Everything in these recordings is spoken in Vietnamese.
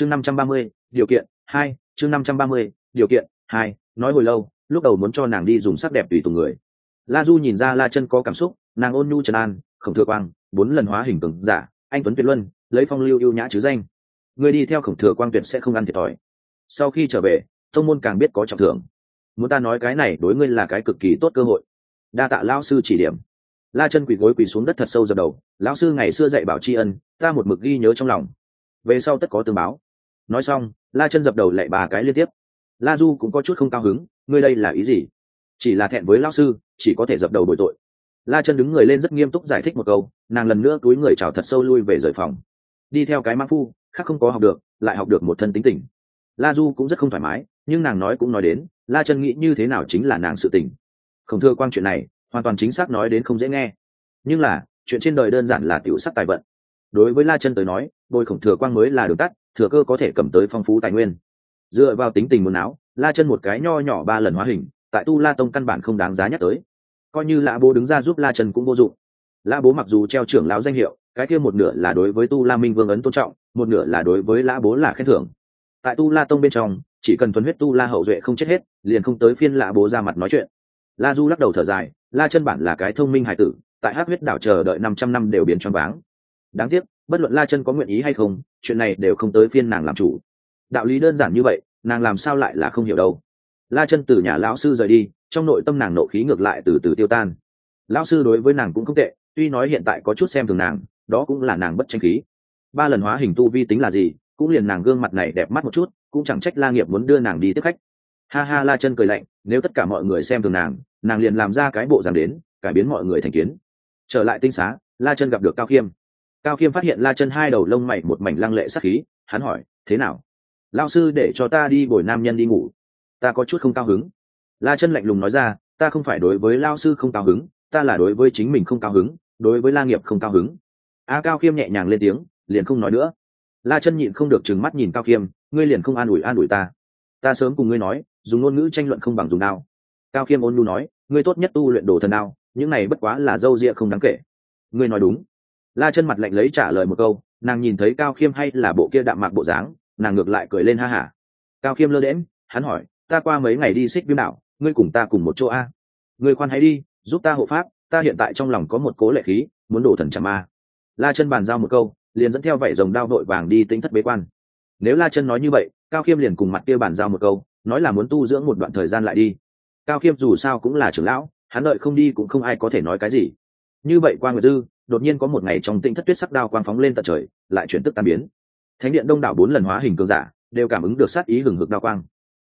chương năm trăm ba mươi, điều kiện hai, chương năm trăm ba mươi, điều kiện hai, nói hồi lâu, lúc đầu muốn cho nàng đi dùng sắc đẹp tùy tùng người. La du nhìn ra la chân có cảm xúc, nàng ôn nhu trần an, khổng thừa quang, bốn lần hóa hình cường giả, anh tuấn tuyệt luân, lấy phong lưu ưu nhã chứ danh. Người đi theo khổng thừa quang tuyệt sẽ không ăn thiệt thòi. Sau khi trở về, thông môn càng biết có trọng thưởng. Muốn ta nói cái này đối ngươi là cái cực kỳ tốt cơ hội. Đa tạ lao sư chỉ điểm. La chân quỳ gối quỳ xuống đất thật sâu dập đầu. Lão sư ngày xưa dạy bảo tri ân, ta một mực ghi nhớ trong lòng. Về sau tất có tương báo nói xong, la chân dập đầu lại bà cái liên tiếp. La du cũng có chút không cao hứng, ngươi đây là ý gì? Chỉ là thẹn với lao sư, chỉ có thể dập đầu bồi tội. La chân đứng người lên rất nghiêm túc giải thích một câu, nàng lần nữa túi người chào thật sâu lui về rời phòng. Đi theo cái mã phu, khác không có học được, lại học được một thân tính tình. La du cũng rất không thoải mái, nhưng nàng nói cũng nói đến, la chân nghĩ như thế nào chính là nàng sự tình. Không thưa quang chuyện này, hoàn toàn chính xác nói đến không dễ nghe. Nhưng là, chuyện trên đời đơn giản là tiểu sắc tài vận. Đối với la chân tới nói, bồi khổng thừa quang mới là đường tắt thừa cơ có thể cầm tới phong phú tài nguyên. Dựa vào tính tình muốn áo, la chân một cái nho nhỏ ba lần hóa hình, tại tu la tông căn bản không đáng giá nhắc tới. Coi như lã bố đứng ra giúp la chân cũng vô dụng. Lã bố mặc dù treo trưởng lão danh hiệu, cái kia một nửa là đối với tu la minh vương ấn tôn trọng, một nửa là đối với lã bố là khen thưởng. Tại tu la tông bên trong, chỉ cần thuần huyết tu la hậu duệ không chết hết, liền không tới phiên lã bố ra mặt nói chuyện. La du lắc đầu thở dài, la chân bản là cái thông minh hải tử, tại hát huyết đảo chờ đợi năm trăm năm đều biến choáng váng. Đáng tiếc bất luận la chân có nguyện ý hay không, chuyện này đều không tới phiên nàng làm chủ. Đạo lý đơn giản như vậy, nàng làm sao lại là không hiểu đâu. La chân từ nhà lão sư rời đi, trong nội tâm nàng nộ khí ngược lại từ từ tiêu tan. Lão sư đối với nàng cũng không tệ, tuy nói hiện tại có chút xem thường nàng, đó cũng là nàng bất tranh khí. Ba lần hóa hình tu vi tính là gì, cũng liền nàng gương mặt này đẹp mắt một chút, cũng chẳng trách la nghiệp muốn đưa nàng đi tiếp khách. Ha ha, la chân cười lạnh, nếu tất cả mọi người xem thường nàng nàng liền làm ra cái bộ dáng đến, cải biến mọi người thành kiến. Trở lại tinh xá, la chân gặp được cao khiêm cao khiêm phát hiện la chân hai đầu lông mày một mảnh lăng lệ sắc khí, hắn hỏi, thế nào? Lao sư để cho ta đi bồi nam nhân đi ngủ. Ta có chút không cao hứng. La chân lạnh lùng nói ra, ta không phải đối với lao sư không cao hứng, ta là đối với chính mình không cao hứng, đối với la nghiệp không cao hứng. A à, cao khiêm nhẹ nhàng lên tiếng, liền không nói nữa. La chân nhịn không được trừng mắt nhìn cao khiêm ngươi liền không an ủi an ủi ta. Ta sớm cùng ngươi nói, dùng ngôn ngữ tranh luận không bằng dùng đao. Cao khiêm ôn lu nói, ngươi tốt nhất tu luyện đồ thần đao, những này bất quá là dâu rịa không đáng kể. Ngươi nói đúng la chân mặt lạnh lấy trả lời một câu, nàng nhìn thấy cao khiêm hay là bộ kia đạm mạc bộ dáng, nàng ngược lại cười lên ha hả. Cao khiêm lơ đễm hắn hỏi, ta qua mấy ngày đi xích viêm đảo, ngươi cùng ta cùng một chỗ a? Ngươi khoan hãy đi, giúp ta hộ pháp, ta hiện tại trong lòng có một cố lệ khí, muốn đổ thần chạm ma. La chân bàn giao một câu, liền dẫn theo vảy rồng đao vội vàng đi tính thất bế quan. Nếu la chân nói như vậy, cao khiêm liền cùng mặt kia bàn giao một câu, nói là muốn tu dưỡng một đoạn thời gian lại đi. Cao khiêm dù sao cũng là trưởng lão, hắn đợi không đi cũng không ai có thể nói cái gì. Như vậy qua nguyệt dư đột nhiên có một ngày trong tinh thất tuyết sắc đao quang phóng lên tận trời, lại chuyển tức tan biến. Thánh điện đông đảo bốn lần hóa hình cường giả đều cảm ứng được sát ý hừng hực đao quang.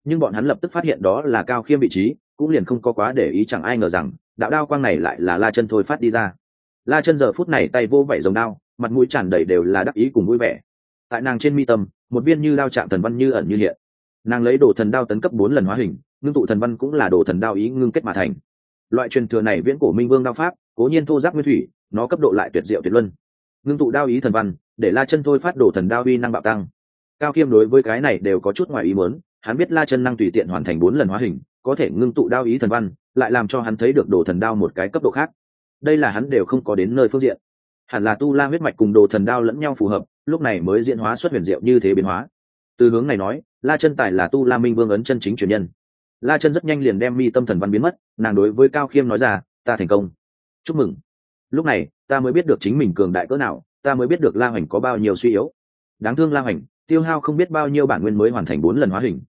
Nhưng bọn hắn lập tức phát hiện đó là cao khiêm vị trí, cũng liền không có quá để ý chẳng ai ngờ rằng, đạo đao quang này lại là la chân thôi phát đi ra. La chân giờ phút này tay vô vẩy dòng đao, mặt mũi tràn đầy đều là đắc ý cùng vui vẻ. Tại nàng trên mi tâm, một viên như đao chạm thần văn như ẩn như hiện. Nàng lấy đồ thần đao tấn cấp bốn lần hóa hình, ngưng tụ thần văn cũng là đồ thần đao ý ngưng kết mà thành. Loại truyền thừa này viễn cổ minh vương đao pháp, cố nhiên thô giác nguyên thủy nó cấp độ lại tuyệt diệu tuyệt luân. Ngưng tụ đao ý thần văn, để la chân thôi phát đồ thần đao uy năng bạo tăng. Cao kiêm đối với cái này đều có chút ngoài ý muốn, hắn biết la chân năng tùy tiện hoàn thành bốn lần hóa hình, có thể ngưng tụ đao ý thần văn, lại làm cho hắn thấy được đồ thần đao một cái cấp độ khác. Đây là hắn đều không có đến nơi phương diện. Hẳn là tu la huyết mạch cùng đồ thần đao lẫn nhau phù hợp, lúc này mới diễn hóa xuất huyền diệu như thế biến hóa. Từ hướng này nói, la chân tài là tu la minh vương ấn chân chính truyền nhân. La chân rất nhanh liền đem mi tâm thần văn biến mất, nàng đối với cao khiêm nói ra, ta thành công. Chúc mừng lúc này, ta mới biết được chính mình cường đại cỡ nào, ta mới biết được la hoành có bao nhiêu suy yếu. Đáng thương la hoành, tiêu hao không biết bao nhiêu bản nguyên mới hoàn thành bốn lần hóa hình.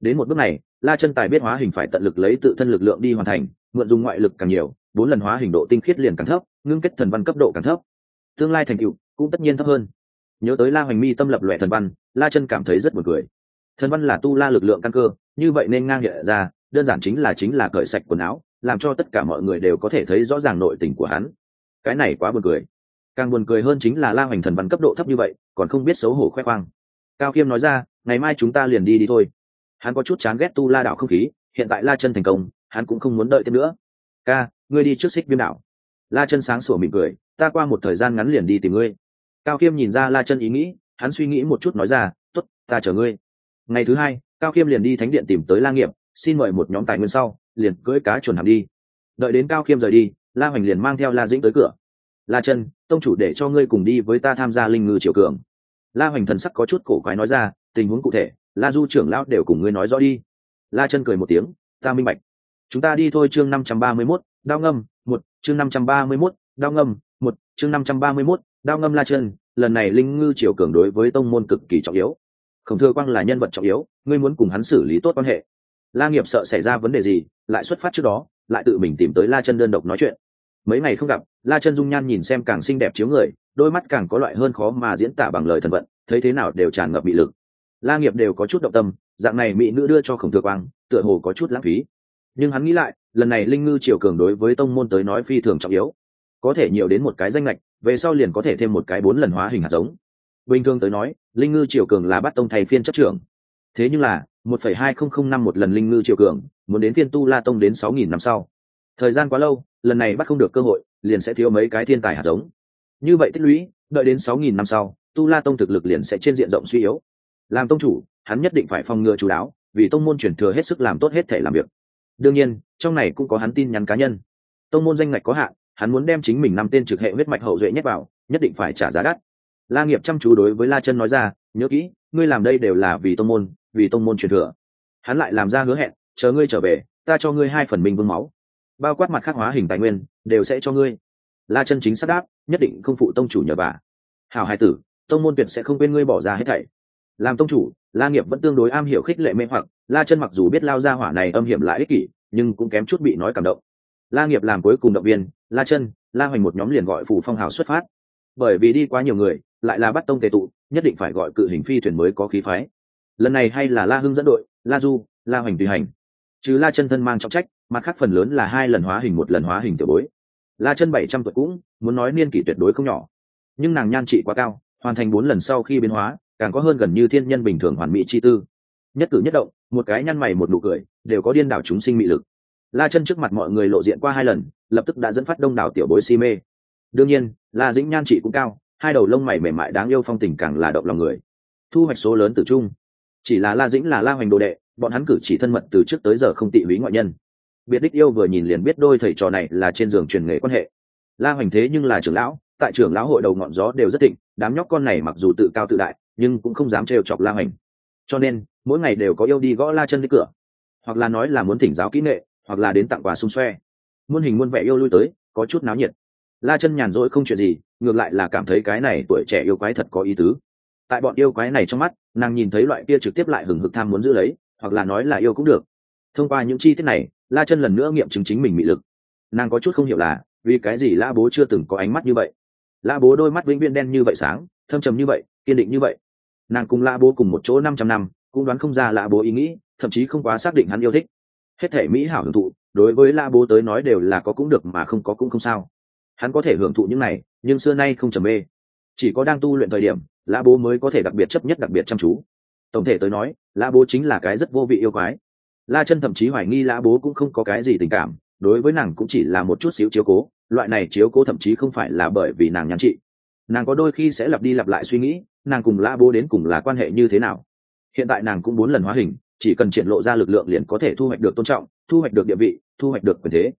Đến một bước này, la chân tài biết hóa hình phải tận lực lấy tự thân lực lượng đi hoàn thành, mượn dùng ngoại lực càng nhiều, bốn lần hóa hình độ tinh khiết liền càng thấp, ngưng kết thần văn cấp độ càng thấp. Tương lai thành tựu cũng tất nhiên thấp hơn. Nhớ tới la hoành mi tâm lập lòe thần văn, la chân cảm thấy rất buồn cười. Thần văn là tu la lực lượng căn cơ, như vậy nên ngang hiện ra, đơn giản chính là chính là cởi sạch quần áo, làm cho tất cả mọi người đều có thể thấy rõ ràng nội tình của hắn cái này quá buồn cười. Càng buồn cười hơn chính là la hoành thần văn cấp độ thấp như vậy, còn không biết xấu hổ khoe khoang. Cao khiêm nói ra, ngày mai chúng ta liền đi đi thôi. Hắn có chút chán ghét tu la đảo không khí, hiện tại la chân thành công, hắn cũng không muốn đợi thêm nữa. Ca, ngươi đi trước xích viêm đảo. la chân sáng sủa mỉm cười, ta qua một thời gian ngắn liền đi tìm ngươi. Cao khiêm nhìn ra la chân ý nghĩ, hắn suy nghĩ một chút nói ra t ố t ta chở ngươi. Ngày thứ hai, cao khiêm liền đi thánh điện tìm tới la nghiệp, xin mời một nhóm tài nguyên sau, liền cưỡi cá chuồn hàm đi. Đợi đến cao khiêm rời đi la hoành liền mang theo la dĩnh tới cửa. La chân, tông chủ để cho ngươi cùng đi với ta tham gia linh ngư triều cường. La hoành thần sắc có chút cổ quái nói ra, tình huống cụ thể, la du trưởng lão đều cùng ngươi nói rõ đi. La chân cười một tiếng, ta minh bạch. Chúng ta đi thôi chương năm trăm ba mươi mốt, đao ngâm, một, chương năm trăm ba mươi mốt, đao ngâm, một, chương năm trăm ba mươi mốt, đao ngâm la chân, lần này linh ngư triều cường đối với tông môn cực kỳ trọng yếu. Khổng thừa quang là nhân vật trọng yếu, ngươi muốn cùng hắn xử lý tốt quan hệ. La nghiệp sợ xảy ra vấn đề gì, lại xuất phát trước đó, lại tự mình tìm tới la chân đơn độc nói chuyện mấy ngày không gặp, la chân dung nhan nhìn xem càng xinh đẹp chiếu người, đôi mắt càng có loại hơn khó mà diễn tả bằng lời thần vận, thấy thế nào đều tràn ngập bị lực. La nghiệp đều có chút động tâm, dạng này mỹ nữ đưa cho khổng thừa quang, tựa hồ có chút lãng phí. Nhưng hắn nghĩ lại, lần này linh ngư triều cường đối với tông môn tới nói phi thường trọng yếu. Có thể nhiều đến một cái danh lệch về sau liền có thể thêm một cái bốn lần hóa hình hạt giống. Bình thường tới nói, linh ngư triều cường là bắt tông thầy phiên chấp trưởng. Thế nhưng là, một phẩy hai không không năm một lần linh ngư triều cường, muốn đến phiên tu la tông đến sáu nghìn năm sau thời gian quá lâu, lần này bắt không được cơ hội, liền sẽ thiếu mấy cái thiên tài hạt giống. Như vậy tích lũy, đợi đến sáu nghìn năm sau, tu la tông thực lực liền sẽ trên diện rộng suy yếu. Làm tông chủ, hắn nhất định phải phòng ngừa chú đáo, vì tông môn chuyển thừa hết sức làm tốt hết thể làm việc. Đương nhiên, trong này cũng có hắn tin nhắn cá nhân. Tông môn danh ngạch có hạn, hắn muốn đem chính mình năm tên trực hệ huyết mạch hậu duệ nhét vào, nhất định phải trả giá đắt. La nghiệp chăm chú đối với la chân nói ra, nhớ kỹ, ngươi làm đây đều là vì tông môn, vì tông môn truyền thừa. Hắn lại làm ra hứa hẹn, chờ ngươi trở về, ta cho ngươi hai phần minh vương máu bao quát mặt khắc hóa hình tài nguyên, đều sẽ cho ngươi. La chân chính xác đáp, nhất định không phụ tông chủ nhờ bà hảo hai tử, tông môn tuyệt sẽ không quên ngươi bỏ ra hết thảy. Làm tông chủ, la nghiệp vẫn tương đối am hiểu khích lệ mê hoặc, la chân mặc dù biết lao ra hỏa này âm hiểm lại ích kỷ, nhưng cũng kém chút bị nói cảm động. La nghiệp làm cuối cùng động viên, la chân, la hoành một nhóm liền gọi phù phong hào xuất phát. Bởi vì đi quá nhiều người, lại là bắt tông tề tụ, nhất định phải gọi cự hình phi thuyền mới có khí phái. Lần này hay là la hưng dẫn đội, la du, la hoành tùy hành. Chứ la chân thân mang trọng trách mặt khác phần lớn là hai lần hóa hình, một lần hóa hình tiểu bối. La chân bảy trăm tuổi cũng, muốn nói niên kỷ tuyệt đối không nhỏ. Nhưng nàng nhan trị quá cao, hoàn thành bốn lần sau khi biến hóa, càng có hơn gần như thiên nhân bình thường hoàn mỹ chi tư. Nhất cử nhất động, một cái nhăn mày, một nụ cười, đều có điên đảo chúng sinh mị lực. La chân trước mặt mọi người lộ diện qua hai lần, lập tức đã dẫn phát đông đảo tiểu bối si mê. Đương nhiên, la dĩnh nhan trị cũng cao, hai đầu lông mày mềm mại đáng yêu phong tình càng là động lòng người. Thu hoạch số lớn từ chung. Chỉ là la dĩnh là la hoành đồ đệ, bọn hắn cử chỉ thân mật từ trước tới giờ không tị húy ngoại nhân biệt đích yêu vừa nhìn liền biết đôi thầy trò này là trên giường truyền nghề quan hệ. La hoành thế nhưng là trưởng lão, tại trưởng lão hội đầu ngọn gió đều rất thịnh, đám nhóc con này mặc dù tự cao tự đại, nhưng cũng không dám trêu chọc la hoành. Cho nên, mỗi ngày đều có yêu đi gõ la chân đến cửa. Hoặc là nói là muốn thỉnh giáo kỹ nghệ, hoặc là đến tặng quà xung xoe. Muôn hình muôn vẻ yêu lui tới, có chút náo nhiệt. La chân nhàn rỗi không chuyện gì, ngược lại là cảm thấy cái này tuổi trẻ yêu quái thật có ý tứ. Tại bọn yêu quái này trong mắt, nàng nhìn thấy loại kia trực tiếp lại hừng hực tham muốn giữ lấy, hoặc là nói là yêu cũng được. Thông qua những chi tiết này la chân lần nữa nghiệm chứng chính mình mị lực. Nàng có chút không hiểu là, vì cái gì la bố chưa từng có ánh mắt như vậy? La bố đôi mắt vĩnh viễn đen như vậy sáng, thâm trầm như vậy, kiên định như vậy. Nàng cùng la bố cùng một chỗ năm trăm năm, cũng đoán không ra la bố ý nghĩ, thậm chí không quá xác định hắn yêu thích. Hết thể mỹ hảo hưởng thụ, đối với la bố tới nói đều là có cũng được mà không có cũng không sao. Hắn có thể hưởng thụ những này, nhưng xưa nay không trầm mê. Chỉ có đang tu luyện thời điểm, la bố mới có thể đặc biệt chấp nhất đặc biệt chăm chú. Tổng thể tới nói, la bố chính là cái rất vô vị yêu quái la chân thậm chí hoài nghi lã bố cũng không có cái gì tình cảm, đối với nàng cũng chỉ là một chút xíu chiếu cố, loại này chiếu cố thậm chí không phải là bởi vì nàng nhắn chị. Nàng có đôi khi sẽ lặp đi lặp lại suy nghĩ, nàng cùng lã bố đến cùng là quan hệ như thế nào. Hiện tại nàng cũng bốn lần hóa hình, chỉ cần triển lộ ra lực lượng liền có thể thu hoạch được tôn trọng, thu hoạch được địa vị, thu hoạch được quyền thế.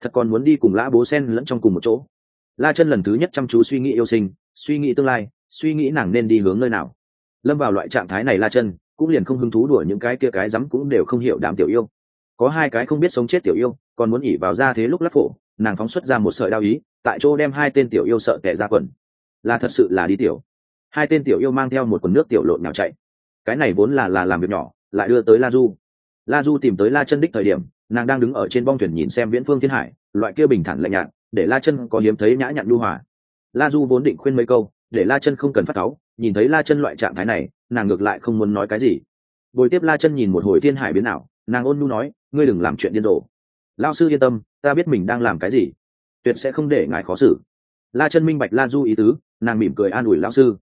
Thật còn muốn đi cùng lã bố sen lẫn trong cùng một chỗ. La chân lần thứ nhất chăm chú suy nghĩ yêu sinh, suy nghĩ tương lai, suy nghĩ nàng nên đi hướng nơi nào. Lâm vào loại trạng thái này la chân cũng liền không hứng thú đuổi những cái kia cái rắm cũng đều không hiểu đám tiểu yêu. Có hai cái không biết sống chết tiểu yêu, còn muốn ỉ vào ra thế lúc lắc phổ, nàng phóng xuất ra một sợi đao ý, tại chỗ đem hai tên tiểu yêu sợ tệ ra quần. Là thật sự là đi tiểu. Hai tên tiểu yêu mang theo một quần nước tiểu lộn nào chạy. Cái này vốn là là làm việc nhỏ, lại đưa tới la du. La du tìm tới la chân đích thời điểm, nàng đang đứng ở trên bong thuyền nhìn xem viễn phương thiên hải, loại kia bình thản lạnh nhạt, để la chân có hiếm thấy nhã nhặn lưu hòa. La du vốn định khuyên mấy câu, để la chân không cần phát cáu, nhìn thấy la chân loại trạng thái này nàng ngược lại không muốn nói cái gì. Bồi tiếp la chân nhìn một hồi thiên hải biến nào nàng ôn nhu nói, ngươi đừng làm chuyện điên rồ. Lao sư yên tâm, ta biết mình đang làm cái gì. Tuyệt sẽ không để ngài khó xử. La chân minh bạch la du ý tứ, nàng mỉm cười an ủi lao sư.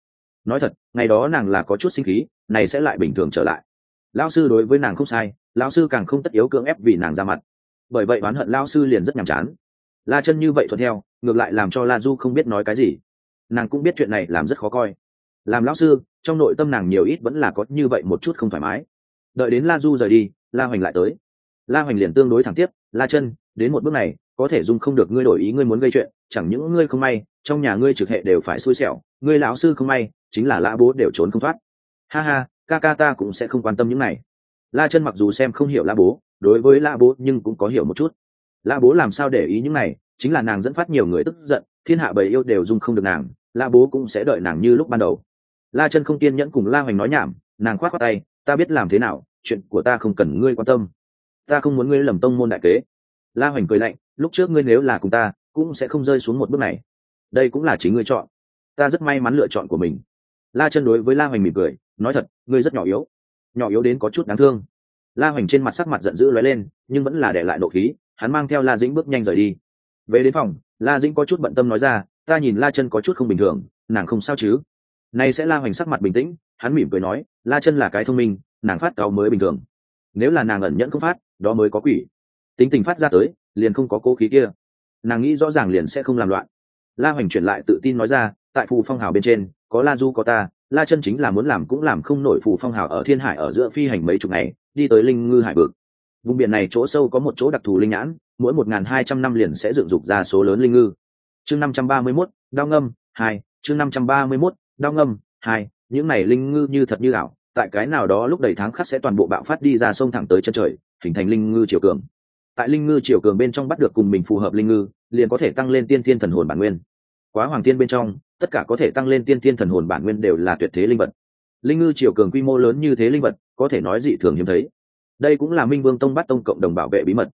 Nói thật, ngày đó nàng là có chút sinh khí, này sẽ lại bình thường trở lại. Lao sư đối với nàng không sai lao sư càng không tất yếu cưỡng ép vì nàng ra mặt. Bởi vậy oán hận lao sư liền rất nhàm chán. La chân như vậy thuận theo, ngược lại làm cho la du không biết nói cái gì. Nàng cũng biết chuyện này làm rất khó coi. Làm lão sư trong nội tâm nàng nhiều ít vẫn là có như vậy một chút không thoải mái. Đợi đến la du rời đi, la hoành lại tới. La hoành liền tương đối thẳng tiếp, la chân, đến một bước này, có thể dung không được ngươi đổi ý ngươi muốn gây chuyện, chẳng những ngươi không may, trong nhà ngươi trực hệ đều phải xui xẻo, ngươi lão sư không may, chính là lã bố đều trốn không thoát. Ha ha, ca ca ta cũng sẽ không quan tâm những này. La chân mặc dù xem không hiểu la bố, đối với la bố nhưng cũng có hiểu một chút. La bố làm sao để ý những này, chính là nàng dẫn phát nhiều người tức giận, thiên hạ bầy yêu đều dung không được nàng la bố cũng sẽ đợi nàng như lúc ban đầu la chân không kiên nhẫn cùng la hoành nói nhảm, nàng khoát khoát tay, ta biết làm thế nào, chuyện của ta không cần ngươi quan tâm. Ta không muốn ngươi lầm tông môn đại kế. La hoành cười lạnh, lúc trước ngươi nếu là cùng ta, cũng sẽ không rơi xuống một bước này. Đây cũng là chính ngươi chọn. Ta rất may mắn lựa chọn của mình. La chân đối với la hoành mỉm cười, nói thật, ngươi rất nhỏ yếu. Nhỏ yếu đến có chút đáng thương. La hoành trên mặt sắc mặt giận dữ lóe lên, nhưng vẫn là để lại nộ khí, hắn mang theo la dĩnh bước nhanh rời đi. Về đến phòng, la dĩnh có chút bận tâm nói ra, ta nhìn la chân có chút không bình thường, nàng không sao chứ? Nay sẽ la hoành sắc mặt bình tĩnh, hắn mỉm cười nói, la chân là cái thông minh, nàng phát cáo mới bình thường. Nếu là nàng ẩn nhẫn không phát, đó mới có quỷ. Tính tình phát ra tới, liền không có cố khí kia. Nàng nghĩ rõ ràng liền sẽ không làm loạn. La hoành chuyển lại tự tin nói ra, tại phù phong hào bên trên, có la du, có ta, la chân chính là muốn làm cũng làm không nổi phù phong hào ở thiên hải ở giữa phi hành mấy chục ngày, đi tới linh ngư hải vực. Vùng biển này chỗ sâu có một chỗ đặc thù linh nhãn, mỗi một nghìn hai trăm năm liền sẽ dựng dục ra số lớn linh ngư. Chương năm trăm ba mươi mốt, đao ngâm, hai, chương năm trăm ba mươi mốt đao ngâm, hai, những này linh ngư như thật như ảo, tại cái nào đó lúc đầy tháng khắc sẽ toàn bộ bạo phát đi ra sông thẳng tới chân trời, hình thành linh ngư triều cường. Tại linh ngư triều cường bên trong bắt được cùng mình phù hợp linh ngư, liền có thể tăng lên tiên thiên thần hồn bản nguyên. Quá hoàng tiên bên trong, tất cả có thể tăng lên tiên thiên thần hồn bản nguyên đều là tuyệt thế linh vật. Linh ngư triều cường quy mô lớn như thế linh vật, có thể nói dị thường hiếm thấy. Đây cũng là minh vương tông bắt tông cộng đồng bảo vệ bí mật.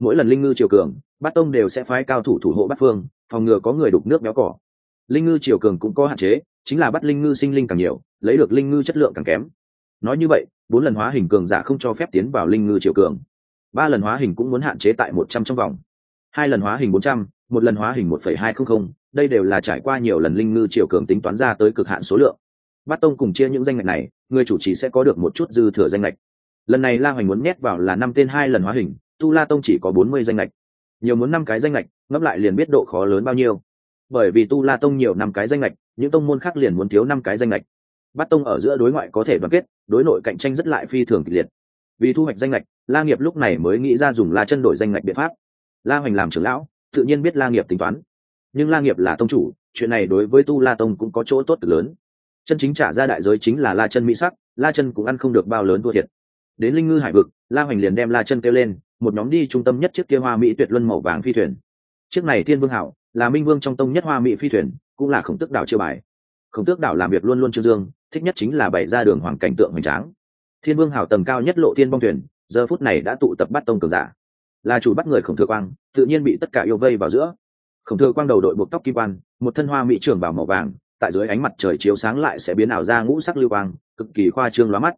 Mỗi lần linh ngư triều cường bắt tông đều sẽ phái cao thủ thủ hộ bắt phương, phòng ngừa có người đục nước béo cỏ. Linh ngư triều cường cũng có hạn chế chính là bắt linh ngư sinh linh càng nhiều, lấy được linh ngư chất lượng càng kém. Nói như vậy, bốn lần hóa hình cường giả không cho phép tiến vào linh ngư triều cường. Ba lần hóa hình cũng muốn hạn chế tại một trăm trong vòng. Hai lần hóa hình bốn trăm, một lần hóa hình một phẩy hai không không, đây đều là trải qua nhiều lần linh ngư triều cường tính toán ra tới cực hạn số lượng. Bát tông cùng chia những danh ngạch này, người chủ trì sẽ có được một chút dư thừa danh ngạch. Lần này la hoành muốn nhét vào là năm tên hai lần hóa hình, tu la tông chỉ có bốn mươi danh ngạch. Nhiều muốn năm cái danh ngạch ngấp lại liền biết độ khó lớn bao nhiêu. Bởi vì tu la tông nhiều năm cái danh ngạch những tông môn khác liền muốn thiếu năm cái danh lệch. Bát tông ở giữa đối ngoại có thể đoàn kết, đối nội cạnh tranh rất lại phi thường kịch liệt. Vì thu hoạch danh lệch, la nghiệp lúc này mới nghĩ ra dùng la chân đổi danh lệch biện pháp. La hoành làm trưởng lão, tự nhiên biết la nghiệp tính toán. Nhưng la nghiệp là tông chủ, chuyện này đối với tu la tông cũng có chỗ tốt lớn. Chân chính trả ra đại giới chính là la chân mỹ sắc, la chân cũng ăn không được bao lớn thua thiệt. Đến linh ngư hải vực, la hoành liền đem la chân kêu lên, một nhóm đi trung tâm nhất chiếc kia hoa mỹ tuyệt luân màu vàng phi thuyền. Chiếc này thiên vương hảo, là minh vương trong tông nhất hoa mỹ phi thuyền cũng là khổng tước đảo chiêu bài. Khổng tước đảo làm việc luôn luôn trương dương, thích nhất chính là bày ra đường hoàng cảnh tượng hoành tráng. Thiên vương hảo tầng cao nhất lộ thiên bong thuyền, giờ phút này đã tụ tập bắt tông cường giả. Là chủ bắt người khổng thừa quang, tự nhiên bị tất cả yêu vây vào giữa. Khổng thừa quang đầu đội buộc tóc kim quan, một thân hoa mỹ trưởng bảo màu vàng, tại dưới ánh mặt trời chiếu sáng lại sẽ biến ảo ra ngũ sắc lưu quang, cực kỳ khoa trương lóa mắt.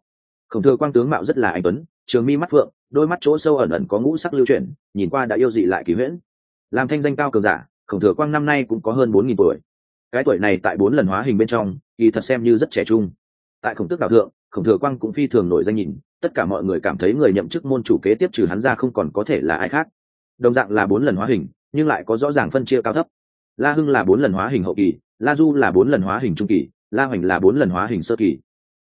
Khổng thừa quang tướng mạo rất là anh tuấn, trường mi mắt phượng, đôi mắt chỗ sâu ẩn ẩn có ngũ sắc lưu chuyển, nhìn qua đã yêu dị lại kỳ huyễn. Làm thanh danh cao cường giả, khổng thừa quang năm nay cũng có hơn bốn nghìn tuổi cái tuổi này tại bốn lần hóa hình bên trong kỳ thật xem như rất trẻ trung. Tại khổng tước đạo thượng, khổng thừa quang cũng phi thường nổi danh nhìn, tất cả mọi người cảm thấy người nhậm chức môn chủ kế tiếp trừ hắn ra không còn có thể là ai khác. Đồng dạng là bốn lần hóa hình, nhưng lại có rõ ràng phân chia cao thấp. La hưng là bốn lần hóa hình hậu kỳ, la du là bốn lần hóa hình trung kỳ, la hoành là bốn lần hóa hình sơ kỳ.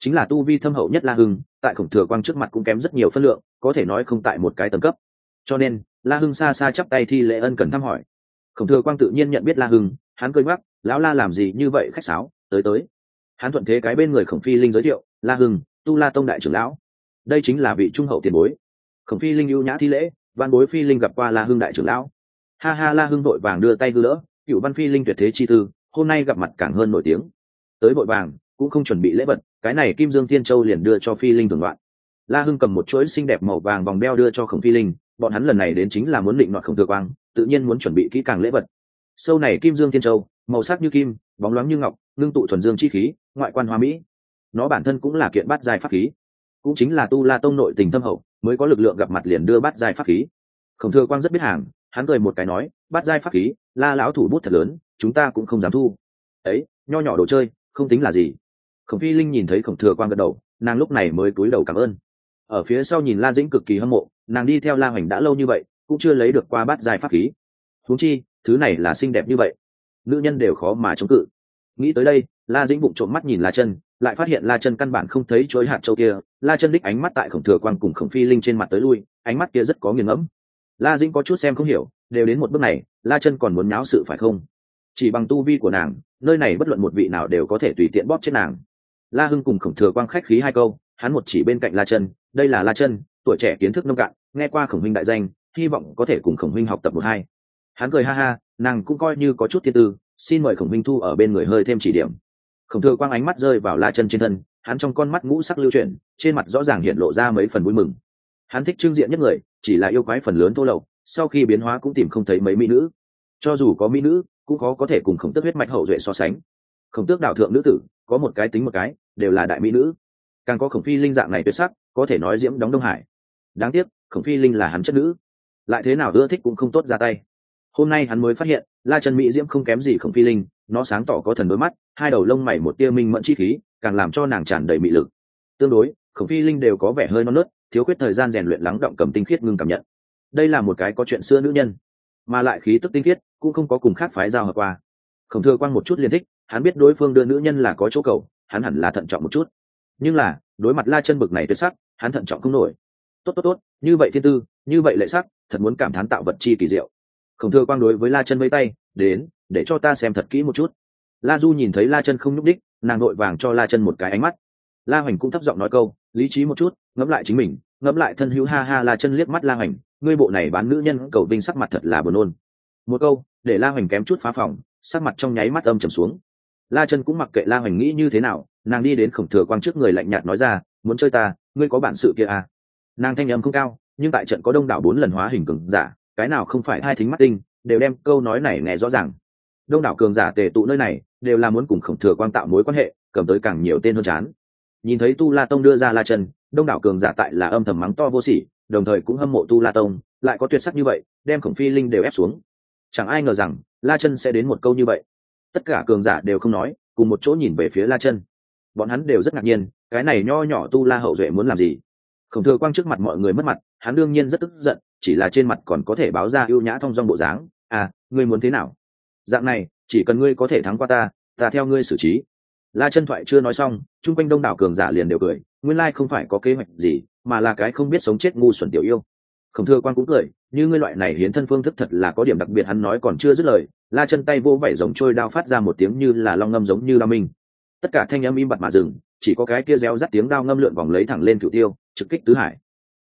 Chính là tu vi thâm hậu nhất la hưng, tại khổng thừa quang trước mặt cũng kém rất nhiều phân lượng, có thể nói không tại một cái tầng cấp. Cho nên, la hưng xa xa chắp tay thi lễ ân cần thăm hỏi. Khổng thừa quang tự nhiên nhận biết la hưng hắn cười mắc lão la làm gì như vậy khách sáo, tới tới. Hắn thuận thế cái bên người khổng phi linh giới thiệu, la hưng, tu la tông đại trưởng lão. Đây chính là vị trung hậu tiền bối. Khổng phi linh ưu nhã thi lễ, văn bối phi linh gặp qua la hưng đại trưởng lão. Ha ha, la hưng vội vàng đưa tay hư cựu văn phi linh tuyệt thế chi tư, hôm nay gặp mặt càng hơn nổi tiếng. Tới vội vàng, cũng không chuẩn bị lễ vật, cái này kim dương thiên châu liền đưa cho phi linh thường đoạn la hưng cầm một chuỗi xinh đẹp màu vàng vòng đeo đưa cho khổng phi linh, bọn hắn lần này đến chính là muốn định đoạt khổng thừa quang, tự nhiên muốn chuẩn bị kỹ càng lễ vật sâu này kim dương thiên châu, màu sắc như kim, bóng loáng như ngọc, ngưng tụ thuần dương chi khí, ngoại quan hoa mỹ. Nó bản thân cũng là kiện bát dài pháp khí. Cũng chính là tu la tông nội tình thâm hậu, mới có lực lượng gặp mặt liền đưa bát dài pháp khí. Khổng thừa quang rất biết hàng, hắn cười một cái nói, bát dài pháp khí, la lão thủ bút thật lớn, chúng ta cũng không dám thu. Ấy, nho nhỏ đồ chơi, không tính là gì. Khổng phi linh nhìn thấy khổng thừa quang gật đầu, nàng lúc này mới cúi đầu cảm ơn. Ở phía sau nhìn la dĩnh cực kỳ hâm mộ, nàng đi theo la hoành đã lâu như vậy, cũng chưa lấy được qua bát dài pháp khí. Huống chi thứ này là xinh đẹp như vậy. Nữ nhân đều khó mà chống cự. Nghĩ tới đây, la dĩnh bụng trộm mắt nhìn la chân, lại phát hiện la chân căn bản không thấy chối hạt châu kia. La chân đích ánh mắt tại khổng thừa quang cùng khổng phi linh trên mặt tới lui, ánh mắt kia rất có nghiền ngẫm. La dĩnh có chút xem không hiểu, đều đến một bước này, la chân còn muốn nháo sự phải không? Chỉ bằng tu vi của nàng, nơi này bất luận một vị nào đều có thể tùy tiện bóp chết nàng. La hưng cùng khổng thừa quang khách khí hai câu, hắn một chỉ bên cạnh la chân, đây là la chân, tuổi trẻ kiến thức nông cạn, nghe qua khổng minh đại danh, hy vọng có thể cùng khổng minh học tập một hai hắn cười ha ha, nàng cũng coi như có chút thiên tư, xin mời khổng minh thu ở bên người hơi thêm chỉ điểm. Khổng thừa quang ánh mắt rơi vào la chân trên thân, hắn trong con mắt ngũ sắc lưu chuyển, trên mặt rõ ràng hiện lộ ra mấy phần vui mừng. Hắn thích trưng diện nhất người, chỉ là yêu quái phần lớn thô lậu, sau khi biến hóa cũng tìm không thấy mấy mỹ nữ. Cho dù có mỹ nữ, cũng khó có thể cùng khổng tước huyết mạch hậu duệ so sánh. Khổng tước đạo thượng nữ tử, có một cái tính một cái, đều là đại mỹ nữ. Càng có khổng phi linh dạng này tuyệt sắc, có thể nói diễm đóng đông hải. Đáng tiếc, khổng phi linh là hắn chất nữ. Lại thế nào ưa thích cũng không tốt ra tay hôm nay hắn mới phát hiện, la chân mỹ diễm không kém gì khổng phi linh, nó sáng tỏ có thần đôi mắt, hai đầu lông mày một tia minh mẫn chi khí, càng làm cho nàng tràn đầy mị lực. Tương đối, khổng phi linh đều có vẻ hơi non nớt, thiếu khuyết thời gian rèn luyện lắng động cầm tinh khiết ngưng cảm nhận. Đây là một cái có chuyện xưa nữ nhân, mà lại khí tức tinh khiết, cũng không có cùng khác phái giao hợp qua. Khổng thừa quan một chút liên thích, hắn biết đối phương đưa nữ nhân là có chỗ cầu, hắn hẳn là thận trọng một chút. Nhưng là, đối mặt la chân bực này tuyệt sắc, hắn thận trọng không nổi. Tốt tốt tốt, như vậy thiên tư, như vậy lệ sắc, thật muốn cảm thán tạo vật chi kỳ diệu khổng thừa quang đối với la chân vây tay, đến, để cho ta xem thật kỹ một chút. La du nhìn thấy la chân không nhúc đích nàng nội vàng cho la chân một cái ánh mắt. La hoành cũng thấp giọng nói câu, lý trí một chút, ngẫm lại chính mình, ngẫm lại thân hữu ha ha. La chân liếc mắt la hoành, ngươi bộ này bán nữ nhân cầu vinh sắc mặt thật là buồn nôn. Một câu, để la hoành kém chút phá phòng, sắc mặt trong nháy mắt âm trầm xuống. La chân cũng mặc kệ la hoành nghĩ như thế nào, nàng đi đến khổng thừa quang trước người lạnh nhạt nói ra, muốn chơi ta, ngươi có bản sự kia à? Nàng thanh âm không cao, nhưng tại trận có đông đảo bốn lần hóa hình cường giả cái nào không phải hai thính mắt tinh, đều đem câu nói này nghe rõ ràng. Đông đảo cường giả tề tụ nơi này, đều là muốn cùng khổng thừa quang tạo mối quan hệ, cầm tới càng nhiều tên hơn chán. Nhìn thấy tu la tông đưa ra la chân, đông đảo cường giả tại là âm thầm mắng to vô sỉ, đồng thời cũng hâm mộ tu la tông, lại có tuyệt sắc như vậy, đem khổng phi linh đều ép xuống. Chẳng ai ngờ rằng, la chân sẽ đến một câu như vậy. Tất cả cường giả đều không nói, cùng một chỗ nhìn về phía la chân. Bọn hắn đều rất ngạc nhiên, cái này nho nhỏ tu la hậu duệ muốn làm gì? Khổng thừa quang trước mặt mọi người mất mặt, hắn đương nhiên rất tức giận chỉ là trên mặt còn có thể báo ra ưu nhã thong dong bộ dáng. À ngươi muốn thế nào? Dạng này, chỉ cần ngươi có thể thắng qua ta ta theo ngươi xử trí. La chân thoại chưa nói xong, chung quanh đông đảo cường giả liền đều cười, nguyên lai không phải có kế hoạch gì, mà là cái không biết sống chết ngu xuẩn tiểu yêu. Khổng thừa quan cũng cười, như ngươi loại này hiến thân phương thức thật là có điểm đặc biệt, hắn nói còn chưa dứt lời, la chân tay vô vẩy giống trôi đao phát ra một tiếng như là long ngâm giống như đao minh. Tất cả thanh âm im bặt mà dừng, chỉ có cái kia réo rắt tiếng đao ngâm lượn vòng lấy thẳng lên cửu tiêu, trực kích tứ hải.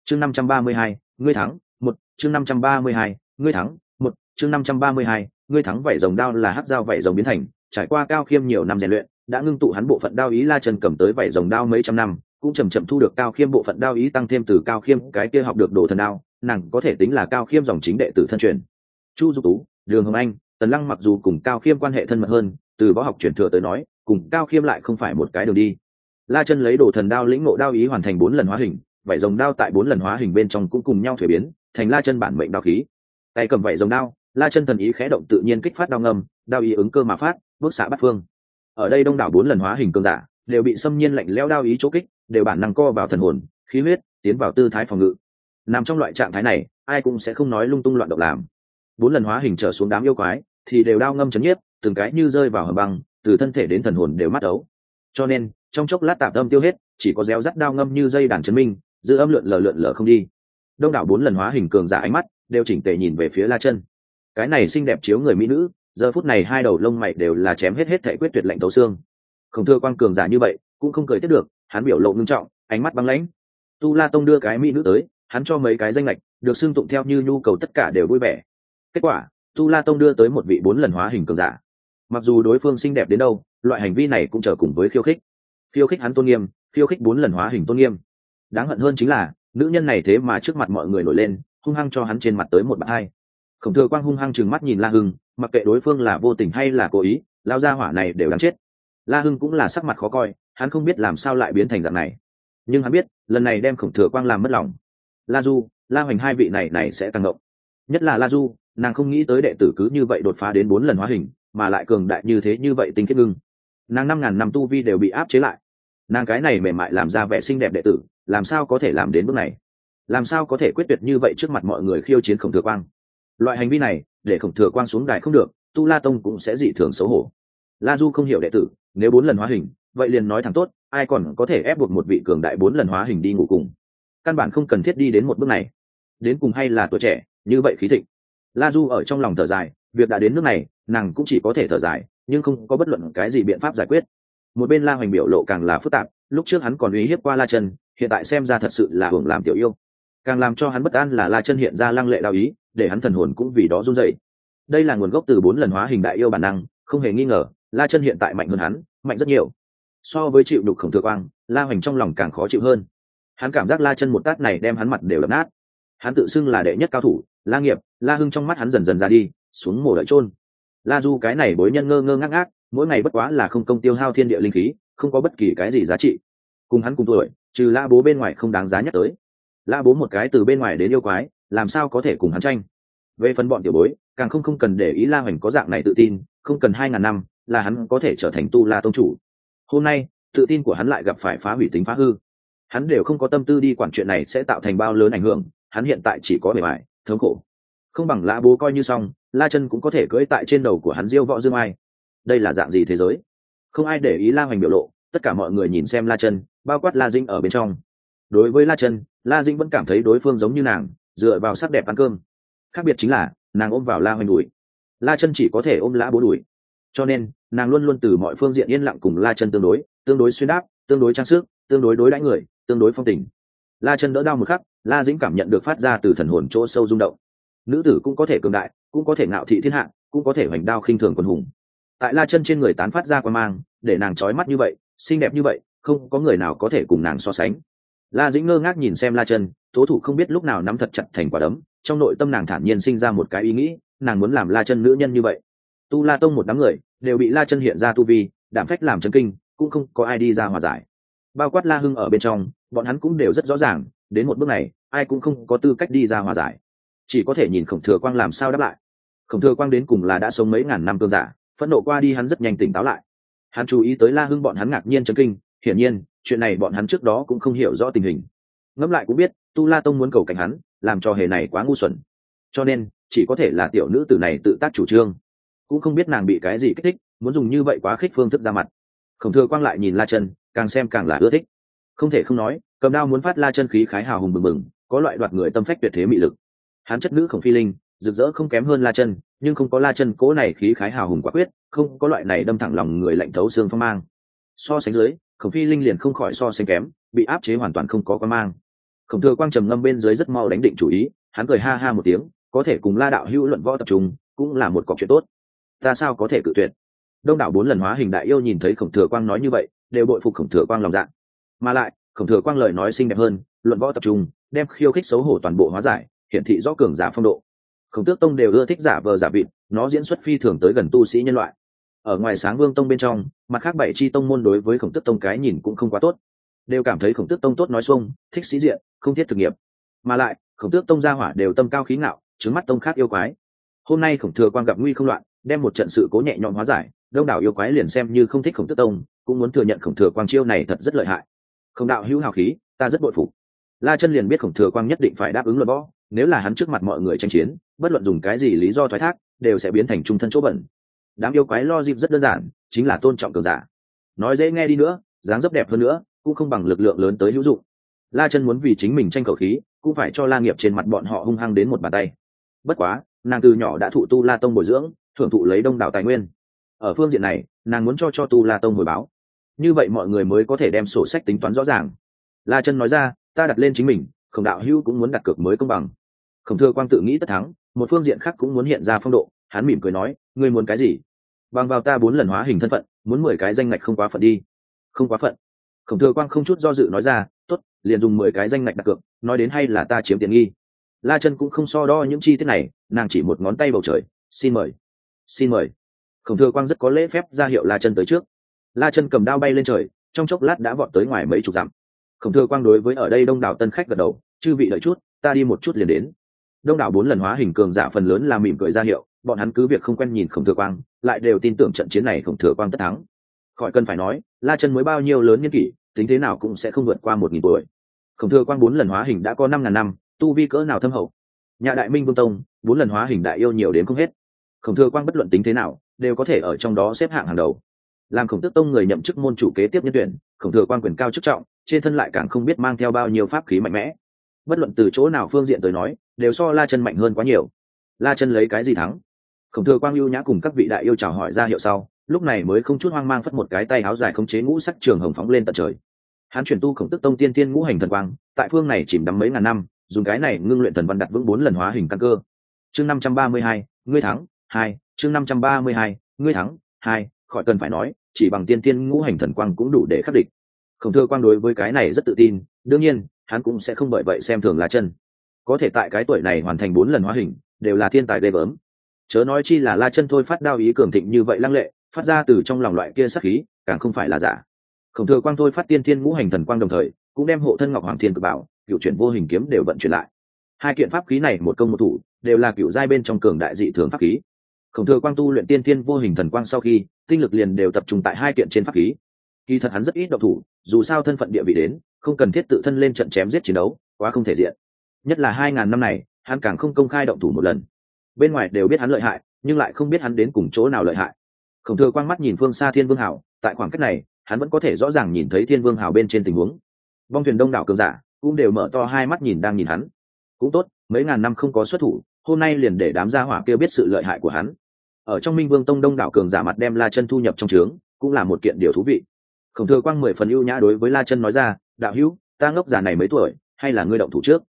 Chương năm trăm ba mươi hai, ngươi thắng một, chương năm trăm ba mươi hai, ngươi thắng, một, chương năm trăm ba mươi hai, ngươi thắng vảy rồng đao là hắc dao vảy rồng biến thành, trải qua cao khiêm nhiều năm rèn luyện, đã ngưng tụ hắn bộ phận đao ý la trần cầm tới vảy rồng đao mấy trăm năm, cũng chầm chậm thu được cao khiêm bộ phận đao ý tăng thêm từ cao khiêm, cái kia học được đồ thần đao, nàng có thể tính là cao khiêm dòng chính đệ tử thân truyền. Chu du tú, đường hồng anh, tần lăng mặc dù cùng cao khiêm quan hệ thân mật hơn, từ võ học truyền thừa tới nói, cùng cao khiêm lại không phải một cái đường đi. La chân lấy đồ thần đao lĩnh ngộ đao ý hoàn thành bốn lần hóa hình, vảy rồng đao tại bốn lần hóa hình bên trong cũng cùng nhau thuế biến thành la chân bản mệnh đao khí. Tay cầm vẩy dòng đao, la chân thần ý khẽ động tự nhiên kích phát đao ngầm, đao ý ứng cơ mà phát, bước xạ bắt phương. Ở đây đông đảo bốn lần hóa hình cường giả, đều bị xâm nhiên lạnh leo đao ý chỗ kích, đều bản năng co vào thần hồn, khí huyết, tiến vào tư thái phòng ngự. Nằm trong loại trạng thái này, ai cũng sẽ không nói lung tung loạn động làm. Bốn lần hóa hình trở xuống đám yêu quái, thì đều đao ngâm chấn nhiếp, từng cái như rơi vào hầm băng, từ thân thể đến thần hồn đều mắt ấu. Cho nên, trong chốc lát tạp âm tiêu hết, chỉ có réo rắt đao ngâm như dây đàn chấn minh giữ âm lượn lờ lượn lờ không đi đông đảo bốn lần hóa hình cường giả ánh mắt đều chỉnh tề nhìn về phía la chân. Cái này xinh đẹp chiếu người mỹ nữ, giờ phút này hai đầu lông mày đều là chém hết hết thể quyết tuyệt lạnh tấu xương. Không thưa quan cường giả như vậy, cũng không cười tiếp được, hắn biểu lộ ngưng trọng, ánh mắt băng lãnh. Tu la tông đưa cái mỹ nữ tới, hắn cho mấy cái danh lệch, được xưng tụng theo như nhu cầu tất cả đều vui vẻ. Kết quả, tu la tông đưa tới một vị bốn lần hóa hình cường giả. Mặc dù đối phương xinh đẹp đến đâu, loại hành vi này cũng trở cùng với khiêu khích. Khiêu khích hắn tôn nghiêm, khiêu khích bốn lần hóa hình tôn nghiêm. Đáng hận hơn chính là nữ nhân này thế mà trước mặt mọi người nổi lên, hung hăng cho hắn trên mặt tới một bạn hai. Khổng thừa quang hung hăng chừng mắt nhìn la hưng, mặc kệ đối phương là vô tình hay là cố ý, lao ra hỏa này đều đáng chết. La hưng cũng là sắc mặt khó coi, hắn không biết làm sao lại biến thành dạng này. Nhưng hắn biết, lần này đem khổng thừa quang làm mất lòng. La du, la hoành hai vị này này sẽ tăng động. Nhất là la du, nàng không nghĩ tới đệ tử cứ như vậy đột phá đến bốn lần hóa hình, mà lại cường đại như thế như vậy tinh kết ngưng. Nàng năm ngàn năm tu vi đều bị áp chế lại. Nàng cái này mềm mại làm ra vẻ xinh đẹp đệ tử làm sao có thể làm đến bước này? Làm sao có thể quyết tuyệt như vậy trước mặt mọi người khiêu chiến khổng thừa quang? Loại hành vi này, để khổng thừa quang xuống đài không được, tu la tông cũng sẽ dị thường xấu hổ. La du không hiểu đệ tử, nếu bốn lần hóa hình, vậy liền nói thẳng tốt, ai còn có thể ép buộc một vị cường đại bốn lần hóa hình đi ngủ cùng? Căn bản không cần thiết đi đến một bước này. Đến cùng hay là tuổi trẻ, như vậy khí thịnh. La du ở trong lòng thở dài, việc đã đến nước này, nàng cũng chỉ có thể thở dài, nhưng không có bất luận cái gì biện pháp giải quyết. Một bên la hoành biểu lộ càng là phức tạp, lúc trước hắn còn uy hiếp qua la chân hiện tại xem ra thật sự là hưởng làm tiểu yêu. Càng làm cho hắn bất an là la chân hiện ra lăng lệ đạo ý, để hắn thần hồn cũng vì đó run dậy đây là nguồn gốc từ bốn lần hóa hình đại yêu bản năng, không hề nghi ngờ, la chân hiện tại mạnh hơn hắn, mạnh rất nhiều. So với chịu đục khổng thừa quang, la hoành trong lòng càng khó chịu hơn. Hắn cảm giác la chân một tát này đem hắn mặt đều đập nát. Hắn tự xưng là đệ nhất cao thủ, la nghiệp, la hưng trong mắt hắn dần dần ra đi, xuống mổ đợi trôn la du cái này bối nhân ngơ ngơ ngác ngác, mỗi ngày bất quá là không công tiêu hao thiên địa linh khí, không có bất kỳ cái gì giá trị. Cùng hắn cùng tuổi trừ la bố bên ngoài không đáng giá nhắc tới. La bố một cái từ bên ngoài đến yêu quái, làm sao có thể cùng hắn tranh? Về phần bọn tiểu bối, càng không không cần để ý la hoành có dạng này tự tin, không cần hai ngàn năm, là hắn có thể trở thành tu la tông chủ. Hôm nay, tự tin của hắn lại gặp phải phá hủy tính phá hư. Hắn đều không có tâm tư đi quản chuyện này sẽ tạo thành bao lớn ảnh hưởng, hắn hiện tại chỉ có bề mại thống khổ. Không bằng La bố coi như xong, la chân cũng có thể cưỡi tại trên đầu của hắn diêu võ dương ai. Đây là dạng gì thế giới? Không ai để ý la hoành biểu lộ tất cả mọi người nhìn xem la chân, bao quát la dinh ở bên trong. Đối với la chân, la dinh vẫn cảm thấy đối phương giống như nàng, dựa vào sắc đẹp ăn cơm. Khác biệt chính là, nàng ôm vào la hoành đùi. La chân chỉ có thể ôm lã bố đùi. Cho nên, nàng luôn luôn từ mọi phương diện yên lặng cùng la chân tương đối tương đối xuyên đáp, tương đối trang sức, tương đối đối đãi người, tương đối phong tình. La chân đỡ đau một khắc, la dĩnh cảm nhận được phát ra từ thần hồn chỗ sâu rung động. Nữ tử cũng có thể cường đại, cũng có thể ngạo thị thiên hạ, cũng có thể hoành đao khinh thường quân hùng. Tại la chân trên người tán phát ra quan mang, để nàng trói mắt như vậy xinh đẹp như vậy, không có người nào có thể cùng nàng so sánh. La dĩnh ngơ ngác nhìn xem la chân, tố thủ không biết lúc nào nắm thật chặt thành quả đấm, trong nội tâm nàng thản nhiên sinh ra một cái ý nghĩ, nàng muốn làm la chân nữ nhân như vậy. Tu la tông một đám người, đều bị la chân hiện ra tu vi đảm phách làm chân kinh, cũng không có ai đi ra hòa giải. Bao quát la hưng ở bên trong, bọn hắn cũng đều rất rõ ràng, đến một bước này, ai cũng không có tư cách đi ra hòa giải. Chỉ có thể nhìn khổng thừa quang làm sao đáp lại. Khổng thừa quang đến cùng là đã sống mấy ngàn năm cơn giả, phẫn nộ qua đi hắn rất nhanh tỉnh táo lại hắn chú ý tới la hưng bọn hắn ngạc nhiên chấn kinh, hiển nhiên, chuyện này bọn hắn trước đó cũng không hiểu rõ tình hình. Ngẫm lại cũng biết, tu la tông muốn cầu cảnh hắn, làm cho hề này quá ngu xuẩn. Cho nên, chỉ có thể là tiểu nữ tử này tự tác chủ trương. Cũng không biết nàng bị cái gì kích thích, muốn dùng như vậy quá khích phương thức ra mặt. Khổng thừa quang lại nhìn la chân, càng xem càng là ưa thích. Không thể không nói, cầm đao muốn phát la chân khí khái hào hùng bừng bừng, có loại đoạt người tâm phách tuyệt thế mị lực. Hắn chất nữ khổng phi linh rực rỡ không kém hơn la chân, nhưng không có la chân cố này khí khái hào hùng quả quyết, không có loại này đâm thẳng lòng người lạnh thấu xương phong mang. So sánh dưới, khổng phi linh liền không khỏi so sánh kém, bị áp chế hoàn toàn không có quan mang. Khổng thừa quang trầm ngâm bên dưới rất mau đánh định chủ ý, hắn cười ha ha một tiếng, có thể cùng la đạo hữu luận võ tập trung, cũng là một cọc chuyện tốt. Ta sao có thể cự tuyệt? Đông đảo bốn lần hóa hình đại yêu nhìn thấy khổng thừa quang nói như vậy, đều bội phục khổng thừa quang lòng dạ. Mà lại, khổng thừa quang lời nói xinh đẹp hơn, luận võ tập trung, đem khiêu khích xấu hổ toàn bộ hóa giải, hiển thị rõ cường giả phong độ khổng tước tông đều ưa thích giả vờ giả vịt, nó diễn xuất phi thường tới gần tu sĩ nhân loại. Ở ngoài sáng vương tông bên trong, mặt khác bảy chi tông môn đối với khổng tước tông cái nhìn cũng không quá tốt. Đều cảm thấy khổng tước tông tốt nói xuông, thích sĩ diện, không thiết thực nghiệp. Mà lại, khổng tước tông gia hỏa đều tâm cao khí ngạo, trứng mắt tông khác yêu quái. Hôm nay khổng thừa quang gặp nguy không loạn, đem một trận sự cố nhẹ nhõm hóa giải, đông đảo yêu quái liền xem như không thích khổng tước tông, cũng muốn thừa nhận khổng thừa quang chiêu này thật rất lợi hại. Khổng đạo hữu hào khí, ta rất bội phục. La chân liền biết khổng thừa quang nhất định phải đáp ứng luật võ, nếu là hắn trước mặt mọi người tranh chiến bất luận dùng cái gì lý do thoái thác, đều sẽ biến thành trung thân chỗ bẩn. Đám yêu quái lo dịp rất đơn giản, chính là tôn trọng cường giả. Nói dễ nghe đi nữa, dáng dấp đẹp hơn nữa, cũng không bằng lực lượng lớn tới hữu dụng. La chân muốn vì chính mình tranh khẩu khí, cũng phải cho la nghiệp trên mặt bọn họ hung hăng đến một bàn tay. Bất quá, nàng từ nhỏ đã thụ tu la tông bồi dưỡng, thưởng thụ lấy đông đảo tài nguyên. Ở phương diện này, nàng muốn cho cho tu la tông hồi báo. Như vậy mọi người mới có thể đem sổ sách tính toán rõ ràng. La chân nói ra, ta đặt lên chính mình, khổng đạo hữu cũng muốn đặt cược mới công bằng. Khổng thừa quang tự nghĩ tất thắng một phương diện khác cũng muốn hiện ra phong độ, hắn mỉm cười nói, ngươi muốn cái gì? Bằng vào ta bốn lần hóa hình thân phận, muốn mười cái danh ngạch không quá phận đi. Không quá phận. Khổng thừa quang không chút do dự nói ra t ố t liền dùng mười cái danh ngạch đặt cược, nói đến hay là ta chiếm tiện nghi. La chân cũng không so đo những chi tiết này, nàng chỉ một ngón tay bầu trời, xin mời xin mời. Khổng thừa quang rất có lễ phép ra hiệu la chân tới trước. La chân cầm đao bay lên trời, trong chốc lát đã vọt tới ngoài mấy chục dặm. Khổng thừa quang đối với ở đây đông đảo tân khách gật đầu, chư vị đợi chút, ta đi một chút liền đến đông đảo bốn lần hóa hình cường giả phần lớn là mỉm cười ra hiệu, bọn hắn cứ việc không quen nhìn khổng thừa quang, lại đều tin tưởng trận chiến này khổng thừa quang tất thắng. Khỏi cần phải nói, la chân mới bao nhiêu lớn nhân kỷ, tính thế nào cũng sẽ không vượt qua một nghìn tuổi. Khổng thừa quang bốn lần hóa hình đã có năm ngàn năm, tu vi cỡ nào thâm hậu? Nhà đại minh vương tông, bốn lần hóa hình đại yêu nhiều đến không hết. Khổng thừa quang bất luận tính thế nào, đều có thể ở trong đó xếp hạng hàng đầu. Làm khổng tước tông người nhậm chức môn chủ kế tiếp nhân tuyển, khổng thừa quan quyền cao chức trọng, trên thân lại càng không biết mang theo bao nhiêu pháp khí mạnh mẽ. Bất luận từ chỗ nào phương diện tới nói đều so la chân mạnh hơn quá nhiều. La chân lấy cái gì thắng? Khổng thừa quang lưu nhã cùng các vị đại yêu chào hỏi ra hiệu sau, lúc này mới không chút hoang mang phất một cái tay áo dài khống chế ngũ sắc trường hồng phóng lên tận trời. Hắn chuyển tu khổng tức tông tiên tiên ngũ hành thần quang, tại phương này chìm đắm mấy ngàn năm, dùng cái này ngưng luyện thần văn đặt vững bốn lần hóa hình căn cơ. Chương năm trăm ba mươi hai, ngươi thắng, hai, chương năm trăm ba mươi hai, ngươi thắng, hai, khỏi cần phải nói, chỉ bằng tiên tiên ngũ hành thần quang cũng đủ để khắc địch. Khổng thừa quang đối với cái này rất tự tin, đương nhiên, hắn cũng sẽ không bởi vậy xem thường lá chân có thể tại cái tuổi này hoàn thành bốn lần hóa hình, đều là thiên tài ghê gớm. Chớ nói chi là la chân thôi phát đao ý cường thịnh như vậy lăng lệ, phát ra từ trong lòng loại kia sắc khí, càng không phải là giả. Khổng thừa quang thôi phát tiên thiên ngũ hành thần quang đồng thời, cũng đem hộ thân ngọc hoàng thiên cực bảo, cựu chuyển vô hình kiếm đều vận chuyển lại. Hai kiện pháp khí này một công một thủ, đều là cựu giai bên trong cường đại dị thường pháp khí. Khổng thừa quang tu luyện tiên thiên vô hình thần quang sau khi, tinh lực liền đều tập trung tại hai kiện trên pháp khí. Kỳ thật hắn rất ít độc thủ, dù sao thân phận địa vị đến, không cần thiết tự thân lên trận chém giết chiến đấu, quá không thể diện nhất là hai ngàn năm này, hắn càng không công khai động thủ một lần. Bên ngoài đều biết hắn lợi hại, nhưng lại không biết hắn đến cùng chỗ nào lợi hại. Khổng thừa quang mắt nhìn phương xa thiên vương hảo, tại khoảng cách này, hắn vẫn có thể rõ ràng nhìn thấy thiên vương hảo bên trên tình huống. Bong thuyền đông đảo cường giả cũng đều mở to hai mắt nhìn đang nhìn hắn. Cũng tốt, mấy ngàn năm không có xuất thủ, hôm nay liền để đám gia hỏa kia biết sự lợi hại của hắn. Ở trong minh vương tông đông đảo cường giả mặt đem la chân thu nhập trong trướng, cũng là một kiện điều thú vị. Khổng thừa quang mười phần ưu nhã đối với la chân nói ra, đạo hữu, ta ngốc già này mấy tuổi, hay là ngươi động thủ trước?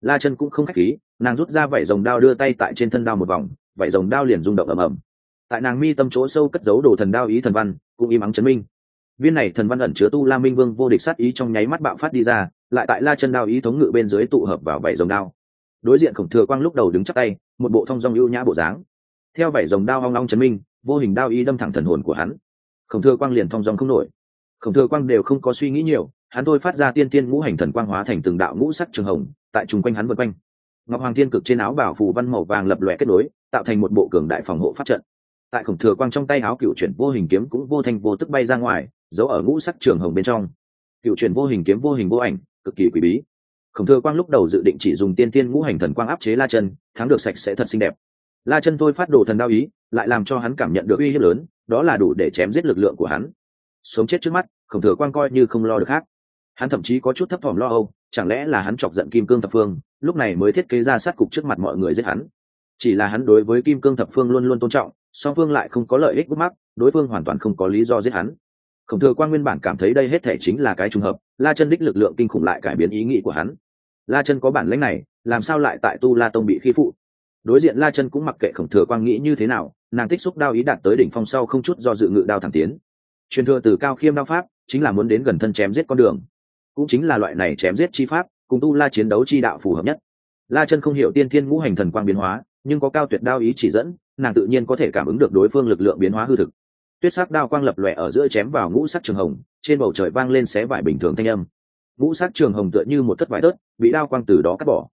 La chân cũng không khách khí, nàng rút ra vảy rồng đao đưa tay tại trên thân đao một vòng, vảy rồng đao liền rung động ầm ầm. Tại nàng mi tâm chỗ sâu cất giấu đồ thần đao ý thần văn, cũng im ắng chấn minh. Viên này thần văn ẩn chứa tu la minh vương vô địch sát ý trong nháy mắt bạo phát đi ra, lại tại la chân đao ý thống ngự bên dưới tụ hợp vào vảy rồng đao. Đối diện khổng thừa quang lúc đầu đứng chắc tay, một bộ thong dong ưu nhã bộ dáng. Theo vảy rồng đao hoang long chấn minh, vô hình đao ý đâm thẳng thần hồn của hắn. Khổng thừa quang liền thong dong không nổi. Khổng thừa quang đều không có suy nghĩ nhiều hắn thôi phát ra tiên tiên ngũ hành thần quang hóa thành từng đạo ngũ sắc trường hồng, tại chung quanh hắn vân quanh. Ngọc hoàng thiên cực trên áo bảo phù văn màu vàng lập lòe kết nối, tạo thành một bộ cường đại phòng hộ phát trận. Tại khổng thừa quang trong tay áo cựu chuyển vô hình kiếm cũng vô thành vô tức bay ra ngoài, giấu ở ngũ sắc trường hồng bên trong. Cựu chuyển vô hình kiếm vô hình vô ảnh, cực kỳ quý bí. Khổng thừa quang lúc đầu dự định chỉ dùng tiên tiên ngũ hành thần quang áp chế la chân, thắng được sạch sẽ thật xinh đẹp. La chân thôi phát đồ thần đao ý, lại làm cho hắn cảm nhận được uy hiếp lớn, đó là đủ để chém giết lực lượng của hắn. Sống chết trước mắt, khổng thừa quang coi như không lo được khác hắn thậm chí có chút thấp thỏm lo âu, chẳng lẽ là hắn chọc giận kim cương thập phương, lúc này mới thiết kế ra sát cục trước mặt mọi người giết hắn. Chỉ là hắn đối với kim cương thập phương luôn luôn tôn trọng, song phương lại không có lợi ích bức mắc, đối phương hoàn toàn không có lý do giết hắn. Khổng thừa quan nguyên bản cảm thấy đây hết thể chính là cái trùng hợp, la chân đích lực lượng kinh khủng lại cải biến ý nghĩ của hắn. La chân có bản lãnh này, làm sao lại tại tu la tông bị khi phụ? Đối diện la chân cũng mặc kệ khổng thừa quang nghĩ như thế nào, nàng tích xúc đao ý đạt tới đỉnh phong sau không chút do dự ngự đao thẳng tiến. Truyền thừa từ cao khiêm đao pháp, chính là muốn đến gần thân chém giết con đường cũng chính là loại này chém giết chi pháp, cùng tu la chiến đấu chi đạo phù hợp nhất. La chân không hiểu tiên thiên ngũ hành thần quang biến hóa, nhưng có cao tuyệt đao ý chỉ dẫn, nàng tự nhiên có thể cảm ứng được đối phương lực lượng biến hóa hư thực. Tuyết sắc đao quang lập lòe ở giữa chém vào ngũ sắc trường hồng, trên bầu trời vang lên xé vải bình thường thanh âm. Ngũ sắc trường hồng tựa như một thất vải tớt, bị đao quang từ đó cắt bỏ.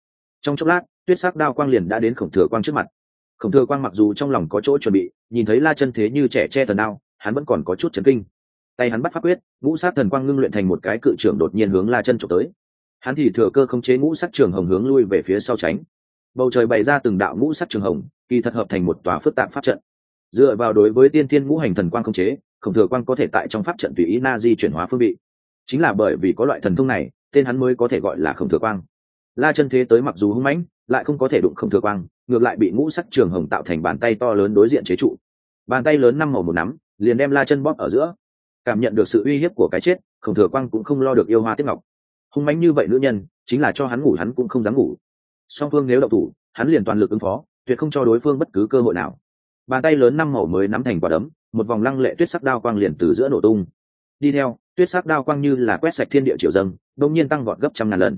Trong chốc lát, tuyết sắc đao quang liền đã đến khổng thừa quang trước mặt. Khổng thừa quang mặc dù trong lòng có chỗ chuẩn bị, nhìn thấy la chân thế như trẻ che thần đao, hắn vẫn còn có chút chấn kinh tay hắn bắt pháp quyết, ngũ sát thần quang ngưng luyện thành một cái cự trưởng đột nhiên hướng la chân trộm tới. Hắn thì thừa cơ khống chế ngũ sát trường hồng hướng lui về phía sau tránh. Bầu trời bày ra từng đạo ngũ sát trường hồng, kỳ thật hợp thành một tòa phức tạp pháp trận. Dựa vào đối với tiên thiên ngũ hành thần quang khống chế, khổng thừa quang có thể tại trong pháp trận tùy ý na di chuyển hóa phương vị. Chính là bởi vì có loại thần thông này, tên hắn mới có thể gọi là khổng thừa quang. La chân thế tới mặc dù hung mãnh, lại không có thể đụng khổng thừa quang, ngược lại bị ngũ sắc trường hồng tạo thành bàn tay to lớn đối diện chế trụ. Bàn tay lớn năm màu một nắm, liền đem la chân bóp ở giữa cảm nhận được sự uy hiếp của cái chết, khổng thừa quang cũng không lo được yêu hoa tiếp ngọc. Hung mãnh như vậy nữ nhân, chính là cho hắn ngủ hắn cũng không dám ngủ. Song phương nếu đậu thủ, hắn liền toàn lực ứng phó, tuyệt không cho đối phương bất cứ cơ hội nào. Bàn tay lớn năm màu mới nắm thành quả đấm, một vòng lăng lệ tuyết sắc đao quang liền từ giữa nổ tung. Đi theo, tuyết sắc đao quang như là quét sạch thiên địa triều dâng đông nhiên tăng vọt gấp trăm ngàn lần.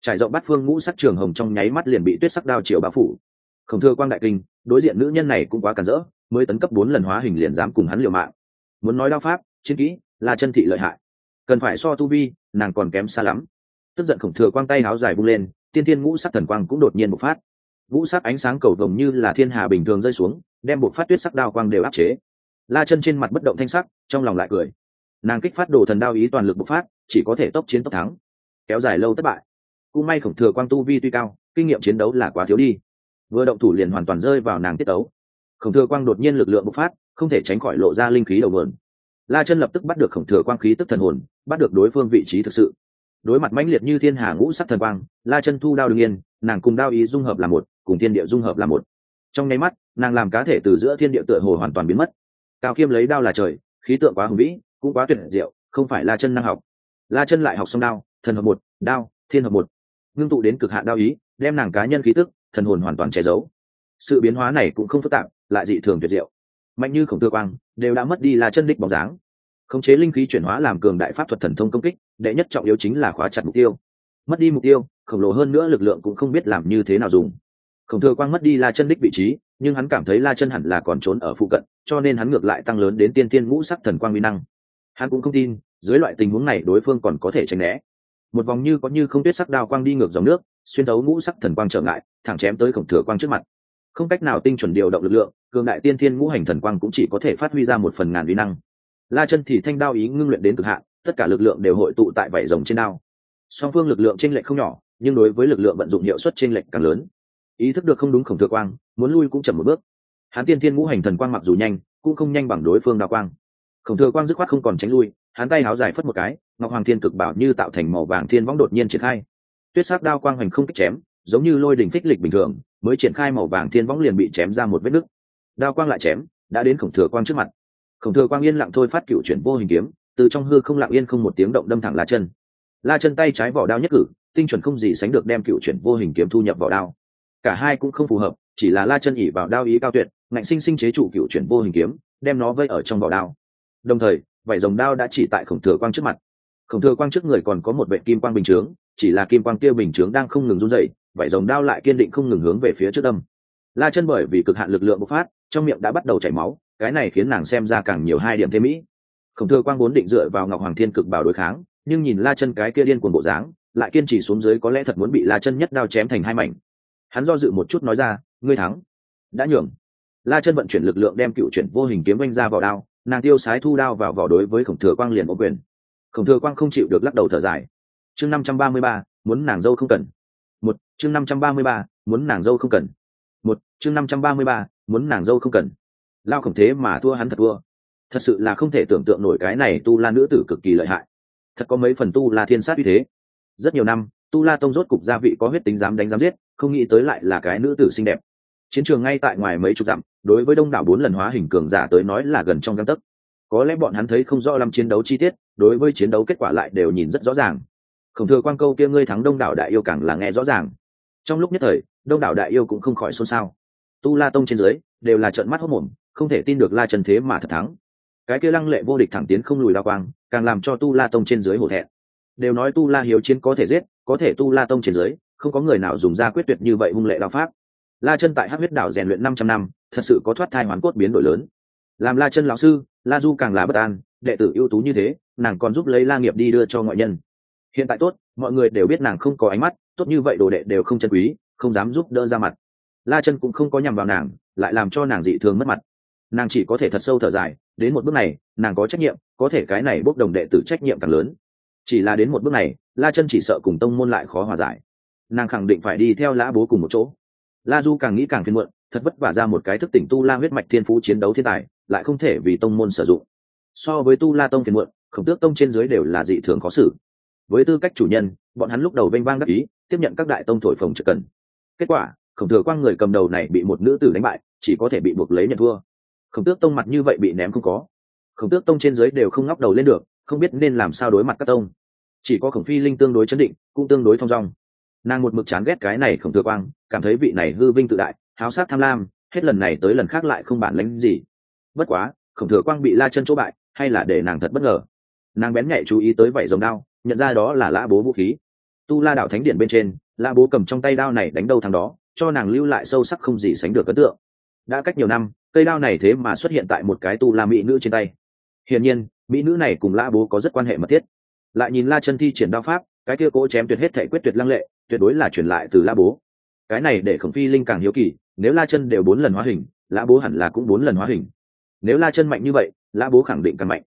Trải rộng bát phương ngũ sắc trường hồng trong nháy mắt liền bị tuyết sắc đao triều bao phủ. Khổng thừa quang đại kinh, đối diện nữ nhân này cũng quá cản rỡ, mới tấn cấp bốn lần hóa hình liền dám cùng hắn liều mạng. Muốn nói đao pháp chiến kỹ, là chân thị lợi hại. Cần phải so tu vi, nàng còn kém xa lắm. Tức giận khổng thừa quang tay áo dài vung lên, tiên thiên ngũ sắc thần quang cũng đột nhiên bộc phát. Ngũ sắc ánh sáng cầu vồng như là thiên hà bình thường rơi xuống, đem bộc phát tuyết sắc đao quang đều áp chế. La chân trên mặt bất động thanh sắc, trong lòng lại cười. Nàng kích phát đồ thần đao ý toàn lực bộc phát, chỉ có thể tốc chiến tốc thắng. Kéo dài lâu thất bại. Cũng may khổng thừa quang tu vi tuy cao, kinh nghiệm chiến đấu là quá thiếu đi. Vừa động thủ liền hoàn toàn rơi vào nàng tiết tấu. Khổng thừa quang đột nhiên lực lượng bộc phát, không thể tránh khỏi lộ ra linh khí đầu vườn la chân lập tức bắt được khổng thừa quang khí tức thần hồn, bắt được đối phương vị trí thực sự. Đối mặt mãnh liệt như thiên hà ngũ sắc thần quang, la chân thu đao đương nhiên, nàng cùng đao ý dung hợp là một, cùng thiên địa dung hợp là một. Trong nháy mắt, nàng làm cá thể từ giữa thiên địa tựa hồ hoàn toàn biến mất. Cao kiêm lấy đao là trời, khí tượng quá hùng vĩ, cũng quá tuyệt diệu, không phải la chân năng học. La chân lại học xong đao, thần hợp một, đao, thiên hợp một. Ngưng tụ đến cực hạn đao ý, đem nàng cá nhân khí tức, thần hồn hoàn toàn che giấu. Sự biến hóa này cũng không phức tạp, lại dị thường tuyệt diệu mạnh như khổng tư quang, đều đã mất đi la chân đích bóng dáng. Khống chế linh khí chuyển hóa làm cường đại pháp thuật thần thông công kích, đệ nhất trọng yếu chính là khóa chặt mục tiêu. Mất đi mục tiêu, khổng lồ hơn nữa lực lượng cũng không biết làm như thế nào dùng. Khổng thừa quang mất đi la chân đích vị trí, nhưng hắn cảm thấy la chân hẳn là còn trốn ở phụ cận, cho nên hắn ngược lại tăng lớn đến tiên tiên ngũ sắc thần quang uy năng. Hắn cũng không tin, dưới loại tình huống này đối phương còn có thể tránh né. Một vòng như có như không tuyết sắc đao quang đi ngược dòng nước, xuyên thấu ngũ sắc thần quang trở ngại, thẳng chém tới khổng thừa quang trước mặt không cách nào tinh chuẩn điều động lực lượng, cường đại tiên thiên ngũ hành thần quang cũng chỉ có thể phát huy ra một phần ngàn uy năng. La chân thì thanh đao ý ngưng luyện đến cực hạn, tất cả lực lượng đều hội tụ tại vảy rồng trên đao. Song phương lực lượng t r ê n lệch không nhỏ, nhưng đối với lực lượng vận dụng hiệu suất t r ê n lệch càng lớn. Ý thức được không đúng khổng thừa quang, muốn lui cũng chậm một bước. Hắn tiên thiên ngũ hành thần quang mặc dù nhanh, cũng không nhanh bằng đối phương đao quang. Khổng thừa quang dứt khoát không còn tránh lui, hắn tay háo dài phất một cái, ngọc hoàng thiên cực bảo như tạo thành màu vàng thiên võng đột nhiên triển khai. Tuyết sắc đao quang hoành không kích chém, giống như lôi đình phích lịch bình thường mới triển khai màu vàng thiên võng liền bị chém ra một vết nứt. Đao quang lại chém, đã đến khổng thừa quang trước mặt. Khổng thừa quang yên lặng thôi phát cựu chuyển vô hình kiếm, từ trong hư không lặng yên không một tiếng động đâm thẳng la chân. La chân tay trái vỏ đao nhất cử, tinh chuẩn không gì sánh được đem cựu chuyển vô hình kiếm thu nhập vào đao. Cả hai cũng không phù hợp, chỉ là la chân ỉ vào đao ý cao tuyệt, ngạnh sinh sinh chế trụ cựu chuyển vô hình kiếm, đem nó vây ở trong vỏ đao. Đồng thời, vảy dòng đao đã chỉ tại khổng thừa quang trước mặt. Khổng thừa quang trước người còn có một vệ kim quang bình chướng, chỉ là kim quang kia bình chướng đang không ngừng run dậy vảy rồng đao lại kiên định không ngừng hướng về phía trước đâm. La chân bởi vì cực hạn lực lượng bộc phát, trong miệng đã bắt đầu chảy máu, cái này khiến nàng xem ra càng nhiều hai điểm thêm mỹ. Khổng thừa quang vốn định dựa vào ngọc hoàng thiên cực bảo đối kháng, nhưng nhìn la chân cái kia điên cuồng bộ dáng, lại kiên trì xuống dưới có lẽ thật muốn bị la chân nhất đao chém thành hai mảnh. Hắn do dự một chút nói ra, ngươi thắng. Đã nhường. La chân vận chuyển lực lượng đem cựu chuyển vô hình kiếm oanh ra vào đao, nàng tiêu sái thu đao vào vỏ đối với khổng thừa quang liền ô quyền. Khổng thừa quang không chịu được lắc đầu thở dài. Chương năm trăm ba mươi ba, muốn nàng dâu không cần chương năm trăm ba mươi ba, muốn nàng dâu không cần. Một, chương năm trăm ba mươi ba, muốn nàng dâu không cần. Lao khổng thế mà thua hắn thật thua. Thật sự là không thể tưởng tượng nổi cái này tu la nữ tử cực kỳ lợi hại. Thật có mấy phần tu la thiên sát uy thế. Rất nhiều năm, tu la tông rốt cục gia vị có huyết tính dám đánh dám giết, không nghĩ tới lại là cái nữ tử xinh đẹp. Chiến trường ngay tại ngoài mấy chục dặm, đối với đông đảo bốn lần hóa hình cường giả tới nói là gần trong găng tấc. Có lẽ bọn hắn thấy không rõ lắm chiến đấu chi tiết, đối với chiến đấu kết quả lại đều nhìn rất rõ ràng. Khổng thừa quan câu kia ngươi thắng đông đảo đại yêu càng là nghe rõ ràng trong lúc nhất thời, đông đảo đại yêu cũng không khỏi xôn xao. Tu la tông trên dưới, đều là trận mắt hốc mồm, không thể tin được la trần thế mà thật thắng. Cái kia lăng lệ vô địch thẳng tiến không lùi đa quang, càng làm cho tu la tông trên dưới hổ thẹn. Đều nói tu la hiếu chiến có thể giết, có thể tu la tông trên dưới, không có người nào dùng ra quyết tuyệt như vậy hung lệ đao pháp. La chân tại hát huyết đảo rèn luyện năm trăm năm, thật sự có thoát thai hoàn cốt biến đổi lớn. Làm la chân lão sư, la du càng là bất an, đệ tử ưu tú như thế, nàng còn giúp lấy la nghiệp đi đưa cho ngoại nhân hiện tại tốt, mọi người đều biết nàng không có ánh mắt, tốt như vậy đồ đệ đều không chân quý, không dám giúp đỡ ra mặt. La chân cũng không có nhằm vào nàng, lại làm cho nàng dị thường mất mặt. Nàng chỉ có thể thật sâu thở dài, đến một bước này, nàng có trách nhiệm, có thể cái này bốc đồng đệ tử trách nhiệm càng lớn. Chỉ là đến một bước này, la chân chỉ sợ cùng tông môn lại khó hòa giải. Nàng khẳng định phải đi theo lã bố cùng một chỗ. La du càng nghĩ càng phiền muộn, thật vất vả ra một cái thức tỉnh tu la huyết mạch thiên phú chiến đấu thiên tài, lại không thể vì tông môn sử dụng. So với tu la tông phiền muộn, khổng tước tông trên dưới đều là dị thường khó xử với tư cách chủ nhân, bọn hắn lúc đầu vênh vang đắc ý, tiếp nhận các đại tông thổi phồng trực cần. Kết quả, khổng thừa quang người cầm đầu này bị một nữ tử đánh bại, chỉ có thể bị buộc lấy nhận thua. Khổng tước tông mặt như vậy bị ném không có. Khổng tước tông trên dưới đều không ngóc đầu lên được, không biết nên làm sao đối mặt các tông. Chỉ có khổng phi linh tương đối chấn định, cũng tương đối thong dong. Nàng một mực chán ghét cái này khổng thừa quang, cảm thấy vị này hư vinh tự đại, háo sát tham lam, hết lần này tới lần khác lại không bản lánh gì. Bất quá, khổng thừa quang bị la chân chỗ bại, hay là để nàng thật bất ngờ. Nàng bén nhạy chú ý tới vảy dòng đao nhận ra đó là lã bố vũ khí. Tu la đạo thánh điện bên trên, lã bố cầm trong tay đao này đánh đâu thằng đó, cho nàng lưu lại sâu sắc không gì sánh được ấn tượng. Đã cách nhiều năm, cây đao này thế mà xuất hiện tại một cái tu la mỹ nữ trên tay. Hiển nhiên, mỹ nữ này cùng lã bố có rất quan hệ mật thiết. Lại nhìn la chân thi triển đao pháp, cái kia cố chém tuyệt hết thể quyết tuyệt lăng lệ, tuyệt đối là truyền lại từ lã bố. Cái này để khổng phi linh càng hiếu kỳ, nếu la chân đều bốn lần hóa hình, lã bố hẳn là cũng bốn lần hóa hình. Nếu la chân mạnh như vậy, lã bố khẳng định càng mạnh.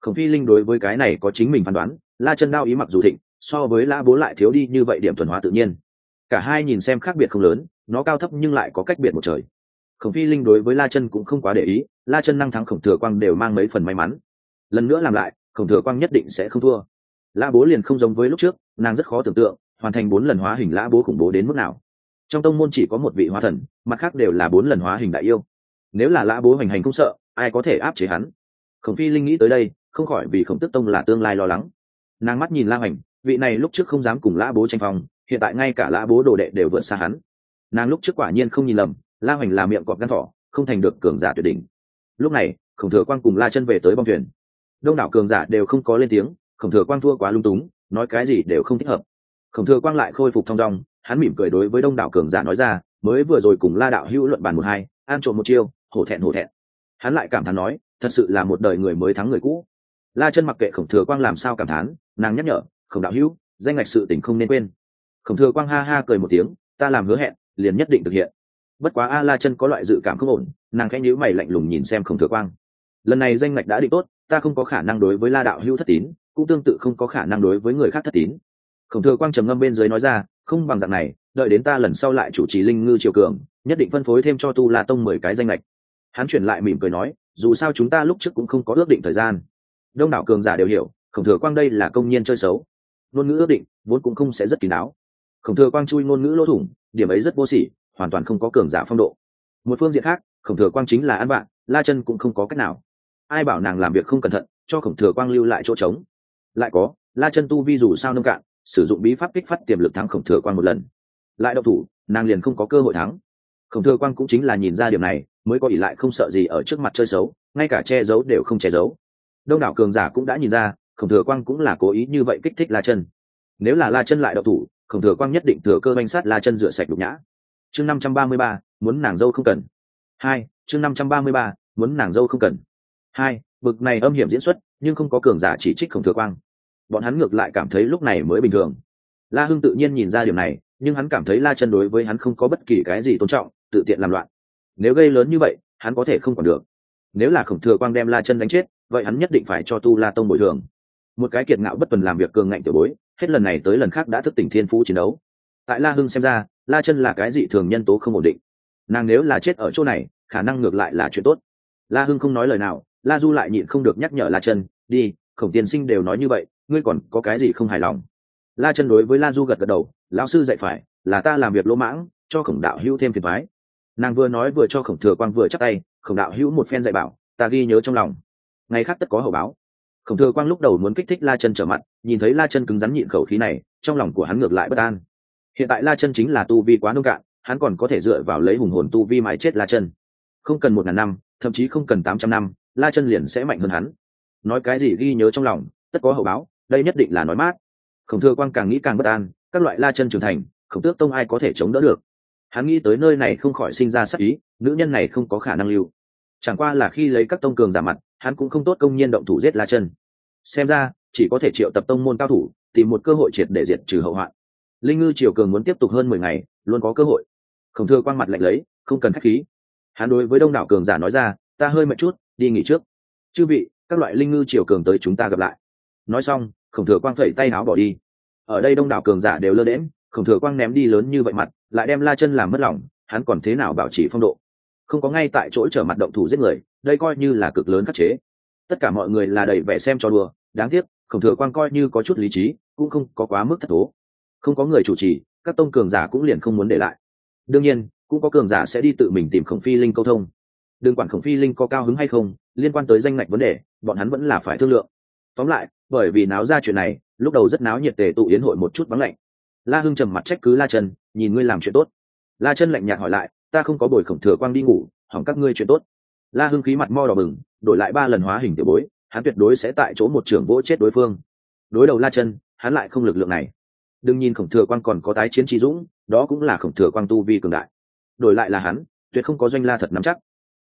Khổng phi linh đối với cái này có chính mình phán đoán la chân đao ý mặc dù thịnh, so với lã bố lại thiếu đi như vậy điểm thuần hóa tự nhiên. Cả hai nhìn xem khác biệt không lớn, nó cao thấp nhưng lại có cách biệt một trời. Khổng phi linh đối với la chân cũng không quá để ý, la chân năng thắng khổng thừa quang đều mang mấy phần may mắn. Lần nữa làm lại, khổng thừa quang nhất định sẽ không thua. Lã bố liền không giống với lúc trước, nàng rất khó tưởng tượng, hoàn thành bốn lần hóa hình lã bố khủng bố đến mức nào. Trong tông môn chỉ có một vị hóa thần, mặt khác đều là bốn lần hóa hình đại yêu. Nếu là lã bố hành hành không sợ, ai có thể áp chế hắn? Khổng phi linh nghĩ tới đây, không khỏi vì khổng tức tông là tương lai lo lắng nàng mắt nhìn la hoành vị này lúc trước không dám cùng lã bố tranh phong, hiện tại ngay cả lã bố đồ đệ đều vượt xa hắn. Nàng lúc trước quả nhiên không nhìn lầm la hoành là miệng cọp gan thỏ, không thành được cường giả tuyệt đỉnh. Lúc này, khổng thừa quang cùng la chân về tới bong thuyền. Đông đảo cường giả đều không có lên tiếng, khổng thừa quang thua quá lung túng, nói cái gì đều không thích hợp. Khổng thừa quang lại khôi phục thong dong, hắn mỉm cười đối với đông đảo cường giả nói ra, mới vừa rồi cùng la đạo hữu luận bàn một hai an trộm một chiêu, hổ thẹn hổ thẹn. Hắn lại cảm thán nói, thật sự là một đời người mới thắng người cũ. La chân mặc kệ khổng thừa quang làm sao cảm thán nàng nhắc nhở, khổng đạo hữu, danh ngạch sự tình không nên quên. Khổng thừa quang ha ha cười một tiếng, ta làm hứa hẹn, liền nhất định thực hiện. Bất quá a la chân có loại dự cảm không ổn, nàng khẽ nhíu mày lạnh lùng nhìn xem khổng thừa quang. Lần này danh ngạch đã định tốt, ta không có khả năng đối với la đạo hữu thất tín, cũng tương tự không có khả năng đối với người khác thất tín. Khổng thừa quang trầm ngâm bên dưới nói ra, không bằng dạng này, đợi đến ta lần sau lại chủ trì linh ngư triều cường, nhất định phân phối thêm cho tu la tông mười cái danh lệch hắn chuyển lại mỉm cười nói, dù sao chúng ta lúc trước cũng không có ước định thời gian. Đông đảo cường giả đều hiểu khổng thừa quang đây là công nhân chơi xấu. Ngôn ngữ ước định, vốn cũng không sẽ rất kín đáo. Khổng thừa quang chui ngôn ngữ lỗ thủng, điểm ấy rất vô sỉ, hoàn toàn không có cường giả phong độ. Một phương diện khác, khổng thừa quang chính là ăn bạn la chân cũng không có cách nào. Ai bảo nàng làm việc không cẩn thận, cho khổng thừa quang lưu lại chỗ trống. Lại có, la chân tu vi dù sao nông cạn, sử dụng bí pháp kích phát tiềm lực thắng khổng thừa quang một lần. Lại đậu thủ, nàng liền không có cơ hội thắng. Khổng thừa quang cũng chính là nhìn ra điểm này, mới có ỷ lại không sợ gì ở trước mặt chơi xấu, ngay cả che giấu đều không che giấu. Đông đảo cường giả cũng đã nhìn ra khổng thừa quang cũng là cố ý như vậy kích thích la chân. Nếu là la chân lại đậu thủ, khổng thừa quang nhất định thừa cơ banh sát la chân rửa sạch đục nhã. Chương năm trăm ba mươi ba, muốn nàng dâu không cần. Hai, chương năm trăm ba mươi ba, muốn nàng dâu không cần. Hai, bực này âm hiểm diễn xuất, nhưng không có cường giả chỉ trích khổng thừa quang. Bọn hắn ngược lại cảm thấy lúc này mới bình thường. La hưng tự nhiên nhìn ra điều này, nhưng hắn cảm thấy la chân đối với hắn không có bất kỳ cái gì tôn trọng, tự tiện làm loạn. Nếu gây lớn như vậy, hắn có thể không còn được. Nếu là khổng thừa quang đem la chân đánh chết, vậy hắn nhất định phải cho tu la tông bồi thường một cái kiệt ngạo bất tuần làm việc cường ngạnh tiểu bối, hết lần này tới lần khác đã thức tỉnh thiên phú chiến đấu. Tại la hưng xem ra, la chân là cái dị thường nhân tố không ổn định. Nàng nếu là chết ở chỗ này, khả năng ngược lại là chuyện tốt. La hưng không nói lời nào, la du lại nhịn không được nhắc nhở la chân, đi, khổng tiên sinh đều nói như vậy, ngươi còn có cái gì không hài lòng? La chân đối với la du gật gật đầu, lão sư dạy phải, là ta làm việc lỗ mãng, cho khổng đạo hữu thêm phiền thoái nàng vừa nói vừa cho khổng thừa quang vừa chắc tay, khổng đạo hữu một phen dạy bảo, ta ghi nhớ trong lòng. Ngày khác tất có hậu báo khổng thừa quang lúc đầu muốn kích thích la chân trở mặt, nhìn thấy la chân cứng rắn nhịn khẩu khí này, trong lòng của hắn ngược lại bất an. Hiện tại la chân chính là tu vi quá nông cạn, hắn còn có thể dựa vào lấy hùng hồn tu vi mãi chết la chân. Không cần một ngàn năm, thậm chí không cần tám trăm năm, la chân liền sẽ mạnh hơn hắn. Nói cái gì ghi nhớ trong lòng, tất có hậu báo, đây nhất định là nói mát. Khổng thừa quang càng nghĩ càng bất an, các loại la chân trưởng thành, khổng tước tông ai có thể chống đỡ được? Hắn nghĩ tới nơi này không khỏi sinh ra sắc ý, nữ nhân này không có khả năng lưu. Chẳng qua là khi lấy các tông cường giả mặt hắn cũng không tốt công nhiên động thủ giết la chân. Xem ra, chỉ có thể triệu tập tông môn cao thủ, tìm một cơ hội triệt để diệt trừ hậu hoạn. Linh ngư triều cường muốn tiếp tục hơn mười ngày, luôn có cơ hội. Khổng thừa quang mặt lạnh lấy, không cần k h á c h khí. Hắn đối với đông đảo cường giả nói ra, ta hơi mệt chút, đi nghỉ trước. Chư vị, các loại linh ngư triều cường tới chúng ta gặp lại. Nói xong, khổng thừa quang phẩy tay áo bỏ đi. Ở đây đông đảo cường giả đều lơ đễm khổng thừa quang ném đi lớn như vậy mặt, lại đem la chân làm mất lòng, hắn còn thế nào bảo trì phong độ? Không có ngay tại chỗ trở mặt động thủ giết người, đây coi như là cực lớn khắc chế. Tất cả mọi người là đầy vẻ xem cho đùa, đáng tiếc, khổng thừa quang coi như có chút lý trí, cũng không có quá mức thất thố. Không có người chủ trì, các tông cường giả cũng liền không muốn để lại. Đương nhiên, cũng có cường giả sẽ đi tự mình tìm khổng phi linh câu thông. Đừng quản khổng phi linh có cao hứng hay không, liên quan tới danh ngạch vấn đề, bọn hắn vẫn là phải thương lượng. Tóm lại, bởi vì náo ra chuyện này, lúc đầu rất náo nhiệt tề tụ yến hội một chút vắng lạnh. La hưng trầm mặt trách cứ la chân, nhìn ngươi làm chuyện tốt. La chân lạnh nhạt hỏi lại ta không có bồi khổng thừa quang đi ngủ, hỏng các ngươi chuyện tốt. La hưng khí mặt mo đỏ bừng, đổi lại ba lần hóa hình tiểu bối, hắn tuyệt đối sẽ tại chỗ một trưởng vỗ chết đối phương. Đối đầu la chân, hắn lại không lực lượng này. Đừng nhìn khổng thừa quang còn có tái chiến trí dũng, đó cũng là khổng thừa quang tu vi cường đại. Đổi lại là hắn, tuyệt không có doanh la thật nắm chắc.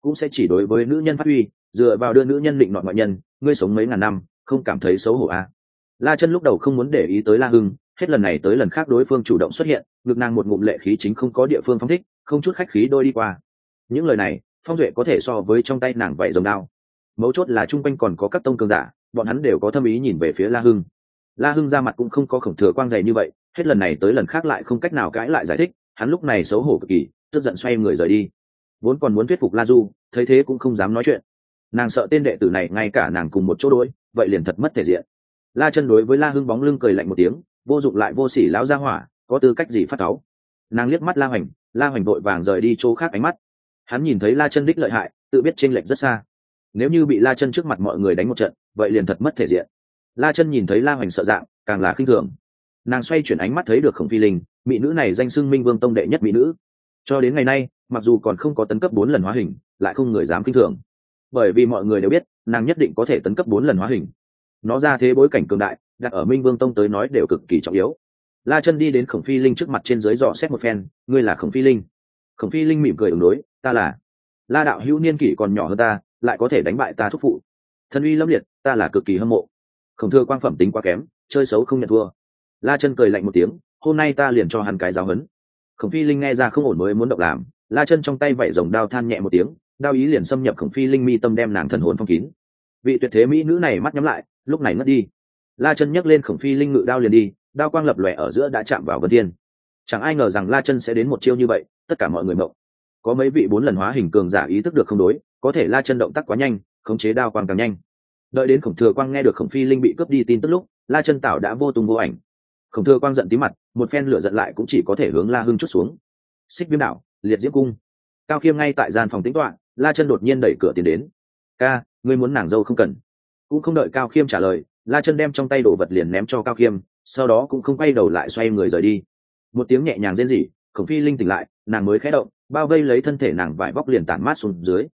Cũng sẽ chỉ đối với nữ nhân phát huy, dựa vào đưa nữ nhân định nọn ngoại nhân, ngươi sống mấy ngàn năm, không cảm thấy xấu hổ à. la chân lúc đầu không muốn để ý tới la hưng, hết lần này tới lần khác đối phương chủ động xuất hiện, ngực nàng một ngụm lệ khí chính không có địa phương phong thích không chút khách khí đôi đi qua. Những lời này, phong duệ có thể so với trong tay nàng vậy rồng đao. Mấu chốt là chung quanh còn có các tông cường giả, bọn hắn đều có thâm ý nhìn về phía la hưng. La hưng ra mặt cũng không có khổng thừa quang dày như vậy, hết lần này tới lần khác lại không cách nào cãi lại giải thích, hắn lúc này xấu hổ cực kỳ, tức giận xoay người rời đi. Vốn còn muốn thuyết phục la du, thấy thế cũng không dám nói chuyện. Nàng sợ tên đệ tử này ngay cả nàng cùng một chỗ đôi vậy liền thật mất thể diện. La chân đối với la hưng bóng lưng cười lạnh một tiếng, vô dụng lại vô sỉ lão gia hỏa, có tư cách gì phát cáu? Nàng liếc mắt la hoành la hoành vội vàng rời đi chỗ khác ánh mắt. Hắn nhìn thấy la chân đích lợi hại, tự biết chênh lệch rất xa. Nếu như bị la chân trước mặt mọi người đánh một trận, vậy liền thật mất thể diện. La chân nhìn thấy la hoành sợ dạng, càng là khinh thường. Nàng xoay chuyển ánh mắt thấy được khổng phi linh, mỹ nữ này danh xưng minh vương tông đệ nhất mỹ nữ. Cho đến ngày nay, mặc dù còn không có tấn cấp bốn lần hóa hình, lại không người dám khinh thường. Bởi vì mọi người đều biết, nàng nhất định có thể tấn cấp bốn lần hóa hình. Nó ra thế bối cảnh cường đại, đặt ở minh vương tông tới nói đều cực kỳ trọng yếu la chân đi đến khổng phi linh trước mặt trên dưới dò xét một phen, ngươi là khổng phi linh? Khổng phi linh mỉm cười ứng đối, ta là. La đạo hữu niên kỷ còn nhỏ hơn ta, lại có thể đánh bại ta thúc phụ. Thân uy lâm liệt, ta là cực kỳ hâm mộ. Khổng thừa quang phẩm tính quá kém, chơi xấu không nhận thua. La chân cười lạnh một tiếng, hôm nay ta liền cho hắn cái giáo hấn khổng phi linh nghe ra không ổn mới muốn động làm, la chân trong tay vẩy rồng đao than nhẹ một tiếng, đao ý liền xâm nhập khổng phi linh mi tâm đem nàng thần hồn phong kín. Vị tuyệt thế mỹ nữ này mắt nhắm lại, lúc này ngất đi. La chân nhấc lên khổng phi linh ngự đao liền đi đao quang lập lòe ở giữa đã chạm vào vân thiên. Chẳng ai ngờ rằng la chân sẽ đến một chiêu như vậy, tất cả mọi người mộng. Có mấy vị bốn lần hóa hình cường giả ý thức được không đối, có thể la chân động tác quá nhanh, khống chế đao quang càng nhanh. Đợi đến khổng thừa quang nghe được khổng phi linh bị cướp đi tin tức lúc, la chân tảo đã vô tung vô ảnh. Khổng thừa quang giận tí mặt, một phen lửa giận lại cũng chỉ có thể hướng la hưng chút xuống. Xích viêm đạo liệt diễm cung. Cao khiêm ngay tại gian phòng tính toạ la chân đột nhiên đẩy cửa tiến đến. Ca, ngươi muốn nàng dâu không cần. Cũng không đợi cao khiêm trả lời, la chân đem trong tay đồ vật liền ném cho cao khiêm sau đó cũng không quay đầu lại xoay người rời đi. Một tiếng nhẹ nhàng rên rỉ khổng phi linh tỉnh lại nàng mới khẽ động bao vây lấy thân thể nàng vải vóc liền tản mát xuống dưới.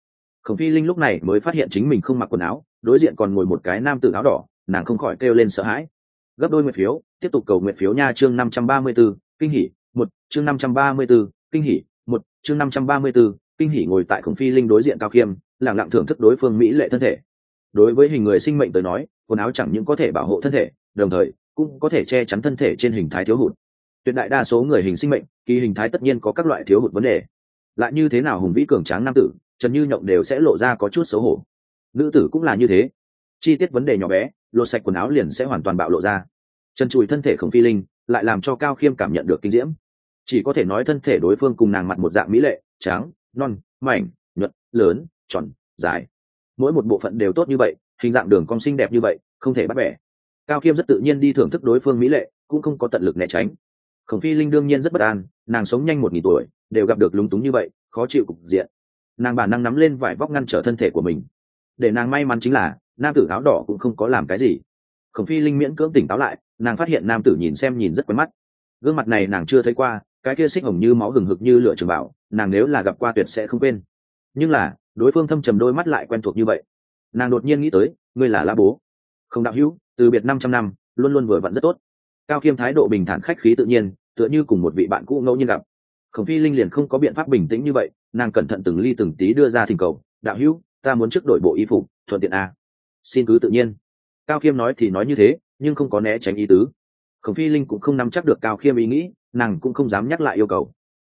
Khổng phi linh lúc này mới phát hiện chính mình không mặc quần áo đối diện còn ngồi một cái nam tử áo đỏ nàng không khỏi kêu lên sợ hãi. Gấp đôi nguyện phiếu tiếp tục cầu nguyện phiếu nha chương năm trăm ba mươi 534, kinh hỉ một chương năm trăm ba mươi 534, kinh hỉ một chương năm trăm ba mươi 534, kinh hỉ ngồi tại khổng phi linh đối diện cao khiêm lẳng lặng thưởng thức đối phương mỹ lệ thân thể. Đối với hình người sinh mệnh tới nói quần áo chẳng những có thể bảo hộ thân thể đồng thời cũng có thể che chắn thân thể trên hình thái thiếu hụt. Tuyệt đại đa số người hình sinh mệnh, kỳ hình thái tất nhiên có các loại thiếu hụt vấn đề. Lại như thế nào hùng vĩ cường tráng nam tử, trần như nhộng đều sẽ lộ ra có chút xấu hổ. Nữ tử cũng là như thế. Chi tiết vấn đề nhỏ bé, lột sạch quần áo liền sẽ hoàn toàn bạo lộ ra. Trần chùi thân thể khổng phi linh, lại làm cho cao khiêm cảm nhận được kinh diễm. Chỉ có thể nói thân thể đối phương cùng nàng mặt một dạng mỹ lệ, trắng, non, mảnh, nhuận, lớn, tròn, dài. Mỗi một bộ phận đều tốt như vậy, hình dạng đường cong xinh đẹp như vậy, không thể bắt bẻ cao khiêm rất tự nhiên đi thưởng thức đối phương mỹ lệ, cũng không có tận lực né tránh. Khổng phi linh đương nhiên rất bất an, nàng sống nhanh một nghìn tuổi, đều gặp được lúng túng như vậy, khó chịu cục diện. Nàng bản năng nắm lên vải vóc ngăn trở thân thể của mình. Để nàng may mắn chính là, nam tử áo đỏ cũng không có làm cái gì. Khổng phi linh miễn cưỡng tỉnh táo lại, nàng phát hiện nam tử nhìn xem nhìn rất quen mắt. Gương mặt này nàng chưa thấy qua, cái kia xích hồng như máu hừng hực như lửa trường bảo nàng nếu là gặp qua tuyệt sẽ không quên. Nhưng là, đối phương thâm trầm đôi mắt lại quen thuộc như vậy. Nàng đột nhiên nghĩ tới, ngươi là la bố. Không đạo hữu từ biệt năm trăm năm, luôn luôn vừa vặn rất tốt. Cao khiêm thái độ bình thản khách khí tự nhiên, tựa như cùng một vị bạn cũ ngẫu nhiên gặp. Khổng phi linh liền không có biện pháp bình tĩnh như vậy, nàng cẩn thận từng ly từng tí đưa ra thỉnh cầu, đạo hữu, ta muốn trước đội bộ y phục, thuận tiện a. Xin cứ tự nhiên. Cao khiêm nói thì nói như thế, nhưng không có né tránh ý tứ. Khổng phi linh cũng không nắm chắc được cao khiêm ý nghĩ, nàng cũng không dám nhắc lại yêu cầu.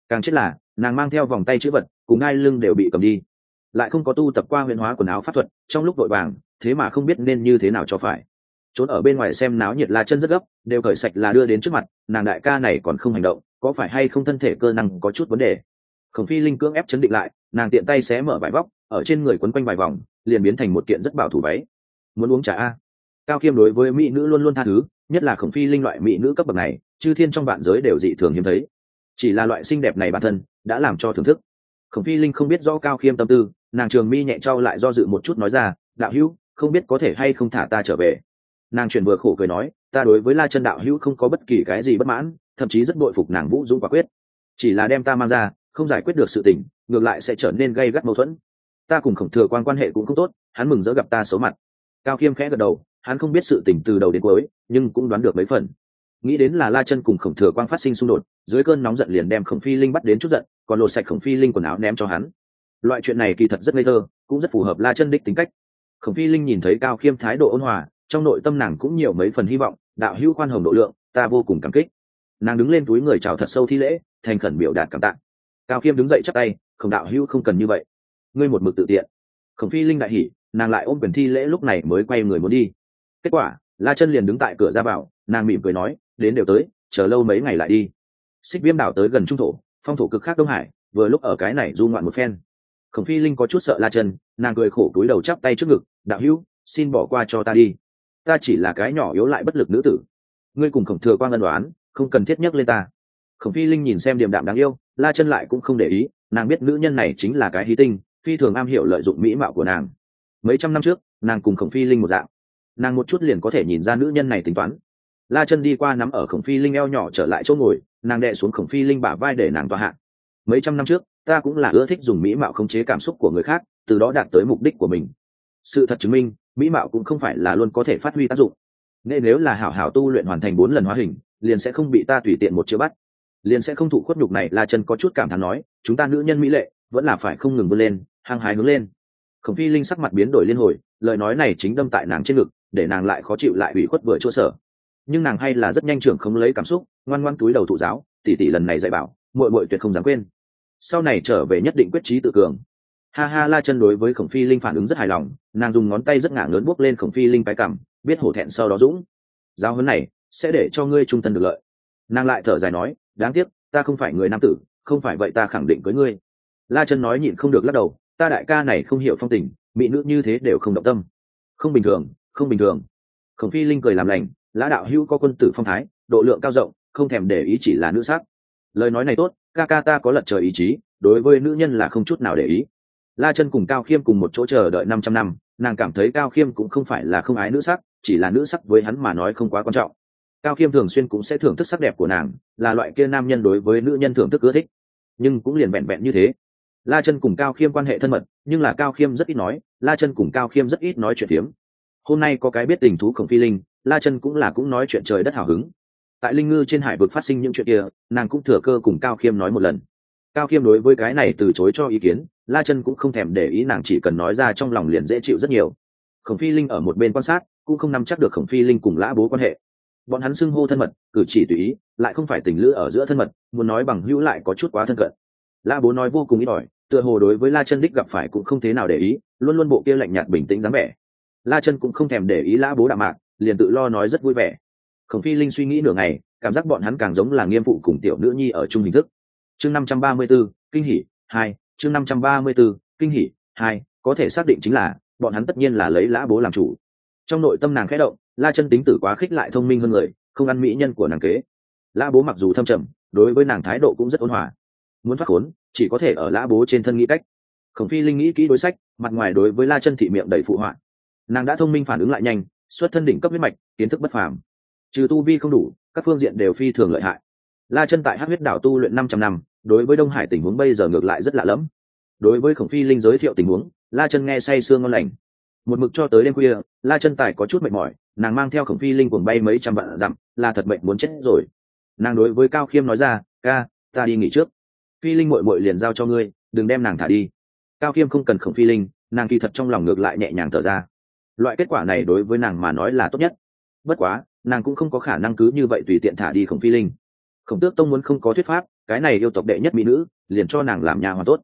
Càng chết là, nàng mang theo vòng tay chữ vật, cùng hai lưng đều bị cầm đi. Lại không có tu tập qua huyền hóa quần áo pháp thuật, trong lúc vội vàng, thế mà không biết nên như thế nào cho phải trốn ở bên ngoài xem náo nhiệt la chân rất gấp, đều cởi sạch là đưa đến trước mặt, nàng đại ca này còn không hành động, có phải hay không thân thể cơ năng có chút vấn đề? Khổng phi linh cưỡng ép chấn định lại, nàng tiện tay xé mở vải vóc, ở trên người quấn quanh vài vòng, liền biến thành một kiện rất bảo thủ váy. Muốn uống trà a? Cao khiêm đối với mỹ nữ luôn luôn tha thứ, nhất là khổng phi linh loại mỹ nữ cấp bậc này, chư thiên trong vạn giới đều dị thường hiếm thấy. Chỉ là loại xinh đẹp này bản thân, đã làm cho thưởng thức. Khổng phi linh không biết rõ cao khiêm tâm tư, nàng trường mi nhẹ trao lại do dự một chút nói ra, đạo hữu, không biết có thể hay không thả ta trở về nàng chuyển vừa khổ cười nói, ta đối với la chân đạo hữu không có bất kỳ cái gì bất mãn, thậm chí rất bội phục nàng vũ dũng quả quyết. Chỉ là đem ta mang ra, không giải quyết được sự tình, ngược lại sẽ trở nên gây gắt mâu thuẫn. Ta cùng khổng thừa quan quan hệ cũng không tốt, hắn mừng dỡ gặp ta xấu mặt. Cao khiêm khẽ gật đầu, hắn không biết sự tình từ đầu đến cuối, nhưng cũng đoán được mấy phần. Nghĩ đến là la chân cùng khổng thừa quang phát sinh xung đột, dưới cơn nóng giận liền đem khổng phi linh bắt đến chút giận, còn lột sạch khổng phi linh quần áo ném cho hắn. Loại chuyện này kỳ thật rất ngây thơ, cũng rất phù hợp la chân đích tính cách. Khổng phi linh nhìn thấy cao khiêm thái độ ôn hòa trong nội tâm nàng cũng nhiều mấy phần hy vọng, đạo hữu khoan hồng độ lượng, ta vô cùng cảm kích. Nàng đứng lên túi người chào thật sâu thi lễ, thành khẩn biểu đạt cảm tạng cao khiêm đứng dậy chắc tay, khổng đạo hữu không cần như vậy. Ngươi một mực tự tiện. Khổng phi linh đại hỉ, nàng lại ôm quyền thi lễ lúc này mới quay người muốn đi. Kết quả, la chân liền đứng tại cửa ra vào, nàng mỉm cười nói, đến đều tới, chờ lâu mấy ngày lại đi. Xích viêm đảo tới gần trung thổ, phong thổ cực khác đông hải, vừa lúc ở cái này du ngoạn một phen. Khổng phi linh có chút sợ la chân, nàng cười khổ túi đầu chắp tay trước ngực, đạo hữu, xin bỏ qua cho ta đi ta chỉ là cái nhỏ yếu lại bất lực nữ tử. Ngươi cùng khổng thừa quang ân đoán không cần thiết nhắc lên ta. Khổng phi linh nhìn xem điềm đạm đáng yêu, la chân lại cũng không để ý, nàng biết nữ nhân này chính là cái hí tinh, phi thường am hiểu lợi dụng mỹ mạo của nàng. Mấy trăm năm trước, nàng cùng khổng phi linh một dạng. Nàng một chút liền có thể nhìn ra nữ nhân này tính toán. La chân đi qua nắm ở khổng phi linh eo nhỏ trở lại chỗ ngồi, nàng đệ xuống khổng phi linh bả vai để nàng tòa hạn. mấy trăm năm trước, ta cũng là ưa thích dùng mỹ mạo khống chế cảm xúc của người khác, từ đó đạt tới mục đích của mình. Sự thật chứng minh mỹ mạo cũng không phải là luôn có thể phát huy tác dụng. Nên nếu là hảo hảo tu luyện hoàn thành bốn lần hóa hình, liền sẽ không bị ta tùy tiện một chữ bắt. Liền sẽ không thụ khuất nhục này, la chân có chút cảm thán nói, chúng ta nữ nhân mỹ lệ, vẫn là phải không ngừng vươn lên, hăng hái hướng lên. Khổng phi linh sắc mặt biến đổi liên hồi, lời nói này chính đâm tại nàng trên ngực, để nàng lại khó chịu lại ủy khuất vừa chỗ sở nhưng nàng hay là rất nhanh trưởng không lấy cảm xúc, ngoan ngoan túi đầu thụ giáo, tỷ tỷ lần này dạy bảo, muội muội tuyệt không dám quên. Sau này trở về nhất định quyết trí tự cường ha ha, la chân đối với khổng phi linh phản ứng rất hài lòng, nàng dùng ngón tay rất ngả lớn buốc lên khổng phi linh cái cảm biết hổ thẹn sau đó dũng. Giáo huấn này, sẽ để cho ngươi trung thân được lợi. Nàng lại thở dài nói, đáng tiếc, ta không phải người nam tử, không phải vậy ta khẳng định với ngươi. La chân nói nhịn không được lắc đầu, ta đại ca này không hiểu phong tình, mỹ nữ như thế đều không động tâm. Không bình thường, không bình thường. Khổng phi linh cười làm lành, lã đạo hữu có quân tử phong thái, độ lượng cao rộng, không thèm để ý chỉ là nữ sắc. Lời nói này tốt, ca ca ta có lật trời ý chí, đối với nữ nhân là không chút nào để ý la chân cùng cao khiêm cùng một chỗ chờ đợi năm trăm năm, nàng cảm thấy cao khiêm cũng không phải là không ái nữ sắc, chỉ là nữ sắc với hắn mà nói không quá quan trọng. Cao khiêm thường xuyên cũng sẽ thưởng thức sắc đẹp của nàng, là loại kia nam nhân đối với nữ nhân thưởng thức ưa thích. Nhưng cũng liền vẹn vẹn như thế. La chân cùng cao khiêm quan hệ thân mật, nhưng là cao khiêm rất ít nói, la chân cùng cao khiêm rất ít nói chuyện tiếng. hôm nay có cái biết tình thú khổng phi linh, la chân cũng là cũng nói chuyện trời đất hào hứng. Tại linh ngư trên hải vực phát sinh những chuyện kia, nàng cũng thừa cơ cùng cao khiêm nói một lần. Cao khiêm đối với cái này từ chối cho ý kiến la chân cũng không thèm để ý nàng chỉ cần nói ra trong lòng liền dễ chịu rất nhiều. Khổng phi linh ở một bên quan sát, cũng không nắm chắc được khổng phi linh cùng lã bố quan hệ. Bọn hắn xưng hô thân mật, cử chỉ tùy ý, lại không phải tình lữ ở giữa thân mật, muốn nói bằng hữu lại có chút quá thân cận. Lã bố nói vô cùng ít ỏi, tựa hồ đối với la chân đích gặp phải cũng không thế nào để ý, luôn luôn bộ kia lạnh nhạt bình tĩnh dáng vẻ. La chân cũng không thèm để ý lã bố đạm mạc, liền tự lo nói rất vui vẻ. Khổng phi linh suy nghĩ nửa ngày, cảm giác bọn hắn càng giống là nghiêm phụ cùng tiểu nữ nhi ở chung hình thức. Chương năm trăm ba mươi b ố kinh hỉ, hai chương năm trăm ba mươi b ố kinh hỉ, hai, có thể xác định chính là, bọn hắn tất nhiên là lấy lã bố làm chủ. Trong nội tâm nàng khẽ động, la chân tính tử quá khích lại thông minh hơn người, không ăn mỹ nhân của nàng kế. Lã bố mặc dù thâm trầm, đối với nàng thái độ cũng rất ôn hòa. Muốn thoát khốn, chỉ có thể ở lã bố trên thân nghĩ cách. Khổng phi linh nghĩ kỹ đối sách, mặt ngoài đối với la chân thị miệng đầy phụ họa. Nàng đã thông minh phản ứng lại nhanh, xuất thân đỉnh cấp huyết mạch, kiến thức bất phàm. Trừ tu vi không đủ, các phương diện đều phi thường lợi hại. La chân tại hắc huyết đảo tu luyện năm trăm năm đối với đông hải tình huống bây giờ ngược lại rất lạ lẫm. Đối với khổng phi linh giới thiệu tình huống, la chân nghe say sương ngon lành. Một mực cho tới đêm khuya, la chân tài có chút mệt mỏi, nàng mang theo khổng phi linh cuồng bay mấy trăm vạn dặm, là thật mệnh muốn chết rồi. Nàng đối với cao khiêm nói ra, ca, ta đi nghỉ trước. Phi linh mội mội liền giao cho ngươi, đừng đem nàng thả đi. Cao khiêm không cần khổng phi linh, nàng kỳ thật trong lòng ngược lại nhẹ nhàng thở ra. Loại kết quả này đối với nàng mà nói là tốt nhất. Bất quá, nàng cũng không có khả năng cứ như vậy tùy tiện thả đi khổng phi linh. Khổng tước tông muốn không có thuyết pháp cái này yêu tộc đệ nhất mỹ nữ, liền cho nàng làm nhà hoàn tốt.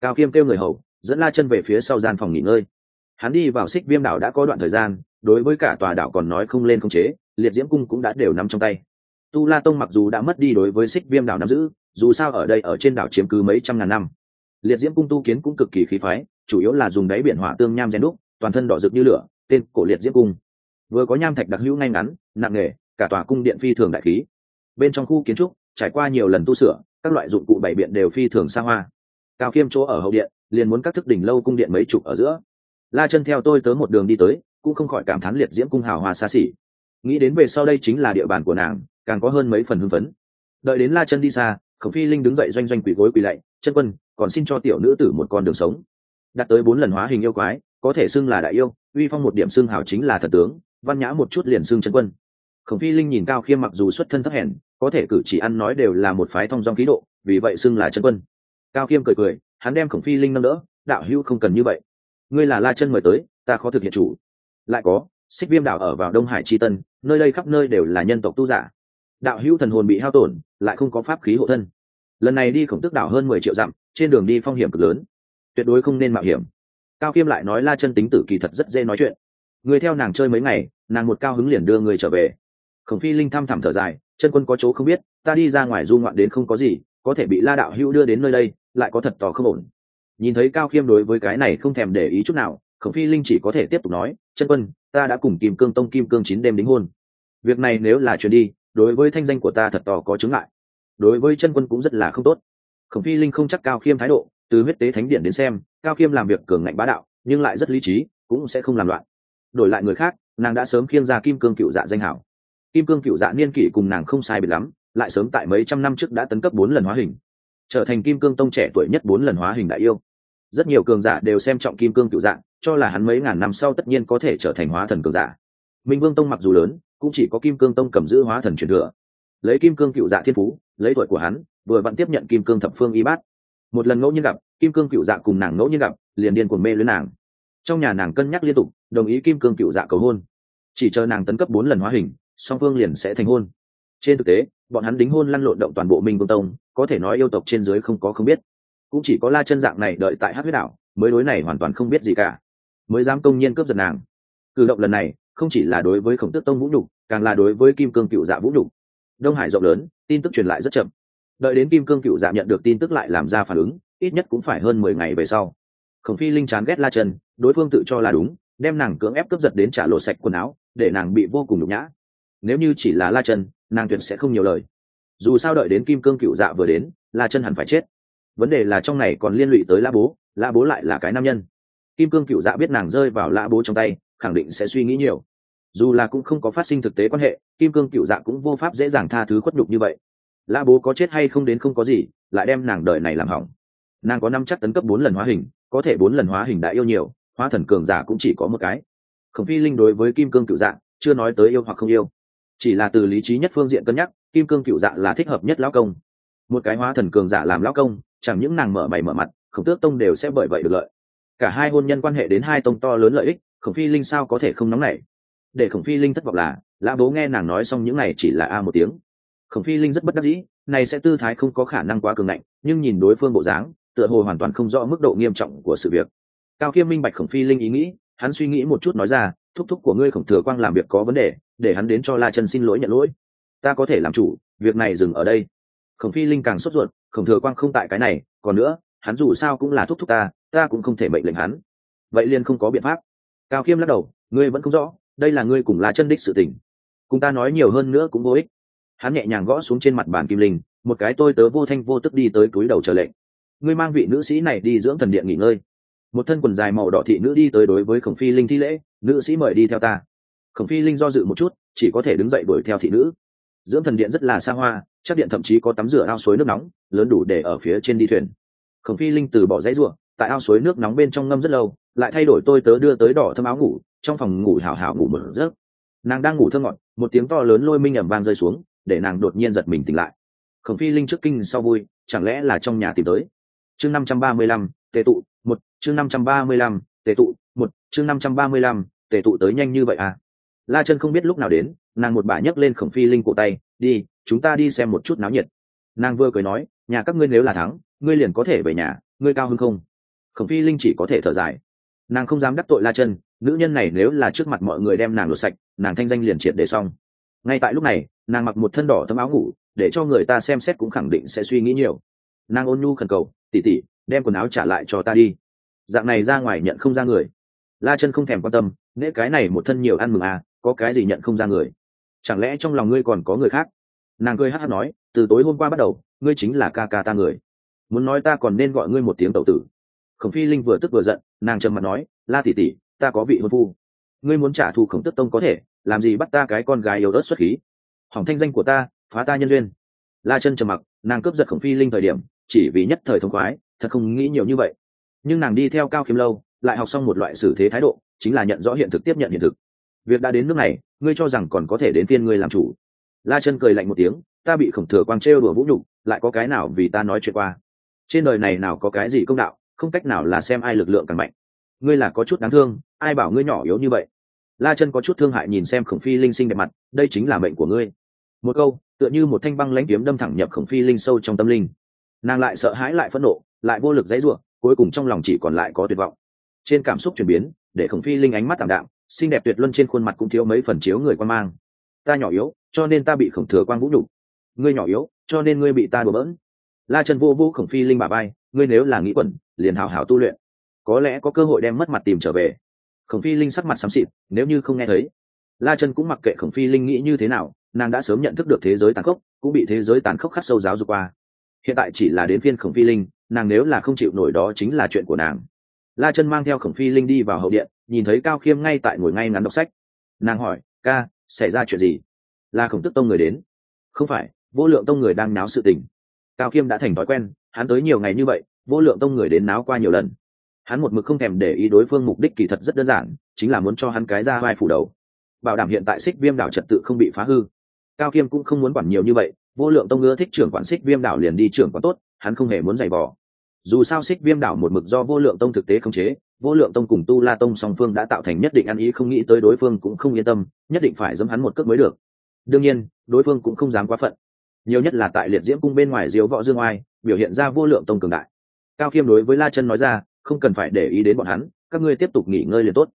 Cao khiêm kêu người hầu, dẫn la chân về phía sau gian phòng nghỉ ngơi. Hắn đi vào xích viêm đảo đã có đoạn thời gian, đối với cả tòa đảo còn nói không lên không chế, liệt diễm cung cũng đã đều nắm trong tay. Tu la tông mặc dù đã mất đi đối với xích viêm đảo nắm giữ, dù sao ở đây ở trên đảo chiếm cứ mấy trăm ngàn năm. Liệt diễm cung tu kiến cũng cực kỳ khí phái, chủ yếu là dùng đáy biển hỏa tương nham rèn đúc, toàn thân đỏ rực như lửa, tên cổ liệt diễm cung. Vừa có nham thạch đặc hữu ngay ngắn, nặng nề, cả tòa cung điện phi thường đại khí. Bên trong khu kiến trúc, trải qua nhiều lần tu sửa các loại dụng cụ bảy biện đều phi thường xa hoa. Cao khiêm chỗ ở hậu điện, liền muốn các thức đỉnh lâu cung điện mấy chục ở giữa. La chân theo tôi tới một đường đi tới, cũng không khỏi cảm thán liệt diễm cung hào hoa xa xỉ. Nghĩ đến về sau đây chính là địa bàn của nàng, càng có hơn mấy phần hưng phấn. Đợi đến la chân đi xa, khổng phi linh đứng dậy doanh doanh quỳ gối quỳ lạy, chân quân, còn xin cho tiểu nữ tử một con đường sống. Đặt tới bốn lần hóa hình yêu quái, có thể xưng là đại yêu, uy phong một điểm xưng hào chính là thần tướng, văn nhã một chút liền xưng chân quân khổng phi linh nhìn cao khiêm mặc dù xuất thân thấp hèn, có thể cử chỉ ăn nói đều là một phái thong dong khí độ, vì vậy xưng là chân quân. Cao khiêm cười cười, hắn đem khổng phi linh nâng đỡ, đạo hữu không cần như vậy. Ngươi là la chân mời tới, ta khó thực hiện chủ. Lại có, xích viêm đảo ở vào đông hải tri tân, nơi đây khắp nơi đều là nhân tộc tu giả. Đạo hữu thần hồn bị hao tổn, lại không có pháp khí hộ thân. Lần này đi khổng tức đảo hơn mười triệu dặm, trên đường đi phong hiểm cực lớn. Tuyệt đối không nên mạo hiểm. Cao khiêm lại nói la chân tính tử kỳ thật rất dễ nói chuyện. Người theo nàng chơi mấy ngày, nàng một cao hứng liền đưa người trở về khổng phi linh thăm thẳm thở dài, chân quân có chỗ không biết, ta đi ra ngoài du ngoạn đến không có gì, có thể bị la đạo hữu đưa đến nơi đây, lại có thật tò không ổn. Nhìn thấy cao khiêm đối với cái này không thèm để ý chút nào, khổng phi linh chỉ có thể tiếp tục nói, chân quân, ta đã cùng kim cương tông kim cương chín đêm đính hôn. Việc này nếu là chuyển đi, đối với thanh danh của ta thật tò có chứng ngại. Đối với chân quân cũng rất là không tốt. Khổng phi linh không chắc cao khiêm thái độ, từ huyết tế thánh điện đến xem, cao khiêm làm việc cường ngạnh bá đạo, nhưng lại rất lý trí, cũng sẽ không làm loạn. Đổi lại người khác, nàng đã sớm khiêng ra kim cương cựu dạ danh hảo kim cương cựu dạ niên kỷ cùng nàng không sai biệt lắm, lại sớm tại mấy trăm năm trước đã tấn cấp bốn lần hóa hình, trở thành kim cương tông trẻ tuổi nhất bốn lần hóa hình đại yêu. Rất nhiều cường giả đều xem trọng kim cương cựu dạ cho là hắn mấy ngàn năm sau tất nhiên có thể trở thành hóa thần cường giả. Minh vương tông mặc dù lớn, cũng chỉ có kim cương tông cầm giữ hóa thần truyền thừa. Lấy kim cương cựu dạ thiên phú, lấy tuổi của hắn, vừa vặn tiếp nhận kim cương thập phương y bát. Một lần ngẫu nhiên gặp, kim cương cựu dạ cùng nàng ngẫu nhiên gặp, liền điên cuồng mê lưới nàng. Trong nhà nàng cân nhắc liên tục, đồng ý kim cương cựu dạ cầu hôn. Chỉ chờ nàng tấn cấp bốn lần hóa hình song phương liền sẽ thành hôn. Trên thực tế, bọn hắn đính hôn lăn lộn động toàn bộ minh vương tông, có thể nói yêu tộc trên dưới không có không biết. Cũng chỉ có la chân dạng này đợi tại hát huyết đảo, mới đối này hoàn toàn không biết gì cả. Mới dám công nhiên cướp giật nàng. Cử động lần này, không chỉ là đối với khổng tước tông vũ nhục, càng là đối với kim cương cựu dạ vũ nhục. Đông hải rộng lớn, tin tức truyền lại rất chậm. Đợi đến kim cương cựu dạ nhận được tin tức lại làm ra phản ứng, ít nhất cũng phải hơn mười ngày về sau. Khổng phi linh chán ghét la chân, đối phương tự cho là đúng, đem nàng cưỡng ép cướp giật đến trả lộ sạch quần áo, để nàng bị vô cùng nhục nhã nếu như chỉ là la chân, nàng tuyệt sẽ không nhiều lời. Dù sao đợi đến kim cương cựu dạ vừa đến, la chân hẳn phải chết. Vấn đề là trong này còn liên lụy tới la bố la bố lại là cái nam nhân. Kim cương cựu dạ biết nàng rơi vào la bố trong tay, khẳng định sẽ suy nghĩ nhiều. Dù là cũng không có phát sinh thực tế quan hệ, kim cương cựu dạ cũng vô pháp dễ dàng tha thứ khuất nhục như vậy. La bố có chết hay không đến không có gì, lại đem nàng đợi này làm hỏng. Nàng có năm chắc tấn cấp bốn lần hóa hình, có thể bốn lần hóa hình đã yêu nhiều, hóa thần cường giả cũng chỉ có một cái. Khổng phi linh đối với kim cương cựu dạ chưa nói tới yêu hoặc không yêu chỉ là từ lý trí nhất phương diện cân nhắc, kim cương cựu dạ là thích hợp nhất lão công. Một cái hóa thần cường giả làm lão công, chẳng những nàng mở mày mở mặt, khổng tước tông đều sẽ bởi vậy được lợi. Cả hai hôn nhân quan hệ đến hai tông to lớn lợi ích, khổng phi linh sao có thể không nóng nảy? Để khổng phi linh thất vọng là, lã bố nghe nàng nói xong những này chỉ là a một tiếng. Khổng phi linh rất bất đắc dĩ, này sẽ tư thái không có khả năng quá cường ngạnh, nhưng nhìn đối phương bộ dáng, tựa hồ hoàn toàn không rõ mức độ nghiêm trọng của sự việc. Cao khiêm minh bạch khổng phi linh ý nghĩ, hắn suy nghĩ một chút nói ra, thúc thúc của ngươi khổng thừa quang làm việc có vấn đề để hắn đến cho la chân xin lỗi nhận lỗi. Ta có thể làm chủ, việc này dừng ở đây. Khổng phi linh càng sốt ruột, khổng thừa quang không tại cái này, còn nữa, hắn dù sao cũng là thúc thúc ta ta cũng không thể mệnh lệnh hắn. Vậy liền không có biện pháp. Cao khiêm lắc đầu, ngươi vẫn không rõ, đây là ngươi cùng la chân đích sự tình. Cùng ta nói nhiều hơn nữa cũng vô ích. Hắn nhẹ nhàng gõ xuống trên mặt bàn kim linh, một cái tôi tớ vô thanh vô tức đi tới túi đầu trở lệnh. Ngươi mang vị nữ sĩ này đi dưỡng thần điện nghỉ ngơi. Một thân quần dài màu đỏ thị nữ đi tới đối với khổng phi linh thi lễ, nữ sĩ mời đi theo ta khổng phi linh do dự một chút, chỉ có thể đứng dậy đuổi theo thị nữ. Dưỡng thần điện rất là xa hoa, chắc điện thậm chí có tắm rửa ao suối nước nóng, lớn đủ để ở phía trên đi thuyền. Khổng phi linh từ bỏ dãy ruộng, tại ao suối nước nóng bên trong ngâm rất lâu, lại thay đổi tôi tớ đưa tới đỏ thơm áo ngủ, trong phòng ngủ hào hào ngủ một giấc. Nàng đang ngủ thơ ngọt, một tiếng to lớn lôi minh ẩm vang rơi xuống, để nàng đột nhiên giật mình tỉnh lại. Khổng phi linh trước kinh sau vui, chẳng lẽ là trong nhà tìm tới? Chương năm trăm ba mươi lăm tệ tụ, một, chương năm trăm ba mươi lăm tệ tụ, một, chương năm trăm ba mươi lăm tệ tụ tới nhanh như vậy à? La chân không biết lúc nào đến, nàng một bà nhấc lên khổng phi linh cổ tay, đi, chúng ta đi xem một chút náo nhiệt. Nàng vừa cười nói, nhà các ngươi nếu là thắng, ngươi liền có thể về nhà, ngươi cao hơn không? Khổng phi linh chỉ có thể thở dài. Nàng không dám đắc tội la chân, nữ nhân này nếu là trước mặt mọi người đem nàng lột sạch, nàng thanh danh liền triệt để xong. Ngay tại lúc này, nàng mặc một thân đỏ thấm áo ngủ, để cho người ta xem xét cũng khẳng định sẽ suy nghĩ nhiều. Nàng ôn nhu khẩn cầu tỉ tỉ đem quần áo trả lại cho ta đi. Dạng này ra ngoài nhận không ra người. La chân không thèm quan tâm, nễ cái này một thân nhiều ăn mừng à có cái gì nhận không ra người? Chẳng lẽ trong lòng ngươi còn có người khác? Nàng cười hát hát nói, từ tối hôm qua bắt đầu, ngươi chính là ca ca ta người. Muốn nói ta còn nên gọi ngươi một tiếng tẩu tử. Khổng phi linh vừa tức vừa giận, nàng trầm mặt nói, la tỉ tỉ ta có vị hôn phu. Ngươi muốn trả thù khổng tức tông có thể, làm gì bắt ta cái con gái yếu ớt xuất khí? Hỏng thanh danh của ta, phá ta nhân duyên. La chân trầm mặc, nàng cướp giật khổng phi linh thời điểm, chỉ vì nhất thời thông khoái, thật không nghĩ nhiều như vậy. Nhưng nàng đi theo cao kiếm lâu, lại học xong một loại xử thế thái độ, chính là nhận rõ hiện thực tiếp nhận hiện thực việc đã đến nước này, ngươi cho rằng còn có thể đến tiên ngươi làm chủ. La chân cười lạnh một tiếng, ta bị khổng thừa quang trêu đùa vũ nhục, lại có cái nào vì ta nói chuyện qua? Trên đời này nào có cái gì công đạo, không cách nào là xem ai lực lượng càng mạnh. Ngươi là có chút đáng thương, ai bảo ngươi nhỏ yếu như vậy? La chân có chút thương hại nhìn xem khổng phi linh sinh đẹp mặt, đây chính là mệnh của ngươi. Một câu, tựa như một thanh băng lãnh kiếm đâm thẳng nhập khổng phi linh sâu trong tâm linh. Nàng lại sợ hãi lại phẫn nộ, lại vô lực dãy ruộng cuối cùng trong lòng chỉ còn lại có tuyệt vọng. Trên cảm xúc chuyển biến, để khổng phi linh ánh mắt tạm đạm xinh đẹp tuyệt luân trên khuôn mặt cũng thiếu mấy phần chiếu người quan mang. Ta nhỏ yếu, cho nên ta bị khổng thừa quang vũ nhục. Ngươi nhỏ yếu, cho nên ngươi bị ta đùa bỡn. La chân vô vô khổng phi linh bà bay ngươi nếu là nghĩ quẩn, liền hào hào tu luyện. Có lẽ có cơ hội đem mất mặt tìm trở về. Khổng phi linh sắc mặt xám xịt, nếu như không nghe thấy. La chân cũng mặc kệ khổng phi linh nghĩ như thế nào, nàng đã sớm nhận thức được thế giới tàn khốc, cũng bị thế giới tàn khốc khắc sâu giáo dục qua. Hiện tại chỉ là đến phiên khổng phi linh, nàng nếu là không chịu nổi đó chính là chuyện của nàng. La chân mang theo khổng phi linh đi vào hậu điện nhìn thấy cao khiêm ngay tại ngồi ngay ngắn đọc sách. Nàng hỏi, ca, xảy ra chuyện gì? Là khổng tức tông người đến. Không phải, vô lượng tông người đang náo sự tình. Cao khiêm đã thành thói quen, hắn tới nhiều ngày như vậy, vô lượng tông người đến náo qua nhiều lần. Hắn một mực không thèm để ý đối phương mục đích kỳ thật rất đơn giản, chính là muốn cho hắn cái ra vai phủ đầu. Bảo đảm hiện tại xích viêm đảo trật tự không bị phá hư. Cao khiêm cũng không muốn quản nhiều như vậy, vô lượng tông ưa thích trưởng quản xích viêm đảo liền đi trưởng quản tốt, hắn không hề muốn giày vò. Dù sao xích viêm đảo một mực do vô lượng tông thực tế khống chế vô lượng tông cùng tu la tông song phương đã tạo thành nhất định ăn ý, không nghĩ tới đối phương cũng không yên tâm, nhất định phải dấm hắn một cước mới được. Đương nhiên, đối phương cũng không dám quá phận. Nhiều nhất là tại liệt diễm cung bên ngoài diếu võ dương oai, biểu hiện ra vô lượng tông cường đại. Cao khiêm đối với la chân nói ra, không cần phải để ý đến bọn hắn, các ngươi tiếp tục nghỉ ngơi liền tốt.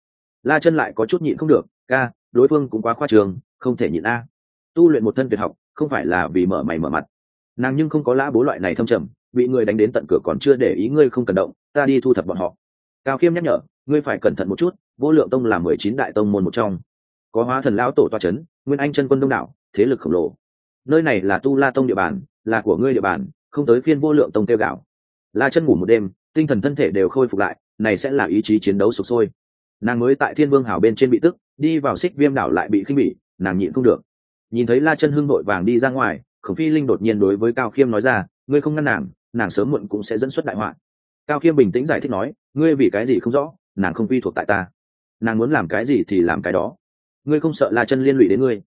La chân lại có chút nhịn không được, ca, đối phương cũng quá khoa trường không thể nhịn a. Tu luyện một thân tuyệt học, không phải là vì mở mày mở mặt. Nàng nhưng không có lã bố loại này thâm trầm, bị người đánh đến tận cửa còn chưa để ý ngươi không cần động, ta đi thu thập bọn họ cao khiêm nhắc nhở, ngươi phải cẩn thận một chút, vô lượng tông là mười chín đại tông môn một trong. Có hóa thần lão tổ toa c h ấ n nguyên anh chân quân đông đảo, thế lực khổng lồ. Nơi này là tu la tông địa bàn, là của ngươi địa bàn, không tới phiên vô lượng tông tiêu gạo. La chân ngủ một đêm, tinh thần thân thể đều khôi phục lại, này sẽ là ý chí chiến đấu sụp sôi. Nàng mới tại thiên vương hảo bên trên bị tức, đi vào xích viêm đảo lại bị khinh bỉ, nàng nhịn không được. Nhìn thấy la chân hưng nội vàng đi ra ngoài, khổng phi linh đột nhiên đối với cao khiêm nói ra, ngươi không ngăn nàng nàng sớm muộn cũng sẽ dẫn xuất đại họa cao khiêm bình tĩnh giải thích nói, ngươi vì cái gì không rõ, nàng không quy thuộc tại ta. Nàng muốn làm cái gì thì làm cái đó. Ngươi không sợ la chân liên lụy đến ngươi?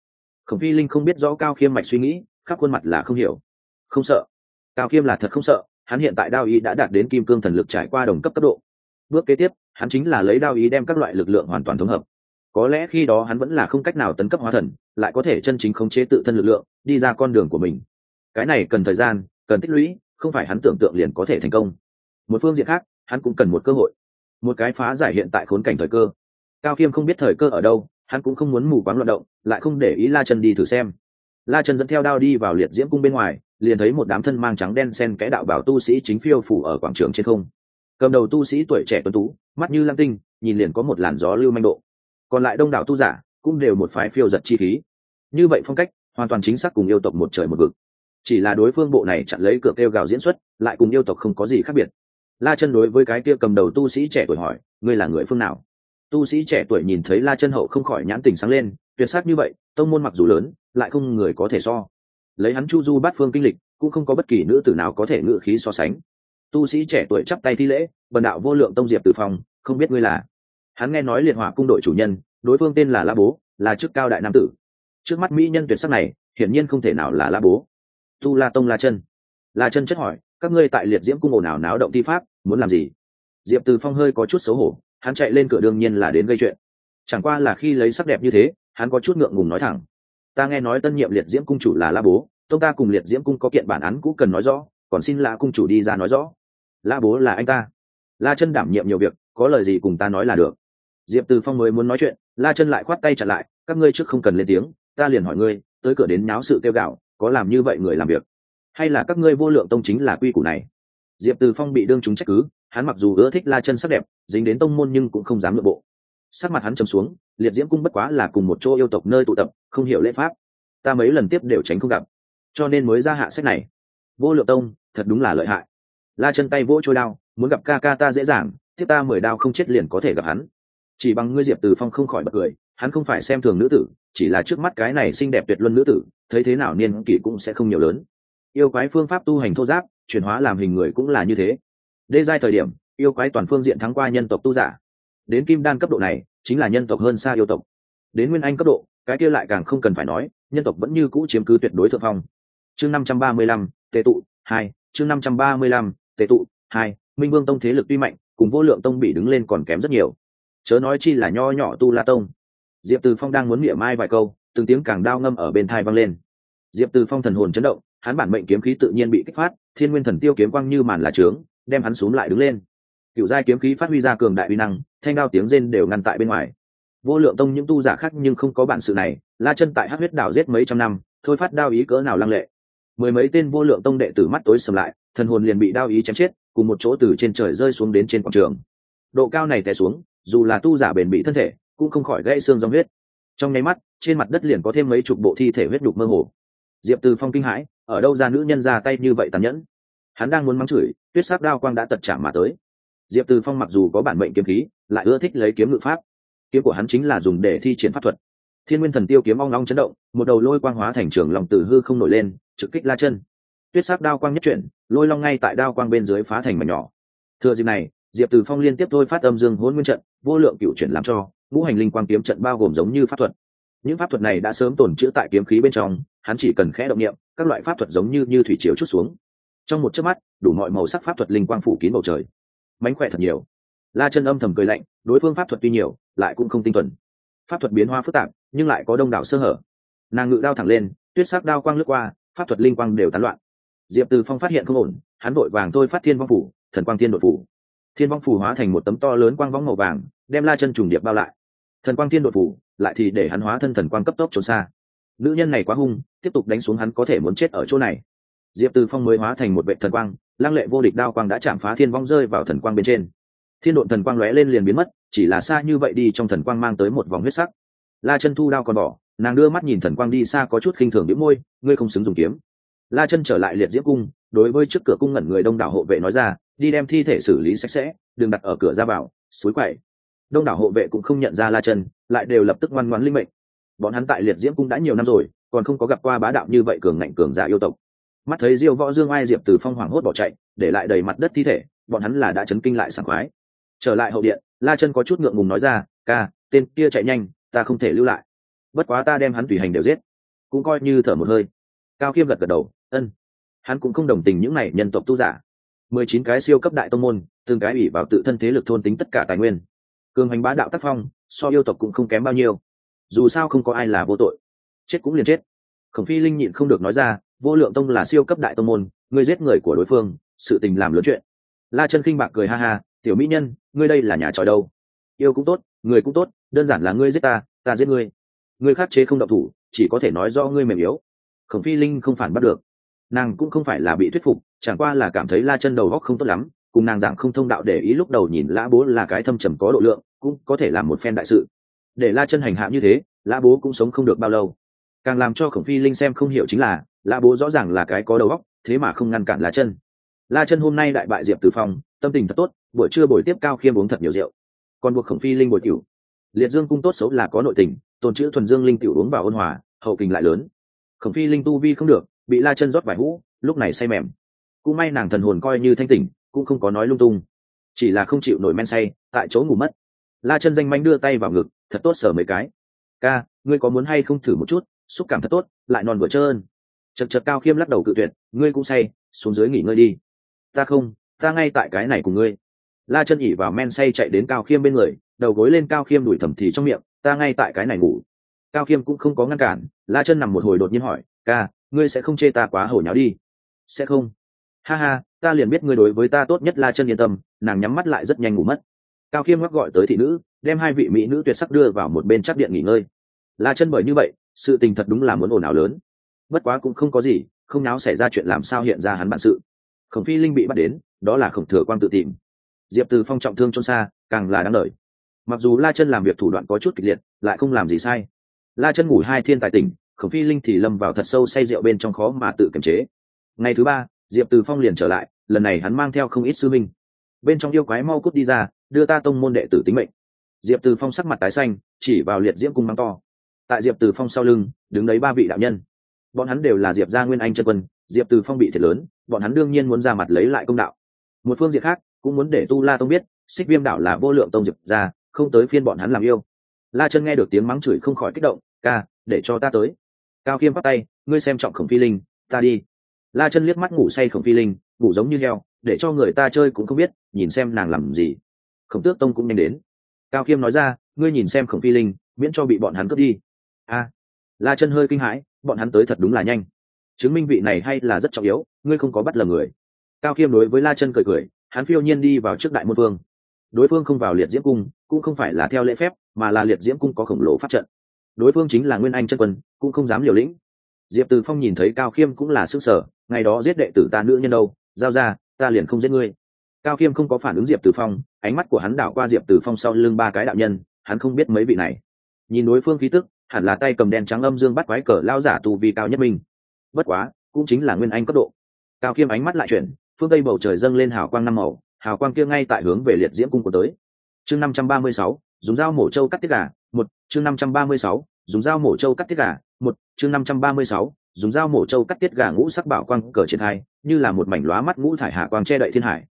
Khổng phi linh không biết rõ cao khiêm mạch suy nghĩ, khắp khuôn mặt là không hiểu. Không sợ. Cao khiêm là thật không sợ, hắn hiện tại đao ý đã đạt đến kim cương thần lực trải qua đồng cấp cấp độ. Bước kế tiếp, hắn chính là lấy đao ý đem các loại lực lượng hoàn toàn thống hợp. Có lẽ khi đó hắn vẫn là không cách nào tấn cấp hóa thần, lại có thể chân chính khống chế tự thân lực lượng, đi ra con đường của mình. Cái này cần thời gian, cần tích lũy, không phải hắn tưởng tượng liền có thể thành công một phương diện khác, hắn cũng cần một cơ hội. Một cái phá giải hiện tại khốn cảnh thời cơ. Cao khiêm không biết thời cơ ở đâu, hắn cũng không muốn mù quáng loạn động, lại không để ý la chân đi thử xem. La chân dẫn theo đao đi vào liệt diễm cung bên ngoài, liền thấy một đám thân mang trắng đen sen kẽ đạo bảo tu sĩ chính phiêu phủ ở quảng trường trên không. Cầm đầu tu sĩ tuổi trẻ tuấn tú, mắt như lam tinh, nhìn liền có một làn gió lưu manh độ. Còn lại đông đảo tu giả cũng đều một phái phiêu giật chi khí. Như vậy phong cách, hoàn toàn chính xác cùng yêu tộc một trời một vực. Chỉ là đối phương bộ này chặn lấy cửa kêu gào diễn xuất, lại cùng yêu tộc không có gì khác biệt la chân đối với cái kia cầm đầu tu sĩ trẻ tuổi hỏi ngươi là người phương nào? Tu sĩ trẻ tuổi nhìn thấy la chân hậu không khỏi nhãn tình sáng lên tuyệt sắc như vậy tông môn mặc dù lớn lại không người có thể so. Lấy hắn chu du bát phương kinh lịch cũng không có bất kỳ nữ tử nào có thể ngự khí so sánh. Tu sĩ trẻ tuổi chắp tay thi lễ bần đạo vô lượng tông diệp tử phòng, không biết ngươi là? Hắn nghe nói liệt hỏa cung đội chủ nhân đối phương tên là la bố là chức cao đại nam tử. Trước mắt mỹ nhân tuyệt sắc này hiển nhiên không thể nào là la bố. Tu la tông la chân. La chân chất hỏi các ngươi tại liệt diễm cung ồn nào náo động thi pháp, muốn làm gì? Diệp từ phong hơi có chút xấu hổ, hắn chạy lên cửa đương nhiên là đến gây chuyện. Chẳng qua là khi lấy sắc đẹp như thế, hắn có chút ngượng ngùng nói thẳng. Ta nghe nói tân nhiệm liệt diễm cung chủ là la bố, tông ta cùng liệt diễm cung có kiện bản án cũng cần nói rõ, còn xin la cung chủ đi ra nói rõ. La bố là anh ta. La chân đảm nhiệm nhiều việc, có lời gì cùng ta nói là được. Diệp từ phong mới muốn nói chuyện, la chân lại khoát tay chặn lại, các ngươi trước không cần lên tiếng, ta liền hỏi ngươi, tới cửa đến nháo sự kêu gạo, có làm như vậy người làm việc hay là các ngươi vô lượng tông chính là quy củ này? Diệp từ phong bị đương chúng trách cứ, hắn mặc dù ưa thích la chân sắc đẹp, dính đến tông môn nhưng cũng không dám nội bộ. Sắc mặt hắn trầm xuống, liệt diễm cung bất quá là cùng một chỗ yêu tộc nơi tụ tập, không hiểu lễ pháp. Ta mấy lần tiếp đều tránh không gặp, cho nên mới ra hạ sách này. Vô lượng tông, thật đúng là lợi hại. La chân tay vỗ trôi đao, muốn gặp ca ca ta dễ dàng, tiếp ta mười đao không chết liền có thể gặp hắn. Chỉ bằng ngươi diệp từ phong không khỏi bật cười, hắn không phải xem thường nữ tử, chỉ là trước mắt cái này xinh đẹp tuyệt luân nữ tử, thấy thế nào niên kỷ cũng sẽ không nhiều lớn yêu quái phương pháp tu hành thô giáp, chuyển hóa làm hình người cũng là như thế. Đê giai thời điểm, yêu quái toàn phương diện thắng qua nhân tộc tu giả. Đến kim đan cấp độ này, chính là nhân tộc hơn xa yêu tộc. Đến nguyên anh cấp độ, cái kia lại càng không cần phải nói, nhân tộc vẫn như cũ chiếm cứ tuyệt đối thượng phong. Chương năm trăm ba mươi lăm tệ tụ, hai, chương năm trăm ba mươi lăm tệ tụ, hai, minh vương tông thế lực tuy mạnh, cùng vô lượng tông bị đứng lên còn kém rất nhiều. Chớ nói chi là nho nhỏ tu la tông. Diệp từ phong đang muốn miệng mai vài câu, từng tiếng càng đao ngâm ở bên thai vang lên. Diệp từ phong thần hồn chấn động hắn bản mệnh kiếm khí tự nhiên bị kích phát, thiên nguyên thần tiêu kiếm quang như màn là trướng, đem hắn xuống lại đứng lên. Cựu giai kiếm khí phát huy ra cường đại uy năng, thanh đao tiếng rên đều ngăn tại bên ngoài. Vô lượng tông những tu giả khác nhưng không có bản sự này, la chân tại hát huyết đảo giết mấy trăm năm, thôi phát đao ý cỡ nào lăng lệ. Mười mấy tên vô lượng tông đệ tử mắt tối sầm lại, thần hồn liền bị đao ý chém chết, cùng một chỗ từ trên trời rơi xuống đến trên quảng trường. Độ cao này té xuống, dù là tu giả bền bị thân thể, cũng không khỏi gãy xương dòng huyết. Trong nháy mắt, trên mặt đất liền có thêm mấy chục bộ thi thể huyết đục mơ hồ diệp từ phong kinh hãi, ở đâu ra nữ nhân ra tay như vậy tàn nhẫn? Hắn đang muốn mắng chửi, tuyết sắc đao quang đã tật chạm mà tới. Diệp từ phong mặc dù có bản mệnh kiếm khí, lại ưa thích lấy kiếm ngự pháp. Kiếm của hắn chính là dùng để thi triển pháp thuật. Thiên nguyên thần tiêu kiếm ong long chấn động, một đầu lôi quang hóa thành trường lòng tử hư không nổi lên, trực kích la chân. Tuyết sắc đao quang nhất chuyển, lôi long ngay tại đao quang bên dưới phá thành mảnh nhỏ. Thừa dịp này, diệp từ phong liên tiếp thôi phát âm dương hôn nguyên trận, vô lượng cựu chuyển làm cho, ngũ hành linh quang kiếm trận bao gồm giống như pháp thuật những pháp thuật này đã sớm tồn chữ tại kiếm khí bên trong, hắn chỉ cần khẽ động niệm, các loại pháp thuật giống như như thủy chiếu chút xuống. Trong một chớp mắt, đủ mọi màu sắc pháp thuật linh quang phủ kín bầu trời. Mánh khỏe thật nhiều. La chân âm thầm cười lạnh, đối phương pháp thuật tuy nhiều, lại cũng không tinh thuần. Pháp thuật biến hoa phức tạp, nhưng lại có đông đảo sơ hở. Nàng ngự đao thẳng lên, tuyết sắc đao quang lướt qua, pháp thuật linh quang đều tán loạn. Diệp từ phong phát hiện không ổn, hắn vội vàng thôi phát thiên vong phủ, thần quang thiên đội phủ. Thiên vong phủ hóa thành một tấm to lớn quang vóng màu vàng, đem la chân trùng điệp bao lại. Thần quang thiên đội phủ lại thì để hắn hóa thân thần quang cấp tốc trốn xa. Nữ nhân này quá hung, tiếp tục đánh xuống hắn có thể muốn chết ở chỗ này. Diệp từ phong mới hóa thành một vệ thần quang, lăng lệ vô địch đao quang đã chạm phá thiên vong rơi vào thần quang bên trên. Thiên độn thần quang lóe lên liền biến mất, chỉ là xa như vậy đi trong thần quang mang tới một vòng huyết sắc. La chân thu đao còn bỏ, nàng đưa mắt nhìn thần quang đi xa có chút khinh thường đĩu môi, ngươi không xứng dùng kiếm. La chân trở lại liệt diễm cung, đối với trước cửa cung ngẩn người đông đảo hộ vệ nói ra, đi đem thi thể xử lý sạch sẽ, đừng đặt ở cửa ra vào, suối quậy đông đảo hộ vệ cũng không nhận ra la chân, lại đều lập tức ngoan ngoãn linh mệnh. Bọn hắn tại liệt diễm cũng đã nhiều năm rồi, còn không có gặp qua bá đạo như vậy cường ngạnh cường giả yêu tộc. Mắt thấy diêu võ dương ai diệp từ phong hoàng hốt bỏ chạy, để lại đầy mặt đất thi thể, bọn hắn là đã chấn kinh lại sảng khoái. Trở lại hậu điện, la chân có chút ngượng ngùng nói ra, ca, tên kia chạy nhanh, ta không thể lưu lại. Bất quá ta đem hắn tùy hành đều giết. Cũng coi như thở một hơi. Cao khiêm gật gật đầu, ân. Hắn cũng không đồng tình những này nhân tộc tu giả. Mười chín cái siêu cấp đại tông môn, từng cái ủy vào tự thân thế lực thôn tính tất cả tài nguyên cường hành bá đạo tác phong, so yêu tộc cũng không kém bao nhiêu. Dù sao không có ai là vô tội. Chết cũng liền chết. Khổng phi linh nhịn không được nói ra, vô lượng tông là siêu cấp đại tông môn, ngươi giết người của đối phương, sự tình làm lớn chuyện. La chân khinh bạc cười ha ha, tiểu mỹ nhân, ngươi đây là nhà tròi đâu? Yêu cũng tốt, người cũng tốt, đơn giản là ngươi giết ta ta giết ngươi. Ngươi khắc chế không động thủ, chỉ có thể nói do ngươi mềm yếu. Khổng phi linh không phản bắt được. Nàng cũng không phải là bị thuyết phục, chẳng qua là cảm thấy la chân đầu góc không tốt lắm cùng nàng dạng không thông đạo để ý lúc đầu nhìn lã bố là cái thâm trầm có độ lượng cũng có thể làm một phen đại sự. Để la chân hành hạ như thế lã bố cũng sống không được bao lâu. Càng làm cho khổng phi linh xem không hiểu chính là lã bố rõ ràng là cái có đầu óc thế mà không ngăn cản la chân. La chân hôm nay đại bại diệp từ phòng, tâm tình thật tốt buổi trưa buổi tiếp cao khiêm uống thật nhiều rượu. Còn buộc khổng phi linh bồi cửu. Liệt dương cung tốt xấu là có nội tình tồn chữ thuần dương linh cửu uống vào ôn hòa hậu kình lại lớn. Khổng phi linh tu vi không được bị la chân rót vải hũ lúc này say mềm. Cũng may nàng thần hồn coi như thanh tỉnh cũng không có nói lung tung. Chỉ là không chịu nổi men say, tại chỗ ngủ mất. La chân danh manh đưa tay vào ngực, thật tốt sở mấy cái. Ca, ngươi có muốn hay không thử một chút? Xúc cảm thật tốt, lại non vừa trơn. Chật chật cao khiêm lắc đầu cự tuyệt, ngươi cũng say, xuống dưới nghỉ ngơi đi. Ta không, ta ngay tại cái này cùng ngươi. La chân ỉ vào men say chạy đến cao khiêm bên người, đầu gối lên cao khiêm đuổi thầm thì trong miệng, ta ngay tại cái này ngủ. Cao khiêm cũng không có ngăn cản, la chân nằm một hồi đột nhiên hỏi, ca, ngươi sẽ không chê ta quá hổ nháo đi? Sẽ không ha ha, ta liền biết ngươi đối với ta tốt nhất la chân yên tâm, nàng nhắm mắt lại rất nhanh ngủ mất. Cao khiêm ngắc gọi tới thị nữ, đem hai vị mỹ nữ tuyệt sắc đưa vào một bên chắc điện nghỉ ngơi. La chân bởi như vậy, sự tình thật đúng là muốn ồn ào lớn. Bất quá cũng không có gì, không náo xảy ra chuyện làm sao hiện ra hắn bản sự. Khổng phi linh bị bắt đến, đó là khổng thừa quang tự tìm. Diệp từ phong trọng thương trôn xa, càng là đáng lời mặc dù la chân làm việc thủ đoạn có chút kịch liệt, lại không làm gì sai. La chân ngủ hai thiên tài tỉnh, khổng phi linh thì lâm vào thật sâu say rượu bên trong khó mà tự kiềm chế. Ngày thứ ba diệp từ phong liền trở lại, lần này hắn mang theo không ít sư minh bên trong yêu quái mau cút đi ra, đưa ta tông môn đệ tử tính mệnh. Diệp từ phong sắc mặt tái xanh, chỉ vào liệt diễm cung mắng to. Tại diệp từ phong sau lưng, đứng đấy ba vị đạo nhân. Bọn hắn đều là diệp gia nguyên anh chân quân, diệp từ phong bị thiệt lớn, bọn hắn đương nhiên muốn ra mặt lấy lại công đạo. Một phương diện khác, cũng muốn để tu la tông biết, xích viêm đảo là vô lượng tông diệp ra không tới phiên bọn hắn làm yêu. La chân nghe được tiếng mắng chửi không khỏi kích động, ca, để cho ta tới. Cao khiêm bắt tay, ngươi xem trọng khổng phi linh, ta đi la chân liếc mắt ngủ say khổng phi linh, ngủ giống như heo, để cho người ta chơi cũng không biết, nhìn xem nàng làm gì. Khổng tước tông cũng nhanh đến. Cao khiêm nói ra, ngươi nhìn xem khổng phi linh, miễn cho bị bọn hắn cướp đi. A. La chân hơi kinh hãi, bọn hắn tới thật đúng là nhanh. Chứng minh vị này hay là rất trọng yếu, ngươi không có bắt lầm người. Cao khiêm đối với la chân cười cười, hắn phiêu nhiên đi vào trước đại môn vương. Đối phương không vào liệt diễm cung, cũng không phải là theo lễ phép, mà là liệt diễm cung có khổng lồ phát trận. Đối phương chính là nguyên anh chân quân, cũng không dám liều lĩnh. Diệp từ phong nhìn thấy cao khiêm cũng là sức sở ngày đó giết đệ tử ta nữ nhân đâu, giao ra, ta liền không giết ngươi. Cao khiêm không có phản ứng diệp tử phong, ánh mắt của hắn đảo qua diệp tử phong sau lưng ba cái đạo nhân, hắn không biết mấy vị này. Nhìn đối phương khí tức, hẳn là tay cầm đen trắng âm dương bắt quái cờ lao giả tù vi cao nhất mình. Bất quá, cũng chính là nguyên anh cấp độ. Cao khiêm ánh mắt lại chuyển, phương tây bầu trời dâng lên hào quang năm màu, hào quang kia ngay tại hướng về liệt diễm cung của tới. Chương năm trăm ba mươi sáu, dùng dao mổ trâu cắt tiết gà, một, chương năm trăm ba mươi sáu, dùng dao mổ trâu cắt tiết gà, một, chương năm trăm ba mươi sáu dùng dao mổ trâu cắt tiết gà ngũ sắc bảo quang cờ trên hai, như là một mảnh lóa mắt ngũ thải hạ quang che đậy thiên hải.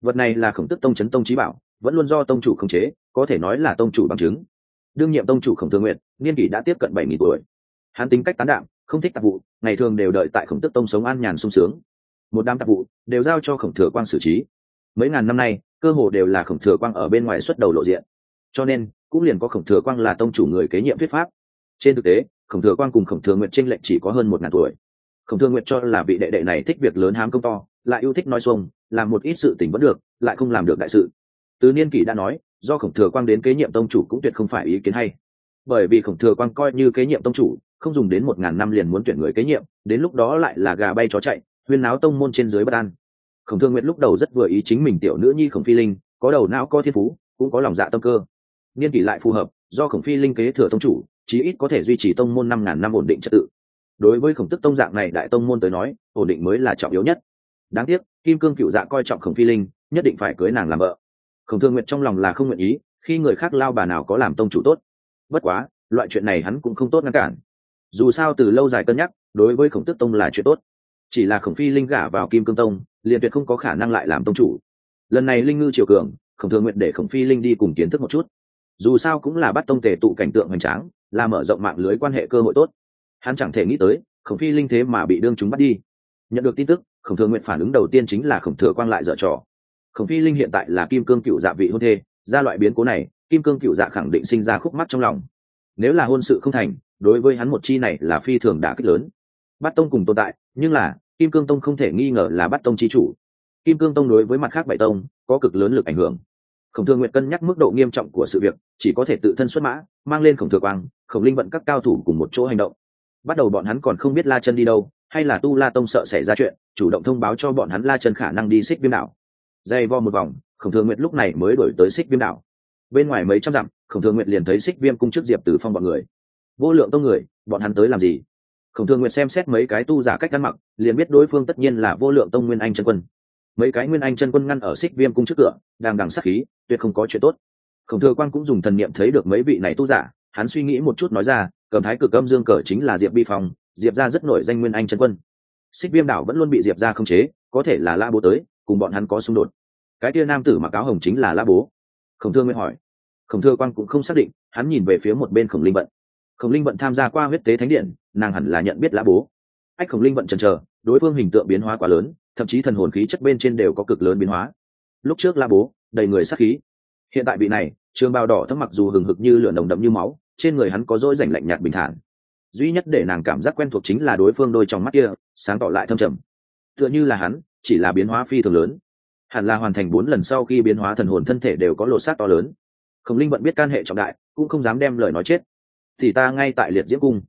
Vật này là khổng tức tông chấn tông trí bảo, vẫn luôn do tông chủ khống chế, có thể nói là tông chủ bằng chứng. Đương nhiệm tông chủ khổng thương nguyện niên kỷ đã tiếp cận bảy nghìn tuổi. Hắn tính cách tán đạm, không thích tạp vụ, ngày thường đều đợi tại khổng tức tông sống an nhàn sung sướng. Một đám tạp vụ đều giao cho khổng thừa quang xử trí. Mấy ngàn năm nay, cơ hồ đều là khổng thừa quang ở bên ngoài xuất đầu lộ diện. Cho nên, cũng liền có khổng thừa quang là tông chủ người kế nhiệm thuyết pháp. Trên thực tế khổng thừa quang cùng khổng thừa nguyện tranh lệch chỉ có hơn một ngàn tuổi. Khổng thừa nguyện cho là vị đệ đệ này thích việc lớn hám công to, lại yêu thích nói xuông, làm một ít sự tình vẫn được, lại không làm được đại sự. Từ niên kỷ đã nói, do khổng thừa quang đến kế nhiệm tông chủ cũng tuyệt không phải ý kiến hay. Bởi vì khổng thừa quang coi như kế nhiệm tông chủ, không dùng đến một ngàn năm liền muốn tuyển người kế nhiệm, đến lúc đó lại là gà bay chó chạy, huyên náo tông môn trên dưới bất an. Khổng thương nguyện lúc đầu rất vừa ý chính mình tiểu nữ nhi khổng phi linh, có đầu não có thiên phú, cũng có lòng dạ tâm cơ. Niên kỷ lại phù hợp, do khổng phi linh kế thừa tông chủ chí ít có thể duy trì tông môn năm ngàn năm ổn định trật tự. Đối với khổng tức tông dạng này đại tông môn tới nói, ổn định mới là trọng yếu nhất. Đáng tiếc, kim cương cựu dạ coi trọng khổng phi linh, nhất định phải cưới nàng làm vợ. Khổng thương nguyện trong lòng là không nguyện ý, khi người khác lao bà nào có làm tông chủ tốt. Bất quá, loại chuyện này hắn cũng không tốt ngăn cản. Dù sao từ lâu dài cân nhắc, đối với khổng tức tông là chuyện tốt. Chỉ là khổng phi linh gả vào kim cương tông, liền tuyệt không có khả năng lại làm tông chủ. Lần này linh ngư triều cường, khổng thương nguyện để khổng phi linh đi cùng kiến thức một chút dù sao cũng là bắt tông tề tụ cảnh tượng hoành tráng, là mở rộng mạng lưới quan hệ cơ hội tốt. Hắn chẳng thể nghĩ tới, khổng phi linh thế mà bị đương chúng bắt đi. Nhận được tin tức, khổng thừa nguyện phản ứng đầu tiên chính là khổng thừa quang lại dở trò. Khổng phi linh hiện tại là kim cương cựu dạ vị hôn thê, ra loại biến cố này, kim cương cựu dạ khẳng định sinh ra khúc mắt trong lòng. Nếu là hôn sự không thành, đối với hắn một chi này là phi thường đã kích lớn. Bắt tông cùng tồn tại, nhưng là, kim cương tông không thể nghi ngờ là bắt tông chi chủ. Kim cương tông đối với mặt khác bảy tông, có cực lớn lực ảnh hưởng khổng thương nguyện cân nhắc mức độ nghiêm trọng của sự việc, chỉ có thể tự thân xuất mã, mang lên khổng thừa quang, khổng linh vận các cao thủ cùng một chỗ hành động. Bắt đầu bọn hắn còn không biết la chân đi đâu, hay là tu la tông sợ xảy ra chuyện, chủ động thông báo cho bọn hắn la chân khả năng đi xích viêm đảo. Dây vo một vòng, khổng Thương nguyệt lúc này mới đổi tới xích viêm đảo. Bên ngoài mấy trăm dặm, khổng Thương nguyệt liền thấy xích viêm cung trước diệp từ phong bọn người. Vô lượng tông người, bọn hắn tới làm gì? Khổng Thương nguyệt xem xét mấy cái tu giả cách ăn mặc, liền biết đối phương tất nhiên là vô lượng tông nguyên anh chân quân mấy cái nguyên anh chân quân ngăn ở xích viêm cung trước cửa, đang đằng sắc khí, tuyệt không có chuyện tốt. Khổng thừa quang cũng dùng thần niệm thấy được mấy vị này tu giả, hắn suy nghĩ một chút nói ra, cầm thái cực âm dương cờ chính là diệp bi phong, diệp ra rất nổi danh nguyên anh chân quân. Xích viêm đảo vẫn luôn bị diệp ra không chế, có thể là la bố tới, cùng bọn hắn có xung đột. Cái tia nam tử mặc áo hồng chính là la bố. Khổng thương mới hỏi. Khổng thừa quang cũng không xác định, hắn nhìn về phía một bên khổng linh vận. Khổng linh vận tham gia qua huyết tế thánh điện, nàng hẳn là nhận biết la bố. Ách khổng linh vận chần chờ, đối phương hình tượng biến hóa quá lớn thậm chí thần hồn khí chất bên trên đều có cực lớn biến hóa. Lúc trước la bố, đầy người sắc khí. Hiện tại vị này, trường bào đỏ thấm mặc dù hừng hực như lửa nồng đậm như máu, trên người hắn có dỗi rảnh lạnh nhạt bình thản. Duy nhất để nàng cảm giác quen thuộc chính là đối phương đôi trong mắt kia, sáng tỏ lại thâm trầm. Tựa như là hắn, chỉ là biến hóa phi thường lớn. Hẳn là hoàn thành bốn lần sau khi biến hóa thần hồn thân thể đều có lột xác to lớn. Khổng linh vẫn biết can hệ trọng đại, cũng không dám đem lời nói chết. Thì ta ngay tại liệt diễm cung.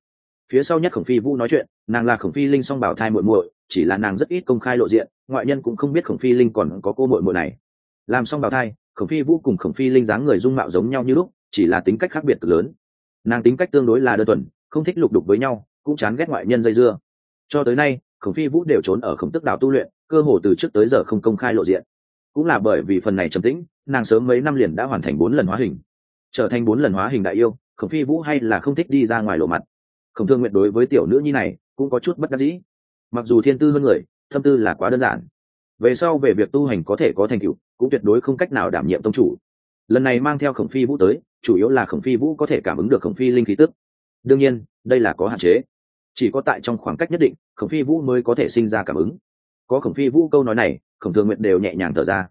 Phía sau nhất khổng phi vũ nói chuyện, nàng là khổng phi linh song bảo thai muội muội chỉ là nàng rất ít công khai lộ diện, ngoại nhân cũng không biết khổng phi linh còn có cô muội muội này. Làm xong bào thai, khổng phi vũ cùng khổng phi linh dáng người dung mạo giống nhau như lúc, chỉ là tính cách khác biệt cực lớn. Nàng tính cách tương đối là đơn thuần, không thích lục đục với nhau, cũng chán ghét ngoại nhân dây dưa. Cho tới nay, khổng phi vũ đều trốn ở khổng tức đảo tu luyện, cơ hồ từ trước tới giờ không công khai lộ diện. Cũng là bởi vì phần này trầm tĩnh, nàng sớm mấy năm liền đã hoàn thành bốn lần hóa hình. Trở thành bốn lần hóa hình đại yêu, khổng phi vũ hay là không thích đi ra ngoài lộ mặt. Khổng thương nguyện đối với tiểu nữ nhi này, cũng có chút bất đắc dĩ mặc dù thiên tư hơn người thâm tư là quá đơn giản. Về sau về việc tu hành có thể có thành tựu, cũng tuyệt đối không cách nào đảm nhiệm tông chủ. Lần này mang theo khổng phi vũ tới, chủ yếu là khổng phi vũ có thể cảm ứng được khổng phi linh khí tức. Đương nhiên, đây là có hạn chế. Chỉ có tại trong khoảng cách nhất định, khổng phi vũ mới có thể sinh ra cảm ứng. Có khổng phi vũ câu nói này, khổng thường nguyện đều nhẹ nhàng thở ra.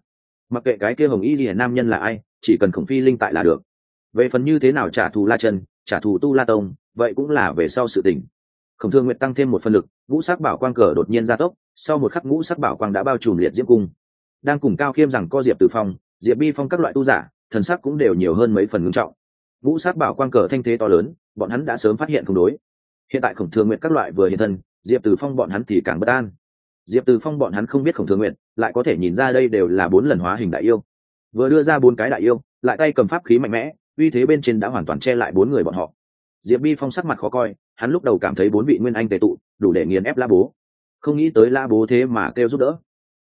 Mặc kệ cái kia hồng y gì nam nhân là ai, chỉ cần khổng phi linh tại là được. Về phần như thế nào trả thù la chân, trả thù tu la tông, vậy cũng là về sau sự tình. Khổng thương nguyện tăng thêm một phân lực ngũ sắc bảo quang cờ đột nhiên gia tốc, sau một khắc ngũ sắc bảo quang đã bao trùm liệt diễm cung. Đang cùng cao khiêm rằng co diệp tử phong, diệp bi phong các loại tu giả, thần sắc cũng đều nhiều hơn mấy phần ngưng trọng. Ngũ sắc bảo quang cờ thanh thế to lớn, bọn hắn đã sớm phát hiện không đối. Hiện tại khổng thường nguyện các loại vừa hiện thân, diệp tử phong bọn hắn thì càng bất an. Diệp tử phong bọn hắn không biết khổng thường nguyện lại có thể nhìn ra đây đều là bốn lần hóa hình đại yêu. Vừa đưa ra bốn cái đại yêu, lại tay cầm pháp khí mạnh mẽ, uy thế bên trên đã hoàn toàn che lại bốn người bọn họ diệp bi phong sắc mặt khó coi, hắn lúc đầu cảm thấy bốn vị nguyên anh tề tụ, đủ để nghiền ép la bố. Không nghĩ tới la bố thế mà kêu giúp đỡ.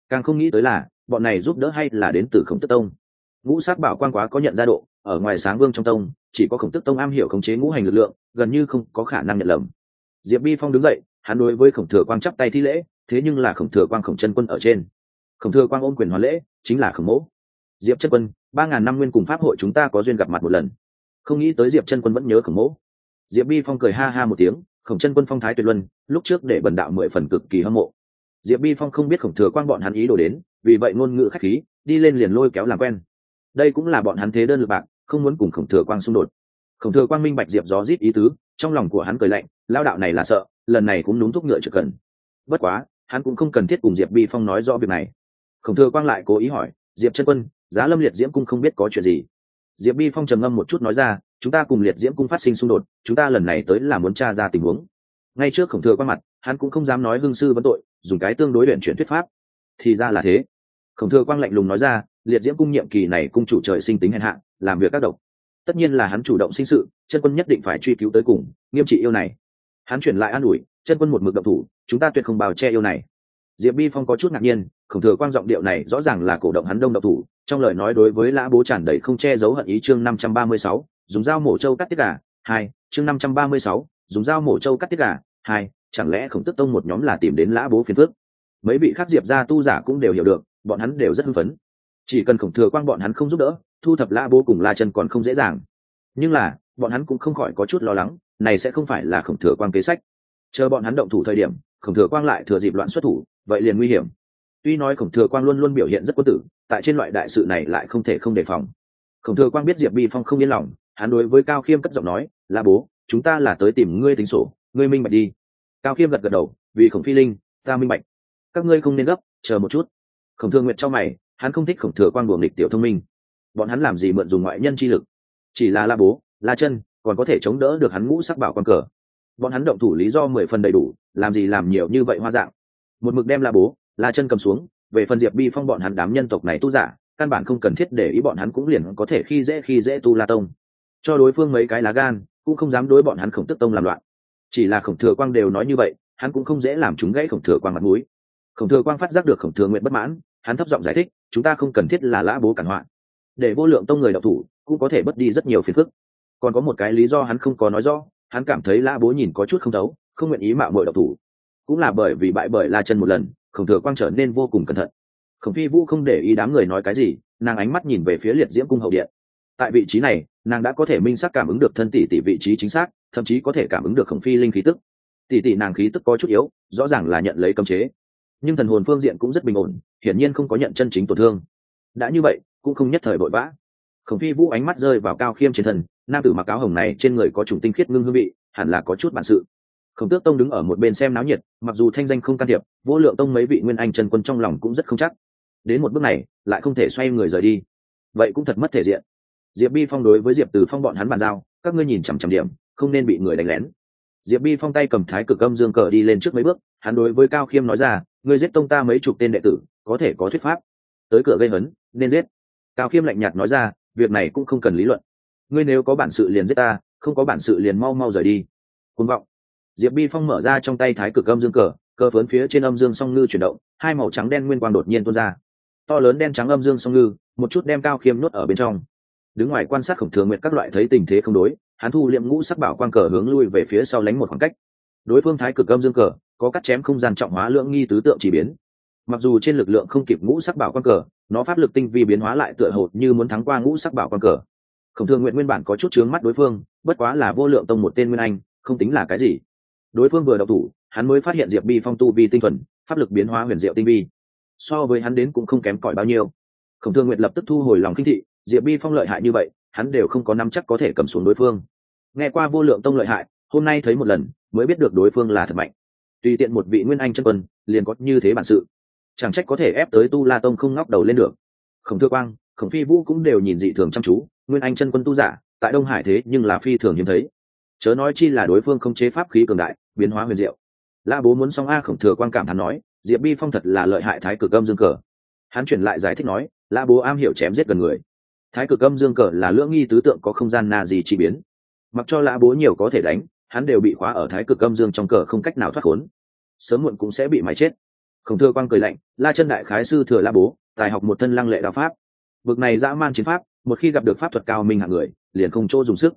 Càng không nghĩ tới là, bọn này giúp đỡ hay là đến từ khổng tức tông. Ngũ sắc bảo quan quá có nhận ra độ, ở ngoài sáng vương trong tông, chỉ có khổng tức tông am hiểu khống chế ngũ hành lực lượng, gần như không có khả năng nhận lầm. Diệp bi phong đứng dậy, hắn đối với khổng thừa quang chắp tay thi lễ, thế nhưng là khổng thừa quang khổng chân quân ở trên. Khổng thừa quang ôm quyền hoàn lễ, chính là khổng mẫu diệp chân quân, ba ngàn năm nguyên cùng pháp hội chúng ta có duyên gặp mặt một lần. Không nghĩ tới diệp chân quân vẫn nhớ khổng mẫu diệp bi phong cười ha ha một tiếng, khổng chân quân phong thái tuyệt luân, lúc trước để bần đạo mười phần cực kỳ hâm mộ. Diệp bi phong không biết khổng thừa quang bọn hắn ý đồ đến, vì vậy ngôn ngữ khách khí, đi lên liền lôi kéo làm quen. Đây cũng là bọn hắn thế đơn lực bạc, không muốn cùng khổng thừa quang xung đột. Khổng thừa quang minh bạch diệp gió rít ý tứ, trong lòng của hắn cười lạnh, lao đạo này là sợ, lần này cũng đúng thúc ngựa trực cần bất quá, hắn cũng không cần thiết cùng diệp bi phong nói rõ việc này. Khổng thừa quang lại cố ý hỏi, diệp chân quân, giá lâm liệt diễm cung không biết có chuyện gì? Diệp bi phong trầm ngâm một chút nói ra chúng ta cùng liệt diễm cung phát sinh xung đột, chúng ta lần này tới là muốn tra ra tình huống. Ngay trước khổng thừa qua mặt, hắn cũng không dám nói hương sư vấn tội, dùng cái tương đối luyện chuyển thuyết pháp. Thì ra là thế. Khổng thừa quang lạnh lùng nói ra, liệt diễm cung nhiệm kỳ này cung chủ trời sinh tính hèn hạ, làm việc các độc. Tất nhiên là hắn chủ động sinh sự, chân quân nhất định phải truy cứu tới cùng, nghiêm trị yêu này. Hắn chuyển lại an ủi, chân quân một mực động thủ, chúng ta tuyệt không bào che yêu này. Diệp bi phong có chút ngạc nhiên, khổng thừa quang giọng điệu này rõ ràng là cổ động hắn đông độc thủ, trong lời nói đối với lã bố tràn đầy không che giấu hận ý chương năm trăm ba mươi sáu dùng dao mổ trâu cắt tiết gà, hai, chương năm trăm ba mươi sáu, dùng dao mổ trâu cắt tiết gà, hai, chẳng lẽ khổng tức tông một nhóm là tìm đến lã bố phiền phước? Mấy vị khác diệp gia tu giả cũng đều hiểu được, bọn hắn đều rất hưng phấn. Chỉ cần khổng thừa quang bọn hắn không giúp đỡ, thu thập lã bố cùng la chân còn không dễ dàng. Nhưng là, bọn hắn cũng không khỏi có chút lo lắng, này sẽ không phải là khổng thừa quang kế sách. Chờ bọn hắn động thủ thời điểm, khổng thừa quang lại thừa dịp loạn xuất thủ, vậy liền nguy hiểm. Tuy nói khổng thừa quang luôn luôn biểu hiện rất quân tử, tại trên loại đại sự này lại không thể không đề phòng. Khổng thừa quang biết diệp bi phong không yên lòng hắn đối với cao khiêm cất giọng nói là bố, chúng ta là tới tìm ngươi tính sổ, ngươi minh bạch đi. Cao khiêm gật gật đầu, vì khổng phi linh, ta minh bạch. Các ngươi không nên gấp, chờ một chút. Khổng thừa nguyện cho mày, hắn không thích khổng thừa quan buồng địch tiểu thông minh. Bọn hắn làm gì mượn dùng ngoại nhân chi lực? Chỉ là la bố la chân, còn có thể chống đỡ được hắn ngũ sắc bảo quan cờ. Bọn hắn động thủ lý do mười phần đầy đủ, làm gì làm nhiều như vậy hoa dạng. Một mực đem la bố la chân cầm xuống, về phần diệp bi phong bọn hắn đám nhân tộc này tu giả, căn bản không cần thiết để ý bọn hắn cũng liền có thể khi dễ khi dễ tu la tông cho đối phương mấy cái lá gan, cũng không dám đối bọn hắn khổng tức tông làm loạn. Chỉ là khổng thừa quang đều nói như vậy, hắn cũng không dễ làm chúng gãy khổng thừa quang mặt mũi. Khổng thừa quang phát giác được khổng thừa nguyện bất mãn, hắn thấp giọng giải thích, chúng ta không cần thiết là lã bố cản hoạn để vô lượng tông người đọc thủ, cũng có thể bất đi rất nhiều phiền phức. Còn có một cái lý do hắn không có nói rõ, hắn cảm thấy lã bố nhìn có chút không thấu, không nguyện ý mạo mội độc thủ. Cũng là bởi vì bại bởi la chân một lần, khổng thừa quang trở nên vô cùng cẩn thận. Khổng phi vũ không để ý đám người nói cái gì, nàng ánh mắt nhìn về phía liệt diễm cung hậu điện tại vị trí này, nàng đã có thể minh xác cảm ứng được thân tỷ tỷ vị trí chính xác, thậm chí có thể cảm ứng được khổng phi linh khí tức. Tỷ tỷ nàng khí tức có chút yếu, rõ ràng là nhận lấy cấm chế. Nhưng thần hồn phương diện cũng rất bình ổn, hiển nhiên không có nhận chân chính tổn thương. Đã như vậy, cũng không nhất thời vội vã. Khổng phi vũ ánh mắt rơi vào cao khiêm trên thần nam tử mặc áo hồng này trên người có chủng tinh khiết ngưng hương vị, hẳn là có chút bản sự. Khổng tước tông đứng ở một bên xem náo nhiệt, mặc dù thanh danh không can thiệp, vô lượng tông mấy vị nguyên anh chân quân trong lòng cũng rất không chắc. Đến một bước này, lại không thể xoay người rời đi. Vậy cũng thật mất thể diện diệp bi phong đối với diệp từ phong bọn hắn bàn giao, các ngươi nhìn chằm chằm điểm, không nên bị người đánh lén. Diệp bi phong tay cầm thái cực âm dương cờ đi lên trước mấy bước, hắn đối với cao khiêm nói ra, ngươi giết tông ta mấy chục tên đệ tử, có thể có thuyết pháp. Tới cửa gây hấn, nên giết. Cao khiêm lạnh nhạt nói ra, việc này cũng không cần lý luận. Ngươi nếu có bản sự liền giết ta, không có bản sự liền mau mau rời đi. Côn vọng. Diệp bi phong mở ra trong tay thái cực âm dương cờ cờ phớn phía trên âm dương song ngư chuyển động, hai màu trắng đen nguyên quang đột nhiên tuôn ra. To lớn đen trắng âm dương song ngư, một chút đem cao khiêm nuốt ở bên trong đứng ngoài quan sát khổng thường nguyện các loại thấy tình thế không đối, hắn thu liệm ngũ sắc bảo quang cờ hướng lui về phía sau lánh một khoảng cách. Đối phương thái cực âm dương cờ, có cắt chém không gian trọng hóa lượng nghi tứ tượng chỉ biến. Mặc dù trên lực lượng không kịp ngũ sắc bảo quang cờ, nó pháp lực tinh vi biến hóa lại tựa hồ như muốn thắng qua ngũ sắc bảo quang cờ. Khổng thường nguyện nguyên bản có chút chướng mắt đối phương, bất quá là vô lượng tông một tên nguyên anh, không tính là cái gì. Đối phương vừa đậu thủ, hắn mới phát hiện diệp bi phong tu vi tinh thuần, pháp lực biến hóa huyền diệu tinh vi. So với hắn đến cũng không kém cỏi bao nhiêu. Khổng thương nguyện lập tức thu hồi lòng kinh thị diệp bi phong lợi hại như vậy, hắn đều không có nắm chắc có thể cầm xuống đối phương. Nghe qua vô lượng tông lợi hại, hôm nay thấy một lần, mới biết được đối phương là thật mạnh. Tùy tiện một vị nguyên anh chân quân, liền có như thế bản sự. Chẳng trách có thể ép tới tu la tông không ngóc đầu lên được. Khổng thư quang, khổng phi vũ cũng đều nhìn dị thường chăm chú, nguyên anh chân quân tu giả, tại đông hải thế nhưng là phi thường hiếm thấy. Chớ nói chi là đối phương không chế pháp khí cường đại, biến hóa huyền diệu. La bố muốn xong a khổng thừa quan cảm thán nói, diệp bi phong thật là lợi hại thái cực âm dương cờ. Hắn chuyển lại giải thích nói la bố am hiểu chém giết gần người thái cực âm dương cờ là lưỡng nghi tứ tượng có không gian na gì chi biến. Mặc cho la bố nhiều có thể đánh, hắn đều bị khóa ở thái cực âm dương trong cờ không cách nào thoát khốn. Sớm muộn cũng sẽ bị mái chết. Khổng thừa quang cười lạnh, la chân đại khái sư thừa la bố, tài học một thân lăng lệ đạo pháp. Vực này dã man chiến pháp, một khi gặp được pháp thuật cao minh hạng người, liền không chỗ dùng sức.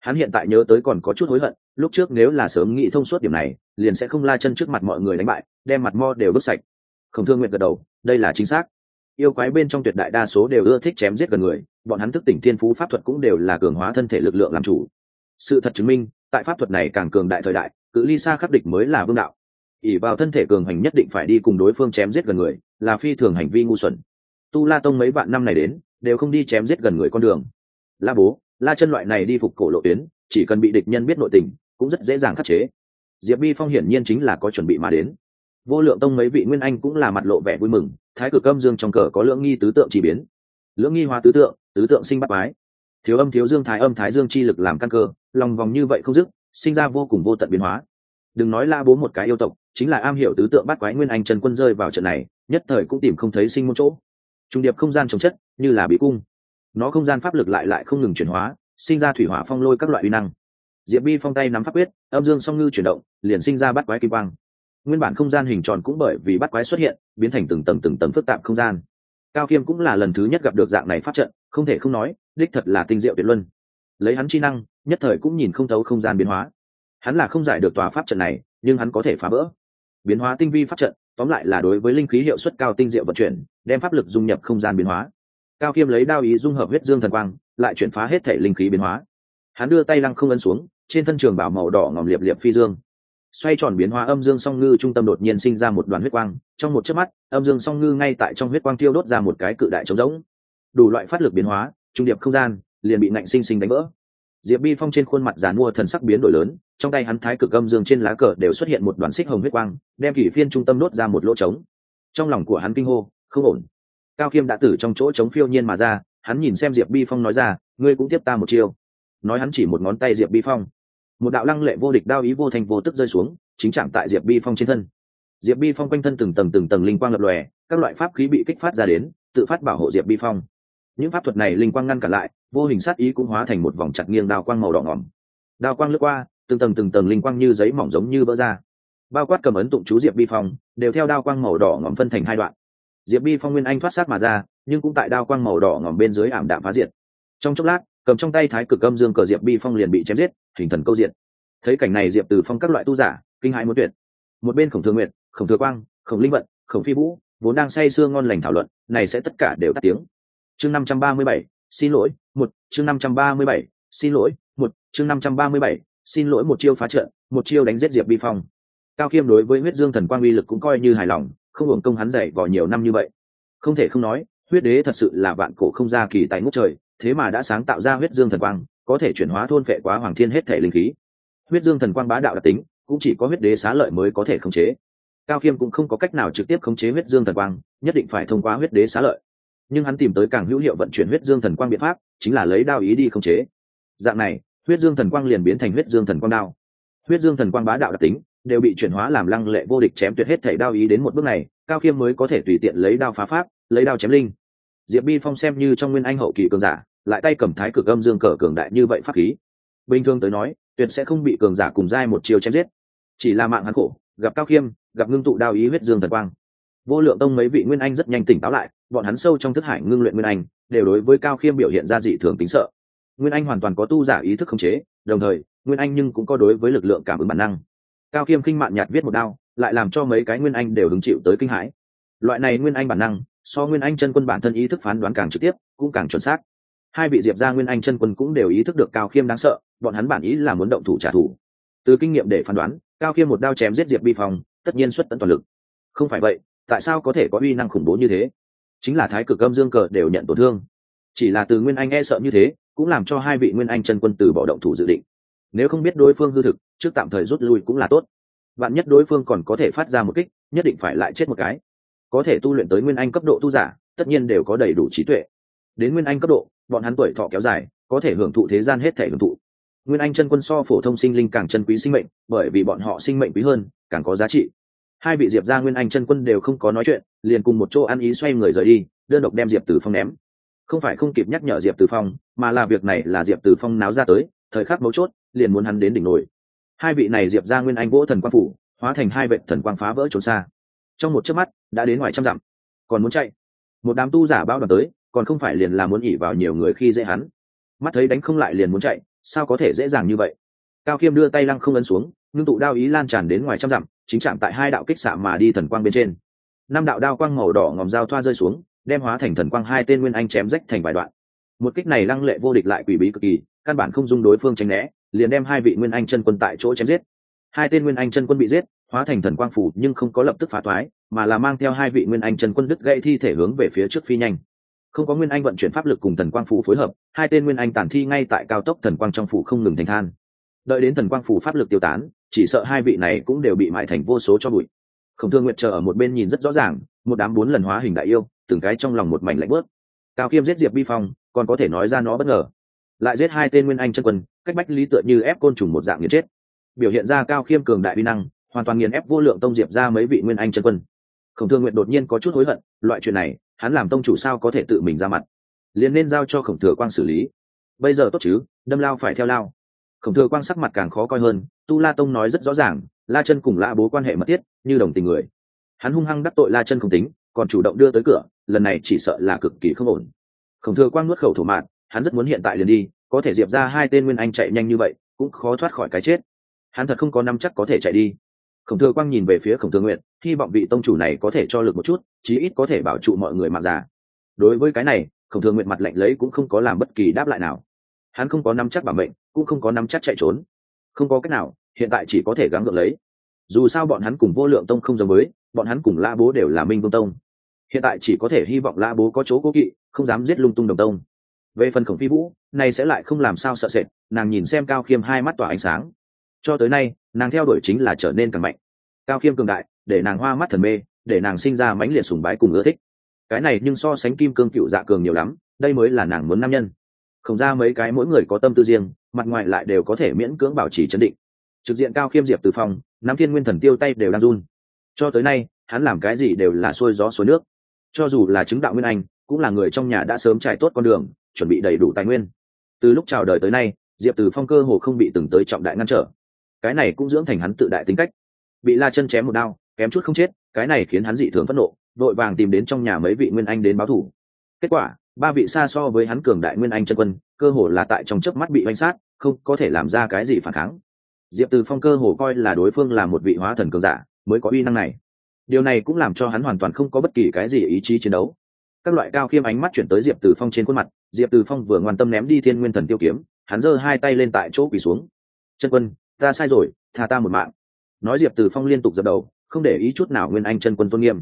Hắn hiện tại nhớ tới còn có chút hối hận, lúc trước nếu là sớm nghĩ thông suốt điểm này, liền sẽ không la chân trước mặt mọi người đánh bại, đem mặt mo đều bước sạch. Không thương nguyện gật đầu, đây là chính xác. Yêu quái bên trong tuyệt đại đa số đều ưa thích chém giết gần người bọn hắn thức tỉnh thiên phú pháp thuật cũng đều là cường hóa thân thể lực lượng làm chủ. Sự thật chứng minh, tại pháp thuật này càng cường đại thời đại, cự ly xa khắc địch mới là vương đạo. Ỉ vào thân thể cường hành nhất định phải đi cùng đối phương chém giết gần người, là phi thường hành vi ngu xuẩn. Tu la tông mấy vạn năm này đến, đều không đi chém giết gần người con đường. La bố, la chân loại này đi phục cổ lộ tuyến, chỉ cần bị địch nhân biết nội tình, cũng rất dễ dàng khắc chế. Diệp bi phong hiển nhiên chính là có chuẩn bị mà đến. Vô lượng tông mấy vị nguyên anh cũng là mặt lộ vẻ vui mừng, thái cực âm dương trong cờ có lưỡng nghi tứ tượng chỉ biến. Lưỡng nghi hóa tứ tượng tứ tượng sinh bắt mái, thiếu âm thiếu dương thái âm thái dương chi lực làm căn cơ lòng vòng như vậy không dứt sinh ra vô cùng vô tận biến hóa. Đừng nói la bố một cái yêu tộc chính là am hiểu tứ tượng bắt quái nguyên anh trần quân rơi vào trận này nhất thời cũng tìm không thấy sinh môn chỗ. Trung điệp không gian trồng chất như là bị cung. Nó không gian pháp lực lại lại không ngừng chuyển hóa sinh ra thủy hỏa phong lôi các loại uy năng. Diệp bi phong tay nắm pháp quyết âm dương song ngư chuyển động liền sinh ra bắt quái kim quang. Nguyên bản không gian hình tròn cũng bởi vì bắt quái xuất hiện biến thành từng tầng từng tầng phức tạp không gian cao khiêm cũng là lần thứ nhất gặp được dạng này pháp trận, không thể không nói, đích thật là tinh diệu tuyệt luân. Lấy hắn chi năng, nhất thời cũng nhìn không thấu không gian biến hóa. Hắn là không giải được tòa pháp trận này, nhưng hắn có thể phá vỡ. Biến hóa tinh vi pháp trận, tóm lại là đối với linh khí hiệu suất cao tinh diệu vận chuyển, đem pháp lực dung nhập không gian biến hóa. Cao khiêm lấy đao ý dung hợp huyết dương thần quang, lại chuyển phá hết thể linh khí biến hóa. Hắn đưa tay lăng không ấn xuống, trên thân trường bảo màu đỏ ngòm liệp liệp phi dương xoay tròn biến hóa âm dương song ngư trung tâm đột nhiên sinh ra một đoàn huyết quang. Trong một chớp mắt, âm dương song ngư ngay tại trong huyết quang tiêu đốt ra một cái cự đại trống rỗng. Đủ loại phát lực biến hóa, trung điệp không gian liền bị nạnh sinh sinh đánh vỡ. Diệp bi phong trên khuôn mặt giàn mua thần sắc biến đổi lớn, trong tay hắn thái cực âm dương trên lá cờ đều xuất hiện một đoàn xích hồng huyết quang, đem kỷ phiên trung tâm đốt ra một lỗ trống. Trong lòng của hắn kinh hô, không ổn. Cao khiêm đã tử trong chỗ trống phiêu nhiên mà ra, hắn nhìn xem diệp bi phong nói ra, ngươi cũng tiếp ta một chiêu. Nói hắn chỉ một ngón tay diệp bi phong một đạo lăng lệ vô địch đao ý vô thành vô tức rơi xuống, chính chạm tại diệp bi phong trên thân. Diệp bi phong quanh thân từng tầng từng tầng linh quang lập lòe, các loại pháp khí bị kích phát ra đến, tự phát bảo hộ diệp bi phong. Những pháp thuật này linh quang ngăn cản lại, vô hình sát ý cũng hóa thành một vòng chặt nghiêng đao quang màu đỏ ngỏm. Đao quang lướt qua, từng tầng từng tầng linh quang như giấy mỏng giống như vỡ ra. Bao quát cầm ấn tụng chú diệp bi phong, đều theo đao quang màu đỏ ngỏm phân thành hai đoạn. Diệp bi phong nguyên anh thoát sát mà ra, nhưng cũng tại đao quang màu đỏ ngỏm bên dưới ảm đạm phá diệt. Trong chốc lát cầm trong tay thái cực âm dương cờ diệp bi phong liền bị chém giết, hình thần câu diện. Thấy cảnh này diệp từ phong các loại tu giả, kinh hãi muốn tuyệt. Một bên khổng thừa nguyện khổng thừa quang, khổng linh vận, khổng phi vũ, vốn đang say sưa ngon lành thảo luận, này sẽ tất cả đều tắt tiếng. Chương năm trăm ba mươi bảy, xin lỗi, một, chương năm trăm ba mươi bảy, xin lỗi, một, chương năm trăm ba mươi bảy, xin lỗi một chiêu phá trận, một chiêu đánh giết diệp bi phong. Cao khiêm đối với huyết dương thần quang uy lực cũng coi như hài lòng, không hưởng công hắn dạy vào nhiều năm như vậy. Không thể không nói, huyết đế thật sự là vạn cổ không ra kỳ tại ngốc trời thế mà đã sáng tạo ra huyết dương thần quang, có thể chuyển hóa thôn phệ quá hoàng thiên hết thể linh khí. Huyết dương thần quang bá đạo đặc tính, cũng chỉ có huyết đế xá lợi mới có thể khống chế. Cao khiêm cũng không có cách nào trực tiếp khống chế huyết dương thần quang, nhất định phải thông qua huyết đế xá lợi. Nhưng hắn tìm tới càng hữu hiệu vận chuyển huyết dương thần quang biện pháp, chính là lấy đao ý đi khống chế. Dạng này, huyết dương thần quang liền biến thành huyết dương thần quang đao. Huyết dương thần quang bá đạo đặc tính, đều bị chuyển hóa làm lăng lệ vô địch chém tuyệt hết thể đao ý đến một bước này, cao khiêm mới có thể tùy tiện lấy đao phá pháp, lấy đao chém linh diệp bi phong xem như trong nguyên anh hậu kỳ cường giả, lại tay cầm thái cực âm dương cờ cường đại như vậy pháp khí. Bình thường tới nói, tuyệt sẽ không bị cường giả cùng giai một chiều chém giết. Chỉ là mạng hắn khổ, gặp cao khiêm, gặp ngưng tụ đao ý huyết dương thần quang. Vô lượng tông mấy vị nguyên anh rất nhanh tỉnh táo lại, bọn hắn sâu trong thức hải ngưng luyện nguyên anh, đều đối với cao khiêm biểu hiện ra dị thường tính sợ. Nguyên anh hoàn toàn có tu giả ý thức khống chế, đồng thời, nguyên anh nhưng cũng có đối với lực lượng cảm ứng bản năng. Cao khiêm khinh mạn nhạt viết một đao, lại làm cho mấy cái nguyên anh đều hứng chịu tới kinh hãi. Loại này nguyên anh bản năng so nguyên anh chân quân bản thân ý thức phán đoán càng trực tiếp, cũng càng chuẩn xác. Hai vị diệp gia nguyên anh chân quân cũng đều ý thức được cao khiêm đáng sợ, bọn hắn bản ý là muốn động thủ trả thù. Từ kinh nghiệm để phán đoán, cao khiêm một đao chém giết diệp bi phong, tất nhiên xuất tận toàn lực. Không phải vậy, tại sao có thể có uy năng khủng bố như thế? Chính là thái cực âm dương cờ đều nhận tổn thương. Chỉ là từ nguyên anh e sợ như thế, cũng làm cho hai vị nguyên anh chân quân từ bỏ động thủ dự định. Nếu không biết đối phương hư thực, trước tạm thời rút lui cũng là tốt. Bạn nhất đối phương còn có thể phát ra một kích, nhất định phải lại chết một cái có thể tu luyện tới nguyên anh cấp độ tu giả, tất nhiên đều có đầy đủ trí tuệ. Đến nguyên anh cấp độ, bọn hắn tuổi thọ kéo dài, có thể hưởng thụ thế gian hết thể hưởng thụ. Nguyên anh chân quân so phổ thông sinh linh càng chân quý sinh mệnh, bởi vì bọn họ sinh mệnh quý hơn, càng có giá trị. Hai vị diệp ra nguyên anh chân quân đều không có nói chuyện, liền cùng một chỗ ăn ý xoay người rời đi, đơn độc đem diệp từ phong ném. Không phải không kịp nhắc nhở diệp từ phong, mà là việc này là diệp từ phong náo ra tới, thời khắc mấu chốt, liền muốn hắn đến đỉnh nổi. Hai vị này diệp ra nguyên anh vỗ thần quang phủ, hóa thành hai vệ thần quang phá vỡ trốn xa trong một chớp mắt, đã đến ngoài trăm dặm. Còn muốn chạy? Một đám tu giả bao đoàn tới, còn không phải liền là muốn ỉ vào nhiều người khi dễ hắn. Mắt thấy đánh không lại liền muốn chạy, sao có thể dễ dàng như vậy? Cao khiêm đưa tay lăng không ấn xuống, ngưng tụ đao ý lan tràn đến ngoài trăm dặm, chính chạm tại hai đạo kích xạ mà đi thần quang bên trên. Năm đạo đao quang màu đỏ ngòm dao thoa rơi xuống, đem hóa thành thần quang hai tên nguyên anh chém rách thành vài đoạn. Một kích này lăng lệ vô địch lại quỷ bí cực kỳ, căn bản không dung đối phương tránh né, liền đem hai vị nguyên anh chân quân tại chỗ chém giết. Hai tên nguyên anh chân quân bị giết hóa thành thần quang phủ nhưng không có lập tức phá toái mà là mang theo hai vị nguyên anh trần quân đức gây thi thể hướng về phía trước phi nhanh. Không có nguyên anh vận chuyển pháp lực cùng thần quang phủ phối hợp, hai tên nguyên anh tản thi ngay tại cao tốc thần quang trong phủ không ngừng thành than. Đợi đến thần quang phủ pháp lực tiêu tán, chỉ sợ hai vị này cũng đều bị mại thành vô số cho bụi. Khổng thương nguyện chờ ở một bên nhìn rất rõ ràng, một đám bốn lần hóa hình đại yêu, từng cái trong lòng một mảnh lạnh bớt. Cao khiêm giết diệp bi phong, còn có thể nói ra nó bất ngờ. Lại giết hai tên nguyên anh chân quân, cách bách lý tựa như ép côn trùng một dạng nghiền chết. Biểu hiện ra cao khiêm cường đại vi năng hoàn toàn nghiền ép vô lượng tông diệp ra mấy vị nguyên anh chân quân. Khổng thương nguyện đột nhiên có chút hối hận, loại chuyện này, hắn làm tông chủ sao có thể tự mình ra mặt? Liền nên giao cho khổng thừa quang xử lý. Bây giờ tốt chứ, đâm lao phải theo lao. Khổng thừa quang sắc mặt càng khó coi hơn, tu la tông nói rất rõ ràng, la chân cùng la bố quan hệ mật thiết, như đồng tình người. Hắn hung hăng đắc tội la chân không tính, còn chủ động đưa tới cửa, lần này chỉ sợ là cực kỳ không ổn. Khổng thừa quang nuốt khẩu thổ mạn, hắn rất muốn hiện tại liền đi, có thể diệp ra hai tên nguyên anh chạy nhanh như vậy, cũng khó thoát khỏi cái chết. Hắn thật không có năm chắc có thể chạy đi khổng thừa quang nhìn về phía khổng thừa nguyện hy vọng vị tông chủ này có thể cho lực một chút, chí ít có thể bảo trụ mọi người mạng già. Đối với cái này, khổng thừa nguyện mặt lạnh lấy cũng không có làm bất kỳ đáp lại nào. Hắn không có nắm chắc bảo mệnh, cũng không có nắm chắc chạy trốn. Không có cách nào, hiện tại chỉ có thể gắng gượng lấy. Dù sao bọn hắn cùng vô lượng tông không giống với, bọn hắn cùng la bố đều là minh vương tông. Hiện tại chỉ có thể hy vọng la bố có chỗ cố kỵ, không dám giết lung tung đồng tông. Về phần khổng phi vũ, nay sẽ lại không làm sao sợ sệt, nàng nhìn xem cao khiêm hai mắt tỏa ánh sáng cho tới nay, nàng theo đuổi chính là trở nên càng mạnh. Cao khiêm cường đại, để nàng hoa mắt thần mê, để nàng sinh ra mãnh liệt sùng bái cùng ưa thích. Cái này nhưng so sánh kim cương cựu dạ cường nhiều lắm, đây mới là nàng muốn nam nhân. Không ra mấy cái mỗi người có tâm tư riêng, mặt ngoài lại đều có thể miễn cưỡng bảo trì chấn định. Trực diện cao khiêm diệp từ phòng nắm thiên nguyên thần tiêu tay đều đang run. Cho tới nay, hắn làm cái gì đều là xuôi gió xuôi nước. Cho dù là chứng đạo nguyên anh, cũng là người trong nhà đã sớm trải tốt con đường, chuẩn bị đầy đủ tài nguyên. Từ lúc chào đời tới nay, diệp từ phong cơ hồ không bị từng tới trọng đại ngăn trở cái này cũng dưỡng thành hắn tự đại tính cách. Bị la chân chém một đao, kém chút không chết, cái này khiến hắn dị thường phẫn nộ vội vàng tìm đến trong nhà mấy vị nguyên anh đến báo thủ. Kết quả, ba vị xa so với hắn cường đại nguyên anh chân quân, cơ hồ là tại trong chớp mắt bị oanh sát, không có thể làm ra cái gì phản kháng. Diệp từ phong cơ hồ coi là đối phương là một vị hóa thần cường giả, mới có uy năng này. Điều này cũng làm cho hắn hoàn toàn không có bất kỳ cái gì ý chí chiến đấu. Các loại cao khiêm ánh mắt chuyển tới diệp từ phong trên khuôn mặt, diệp từ phong vừa ngoan tâm ném đi thiên nguyên thần tiêu kiếm, hắn giơ hai tay lên tại chỗ quỳ xuống. Chân quân ta sai rồi, tha ta một mạng. Nói diệp từ phong liên tục dập đầu, không để ý chút nào nguyên anh chân quân tôn nghiêm.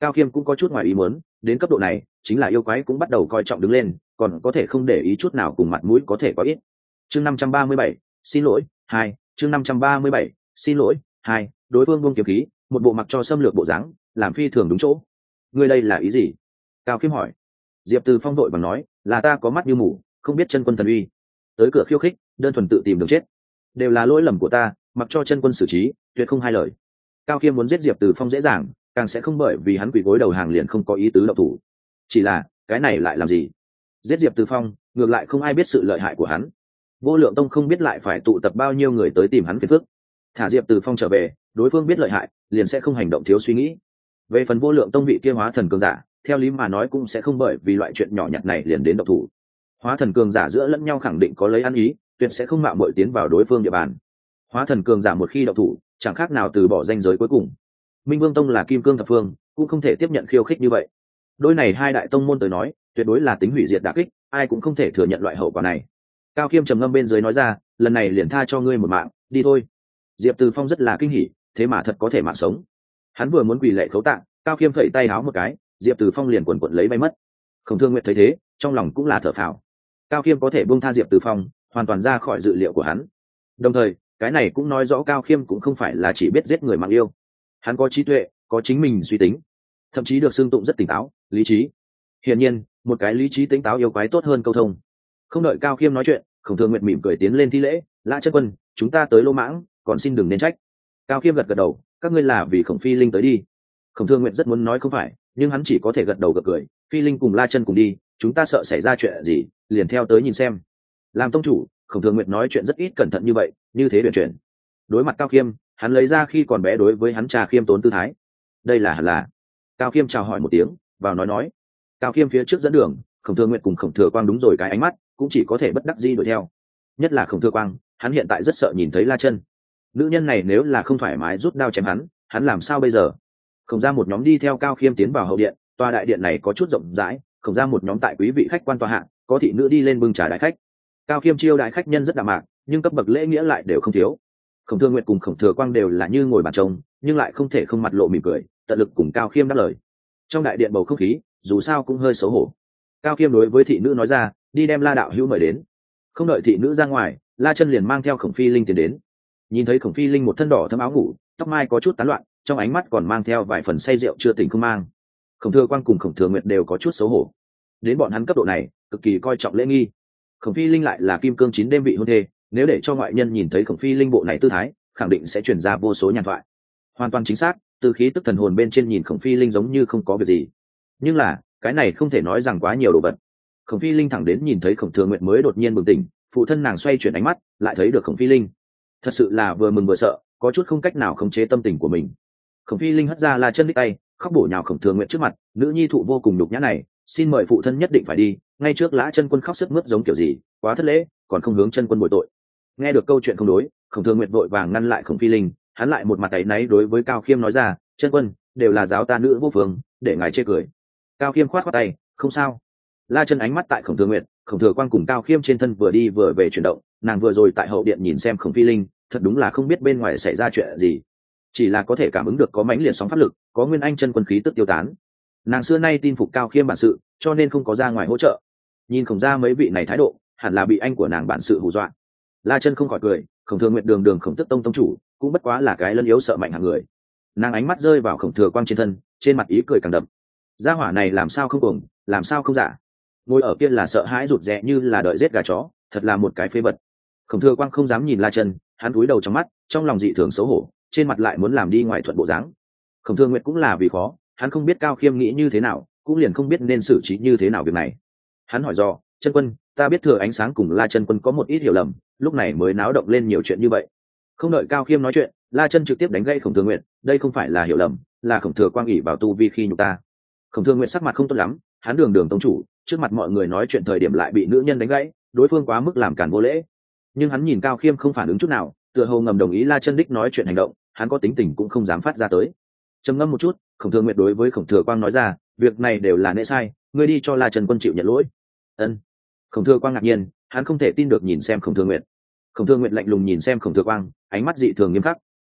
Cao khiêm cũng có chút ngoài ý muốn, đến cấp độ này, chính là yêu quái cũng bắt đầu coi trọng đứng lên, còn có thể không để ý chút nào cùng mặt mũi có thể có ít. Chương năm trăm ba mươi bảy, xin lỗi, hai, chương năm trăm ba mươi bảy, xin lỗi, hai, đối phương buông kiếm khí, một bộ mặc cho xâm lược bộ dáng, làm phi thường đúng chỗ. Ngươi đây là ý gì? Cao khiêm hỏi. Diệp từ phong đội bằng nói, là ta có mắt như mù, không biết chân quân thần uy. Tới cửa khiêu khích, đơn thuần tự tìm đường chết đều là lỗi lầm của ta, mặc cho chân quân xử trí, tuyệt không hai lời. Cao khiêm muốn giết diệp từ phong dễ dàng, càng sẽ không bởi vì hắn quỳ gối đầu hàng liền không có ý tứ đậu thủ. Chỉ là, cái này lại làm gì? Giết diệp từ phong, ngược lại không ai biết sự lợi hại của hắn. Vô lượng tông không biết lại phải tụ tập bao nhiêu người tới tìm hắn phiền phức. Thả diệp từ phong trở về, đối phương biết lợi hại, liền sẽ không hành động thiếu suy nghĩ. Về phần vô lượng tông vị kia hóa thần cường giả, theo lý mà nói cũng sẽ không bởi vì loại chuyện nhỏ nhặt này liền đến độc thủ. Hóa thần cường giả giữa lẫn nhau khẳng định có lấy ăn ý tuyệt sẽ không mạo muội tiến vào đối phương địa bàn. Hóa thần cường giả một khi động thủ, chẳng khác nào từ bỏ danh giới cuối cùng. Minh vương tông là kim cương thập phương, cũng không thể tiếp nhận khiêu khích như vậy. Đôi này hai đại tông môn tới nói, tuyệt đối là tính hủy diệt đà kích, ai cũng không thể thừa nhận loại hậu quả này. Cao khiêm trầm ngâm bên dưới nói ra, lần này liền tha cho ngươi một mạng, đi thôi. Diệp từ phong rất là kinh hỉ, thế mà thật có thể mạng sống. Hắn vừa muốn quỳ lệ khấu tạng cao khiêm phẩy tay háo một cái, diệp từ phong liền quần quận lấy bay mất. Khổng thương nguyện thấy thế, trong lòng cũng là thở phào. Cao khiêm có thể buông tha diệp từ phong hoàn toàn ra khỏi dự liệu của hắn. Đồng thời, cái này cũng nói rõ cao khiêm cũng không phải là chỉ biết giết người mang yêu. Hắn có trí tuệ, có chính mình suy tính, thậm chí được xưng tụng rất tỉnh táo, lý trí. Hiển nhiên, một cái lý trí tỉnh táo yêu quái tốt hơn câu thông. Không đợi cao khiêm nói chuyện, khổng thương nguyện mỉm cười tiến lên thi lễ, lã chất quân, chúng ta tới lô mãng, còn xin đừng nên trách. Cao khiêm gật gật đầu, các ngươi là vì khổng phi linh tới đi. Khổng thương nguyện rất muốn nói không phải, nhưng hắn chỉ có thể gật đầu gật cười, phi linh cùng la chân cùng đi, chúng ta sợ xảy ra chuyện gì, liền theo tới nhìn xem làm tông chủ, khổng thường nguyện nói chuyện rất ít cẩn thận như vậy, như thế tuyển chuyển. Đối mặt cao khiêm, hắn lấy ra khi còn bé đối với hắn trà khiêm tốn tư thái. Đây là hẳn là. Cao khiêm chào hỏi một tiếng, vào nói nói. Cao khiêm phía trước dẫn đường, khổng thừa nguyện cùng khổng thừa quang đúng rồi, cái ánh mắt cũng chỉ có thể bất đắc di đuổi theo. Nhất là khổng thừa quang, hắn hiện tại rất sợ nhìn thấy la chân. Nữ nhân này nếu là không thoải mái rút đao chém hắn hắn làm sao bây giờ? Khổng ra một nhóm đi theo cao khiêm tiến vào hậu điện, tòa đại điện này có chút rộng rãi, khổng ra một nhóm tại quý vị khách quan tòa hạng có thị nữ đi lên bưng trà đại khách cao khiêm chiêu đại khách nhân rất đạm mạc, nhưng cấp bậc lễ nghĩa lại đều không thiếu. Khổng thương nguyện cùng khổng thừa quang đều là như ngồi bàn trông, nhưng lại không thể không mặt lộ mỉm cười, tận lực cùng cao khiêm đáp lời. Trong đại điện bầu không khí, dù sao cũng hơi xấu hổ. Cao khiêm đối với thị nữ nói ra, đi đem la đạo hữu mời đến. Không đợi thị nữ ra ngoài, la chân liền mang theo khổng phi linh tiến đến. Nhìn thấy khổng phi linh một thân đỏ thấm áo ngủ, tóc mai có chút tán loạn, trong ánh mắt còn mang theo vài phần say rượu chưa tỉnh không mang. Khổng thừa quang cùng khổng thừa nguyệt đều có chút xấu hổ. Đến bọn hắn cấp độ này, cực kỳ coi trọng lễ nghi khổng phi linh lại là kim cương chín đêm vị hôn thê, nếu để cho ngoại nhân nhìn thấy khổng phi linh bộ này tư thái, khẳng định sẽ chuyển ra vô số nhàn thoại. Hoàn toàn chính xác, từ khí tức thần hồn bên trên nhìn khổng phi linh giống như không có việc gì. Nhưng là, cái này không thể nói rằng quá nhiều đồ vật. Khổng phi linh thẳng đến nhìn thấy khổng thừa nguyện mới đột nhiên bừng tỉnh, phụ thân nàng xoay chuyển ánh mắt, lại thấy được khổng phi linh. Thật sự là vừa mừng vừa sợ, có chút không cách nào khống chế tâm tình của mình. Khổng phi linh hất ra la chân đích tay, khóc bổ nhào khổng thừa nguyện trước mặt, nữ nhi thụ vô cùng nhục nhã này, xin mời phụ thân nhất định phải đi ngay trước lã chân quân khóc sức mướt giống kiểu gì, quá thất lễ, còn không hướng chân quân bội tội. Nghe được câu chuyện không đối, khổng thương nguyện vội vàng ngăn lại khổng phi linh, hắn lại một mặt tay náy đối với cao khiêm nói ra, chân quân, đều là giáo ta nữ vô phương, để ngài chê cười. Cao khiêm khoát khoát tay, không sao. La chân ánh mắt tại khổng thương nguyện khổng thừa quang cùng cao khiêm trên thân vừa đi vừa về chuyển động, nàng vừa rồi tại hậu điện nhìn xem khổng phi linh, thật đúng là không biết bên ngoài xảy ra chuyện gì. Chỉ là có thể cảm ứng được có mãnh liệt sóng pháp lực, có nguyên anh chân quân khí tức tiêu tán. Nàng xưa nay tin phục cao khiêm bản sự, cho nên không có ra ngoài hỗ trợ nhìn khổng ra mấy vị này thái độ, hẳn là bị anh của nàng bản sự hù dọa. La chân không khỏi cười, khổng thừa nguyện đường đường khổng tức tông tông chủ, cũng bất quá là cái lân yếu sợ mạnh hàng người. Nàng ánh mắt rơi vào khổng thừa quang trên thân, trên mặt ý cười càng đậm. Gia hỏa này làm sao không cùng làm sao không giả ngồi ở kia là sợ hãi rụt rè như là đợi rết gà chó, thật là một cái phế vật. Khổng thừa quang không dám nhìn la chân, hắn cúi đầu trong mắt, trong lòng dị thường xấu hổ, trên mặt lại muốn làm đi ngoài thuận bộ dáng. Khổng thừa nguyện cũng là vì khó, hắn không biết cao khiêm nghĩ như thế nào, cũng liền không biết nên xử trí như thế nào việc này hắn hỏi do, chân quân, ta biết thừa ánh sáng cùng la chân quân có một ít hiểu lầm, lúc này mới náo động lên nhiều chuyện như vậy. Không đợi cao khiêm nói chuyện, la chân trực tiếp đánh gây khổng thừa nguyện đây không phải là hiểu lầm, là khổng thừa quang ỉ vào tu vi khi nhục ta. Khổng thừa nguyện sắc mặt không tốt lắm, hắn đường đường tông chủ, trước mặt mọi người nói chuyện thời điểm lại bị nữ nhân đánh gãy, đối phương quá mức làm cản vô lễ. Nhưng hắn nhìn cao khiêm không phản ứng chút nào, tựa hồ ngầm đồng ý la chân đích nói chuyện hành động, hắn có tính tình cũng không dám phát ra tới. Trầm ngâm một chút, khổng thừa nguyện đối với khổng thừa quang nói ra, việc này đều là nệ sai, ngươi đi cho la trần quân chịu nhận lỗi ân. Khổng thừa quang ngạc nhiên, hắn không thể tin được nhìn xem khổng thừa nguyện khổng thừa nguyện lạnh lùng nhìn xem khổng thừa quang, ánh mắt dị thường nghiêm khắc.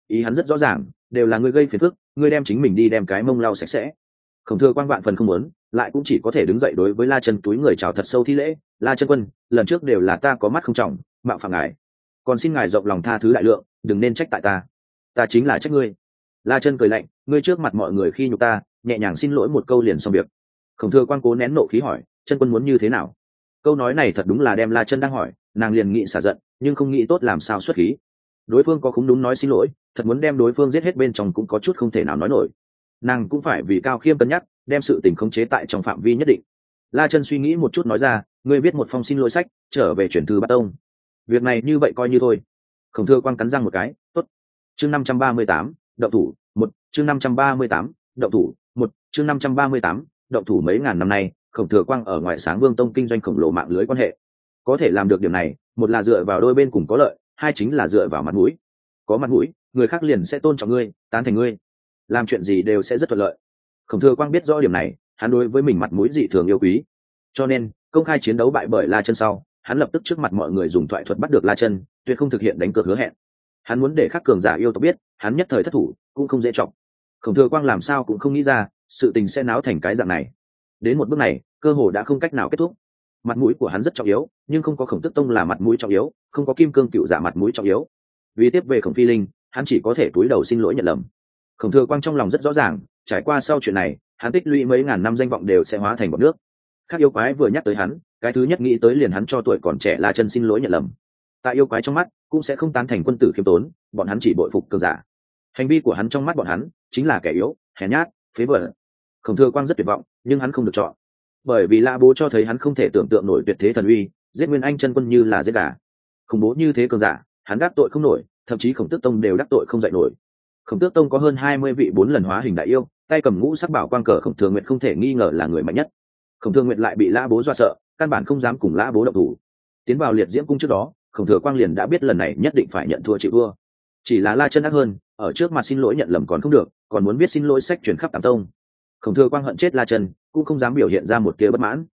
Ý hắn rất rõ ràng, đều là ngươi gây phiền phức ngươi đem chính mình đi đem cái mông lau sạch sẽ. Khổng thừa quang vạn phần không muốn, lại cũng chỉ có thể đứng dậy đối với la chân túi người chào thật sâu thi lễ. La chân quân, lần trước đều là ta có mắt không trọng, mạo phạm ngài. Còn xin ngài rộng lòng tha thứ đại lượng, đừng nên trách tại ta. Ta chính là trách ngươi. La chân cười lạnh, ngươi trước mặt mọi người khi nhục ta, nhẹ nhàng xin lỗi một câu liền xong việc. Khổng thừa quan cố nén nộ khí hỏi chân quân muốn như thế nào? Câu nói này thật đúng là đem la chân đang hỏi, nàng liền nghị xả giận, nhưng không nghĩ tốt làm sao xuất khí. Đối phương có khúng đúng nói xin lỗi, thật muốn đem đối phương giết hết bên trong cũng có chút không thể nào nói nổi. Nàng cũng phải vì cao khiêm cân nhắc, đem sự tình khống chế tại trong phạm vi nhất định. La chân suy nghĩ một chút nói ra, ngươi viết một phong xin lỗi sách, trở về chuyển thư bát ông. việc này như vậy coi như thôi. Khổng thưa quan cắn răng một cái, tốt. Chương năm trăm ba mươi tám đậu thủ, một, chương năm trăm ba mươi tám đậu thủ, một, chương năm trăm ba mươi tám đậu thủ mấy ngàn năm nay khổng thừa quang ở ngoại sáng vương tông kinh doanh khổng lồ mạng lưới quan hệ. Có thể làm được điểm này, một là dựa vào đôi bên cùng có lợi, hai chính là dựa vào mặt mũi. Có mặt mũi, người khác liền sẽ tôn trọng ngươi, tán thành ngươi. Làm chuyện gì đều sẽ rất thuận lợi. Khổng thừa quang biết rõ điểm này, hắn đối với mình mặt mũi dị thường yêu quý. Cho nên, công khai chiến đấu bại bởi la chân sau, hắn lập tức trước mặt mọi người dùng thoại thuật bắt được la chân, tuyệt không thực hiện đánh cược hứa hẹn. Hắn muốn để khắc cường giả yêu tộc biết, hắn nhất thời thất thủ, cũng không dễ trọng khổng thừa quang làm sao cũng không nghĩ ra, sự tình sẽ náo thành cái dạng này đến một bước này, cơ hồ đã không cách nào kết thúc. Mặt mũi của hắn rất trọng yếu, nhưng không có khổng tức tông là mặt mũi trọng yếu, không có kim cương cựu giả mặt mũi trọng yếu. Vì tiếp về khổng phi linh, hắn chỉ có thể túi đầu xin lỗi nhận lầm. Khổng thừa quang trong lòng rất rõ ràng, trải qua sau chuyện này, hắn tích lũy mấy ngàn năm danh vọng đều sẽ hóa thành một nước. Các yêu quái vừa nhắc tới hắn, cái thứ nhất nghĩ tới liền hắn cho tuổi còn trẻ là chân xin lỗi nhận lầm. Tại yêu quái trong mắt, cũng sẽ không tán thành quân tử khiêm tốn, bọn hắn chỉ bội phục cường giả. Hành vi của hắn trong mắt bọn hắn, chính là kẻ yếu, hèn nhát, phế vợ khổng thừa quang rất tuyệt vọng, nhưng hắn không được chọn. Bởi vì la bố cho thấy hắn không thể tưởng tượng nổi tuyệt thế thần uy, giết nguyên anh chân quân như là giết gà. Khủng bố như thế cường giả, hắn đắc tội không nổi, thậm chí khổng tước tông đều đắc tội không dạy nổi. Khổng tước tông có hơn hai mươi vị bốn lần hóa hình đại yêu, tay cầm ngũ sắc bảo quang cờ khổng thừa nguyện không thể nghi ngờ là người mạnh nhất. Khổng Thừa nguyện lại bị La bố do sợ, căn bản không dám cùng La bố động thủ. Tiến vào liệt diễm cung trước đó, khổng thừa quang liền đã biết lần này nhất định phải nhận thua chịu thua. Chỉ là la chân ác hơn, ở trước mặt xin lỗi nhận lầm còn không được, còn muốn biết xin lỗi sách chuyển khắp tám tông khổng thừa quang hận chết la chân, cũng không dám biểu hiện ra một tia bất mãn.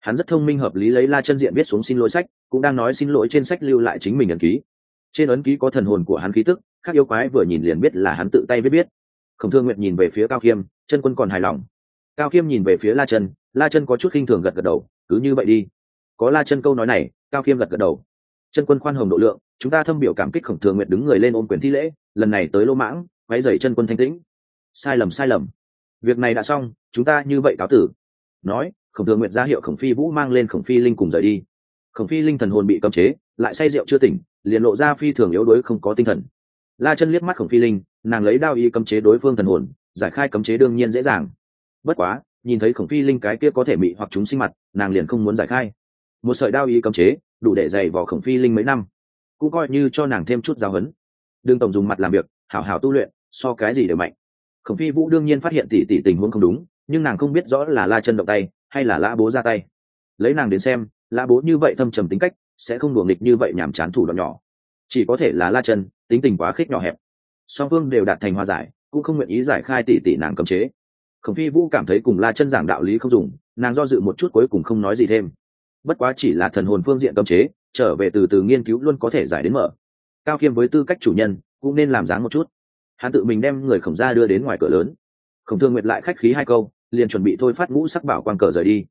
Hắn rất thông minh hợp lý lấy la chân diện viết xuống xin lỗi sách, cũng đang nói xin lỗi trên sách lưu lại chính mình ấn ký. Trên ấn ký có thần hồn của hắn khí tức các yêu quái vừa nhìn liền biết là hắn tự tay viết biết khổng thương nguyện nhìn về phía cao khiêm, chân quân còn hài lòng. Cao khiêm nhìn về phía la chân la chân có chút khinh thường gật gật đầu, cứ như vậy đi. Có la chân câu nói này, cao khiêm gật gật đầu. Chân quân khoan hồng độ lượng, chúng ta thâm biểu cảm kích khổng thường nguyện đứng người lên ôm quyền thi lễ, lần này tới lô mãng, váy dày chân quân thanh tĩnh. Sai lầm sai lầm việc này đã xong, chúng ta như vậy cáo tử. Nói, khổng thường nguyện ra hiệu khổng phi vũ mang lên khổng phi linh cùng rời đi. Khổng phi linh thần hồn bị cấm chế, lại say rượu chưa tỉnh, liền lộ ra phi thường yếu đuối không có tinh thần. La chân liếc mắt khổng phi linh, nàng lấy đao y cấm chế đối phương thần hồn, giải khai cấm chế đương nhiên dễ dàng. Bất quá, nhìn thấy khổng phi linh cái kia có thể mị hoặc chúng sinh mặt, nàng liền không muốn giải khai. Một sợi đao y cấm chế, đủ để dày vào khổng phi linh mấy năm, cũng coi như cho nàng thêm chút giáo huấn. Đương tổng dùng mặt làm việc, hảo hảo tu luyện, so cái gì đều mạnh khổng phi vũ đương nhiên phát hiện tỷ tỷ tình huống không đúng, nhưng nàng không biết rõ là la chân động tay, hay là la bố ra tay. Lấy nàng đến xem la bố như vậy thâm trầm tính cách, sẽ không đùa nghịch như vậy nhàm chán thủ đoạn nhỏ. Chỉ có thể là la chân, tính tình quá khích nhỏ hẹp. Song phương đều đạt thành hòa giải, cũng không nguyện ý giải khai tỷ tỷ nàng cấm chế. Khổng phi vũ cảm thấy cùng la chân giảng đạo lý không dùng, nàng do dự một chút cuối cùng không nói gì thêm. Bất quá chỉ là thần hồn phương diện cấm chế, trở về từ từ nghiên cứu luôn có thể giải đến mở. Cao khiêm với tư cách chủ nhân, cũng nên làm dáng một chút hắn tự mình đem người khổng gia đưa đến ngoài cửa lớn. Khổng thương nguyệt lại khách khí hai câu, liền chuẩn bị thôi phát ngũ sắc bảo quang cờ rời đi.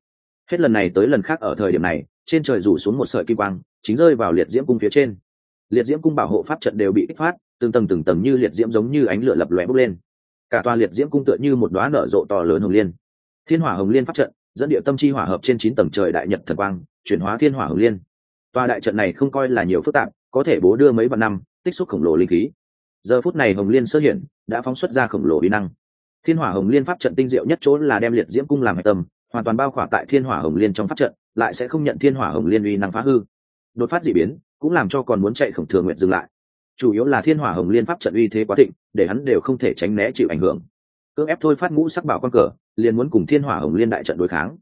Hết lần này tới lần khác ở thời điểm này, trên trời rủ xuống một sợi kim quang, chính rơi vào liệt diễm cung phía trên. Liệt diễm cung bảo hộ pháp trận đều bị kích phát, từng tầng từng tầng như liệt diễm giống như ánh lửa lập lòe bốc lên. Cả tòa liệt diễm cung tựa như một đoá nở rộ to lớn hồng liên. Thiên hỏa hồng liên pháp trận, dẫn địa tâm chi hỏa hợp trên chín tầng trời đại nhật thần quang, chuyển hóa thiên hỏa hồng liên. Tòa đại trận này không coi là nhiều phức tạp, có thể bố đưa mấy vạn năm, tích xúc khổng lồ linh khí giờ phút này hồng liên sơ hiển, đã phóng xuất ra khổng lồ uy năng. Thiên hỏa hồng liên pháp trận tinh diệu nhất chỗ là đem liệt diễm cung làm hạch tâm, hoàn toàn bao khỏa tại thiên hỏa hồng liên trong pháp trận, lại sẽ không nhận thiên hỏa hồng liên uy năng phá hư. Đột phát d ị biến, cũng làm cho còn muốn chạy khổng thường nguyện dừng lại. Chủ yếu là thiên hỏa hồng liên pháp trận uy thế quá thịnh, để hắn đều không thể tránh né chịu ảnh hưởng. Cưỡng ép thôi phát ngũ sắc bảo quan cờ, liền muốn cùng thiên hỏa hồng liên đại trận đối kháng.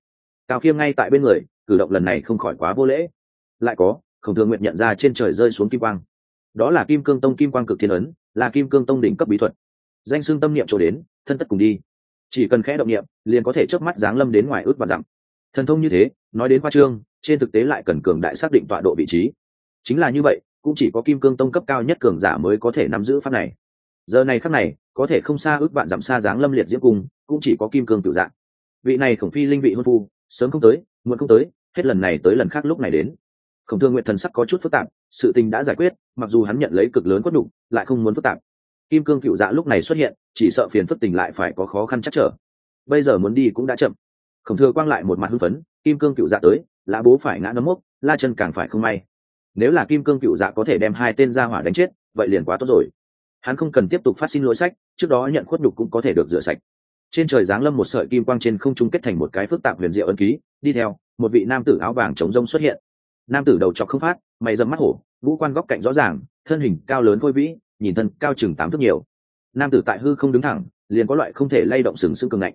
Cao khiêm ngay tại bên người, cử động lần này không khỏi quá vô lễ. Lại có, khổng thường nguyện nhận ra trên trời rơi xuống kim quang. Đó là kim cương tông kim quang cực thiên ấn là kim cương tông đỉnh cấp bí thuật. Danh xương tâm niệm chỗ đến, thân tất cùng đi. Chỉ cần khẽ động niệm, liền có thể chớp mắt giáng lâm đến ngoài ước và dặm. Thần thông như thế, nói đến khoa trương, trên thực tế lại cần cường đại xác định tọa độ vị trí. Chính là như vậy, cũng chỉ có kim cương tông cấp cao nhất cường giả mới có thể nắm giữ pháp này. Giờ này khắc này, có thể không xa ước vạn dặm xa dáng lâm liệt diễm cung, cũng chỉ có kim cương tự dạng. Vị này khổng phi linh vị hôn phu, sớm không tới, muộn không tới, hết lần này tới lần khác lúc này đến khổng thương nguyện thần sắc có chút phức tạp, sự tình đã giải quyết, mặc dù hắn nhận lấy cực lớn quất đục, lại không muốn phức tạp. Kim cương cựu dạ lúc này xuất hiện, chỉ sợ phiền phức tình lại phải có khó khăn chắc trở. Bây giờ muốn đi cũng đã chậm. Khổng thừa quang lại một mặt hưng phấn, kim cương cựu dạ tới, lã bố phải ngã nấm mốc, la chân càng phải không may. Nếu là kim cương cựu dạ có thể đem hai tên ra hỏa đánh chết, vậy liền quá tốt rồi. Hắn không cần tiếp tục phát sinh lỗi sách, trước đó nhận khuất đục cũng có thể được rửa sạch. Trên trời giáng lâm một sợi kim quang trên không trung kết thành một cái phức tạp huyền diệu ân ký, đi theo, một vị nam tử áo vàng chống rông xuất hiện nam tử đầu chọc không phát, mày dầm mắt hổ vũ quan góc cạnh rõ ràng, thân hình cao lớn khôi vĩ, nhìn thân cao chừng tám thước nhiều. Nam tử tại hư không đứng thẳng, liền có loại không thể lay động sừng sững cường ngạnh.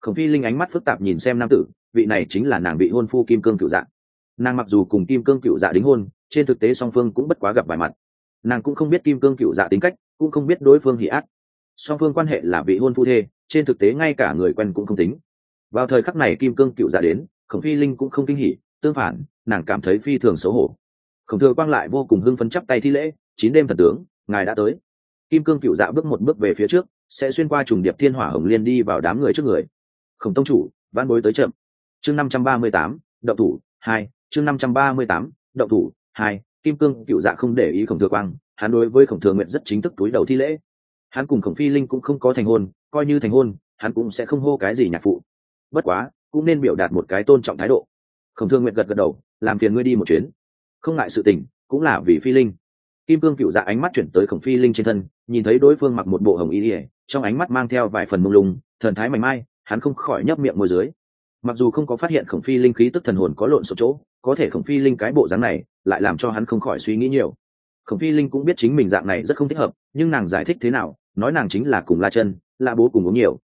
Khổng phi linh ánh mắt phức tạp nhìn xem nam tử, vị này chính là nàng bị hôn phu kim cương cựu dạ. Nàng mặc dù cùng kim cương cựu dạ đính hôn, trên thực tế song phương cũng bất quá gặp vài mặt. Nàng cũng không biết kim cương cựu dạ tính cách, cũng không biết đối phương hỉ ác. Song phương quan hệ là vị hôn phu thê, trên thực tế ngay cả người quen cũng không tính. Vào thời khắc này kim cương cựu dạ đến, khổng phi linh cũng không kinh hỉ tương phản, nàng cảm thấy phi thường xấu hổ. Khổng thừa quang lại vô cùng hưng phấn chắp tay thi lễ, chín đêm thần tướng, ngài đã tới. Kim cương cựu dạ bước một bước về phía trước, sẽ xuyên qua trùng điệp thiên hỏa hồng liên đi vào đám người trước người. Khổng tông chủ, văn bối tới chậm. Chương năm trăm ba mươi tám đậu thủ, hai, chương năm trăm ba mươi tám đậu thủ, hai, kim cương cựu dạ không để ý khổng thừa quang, hắn đối với khổng thừa nguyện rất chính thức túi đầu thi lễ. Hắn cùng khổng phi linh cũng không có thành hôn, coi như thành hôn, hắn cũng sẽ không hô cái gì nhạc phụ. Bất quá, cũng nên biểu đạt một cái tôn trọng thái độ khổng thương nguyện gật gật đầu, làm phiền ngươi đi một chuyến. Không ngại sự tình, cũng là vì phi linh. Kim cương cựu dạ ánh mắt chuyển tới khổng phi linh trên thân, nhìn thấy đối phương mặc một bộ hồng y ỉa trong ánh mắt mang theo vài phần mông lung, thần thái mảnh mai, hắn không khỏi nhấp miệng môi dưới. Mặc dù không có phát hiện khổng phi linh khí tức thần hồn có lộn xộn chỗ, có thể khổng phi linh cái bộ dáng này lại làm cho hắn không khỏi suy nghĩ nhiều. Khổng phi linh cũng biết chính mình dạng này rất không thích hợp, nhưng nàng giải thích thế nào, nói nàng chính là cùng la chân, la bố cùng uống nhiều.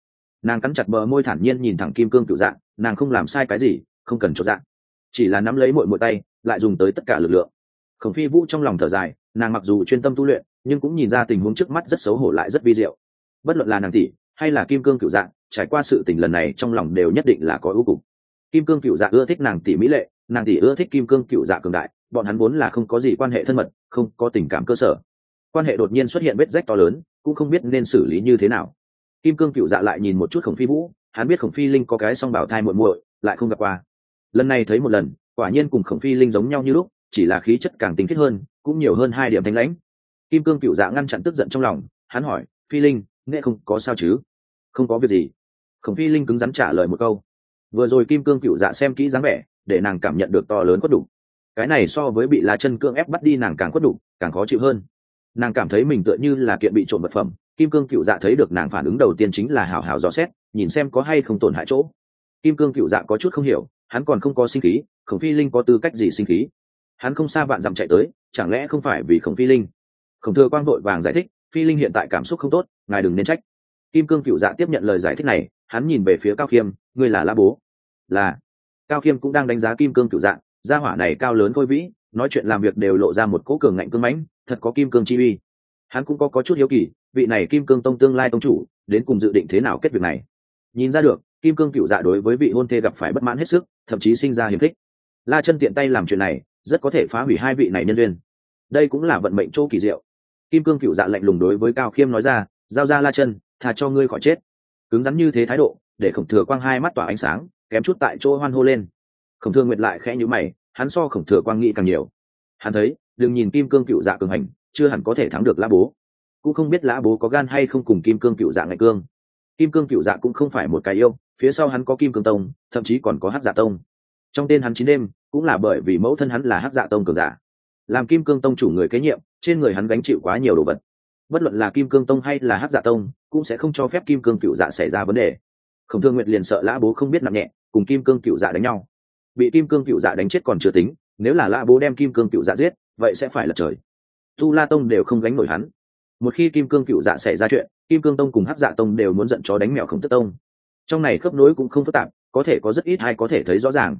Nàng cắn chặt bờ môi thản nhiên nhìn thẳng kim cương cựu dạng nàng không làm sai cái gì, không cần cho dạng chỉ là nắm lấy mội mội tay, lại dùng tới tất cả lực lượng. Khổng phi vũ trong lòng thở dài, nàng mặc dù chuyên tâm tu luyện, nhưng cũng nhìn ra tình huống trước mắt rất xấu hổ lại rất vi diệu. Bất luận là nàng tỷ, hay là kim cương cựu dạng trải qua sự tình lần này trong lòng đều nhất định là có ưu cục. Kim cương cựu dạ ưa thích nàng tỷ mỹ lệ, nàng tỷ ưa thích kim cương cựu dạ cường đại, bọn hắn vốn là không có gì quan hệ thân mật, không có tình cảm cơ sở. Quan hệ đột nhiên xuất hiện vết rách to lớn, cũng không biết nên xử lý như thế nào. Kim cương cựu dạ lại nhìn một chút khổng phi vũ, hắn biết khổng phi linh có cái song bảo thai muội muội, lại không gặp qua lần này thấy một lần, quả nhiên cùng khổng phi linh giống nhau như lúc, chỉ là khí chất càng tính kết hơn, cũng nhiều hơn hai điểm thanh lãnh. Kim cương cựu dạ ngăn chặn tức giận trong lòng, hắn hỏi, phi linh, nghệ không có sao chứ? Không có việc gì. Khổng phi linh cứng rắn trả lời một câu. Vừa rồi kim cương cựu dạ xem kỹ dáng vẻ, để nàng cảm nhận được to lớn quất đủ. Cái này so với bị la chân cương ép bắt đi nàng càng quất đủ, càng khó chịu hơn. Nàng cảm thấy mình tựa như là kiện bị trộm vật phẩm. Kim cương cựu dạ thấy được nàng phản ứng đầu tiên chính là hào hào dò xét, nhìn xem có hay không tổn hại chỗ. Kim cương cựu dạ có chút không hiểu hắn còn không có sinh khí khổng phi linh có tư cách gì sinh khí? Hắn không xa vạn dặm chạy tới chẳng lẽ không phải vì khổng phi linh? Khổng thừa quang vội vàng giải thích phi linh hiện tại cảm xúc không tốt ngài đừng nên trách. Kim cương cựu dạ tiếp nhận lời giải thích này hắn nhìn về phía cao khiêm ngươi là la bố. Là. Cao khiêm cũng đang đánh giá kim cương cựu dạ gia hỏa này cao lớn khôi vĩ nói chuyện làm việc đều lộ ra một cỗ cường ngạnh cương mãnh thật có kim cương chi uy. Hắn cũng có, có chút hiếu kỳ vị này kim cương tông tương lai tông chủ đến cùng dự định thế nào kết việc này? Nhìn ra được kim cương cựu dạ đối với vị hôn thê gặp phải bất mãn hết sức, thậm chí sinh ra hiềm khích. La chân tiện tay làm chuyện này, rất có thể phá hủy hai vị này nhân duyên. Đây cũng là vận mệnh chỗ kỳ diệu. Kim cương cựu dạ lạnh lùng đối với cao khiêm nói ra, giao ra la chân thà cho ngươi khỏi chết. Cứng rắn như thế thái độ, để khổng thừa quang hai mắt tỏa ánh sáng, kém chút tại chỗ hoan hô lên. Khổng thừa nguyệt lại khẽ nhữ mày, hắn so khổng thừa quang nghĩ càng nhiều. Hắn thấy, đừng nhìn kim cương cựu dạ cường hành, chưa hẳn có thể thắng được lã bố. Cũng không biết lã bố có gan hay không cùng kim cương cựu dạ ngày cương. Kim cương cựu dạ cũng không phải một cái yêu phía sau hắn có kim cương tông, thậm chí còn có hát dạ tông. Trong tên hắn chín đêm, cũng là bởi vì mẫu thân hắn là hát dạ tông cường giả. Làm kim cương tông chủ người kế nhiệm, trên người hắn gánh chịu quá nhiều đồ vật. Bất luận là kim cương tông hay là hát dạ tông, cũng sẽ không cho phép kim cương cựu dạ xảy ra vấn đề. Khổng thương nguyệt liền sợ lã bố không biết nặng nhẹ, cùng kim cương cựu dạ đánh nhau. Bị kim cương cựu dạ đánh chết còn chưa tính, nếu là lã bố đem kim cương cựu dạ giết, vậy sẽ phải lật trời. Tu la tông đều không gánh nổi hắn. Một khi kim cương cựu dạ xảy ra chuyện, kim cương tông cùng hát dạ tông đều muốn giận chó đánh mèo khổng tức tông trong này khớp nối cũng không phức tạp, có thể có rất ít ai có thể thấy rõ ràng.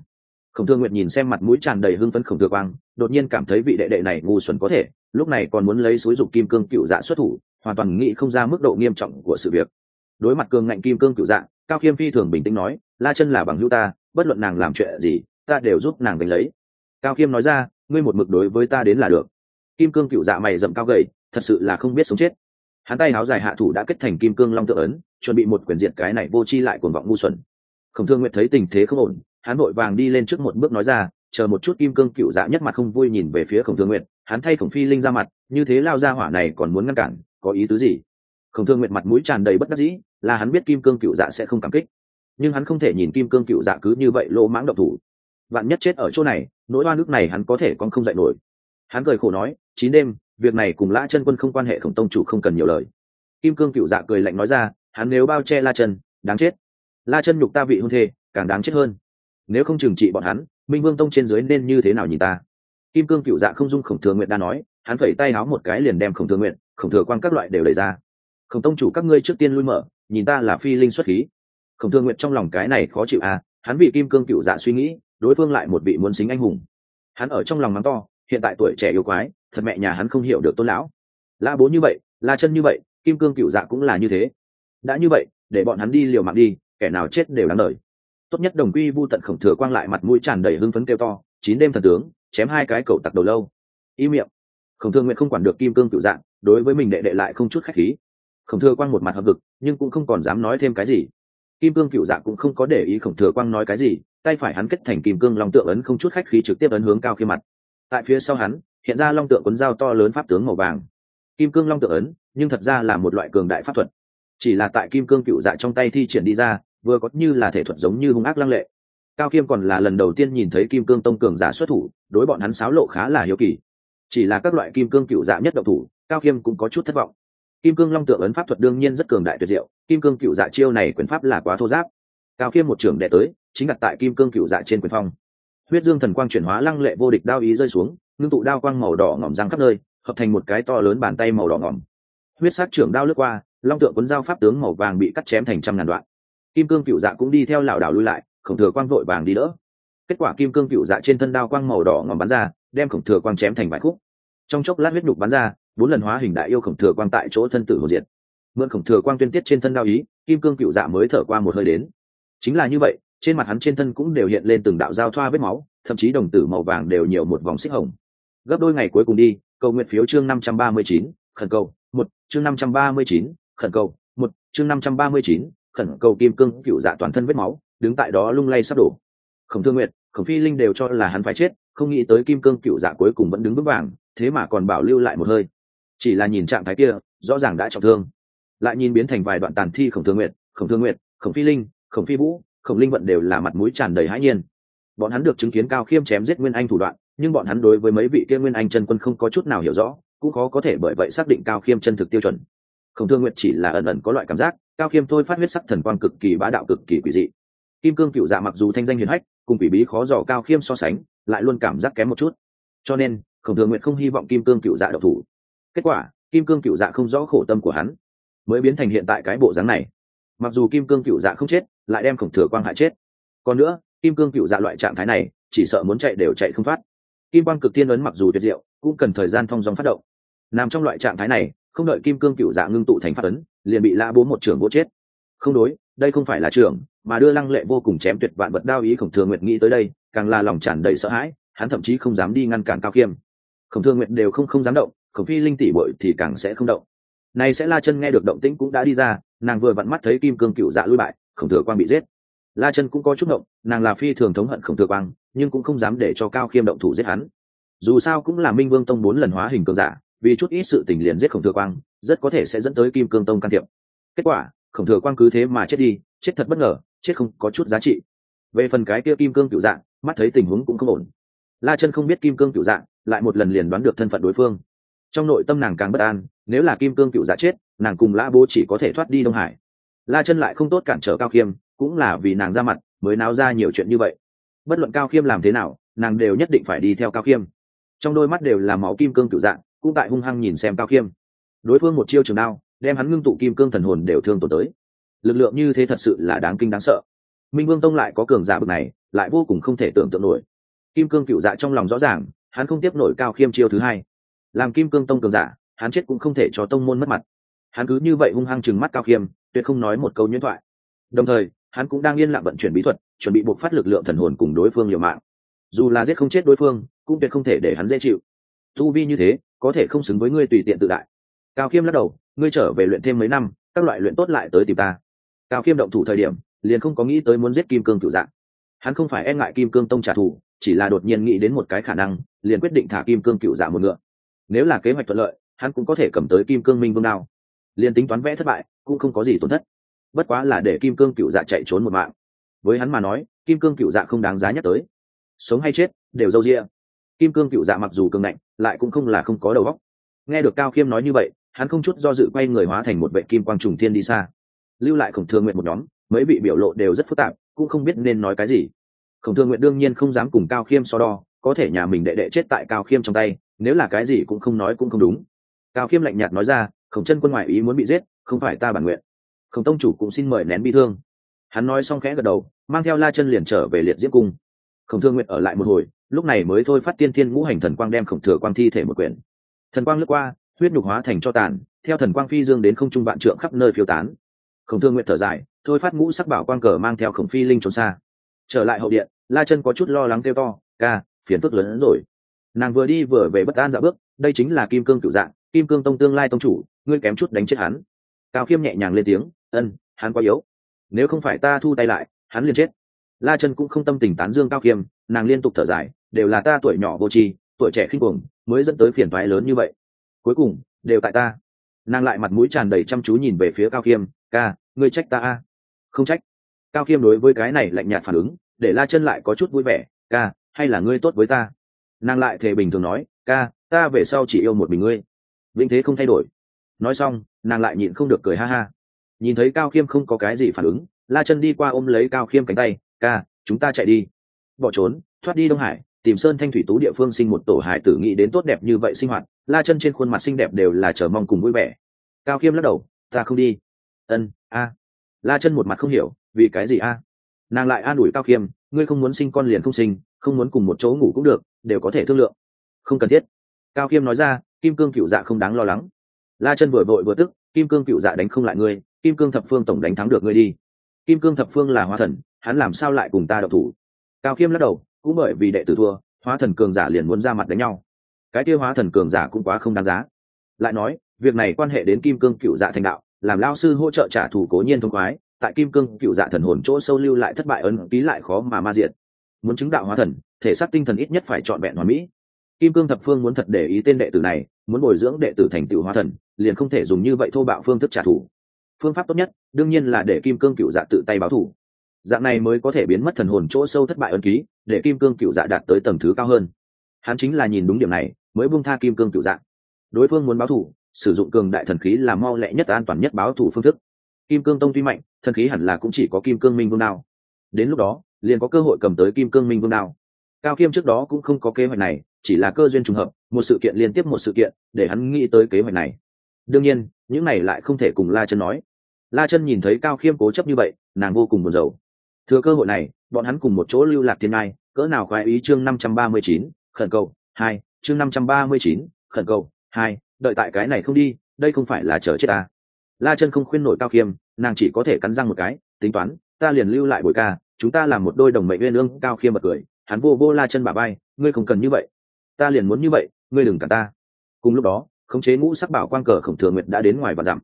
Khổng thương nguyệt nhìn xem mặt mũi tràn đầy hưng phấn khổng thừa quang, đột nhiên cảm thấy vị đệ đệ này ngu xuẩn có thể, lúc này còn muốn lấy xúi dục kim cương cựu dạ xuất thủ, hoàn toàn nghĩ không ra mức độ nghiêm trọng của sự việc. Đối mặt cường ngạnh kim cương cựu dạ cao khiêm phi thường bình tĩnh nói, la chân là bằng hữu ta, bất luận nàng làm chuyện gì, ta đều giúp nàng đánh lấy. Cao khiêm nói ra, ngươi một mực đối với ta đến là được. Kim cương cựu dạ mày dậm cao gầy, thật sự là không biết sống chết. Hắn tay áo dài hạ thủ đã kết thành kim cương long tự ấn chuẩn bị một quyền diện cái này vô chi lại cuồng vọng ngu xuẩn. Khổng thương nguyện thấy tình thế không ổn, hắn vội vàng đi lên trước một bước nói ra, chờ một chút kim cương cựu dạ nhất mặt không vui nhìn về phía khổng thương nguyện hắn thay khổng phi linh ra mặt, như thế lao ra hỏa này còn muốn ngăn cản, có ý tứ gì? Khổng thương nguyện mặt mũi tràn đầy bất đắc dĩ, là hắn biết kim cương cựu dạ sẽ không cảm kích. Nhưng hắn không thể nhìn kim cương cựu dạ cứ như vậy lỗ mãng độc thủ. Bạn nhất chết ở chỗ này, nỗi oan nước này hắn có thể còn không dạy nổi. Hắn cười khổ nói, chín đêm, việc này cùng lã chân quân không quan hệ, khổng tông chủ không cần nhiều lời. Kim cương cựu dạ cười lạnh nói ra hắn nếu bao che la chân, đáng chết. La chân nhục ta vị hôn thê, càng đáng chết hơn. Nếu không trừng trị bọn hắn, minh vương tông trên dưới nên như thế nào nhìn ta? Kim cương cựu dạ không dung khổng thừa nguyện đa nói, hắn phẩy tay háo một cái liền đem khổng thừa nguyện khổng thừa quan các loại đều đẩy ra. Khổng tông chủ các ngươi trước tiên lui mở, nhìn ta là phi linh xuất khí. Khổng thừa nguyện trong lòng cái này khó chịu à hắn bị kim cương cựu dạ suy nghĩ, đối phương lại một vị muốn xính anh hùng. Hắn ở trong lòng mắng to, hiện tại tuổi trẻ yêu quái, thật mẹ nhà hắn không hiểu được tôn lão. La bố như vậy, la chân như vậy, kim cương cựu dạ cũng là như thế đã như vậy, để bọn hắn đi liều mạng đi, kẻ nào chết đều đáng lời. Tốt nhất đồng quy vu tận khổng thừa quang lại mặt mũi tràn đầy hưng phấn kêu to, chín đêm thần tướng, chém hai cái cầu tặc đầu lâu. Y miệng. Khổng thương nguyện không quản được kim cương cựu dạng, đối với mình đệ đệ lại không chút khách khí. Khổng thừa quang một mặt hợp vực nhưng cũng không còn dám nói thêm cái gì. Kim cương cựu dạng cũng không có để ý khổng thừa quang nói cái gì, tay phải hắn kết thành kim cương long tượng ấn không chút khách khí trực tiếp ấn hướng cao khi mặt. Tại phía sau hắn, hiện ra long tượng quấn dao to lớn pháp tướng màu vàng. Kim cương long tượng ấn, nhưng thật ra là một loại cường đại pháp thuật chỉ là tại kim cương cựu dạ trong tay thi triển đi ra, vừa có như là thể thuật giống như hung ác lăng lệ. Cao khiêm còn là lần đầu tiên nhìn thấy kim cương tông cường giả xuất thủ, đối bọn hắn sáo lộ khá là hiếu kỳ. Chỉ là các loại kim cương cựu dạ nhất độc thủ, cao khiêm cũng có chút thất vọng. Kim cương long tượng ấn pháp thuật đương nhiên rất cường đại tuyệt diệu, kim cương cựu dạ chiêu này quyền pháp là quá thô giáp. Cao khiêm một trưởng đệ tới, chính đặt tại kim cương cựu dạ trên quyền phong. Huyết dương thần quang chuyển hóa lăng lệ vô địch đao ý rơi xuống, ngưng tụ đao quang màu đỏ ngỏm răng khắp nơi, hợp thành một cái to lớn bàn tay màu đỏ ngỏm. Huyết sát trưởng đao lướt qua long tượng cuốn dao pháp tướng màu vàng bị cắt chém thành trăm ngàn đoạn. Kim cương cựu dạ cũng đi theo lảo đảo lui lại, khổng thừa quang vội vàng đi đỡ. Kết quả kim cương cựu dạ trên thân đao quang màu đỏ ngòm bắn ra, đem khổng thừa quang chém thành vài khúc. Trong chốc lát huyết nhục bắn ra, bốn lần hóa hình đại yêu khổng thừa quang tại chỗ thân tử hồ diệt. Mượn khổng thừa quang tuyên tiết trên thân đao ý, kim cương cựu dạ mới thở qua một hơi đến. Chính là như vậy, trên mặt hắn trên thân cũng đều hiện lên từng đạo giao thoa vết máu, thậm chí đồng tử màu vàng đều nhiều một vòng xích hồng. Gấp đôi ngày cuối cùng đi, cầu nguyện phiếu chương năm trăm ba mươi chín, khẩn cầu, một, chương năm trăm ba mươi chín khẩn cầu. Một, chương năm trăm ba mươi chín, khẩn cầu kim cương cựu dạ toàn thân vết máu, đứng tại đó lung lay sắp đổ. Khổng thương nguyệt, khổng phi linh đều cho là hắn phải chết, không nghĩ tới kim cương cựu dạ cuối cùng vẫn đứng vững vàng, thế mà còn bảo lưu lại một hơi. Chỉ là nhìn trạng thái kia, rõ ràng đã trọng thương. Lại nhìn biến thành vài đoạn tàn thi khổng thương nguyệt, khổng thương nguyệt, khổng phi linh, khổng phi vũ, khổng linh vận đều là mặt mũi tràn đầy hãi nhiên. Bọn hắn được chứng kiến cao khiêm chém giết nguyên anh thủ đoạn, nhưng bọn hắn đối với mấy vị kia nguyên anh chân quân không có chút nào hiểu rõ, cũng khó có thể bởi vậy xác định cao khiêm chân thực tiêu chuẩn khổng thương nguyệt chỉ là ẩn ẩn có loại cảm giác, cao khiêm thôi phát huyết sắc thần quang cực kỳ bá đạo cực kỳ quỷ dị. Kim cương cựu dạ mặc dù thanh danh hiền hách, cùng quỷ bí khó dò cao khiêm so sánh, lại luôn cảm giác kém một chút. Cho nên khổng thường nguyện không hy vọng kim cương cựu dạ độc thủ. Kết quả, kim cương cựu dạ không rõ khổ tâm của hắn, mới biến thành hiện tại cái bộ dáng này. Mặc dù kim cương cựu dạ không chết, lại đem khổng thừa quang hại chết. Còn nữa, kim cương cựu dạ loại trạng thái này, chỉ sợ muốn chạy đều chạy không thoát. Kim quang cực tiên ấn mặc dù tuyệt diệu, cũng cần thời gian thong dòng phát động. Nằm trong loại trạng thái này không đợi kim cương cựu dạ ngưng tụ thành phát ấn liền bị lã bố một trưởng bố chết. Không đối đây không phải là trưởng, mà đưa lăng lệ vô cùng chém tuyệt vạn vật đao ý khổng thường nguyệt nghĩ tới đây càng là lòng tràn đầy sợ hãi hắn thậm chí không dám đi ngăn cản cao khiêm khổng thường nguyệt đều không không dám động khổng phi linh tỷ bội thì càng sẽ không động. Này sẽ la chân nghe được động tĩnh cũng đã đi ra nàng vừa vặn mắt thấy kim cương cựu dạ lui bại khổng thừa quang bị giết. La chân cũng có chút động nàng là phi thường thống hận khổng thừa quang nhưng cũng không dám để cho cao khiêm động thủ giết hắn. Dù sao cũng là minh vương tông bốn lần hóa hình cường giả vì chút ít sự tình liền giết khổng thừa quang, rất có thể sẽ dẫn tới kim cương tông can thiệp. Kết quả, khổng thừa quang cứ thế mà chết đi, chết thật bất ngờ, chết không có chút giá trị. Về phần cái kia kim cương cựu dạng, mắt thấy tình huống cũng không ổn. La chân không biết kim cương cựu dạng, lại một lần liền đoán được thân phận đối phương. Trong nội tâm nàng càng bất an, nếu là kim cương cựu dạ chết, nàng cùng lã bố chỉ có thể thoát đi đông hải. La chân lại không tốt cản trở cao khiêm, cũng là vì nàng ra mặt mới náo ra nhiều chuyện như vậy. Bất luận cao khiêm làm thế nào, nàng đều nhất định phải đi theo cao khiêm. Trong đôi mắt đều là máu kim cương cựu dạng cũng tại hung hăng nhìn xem cao khiêm. Đối phương một chiêu trường đao, đem hắn ngưng tụ kim cương thần hồn đều thương tổn tới. Lực lượng như thế thật sự là đáng kinh đáng sợ. Minh vương tông lại có cường giả bực này, lại vô cùng không thể tưởng tượng nổi. Kim cương cựu dạ trong lòng rõ ràng, hắn không tiếp nổi cao khiêm chiêu thứ hai. Làm kim cương tông cường giả, hắn chết cũng không thể cho tông môn mất mặt. Hắn cứ như vậy hung hăng chừng mắt cao khiêm, tuyệt không nói một câu nhuyễn thoại. Đồng thời, hắn cũng đang yên lặng vận chuyển bí thuật, chuẩn bị buộc phát lực lượng thần hồn cùng đối phương liều mạng. Dù là giết không chết đối phương, cũng tuyệt không thể để hắn dễ chịu. Tu vi như thế có thể không xứng với ngươi tùy tiện tự đại. Cao khiêm lắc đầu, ngươi trở về luyện thêm mấy năm, các loại luyện tốt lại tới tìm ta. Cao khiêm động thủ thời điểm, liền không có nghĩ tới muốn giết kim cương cựu dạng. Hắn không phải e ngại kim cương tông trả thù, chỉ là đột nhiên nghĩ đến một cái khả năng, liền quyết định thả kim cương cựu Dạng một ngựa. Nếu là kế hoạch thuận lợi, hắn cũng có thể cầm tới kim cương minh vương nào liền tính toán vẽ thất bại, cũng không có gì tổn thất. Bất quá là để kim cương cựu dạ chạy trốn một mạng. Với hắn mà nói, kim cương cựu dạ không đáng giá nhắc tới. Sống hay chết, đều d â u rĩa kim cương cựu dạ mặc dù cường ngạnh, lại cũng không là không có đầu óc. Nghe được cao khiêm nói như vậy, hắn không chút do dự quay người hóa thành một vệ kim quang trùng thiên đi xa. Lưu lại khổng thương nguyện một nhóm, mấy vị biểu lộ đều rất phức tạp, cũng không biết nên nói cái gì. Khổng thương nguyện đương nhiên không dám cùng cao khiêm so đo, có thể nhà mình đệ đệ chết tại cao khiêm trong tay, nếu là cái gì cũng không nói cũng không đúng. Cao khiêm lạnh nhạt nói ra, khổng chân quân ngoại ý muốn bị giết, không phải ta bản nguyện. Khổng tông chủ cũng xin mời nén bi thương. Hắn nói xong khẽ gật đầu, mang theo la chân liền trở về liệt diễm cung khổng thương nguyện ở lại một hồi, lúc này mới thôi phát tiên thiên ngũ hành thần quang đem khổng thừa quang thi thể một quyển. Thần quang lướt qua, huyết nhục hóa thành cho tàn, theo thần quang phi dương đến không trung vạn trượng khắp nơi phiêu tán. Khổng thương nguyện thở dài, thôi phát ngũ sắc bảo quang cờ mang theo khổng phi linh trốn xa. Trở lại hậu điện, la chân có chút lo lắng kêu to, ca, phiền phức lớn hơn rồi. Nàng vừa đi vừa về bất an dạo bước, đây chính là kim cương cựu dạng, kim cương tông tương lai tông chủ, ngươi kém chút đánh chết hắn. Cao khiêm nhẹ nhàng lên tiếng, ân, hắn quá yếu. Nếu không phải ta thu tay lại, hắn liền chết la chân cũng không tâm tình tán dương cao khiêm, nàng liên tục thở dài, đều là ta tuổi nhỏ vô tri, tuổi trẻ khinh cuồng, mới dẫn tới phiền thoái lớn như vậy. Cuối cùng, đều tại ta. Nàng lại mặt mũi tràn đầy chăm chú nhìn về phía cao khiêm, ca, ngươi trách ta a? Không trách. Cao khiêm đối với cái này lạnh nhạt phản ứng, để la chân lại có chút vui vẻ, ca, hay là ngươi tốt với ta? Nàng lại thề bình thường nói, ca, ta về sau chỉ yêu một mình ngươi. Vĩnh thế không thay đổi. Nói xong, nàng lại nhịn không được cười ha ha. Nhìn thấy cao khiêm không có cái gì phản ứng, la chân đi qua ôm lấy cao khiêm cánh tay ca, chúng ta chạy đi. Bỏ trốn, thoát đi đông hải, tìm sơn thanh thủy tú địa phương sinh một tổ hải tử nghĩ đến tốt đẹp như vậy sinh hoạt, la chân trên khuôn mặt xinh đẹp đều là chờ mong cùng vui vẻ. Cao khiêm lắc đầu, ta không đi. Ân, a. La chân một mặt không hiểu, vì cái gì a? Nàng lại an ủi cao khiêm ngươi không muốn sinh con liền không sinh, không muốn cùng một chỗ ngủ cũng được, đều có thể thương lượng. Không cần thiết. Cao khiêm nói ra, kim cương cựu dạ không đáng lo lắng. La chân vừa vội vừa tức, kim cương cựu dạ đánh không lại ngươi, kim cương thập phương tổng đánh thắng được ngươi đi. Kim cương thập phương là hóa thần hắn làm sao lại cùng ta đậu thủ? Cao khiêm lắc đầu, cũng bởi vì đệ tử thua, hóa thần cường giả liền muốn ra mặt đánh nhau. Cái kia hóa thần cường giả cũng quá không đáng giá. Lại nói, việc này quan hệ đến kim cương cựu dạ thành đạo, làm lao sư hỗ trợ trả thù cố nhiên thông khoái, tại kim cương cựu dạ thần hồn chỗ sâu lưu lại thất bại ấn ký lại khó mà ma diện muốn chứng đạo hóa thần, thể xác tinh thần ít nhất phải trọn vẹn hoàn mỹ. Kim cương thập phương muốn thật để ý tên đệ tử này, muốn bồi dưỡng đệ tử thành tựu hóa thần, liền không thể dùng như vậy thô bạo phương thức trả thù. Phương pháp tốt nhất, đương nhiên là để kim cương cựu dạ tự tay báo thù dạng này mới có thể biến mất thần hồn chỗ sâu thất bại ấn ký, để kim cương cựu dạ đạt tới tầng thứ cao hơn. Hắn chính là nhìn đúng điểm này, mới buông tha kim cương cựu dạ. Đối phương muốn báo thù sử dụng cường đại thần khí là mau lẹ nhất an toàn nhất báo thù phương thức. Kim cương tông tuy mạnh, thần khí hẳn là cũng chỉ có kim cương minh vương đao. Đến lúc đó, liền có cơ hội cầm tới kim cương minh vương đao. Cao khiêm trước đó cũng không có kế hoạch này, chỉ là cơ duyên trùng hợp, một sự kiện liên tiếp một sự kiện, để hắn nghĩ tới kế hoạch này. Đương nhiên, những này lại không thể cùng la chân nói. La chân nhìn thấy cao khiêm cố chấp như vậy, nàng vô cùng buồn rầu thừa cơ hội này, bọn hắn cùng một chỗ lưu lạc thiên ngai, cỡ nào khoái ý chương năm trăm ba mươi chín, khẩn cầu, hai, chương năm trăm ba mươi chín, khẩn cầu, hai, đợi tại cái này không đi, đây không phải là chờ chết ta. La chân không khuyên nổi cao khiêm nàng chỉ có thể cắn răng một cái, tính toán, ta liền lưu lại buổi ca, chúng ta làm một đôi đồng mệnh uyên ương, cao khiêm bật cười, hắn vô vô la chân bà bay ngươi không cần như vậy. Ta liền muốn như vậy, ngươi đừng cả ta. Cùng lúc đó, khống chế ngũ sắc bảo quang cờ khổng thường nguyệt đã đến ngoài và dặm.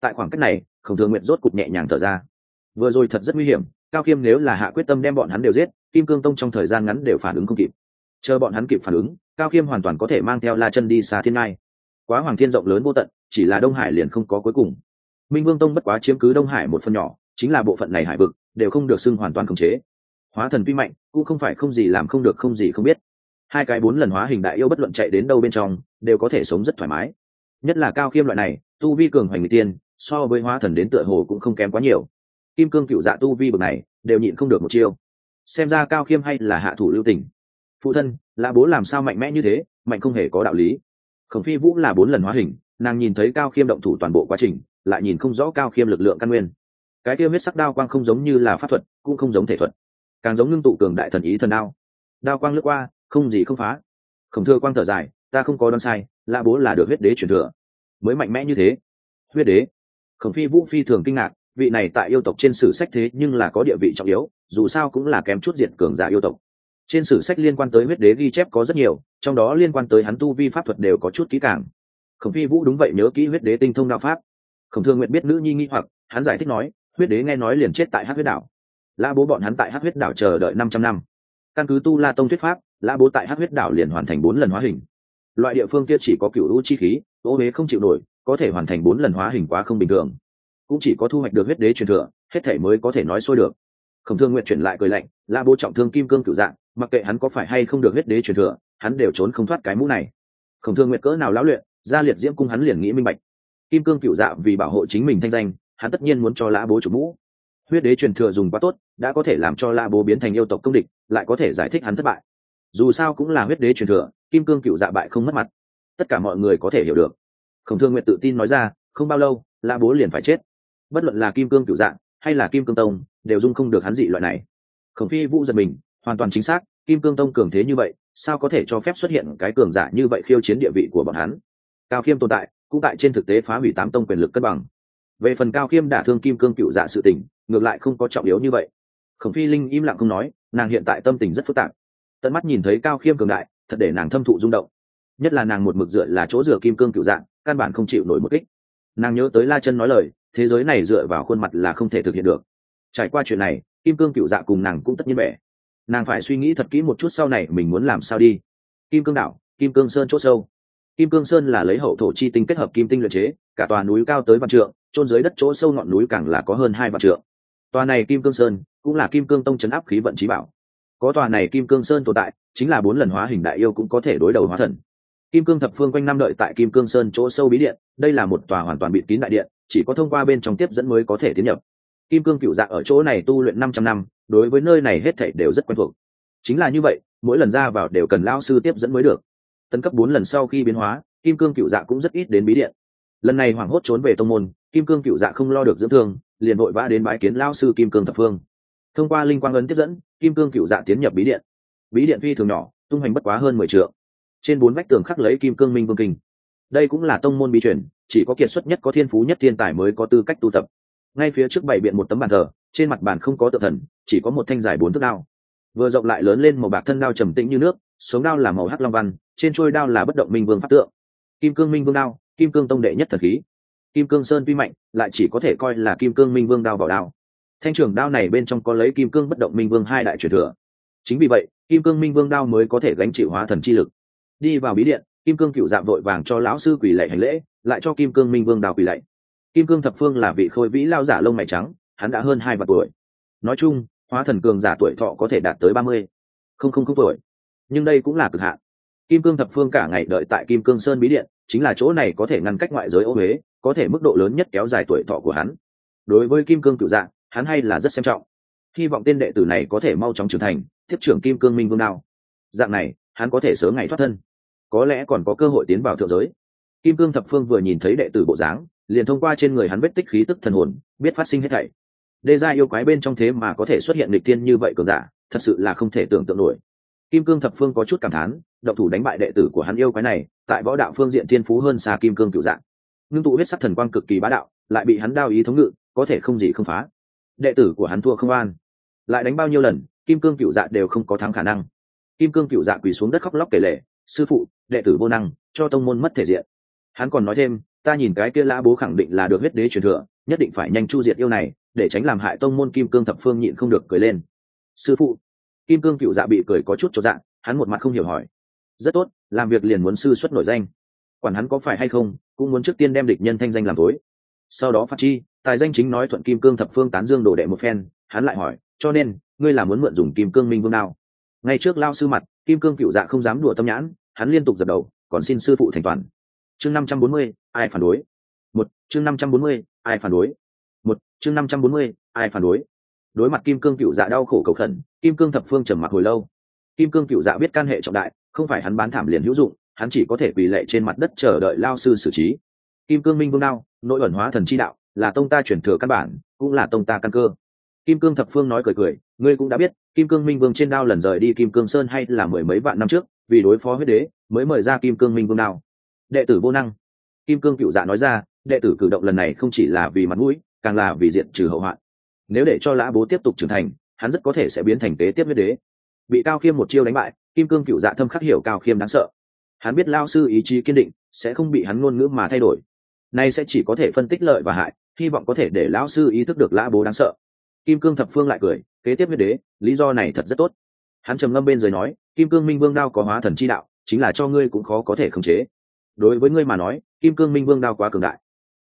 Tại khoảng cách này, khổng thường nguyệt rốt cục nhẹ nhàng thở ra. Vừa rồi thật rất nguy hiểm cao khiêm nếu là hạ quyết tâm đem bọn hắn đều giết, kim cương tông trong thời gian ngắn đều phản ứng không kịp. Chờ bọn hắn kịp phản ứng, cao khiêm hoàn toàn có thể mang theo la chân đi xa thiên ngai. Quá hoàng thiên rộng lớn vô tận, chỉ là đông hải liền không có cuối cùng. Minh vương tông bất quá chiếm cứ đông hải một phần nhỏ, chính là bộ phận này hải vực, đều không được xưng hoàn toàn khống chế. Hóa thần tuy mạnh, cũng không phải không gì làm không được không gì không biết. Hai cái bốn lần hóa hình đại yêu bất luận chạy đến đâu bên trong, đều có thể sống rất thoải mái. Nhất là cao khiêm loại này, tu vi cường hoành người tiên, so với hóa thần đến tựa hồ cũng không kém quá nhiều kim cương cựu dạ tu vi bậc này, đều nhịn không được một chiêu. Xem ra cao khiêm hay là hạ thủ lưu tình. Phụ thân là bố làm sao mạnh mẽ như thế, mạnh không hề có đạo lý. Khổng phi vũ là bốn lần hóa hình, nàng nhìn thấy cao khiêm động thủ toàn bộ quá trình, lại nhìn không rõ cao khiêm lực lượng căn nguyên. Cái tiêu huyết sắc đao quang không giống như là pháp thuật, cũng không giống thể thuật. Càng giống ngưng tụ cường đại thần ý thần đao. Đao quang lướt qua, không gì không phá. Khổng thừa quang thở dài, ta không có đoán sai lạ bố là được huyết đế truyền thừa. Mới mạnh mẽ như thế. Huyết đế? Khổng phi vũ phi thường kinh ngạc vị này tại yêu tộc trên sử sách thế nhưng là có địa vị trọng yếu, dù sao cũng là kém chút diện cường giả yêu tộc. Trên sử sách liên quan tới huyết đế ghi chép có rất nhiều, trong đó liên quan tới hắn tu vi pháp thuật đều có chút kỹ càng. Khổng phi vũ đúng vậy nhớ kỹ huyết đế tinh thông đạo pháp. Khổng thương nguyện biết nữ nhi nghi hoặc, hắn giải thích nói, huyết đế nghe nói liền chết tại hát huyết đảo. La bố bọn hắn tại hát huyết đảo chờ đợi năm trăm năm. Căn cứ tu la tông thuyết pháp la bố tại hát huyết đảo liền hoàn thành bốn lần hóa hình. Loại địa phương kia chỉ có cựu u chi khí, ô huế không chịu nổi, có thể hoàn thành bốn lần hóa hình quá không bình thường cũng chỉ có thu hoạch được huyết đế truyền thừa, hết thể mới có thể nói xôi được. Khổng thương nguyện chuyển lại cười lạnh la bố trọng thương kim cương cựu dạng, mặc kệ hắn có phải hay không được huyết đế truyền thừa, hắn đều trốn không thoát cái mũ này. Khổng thương nguyện cỡ nào lão luyện gia liệt diễm cung hắn liền nghĩ minh bạch. Kim cương cựu dạ vì bảo hộ chính mình thanh danh, hắn tất nhiên muốn cho lã bố chủ mũ. Huyết đế truyền thừa dùng quá tốt, đã có thể làm cho lã bố biến thành yêu tộc công địch, lại có thể giải thích hắn thất bại. Dù sao cũng là huyết đế truyền thừa, kim cương cựu dạ bại không mất mặt. Tất cả mọi người có thể hiểu được. Khổng thương nguyện tự tin nói ra, không bao lâu, lã bố liền phải chết bất luận là kim cương cựu dạng hay là kim cương tông, đều dung không được hắn dị loại này. Khổng phi vũ giật mình, hoàn toàn chính xác, kim cương tông cường thế như vậy, sao có thể cho phép xuất hiện cái cường giả như vậy khiêu chiến địa vị của bọn hắn? Cao khiêm tồn tại, cũng tại trên thực tế phá hủy tám tông quyền lực cân bằng. Về phần cao khiêm đả thương kim cương cựu dạ sự tình, ngược lại không có trọng yếu như vậy. Khổng phi linh im lặng không nói, nàng hiện tại tâm tình rất phức tạp. Tận mắt nhìn thấy cao khiêm cường đại, thật để nàng thâm thụ rung động. Nhất là nàng một mực dựa là chỗ dựa kim cương cựu dạng, căn bản không chịu nổi một kích. Nàng nhớ tới la chân nói lời thế giới này dựa vào khuôn mặt là không thể thực hiện được. Trải qua chuyện này, kim cương cựu dạ cùng nàng cũng tất nhiên bẻ. Nàng phải suy nghĩ thật kỹ một chút sau này mình muốn làm sao đi. Kim cương đạo kim cương sơn c h ỗ sâu. Kim cương sơn là lấy hậu thổ chi tinh kết hợp kim tinh luyện chế, cả tòa núi cao tới vạn trượng trôn dưới đất chỗ sâu ngọn núi càng là có hơn hai vạn trượng. Tòa này kim cương sơn cũng là kim cương tông chấn áp khí vận trí bảo. Có tòa này kim cương sơn tồn tại, chính là bốn lần hóa hình đại yêu cũng có thể đối đầu hóa thần. Kim cương thập phương quanh năm đợi tại kim cương sơn chỗ sâu bí điện, đây là một tòa hoàn toàn bịt kín đại điện chỉ có thông qua bên trong tiếp dẫn mới có thể tiến nhập. Kim cương cựu dạ ở chỗ này tu luyện năm trăm năm, đối với nơi này hết thảy đều rất quen thuộc. Chính là như vậy, mỗi lần ra vào đều cần lao sư tiếp dẫn mới được. Tấn cấp bốn lần sau khi biến hóa, kim cương cựu dạ cũng rất ít đến bí điện. Lần này hoảng hốt trốn về tông môn, kim cương cựu dạ không lo được dưỡng thương, liền vội vã đến bái kiến lao sư kim cương thập phương. Thông qua linh quang ấn tiếp dẫn, kim cương cựu dạ tiến nhập bí điện. Bí điện phi thường nhỏ, tung hoành bất quá hơn mười t trên bốn vách tường khắc lấy kim cương minh vương kinh đây cũng là tông môn bí truyền, chỉ có kiệt xuất nhất, có thiên phú nhất thiên tài mới có tư cách tu tập. Ngay phía trước bảy biện một tấm bàn thờ, trên mặt bàn không có tự thần, chỉ có một thanh dài bốn thước đao. Vừa rộng lại lớn lên màu bạc thân đao trầm tĩnh như nước, sống đao là màu hắc long văn, trên trôi đao là bất động minh vương pháp tượng. Kim cương minh vương đao, kim cương tông đệ nhất thần khí. Kim cương sơn tuy mạnh, lại chỉ có thể coi là kim cương minh vương đao vào đao. Thanh trưởng đao này bên trong có lấy kim cương bất động minh vương hai đại truyền thừa. Chính vì vậy, kim cương minh vương đao mới có thể gánh chịu hóa thần chi lực. Đi vào bí điện kim cương cựu dạng vội vàng cho lão sư quỳ lệ hành lễ, lại cho kim cương minh vương đào quỳ lệ kim cương thập phương là vị khôi vĩ lao giả lông mày trắng, hắn đã hơn hai vạn tuổi. Nói chung, hóa thần cường giả tuổi thọ có thể đạt tới ba mươi. Không không không tuổi. Nhưng đây cũng là cực hạn. Kim cương thập phương cả ngày đợi tại kim cương sơn bí điện, chính là chỗ này có thể ngăn cách ngoại giới ô huế, có thể mức độ lớn nhất kéo dài tuổi thọ của hắn. Đối với kim cương cựu dạng hắn hay là rất xem trọng. Hy vọng tên đệ tử này có thể mau chóng trưởng thành, tiếp trưởng kim cương minh vương nào dạng này, hắn có thể sớm ngày thoát thân có lẽ còn có cơ hội tiến vào thượng giới. Kim cương thập phương vừa nhìn thấy đệ tử bộ dáng, liền thông qua trên người hắn vết tích khí tức thần hồn, biết phát sinh hết thảy. Đê gia yêu quái bên trong thế mà có thể xuất hiện lịch tiên như vậy cường giả, thật sự là không thể tưởng tượng nổi. Kim cương thập phương có chút cảm thán độc thủ đánh bại đệ tử của hắn yêu quái này, tại võ đạo phương diện thiên phú hơn xa kim cương cựu dạng. Ngưng tụ huyết sắc thần quang cực kỳ bá đạo, lại bị hắn đao ý thống ngự, có thể không gì không phá. Đệ tử của hắn thua không an. Lại đánh bao nhiêu lần, kim cương cựu dạ đều không có thắng khả năng. Kim cương cựu dạ quỳ xuống đất khóc lóc kể lệ sư phụ, đệ tử vô năng, cho tông môn mất thể diện. Hắn còn nói thêm, ta nhìn cái kia lã bố khẳng định là được huyết đế truyền thừa, nhất định phải nhanh chu diệt yêu này, để tránh làm hại tông môn kim cương thập phương nhịn không được cười lên. Sư phụ, kim cương cựu dạ bị cười có chút cho dạ hắn một mặt không hiểu hỏi. Rất tốt, làm việc liền muốn sư xuất nổi danh. Quản hắn có phải hay không, cũng muốn trước tiên đem địch nhân thanh danh làm tối. Sau đó phát chi, tài danh chính nói thuận kim cương thập phương tán dương đồ đệ một phen, hắn lại hỏi, cho nên, ngươi là muốn mượn dùng kim cương minh vương nào ngay trước lao sư mặt, kim cương cựu dạ không dám đùa tâm nhãn, hắn liên tục dập đầu, còn xin sư phụ thành toàn. Chương năm trăm bốn mươi, ai phản đối? Một, chương năm trăm bốn mươi, ai phản đối? Một, chương năm trăm bốn mươi, ai phản đối? Đối mặt kim cương cựu dạ đau khổ cầu khẩn, kim cương thập phương trầm mặc hồi lâu. Kim cương cựu dạ biết can hệ trọng đại, không phải hắn bán thảm liền hữu dụng, hắn chỉ có thể quỳ lệ trên mặt đất chờ đợi lao sư xử trí. Kim cương minh vương đao, nội ẩn hóa thần chi đạo, là tông ta chuyển thừa căn bản, cũng là tông ta căn cơ kim cương thập phương nói cười cười, ngươi cũng đã biết, kim cương minh vương trên đao lần rời đi kim cương sơn hay là mười mấy vạn năm trước, vì đối phó huyết đế, mới mời ra kim cương minh vương đao. Đệ tử vô năng. Kim cương cựu dạ nói ra, đệ tử cử động lần này không chỉ là vì mặt mũi, càng là vì diện trừ hậu hoạn. Nếu để cho lã bố tiếp tục trưởng thành, hắn rất có thể sẽ biến thành kế tiếp huyết đế. Bị cao khiêm một chiêu đánh bại, kim cương cựu dạ thâm khắc hiểu cao khiêm đáng sợ. Hắn biết lao sư ý chí kiên định, sẽ không bị hắn ngôn ngữ mà thay đổi. Nay sẽ chỉ có thể phân tích lợi và hại, hy vọng có thể để lão sư ý thức được lã bố đáng sợ kim cương thập phương lại cười, kế tiếp huyết đế, lý do này thật rất tốt. Hắn trầm ngâm bên dưới nói, kim cương minh vương đao có hóa thần chi đạo, chính là cho ngươi cũng khó có thể khống chế. Đối với ngươi mà nói, kim cương minh vương đao quá cường đại.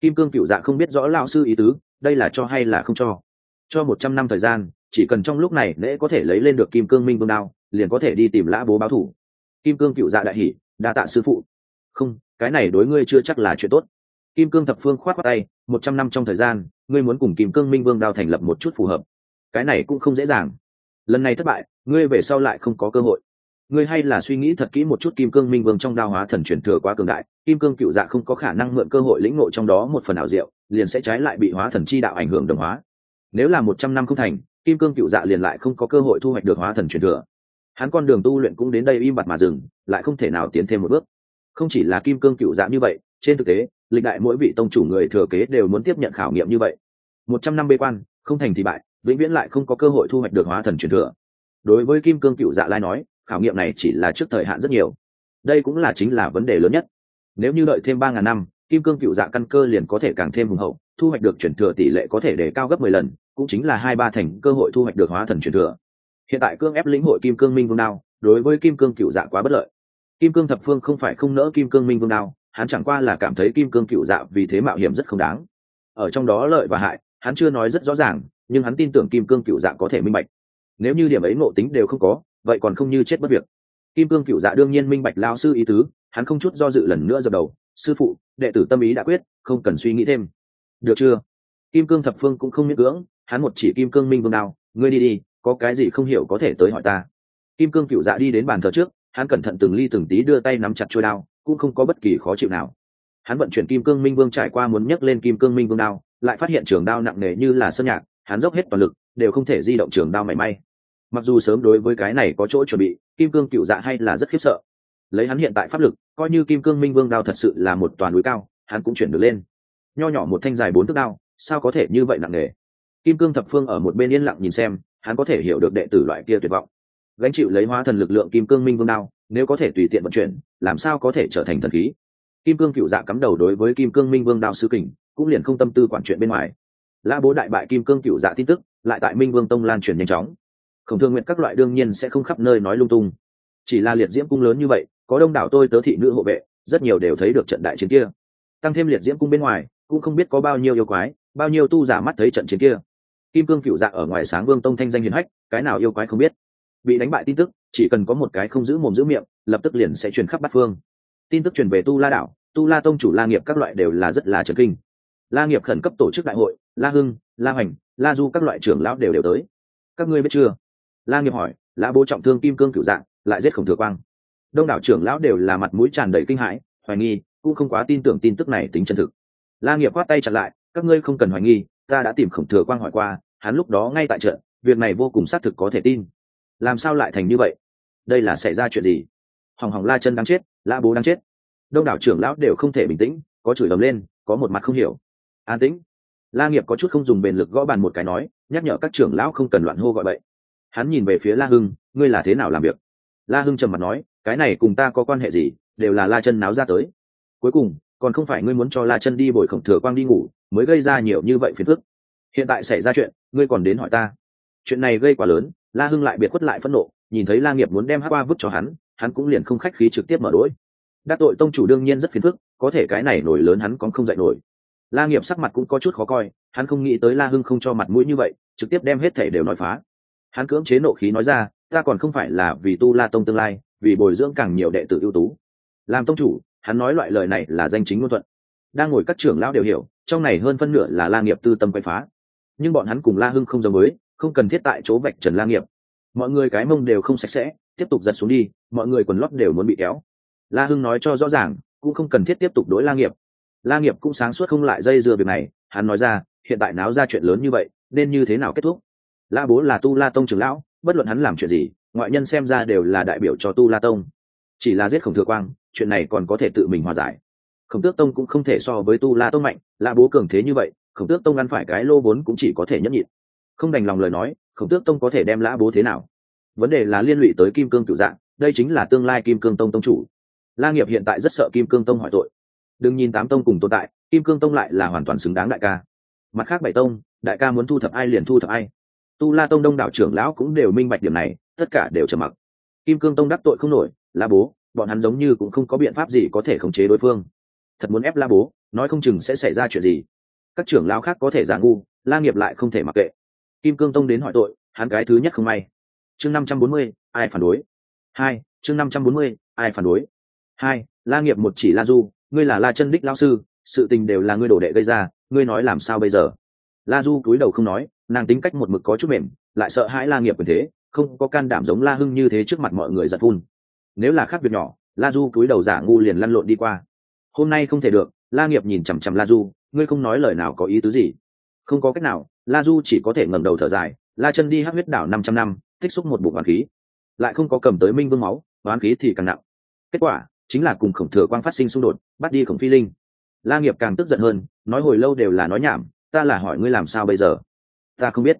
Kim cương cựu dạ không biết rõ lão sư ý tứ, đây là cho hay là không cho? Cho một trăm năm thời gian, chỉ cần trong lúc này lễ có thể lấy lên được kim cương minh vương đao, liền có thể đi tìm lã bố báo thủ. Kim cương cựu dạ đại hỷ đa tạ sư phụ. Không, cái này đối ngươi chưa chắc là chuyện tốt kim cương thập phương khoát khoát tay, một trăm năm trong thời gian, ngươi muốn cùng kim cương minh vương đao thành lập một chút phù hợp. Cái này cũng không dễ dàng. Lần này thất bại, ngươi về sau lại không có cơ hội. Ngươi hay là suy nghĩ thật kỹ một chút kim cương minh vương trong đao hóa thần truyền thừa quá cường đại, kim cương cựu dạ không có khả năng mượn cơ hội lĩnh ngộ trong đó một phần ảo diệu, liền sẽ trái lại bị hóa thần chi đạo ảnh hưởng đồng hóa. Nếu là một trăm năm không thành, kim cương cựu dạ liền lại không có cơ hội thu hoạch được hóa thần truyền thừa. Hắn con đường tu luyện cũng đến đây im bặt mà dừng, lại không thể nào tiến thêm một bước. Không chỉ là kim cương cựu dạ như vậy trên thực tế, lịch đại mỗi vị tông chủ người thừa kế đều muốn tiếp nhận khảo nghiệm như vậy. Một trăm năm bê quan, không thành thì bại, vĩnh viễn lại không có cơ hội thu hoạch được hóa thần truyền thừa. Đối với kim cương cựu dạ lai nói, khảo nghiệm này chỉ là trước thời hạn rất nhiều. Đây cũng là chính là vấn đề lớn nhất. Nếu như đợi thêm ba ngàn năm, kim cương cựu dạ căn cơ liền có thể càng thêm hùng hậu, thu hoạch được chuyển thừa tỷ lệ có thể để cao gấp mười lần, cũng chính là hai ba thành cơ hội thu hoạch được hóa thần chuyển thừa. Hiện tại cương ép lĩnh hội kim cương minh vương đao, đối với kim cương cựu dạ quá bất lợi. Kim cương thập phương không phải không nỡ kim cương minh vương đao hắn chẳng qua là cảm thấy kim cương cựu dạ vì thế mạo hiểm rất không đáng. Ở trong đó lợi và hại, hắn chưa nói rất rõ ràng, nhưng hắn tin tưởng kim cương cựu dạ có thể minh bạch. Nếu như điểm ấy ngộ tính đều không có, vậy còn không như chết bất việc. Kim cương cựu dạ đương nhiên minh bạch lao sư ý tứ, hắn không chút do dự lần nữa dập đầu. Sư phụ, đệ tử tâm ý đã quyết, không cần suy nghĩ thêm. Được chưa? Kim cương thập phương cũng không miễn cưỡng, hắn một chỉ kim cương minh vương nào ngươi đi đi, có cái gì không hiểu có thể tới hỏi ta. Kim cương cựu dạ đi đến bàn thờ trước, hắn cẩn thận từng ly từng tí đưa tay nắm chặt trôi đao cũng không có bất kỳ khó chịu nào. Hắn vận chuyển kim cương minh vương trải qua muốn nhấc lên kim cương minh vương đao, lại phát hiện trường đao nặng nề như là sơn nhạc, hắn dốc hết toàn lực, đều không thể di động trường đao mảy may. Mặc dù sớm đối với cái này có chỗ chuẩn bị, kim cương cựu dạ hay là rất khiếp sợ. Lấy hắn hiện tại pháp lực, coi như kim cương minh vương đao thật sự là một toàn núi cao, hắn cũng chuyển được lên. Nho nhỏ một thanh dài bốn thước đao, sao có thể như vậy nặng nề? Kim cương thập phương ở một bên yên lặng nhìn xem, hắn có thể hiểu được đệ tử loại kia tuyệt vọng. Gánh chịu lấy hóa thần lực lượng kim cương minh vương đao nếu có thể tùy tiện vận chuyển, làm sao có thể trở thành thần khí? Kim cương cựu dạ cắm đầu đối với kim cương minh vương đao sư kình, cũng liền không tâm tư quản chuyện bên ngoài. La bố đại bại kim cương cựu dạ tin tức, lại tại minh vương tông lan truyền nhanh chóng. Khổng thương nguyện các loại đương nhiên sẽ không khắp nơi nói lung tung. Chỉ là liệt diễm cung lớn như vậy, có đông đảo tôi tớ thị nữ hộ vệ, rất nhiều đều thấy được trận đại chiến kia. Tăng thêm liệt diễm cung bên ngoài, cũng không biết có bao nhiêu yêu quái, bao nhiêu tu giả mắt thấy trận chiến kia. Kim cương cựu dạ ở ngoài sáng vương tông thanh danh hiền hách, cái nào yêu quái không biết. Bị đánh bại tin tức chỉ cần có một cái không giữ mồm giữ miệng, lập tức liền sẽ truyền khắp bát phương. Tin tức truyền về tu la đảo, tu la tông chủ la nghiệp các loại đều là rất là trần kinh. La nghiệp khẩn cấp tổ chức đại hội, la hưng, la hoành, la du các loại trưởng lão đều đều tới. Các ngươi biết chưa? La nghiệp hỏi, lã bố trọng thương kim cương cựu dạng, lại giết khổng thừa quang. Đông đảo trưởng lão đều là mặt mũi tràn đầy kinh hãi, hoài nghi, cũng không quá tin tưởng tin tức này tính chân thực. La nghiệp khoát tay chặt lại, các ngươi không cần hoài nghi, ta đã tìm khổng thừa quang hỏi qua, hắn lúc đó ngay tại trận, việc này vô cùng xác thực có thể tin. Làm sao lại thành như vậy? Đây là xảy ra chuyện gì? Hỏng hỏng la chân đang chết la bố đang chết. Đông đảo trưởng lão đều không thể bình tĩnh, có chửi ầm lên, có một mặt không hiểu. An tĩnh. La nghiệp có chút không dùng bền lực gõ bàn một cái nói, nhắc nhở các trưởng lão không cần loạn hô gọi bậy. Hắn nhìn về phía la hưng, ngươi là thế nào làm việc? La hưng trầm mặt nói, cái này cùng ta có quan hệ gì, đều là la chân náo ra tới. Cuối cùng, còn không phải ngươi muốn cho la chân đi bồi khổng thừa quang đi ngủ, mới gây ra nhiều như vậy phiền phức. Hiện tại xảy ra chuyện, ngươi còn đến hỏi ta. Chuyện này gây quá lớn, la hưng lại biệt khuất lại phẫn nộ nhìn thấy la nghiệp muốn đem hát qua vứt cho hắn hắn cũng liền không khách khí trực tiếp mở đỗi đắc tội tông chủ đương nhiên rất phiền phức, có thể cái này nổi lớn hắn còn không dạy nổi. La nghiệp sắc mặt cũng có chút khó coi, hắn không nghĩ tới la hưng không cho mặt mũi như vậy, trực tiếp đem hết thể đều nói phá. Hắn cưỡng chế nộ khí nói ra, ta còn không phải là vì tu la tông tương lai, vì bồi dưỡng càng nhiều đệ tử ưu tú. Làm tông chủ, hắn nói loại lời này là danh chính ngôn thuận. Đang ngồi các trưởng lão đều hiểu, trong này hơn phân nửa là la nghiệp tư tâm quay phá. Nhưng bọn hắn cùng la hưng không giống với, không cần thiết tại chỗ vạch trần la nghiệp mọi người cái mông đều không sạch sẽ, tiếp tục giật xuống đi, mọi người quần lót đều muốn bị kéo. La hưng nói cho rõ ràng, cũng không cần thiết tiếp tục đối la nghiệp. La nghiệp cũng sáng suốt không lại dây dưa việc này, hắn nói ra, hiện tại náo ra chuyện lớn như vậy, nên như thế nào kết thúc? La bố là tu la tông trưởng lão, bất luận hắn làm chuyện gì, ngoại nhân xem ra đều là đại biểu cho tu la tông. Chỉ là giết khổng thừa quang, chuyện này còn có thể tự mình hòa giải. Khổng tước tông cũng không thể so với tu la tông mạnh, la bố cường thế như vậy, khổng tước tông ăn phải cái lô vốn cũng chỉ có thể nhẫn nhịn. Không đành lòng lời nói khổng tước tông có thể đem lã bố thế nào? Vấn đề là liên lụy tới kim cương cựu dạng, đây chính là tương lai kim cương tông tông chủ. La nghiệp hiện tại rất sợ kim cương tông hỏi tội. Đừng nhìn tám tông cùng tồn tại, kim cương tông lại là hoàn toàn xứng đáng đại ca. Mặt khác bảy tông, đại ca muốn thu thập ai liền thu thập ai. Tu la tông đông đảo trưởng lão cũng đều minh bạch điểm này, tất cả đều trầm mặc. Kim cương tông đắc tội không nổi, la bố, bọn hắn giống như cũng không có biện pháp gì có thể khống chế đối phương. Thật muốn ép la bố, nói không chừng sẽ xảy ra chuyện gì. Các trưởng lão khác có thể giả ngu, la nghiệp lại không thể mặc kệ kim cương tông đến hỏi tội, hắn cái thứ nhất không may. Chương năm trăm bốn mươi, ai phản đối? Hai, chương năm trăm bốn mươi, ai phản đối? Hai, la nghiệp một chỉ la du, ngươi là la chân đích lao sư, sự tình đều là ngươi đổ đệ gây ra, ngươi nói làm sao bây giờ? La du cúi đầu không nói, nàng tính cách một mực có chút mềm, lại sợ hãi la nghiệp quyền thế, không có can đảm giống la hưng như thế trước mặt mọi người giật phun. Nếu là khác việc nhỏ, la du cúi đầu giả ngu liền lăn lộn đi qua. Hôm nay không thể được, la nghiệp nhìn chằm chằm la du, ngươi không nói lời nào có ý tứ gì? Không có cách nào la du chỉ có thể ngẩng đầu thở dài, la chân đi hát huyết đảo năm trăm năm, tích xúc một bụng oán khí. Lại không có cầm tới minh vương máu, oán khí thì càng nặng. Kết quả, chính là cùng khổng thừa quang phát sinh xung đột, bắt đi khổng phi linh. La nghiệp càng tức giận hơn, nói hồi lâu đều là nói nhảm, ta là hỏi ngươi làm sao bây giờ? Ta không biết.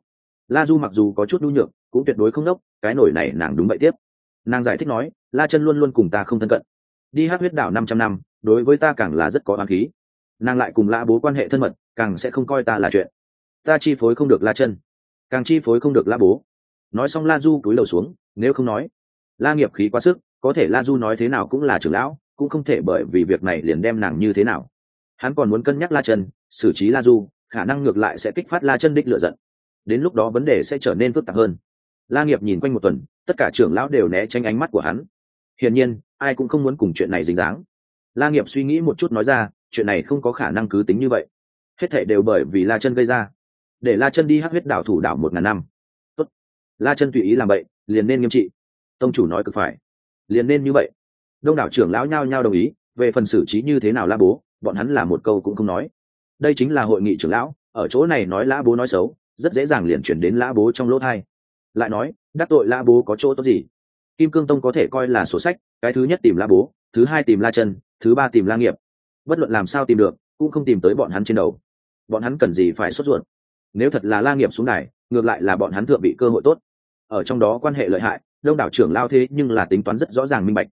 La du mặc dù có chút nhu nhược, cũng tuyệt đối không đốc, cái nổi này nàng đúng vậy tiếp. Nàng giải thích nói, la chân luôn luôn cùng ta không thân cận. Đi hát huyết đảo năm trăm năm, đối với ta càng là rất có oán khí. Nàng lại cùng la bố quan hệ thân mật, càng sẽ không coi ta là chuyện ta chi phối không được la chân, càng chi phối không được la bố. Nói xong la du túi đầu xuống, nếu không nói, la nghiệp khí quá sức, có thể la du nói thế nào cũng là trưởng lão, cũng không thể bởi vì việc này liền đem nàng như thế nào. Hắn còn muốn cân nhắc la chân, xử trí la du, khả năng ngược lại sẽ kích phát la chân đích lựa giận. Đến lúc đó vấn đề sẽ trở nên phức tạp hơn. La nghiệp nhìn quanh một tuần, tất cả trưởng lão đều né tránh ánh mắt của hắn. Hiển nhiên, ai cũng không muốn cùng chuyện này dính dáng. La nghiệp suy nghĩ một chút nói ra, chuyện này không có khả năng cứ tính như vậy. Hết thể đều bởi vì la chân gây ra để la chân đi hát huyết đảo thủ đảo một ngàn năm. Tốt. la chân tùy ý làm vậy liền nên nghiêm trị. Tông chủ nói cực phải. Liền nên như vậy. Đông đảo trưởng lão nhao nhao đồng ý, về phần xử trí như thế nào la bố, bọn hắn là một câu cũng không nói. Đây chính là hội nghị trưởng lão, ở chỗ này nói lã bố nói xấu, rất dễ dàng liền chuyển đến lã bố trong lỗ thai. Lại nói, đắc tội lã bố có chỗ tốt gì? Kim cương tông có thể coi là sổ sách, cái thứ nhất tìm la bố, thứ hai tìm la chân, thứ ba tìm la nghiệp. Bất luận làm sao tìm được, cũng không tìm tới bọn hắn trên đầu. Bọn hắn cần gì phải sốt ruột? Nếu thật là la nghiệp xuống này ngược lại là bọn hắn thượng bị cơ hội tốt. Ở trong đó quan hệ lợi hại đông đảo trưởng lao thế nhưng là tính toán rất rõ ràng minh bạch.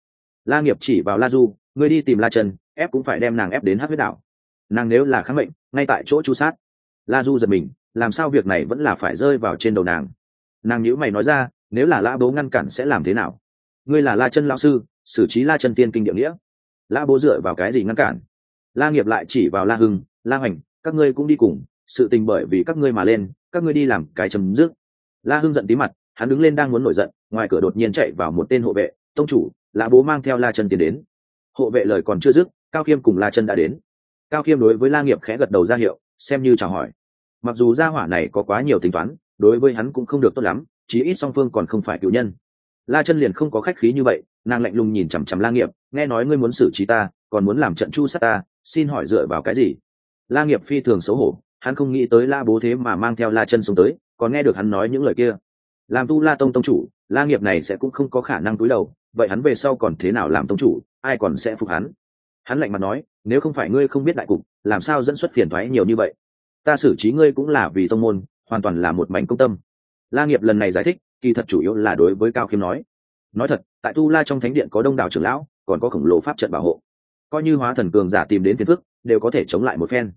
La nghiệp chỉ vào la du người đi tìm la Trần, ép cũng phải đem nàng ép đến hát huyết đảo. Nàng nếu là kháng mệnh ngay tại chỗ chu sát. La du giật mình làm sao việc này vẫn là phải rơi vào trên đầu nàng? Nàng nhữ mày nói ra nếu là la bố ngăn cản sẽ làm thế nào? Ngươi là la chân lão sư xử trí la chân tiên kinh địa nghĩa. La bố dựa vào cái gì ngăn cản? La nghiệp lại chỉ vào la hưng la hoành các ngươi cũng đi cùng sự tình bởi vì các ngươi mà lên, các ngươi đi làm cái chấm dứt. La hưng giận tí mặt, hắn đứng lên đang muốn nổi giận, ngoài cửa đột nhiên chạy vào một tên hộ vệ, tông chủ là bố mang theo la chân tiến đến. Hộ vệ lời còn chưa dứt, cao khiêm cùng la chân đã đến. Cao khiêm đối với la nghiệp khẽ gật đầu ra hiệu, xem như chào hỏi. Mặc dù gia hỏa này có quá nhiều tính toán, đối với hắn cũng không được tốt lắm, chí ít song phương còn không phải cựu nhân. La chân liền không có khách khí như vậy, nàng lạnh lùng nhìn chằm chằm la nghiệp, nghe nói ngươi muốn xử trí ta, còn muốn làm trận chu sát ta, xin hỏi dựa vào cái gì? La nghiệp phi thường xấu hổ hắn không nghĩ tới la bố thế mà mang theo la chân xuống tới, còn nghe được hắn nói những lời kia. Làm tu la tông tông chủ, la nghiệp này sẽ cũng không có khả năng túi đầu, vậy hắn về sau còn thế nào làm tông chủ, ai còn sẽ phục hắn? Hắn lạnh mặt nói, nếu không phải ngươi không biết đại cục, làm sao dẫn xuất phiền thoái nhiều như vậy? Ta xử trí ngươi cũng là vì tông môn, hoàn toàn là một mảnh công tâm. La nghiệp lần này giải thích, kỳ thật chủ yếu là đối với cao khiêm nói. Nói thật, tại tu la trong thánh điện có đông đảo trưởng lão, còn có khổng lồ pháp trận bảo hộ. Coi như hóa thần cường giả tìm đến phiền phức, đều có thể chống lại một phen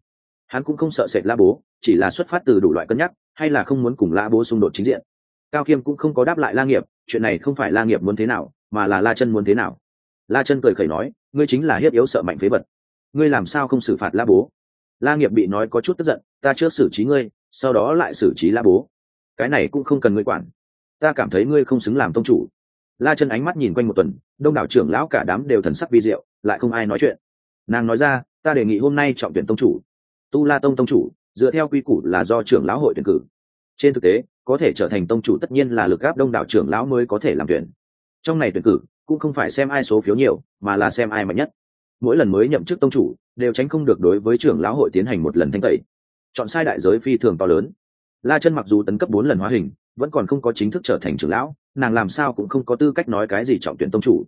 hắn cũng không sợ sệt la bố, chỉ là xuất phát từ đủ loại cân nhắc, hay là không muốn cùng la bố xung đột chính diện. Cao khiêm cũng không có đáp lại la nghiệp, chuyện này không phải la nghiệp muốn thế nào, mà là la chân muốn thế nào. La chân cười khẩy nói, ngươi chính là hiếp yếu sợ mạnh phế vật. Ngươi làm sao không xử phạt la bố? La nghiệp bị nói có chút tức giận, ta trước xử trí ngươi, sau đó lại xử trí la bố. Cái này cũng không cần ngươi quản. Ta cảm thấy ngươi không xứng làm tông chủ. La chân ánh mắt nhìn quanh một tuần, đông đảo trưởng lão cả đám đều thần sắc vi diệu, lại không ai nói chuyện. Nàng nói ra, ta đề nghị hôm nay chọn tuyển tông chủ tu la tông tông chủ, dựa theo quy củ là do trưởng lão hội tuyển cử. Trên thực tế, có thể trở thành tông chủ tất nhiên là lực gáp đông đảo trưởng lão mới có thể làm tuyển. Trong này tuyển cử, cũng không phải xem ai số phiếu nhiều, mà là xem ai mạnh nhất. Mỗi lần mới nhậm chức tông chủ, đều tránh không được đối với trưởng lão hội tiến hành một lần thanh tẩy. Chọn sai đại giới phi thường to lớn. La chân mặc dù tấn cấp bốn lần hóa hình, vẫn còn không có chính thức trở thành trưởng lão, nàng làm sao cũng không có tư cách nói cái gì trọng tuyển tông chủ.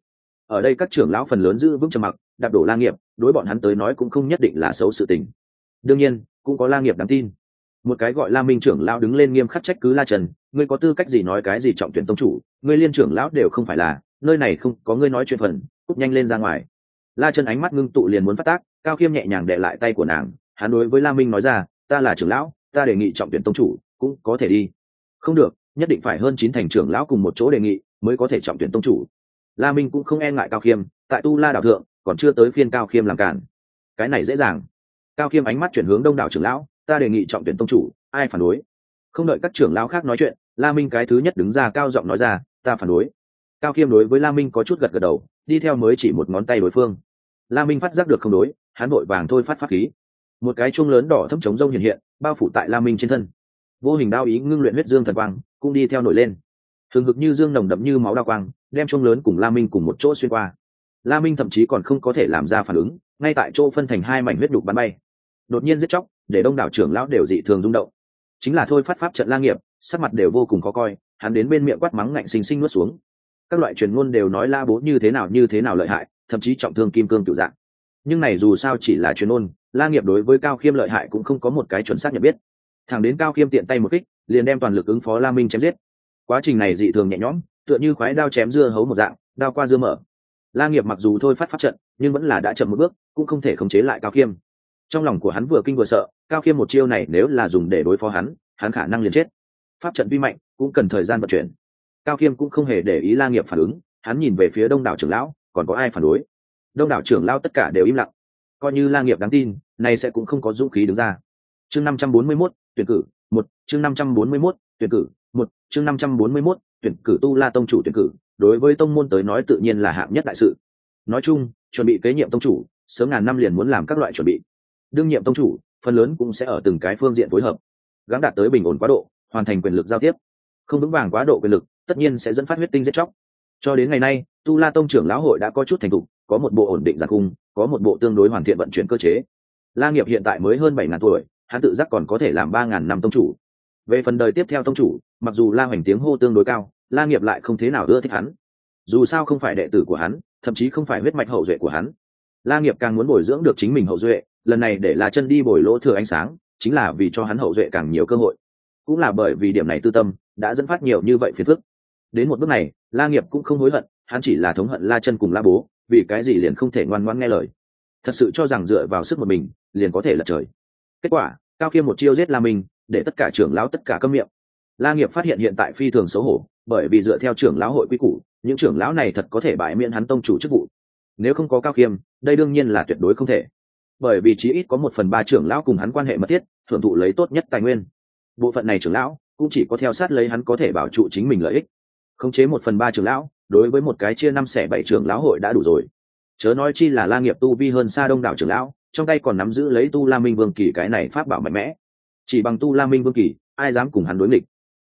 Ở đây các trưởng lão phần lớn giữ vững trầm mặc, đạp đổ la nghiệp, đối bọn hắn tới nói cũng không nhất định là xấu sự tình đương nhiên, cũng có la nghiệp đáng tin. Một cái gọi la minh trưởng lão đứng lên nghiêm khắc trách cứ la trần, ngươi có tư cách gì nói cái gì trọng tuyển tông chủ? Ngươi liên trưởng lão đều không phải là, nơi này không có ngươi nói chuyện phần, cút nhanh lên ra ngoài. La trần ánh mắt ngưng tụ liền muốn phát tác, cao khiêm nhẹ nhàng đệ lại tay của nàng. Hắn đối với la minh nói ra, ta là trưởng lão, ta đề nghị trọng tuyển tông chủ, cũng có thể đi. Không được, nhất định phải hơn chín thành trưởng lão cùng một chỗ đề nghị, mới có thể trọng tuyển tông chủ. La minh cũng không e ngại cao khiêm, tại tu la đảo thượng, còn chưa tới phiên cao khiêm làm cản. Cái này dễ dàng cao khiêm ánh mắt chuyển hướng đông đảo trưởng lão, ta đề nghị trọng tuyển tông chủ, ai phản đối? Không đợi các trưởng lão khác nói chuyện, la minh cái thứ nhất đứng ra cao giọng nói ra, ta phản đối. Cao khiêm đối với la minh có chút gật gật đầu, đi theo mới chỉ một ngón tay đối phương. La minh phát giác được không đối, hắn vội vàng thôi phát phát khí. Một cái chuông lớn đỏ thấp trống rông hiện hiện, bao phủ tại la minh trên thân. Vô hình đao ý ngưng luyện huyết dương thần quang, cũng đi theo nổi lên. Thường hực như dương nồng đậm như máu đao quang, đem chuông lớn cùng la minh cùng một chỗ xuyên qua. La minh thậm chí còn không có thể làm ra phản ứng, ngay tại chỗ phân thành hai mảnh huyết đục bắn bay đột nhiên giết chóc, để đông đảo trưởng lão đều dị thường rung động. Chính là thôi phát pháp trận la nghiệp, sắc mặt đều vô cùng khó coi, hắn đến bên miệng quát mắng ngạnh xinh xinh nuốt xuống. Các loại truyền ngôn đều nói la bố như thế nào như thế nào lợi hại, thậm chí trọng thương kim cương cựu dạng. Nhưng này dù sao chỉ là truyền ngôn, la nghiệp đối với cao khiêm lợi hại cũng không có một cái chuẩn xác nhận biết. Thẳng đến cao khiêm tiện tay một kích, liền đem toàn lực ứng phó la minh chém giết. Quá trình này dị thường nhẹ nhõm, tựa như khoái đao chém dưa hấu một dạng, đao qua dưa mở. La nghiệp mặc dù thôi phát pháp trận, nhưng vẫn là đã chậm một bước, cũng không thể khống chế lại cao khiêm trong lòng của hắn vừa kinh vừa sợ cao khiêm một chiêu này nếu là dùng để đối phó hắn hắn khả năng liền chết. Pháp trận vi mạnh cũng cần thời gian vận chuyển. Cao khiêm cũng không hề để ý la nghiệp phản ứng hắn nhìn về phía đông đảo trưởng lão còn có ai phản đối? Đông đảo trưởng lão tất cả đều im lặng. Coi như la nghiệp đáng tin nay sẽ cũng không có dũng khí đứng ra. Chương năm trăm bốn mươi 541, tuyển cử một chương năm trăm bốn mươi 541, tuyển cử một chương năm trăm bốn mươi 541, tuyển cử tu la tông chủ tuyển cử đối với tông môn tới nói tự nhiên là hạng nhất đại sự. Nói chung chuẩn bị kế nhiệm tông chủ sớm ngàn năm liền muốn làm các loại chuẩn bị đương nhiệm tông chủ, phần lớn cũng sẽ ở từng cái phương diện phối hợp. Gắn đạt tới bình ổn quá độ, hoàn thành quyền lực giao tiếp. Không vững vàng quá độ quyền lực, tất nhiên sẽ dẫn phát huyết tinh giết chóc. Cho đến ngày nay, tu la tông trưởng lão hội đã có chút thành thục, có một bộ ổn định giặc cung có một bộ tương đối hoàn thiện vận chuyển cơ chế. La nghiệp hiện tại mới hơn bảy ngàn tuổi, hắn tự giác còn có thể làm ba ngàn năm tông chủ. Về phần đời tiếp theo tông chủ, mặc dù la hoành tiếng hô tương đối cao, la nghiệp lại không thế nào ưa thích hắn. Dù sao không phải đệ tử của hắn, thậm chí không phải huyết mạch hậu duệ của hắn. La nghiệp càng muốn bồi dưỡng được chính mình hậu duệ lần này để là chân đi bồi lỗ thừa ánh sáng, chính là vì cho hắn hậu duệ càng nhiều cơ hội. Cũng là bởi vì điểm này tư tâm, đã dẫn phát nhiều như vậy phiền phức. Đến một bước này, la nghiệp cũng không hối hận, hắn chỉ là thống hận la chân cùng la bố, vì cái gì liền không thể ngoan ngoãn nghe lời. Thật sự cho rằng dựa vào sức một mình, liền có thể lật trời. Kết quả, cao khiêm một chiêu giết la minh, để tất cả trưởng lão tất cả câm miệng. La nghiệp phát hiện hiện tại phi thường xấu hổ, bởi vì dựa theo trưởng lão hội quy củ, những trưởng lão này thật có thể bãi miễn hắn tông chủ chức vụ. Nếu không có cao khiêm đây đương nhiên là tuyệt đối không thể bởi vì chí ít có một phần ba trưởng lão cùng hắn quan hệ mật thiết, thưởng thụ lấy tốt nhất tài nguyên. Bộ phận này trưởng lão cũng chỉ có theo sát lấy hắn có thể bảo trụ chính mình lợi ích. Khống chế một phần ba trưởng lão, đối với một cái chia năm xẻ bảy trưởng lão hội đã đủ rồi. Chớ nói chi là la nghiệp tu vi hơn xa đông đảo trưởng lão, trong tay còn nắm giữ lấy tu la minh vương kỳ cái này pháp bảo mạnh mẽ. Chỉ bằng tu la minh vương kỳ, ai dám cùng hắn đối nghịch?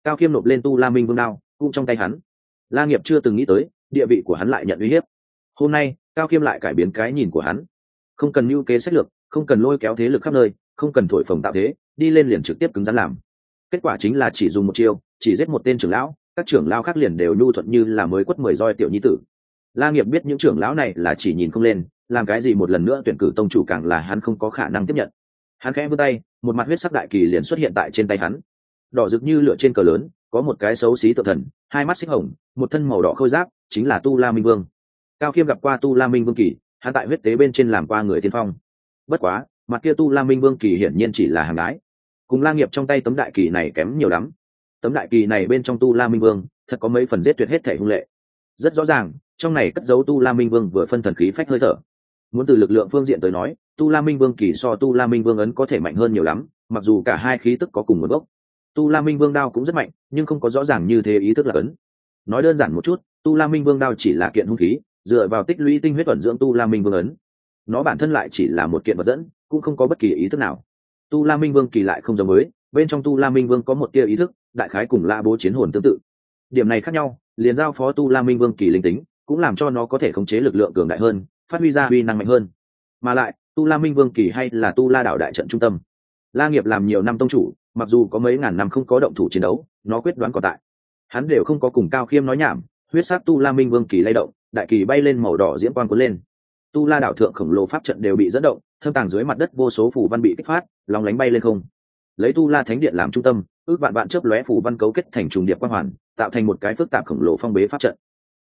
Cao khiêm nộp lên tu la minh vương đao, cũng trong tay hắn. La nghiệp chưa từng nghĩ tới, địa vị của hắn lại nhận uy hiếp. Hôm nay, cao khiêm lại cải biến cái nhìn của hắn không cần mưu kế sách lược, không cần lôi kéo thế lực khắp nơi, không cần thổi phồng tạo thế, đi lên liền trực tiếp cứng rắn làm. Kết quả chính là chỉ dùng một chiêu, chỉ giết một tên trưởng lão, các trưởng lão khác liền đều nhu thuận như là mới quất mười roi tiểu nhi tử. La nghiệp biết những trưởng lão này là chỉ nhìn không lên, làm cái gì một lần nữa tuyển cử tông chủ càng là hắn không có khả năng tiếp nhận. Hắn khẽ vươn tay, một mặt huyết sắc đại kỳ liền xuất hiện tại trên tay hắn. Đỏ rực như lửa trên cờ lớn, có một cái xấu xí tự thần, hai mắt xích hồng, một thân màu đỏ khôi giáp, chính là tu la minh vương. Cao khiêm gặp qua tu la minh vương kỳ hắn tại huyết tế bên trên làm qua người tiên phong. Bất quá, mặt kia tu la minh vương kỳ hiển nhiên chỉ là hàng ái cùng la nghiệp trong tay tấm đại kỳ này kém nhiều lắm. Tấm đại kỳ này bên trong tu la minh vương, thật có mấy phần giết tuyệt hết thể hung lệ. Rất rõ ràng, trong này cất dấu tu la minh vương vừa phân thần khí phách hơi thở. Muốn từ lực lượng phương diện tới nói, tu la minh vương kỳ so tu la minh vương ấn có thể mạnh hơn nhiều lắm, mặc dù cả hai khí tức có cùng một gốc. Tu la minh vương đao cũng rất mạnh, nhưng không có rõ ràng như thế ý thức là ấn. Nói đơn giản một chút, tu la minh vương đao chỉ là kiện hung khí dựa vào tích lũy tinh huyết thuận dưỡng tu la minh vương ấn. Nó bản thân lại chỉ là một kiện vật dẫn, cũng không có bất kỳ ý thức nào. Tu la minh vương kỳ lại không giống với bên trong tu la minh vương có một tia ý thức, đại khái cùng la bố chiến hồn tương tự. Điểm này khác nhau, liền giao phó tu la minh vương kỳ linh tính, cũng làm cho nó có thể khống chế lực lượng cường đại hơn, phát huy ra uy năng mạnh hơn. Mà lại, tu la minh vương kỳ hay là tu la đảo đại trận trung tâm. La nghiệp làm nhiều năm tông chủ, mặc dù có mấy ngàn năm không có động thủ chiến đấu, nó quyết đoán còn tại. Hắn đều không có cùng cao khiêm nói nhảm huyết sắc tu la minh vương kỳ lay động, đại kỳ bay lên màu đỏ diễm quang cuốn lên. Tu la đảo thượng khổng lồ pháp trận đều bị dẫn động, thâm tàng dưới mặt đất vô số phủ văn bị kích phát lòng lánh bay lên không. Lấy tu la thánh điện làm trung tâm, ước vạn bạn chớp lóe phủ văn cấu kết thành trùng điệp quang hoàn, tạo thành một cái phức tạp khổng lồ phong bế pháp trận.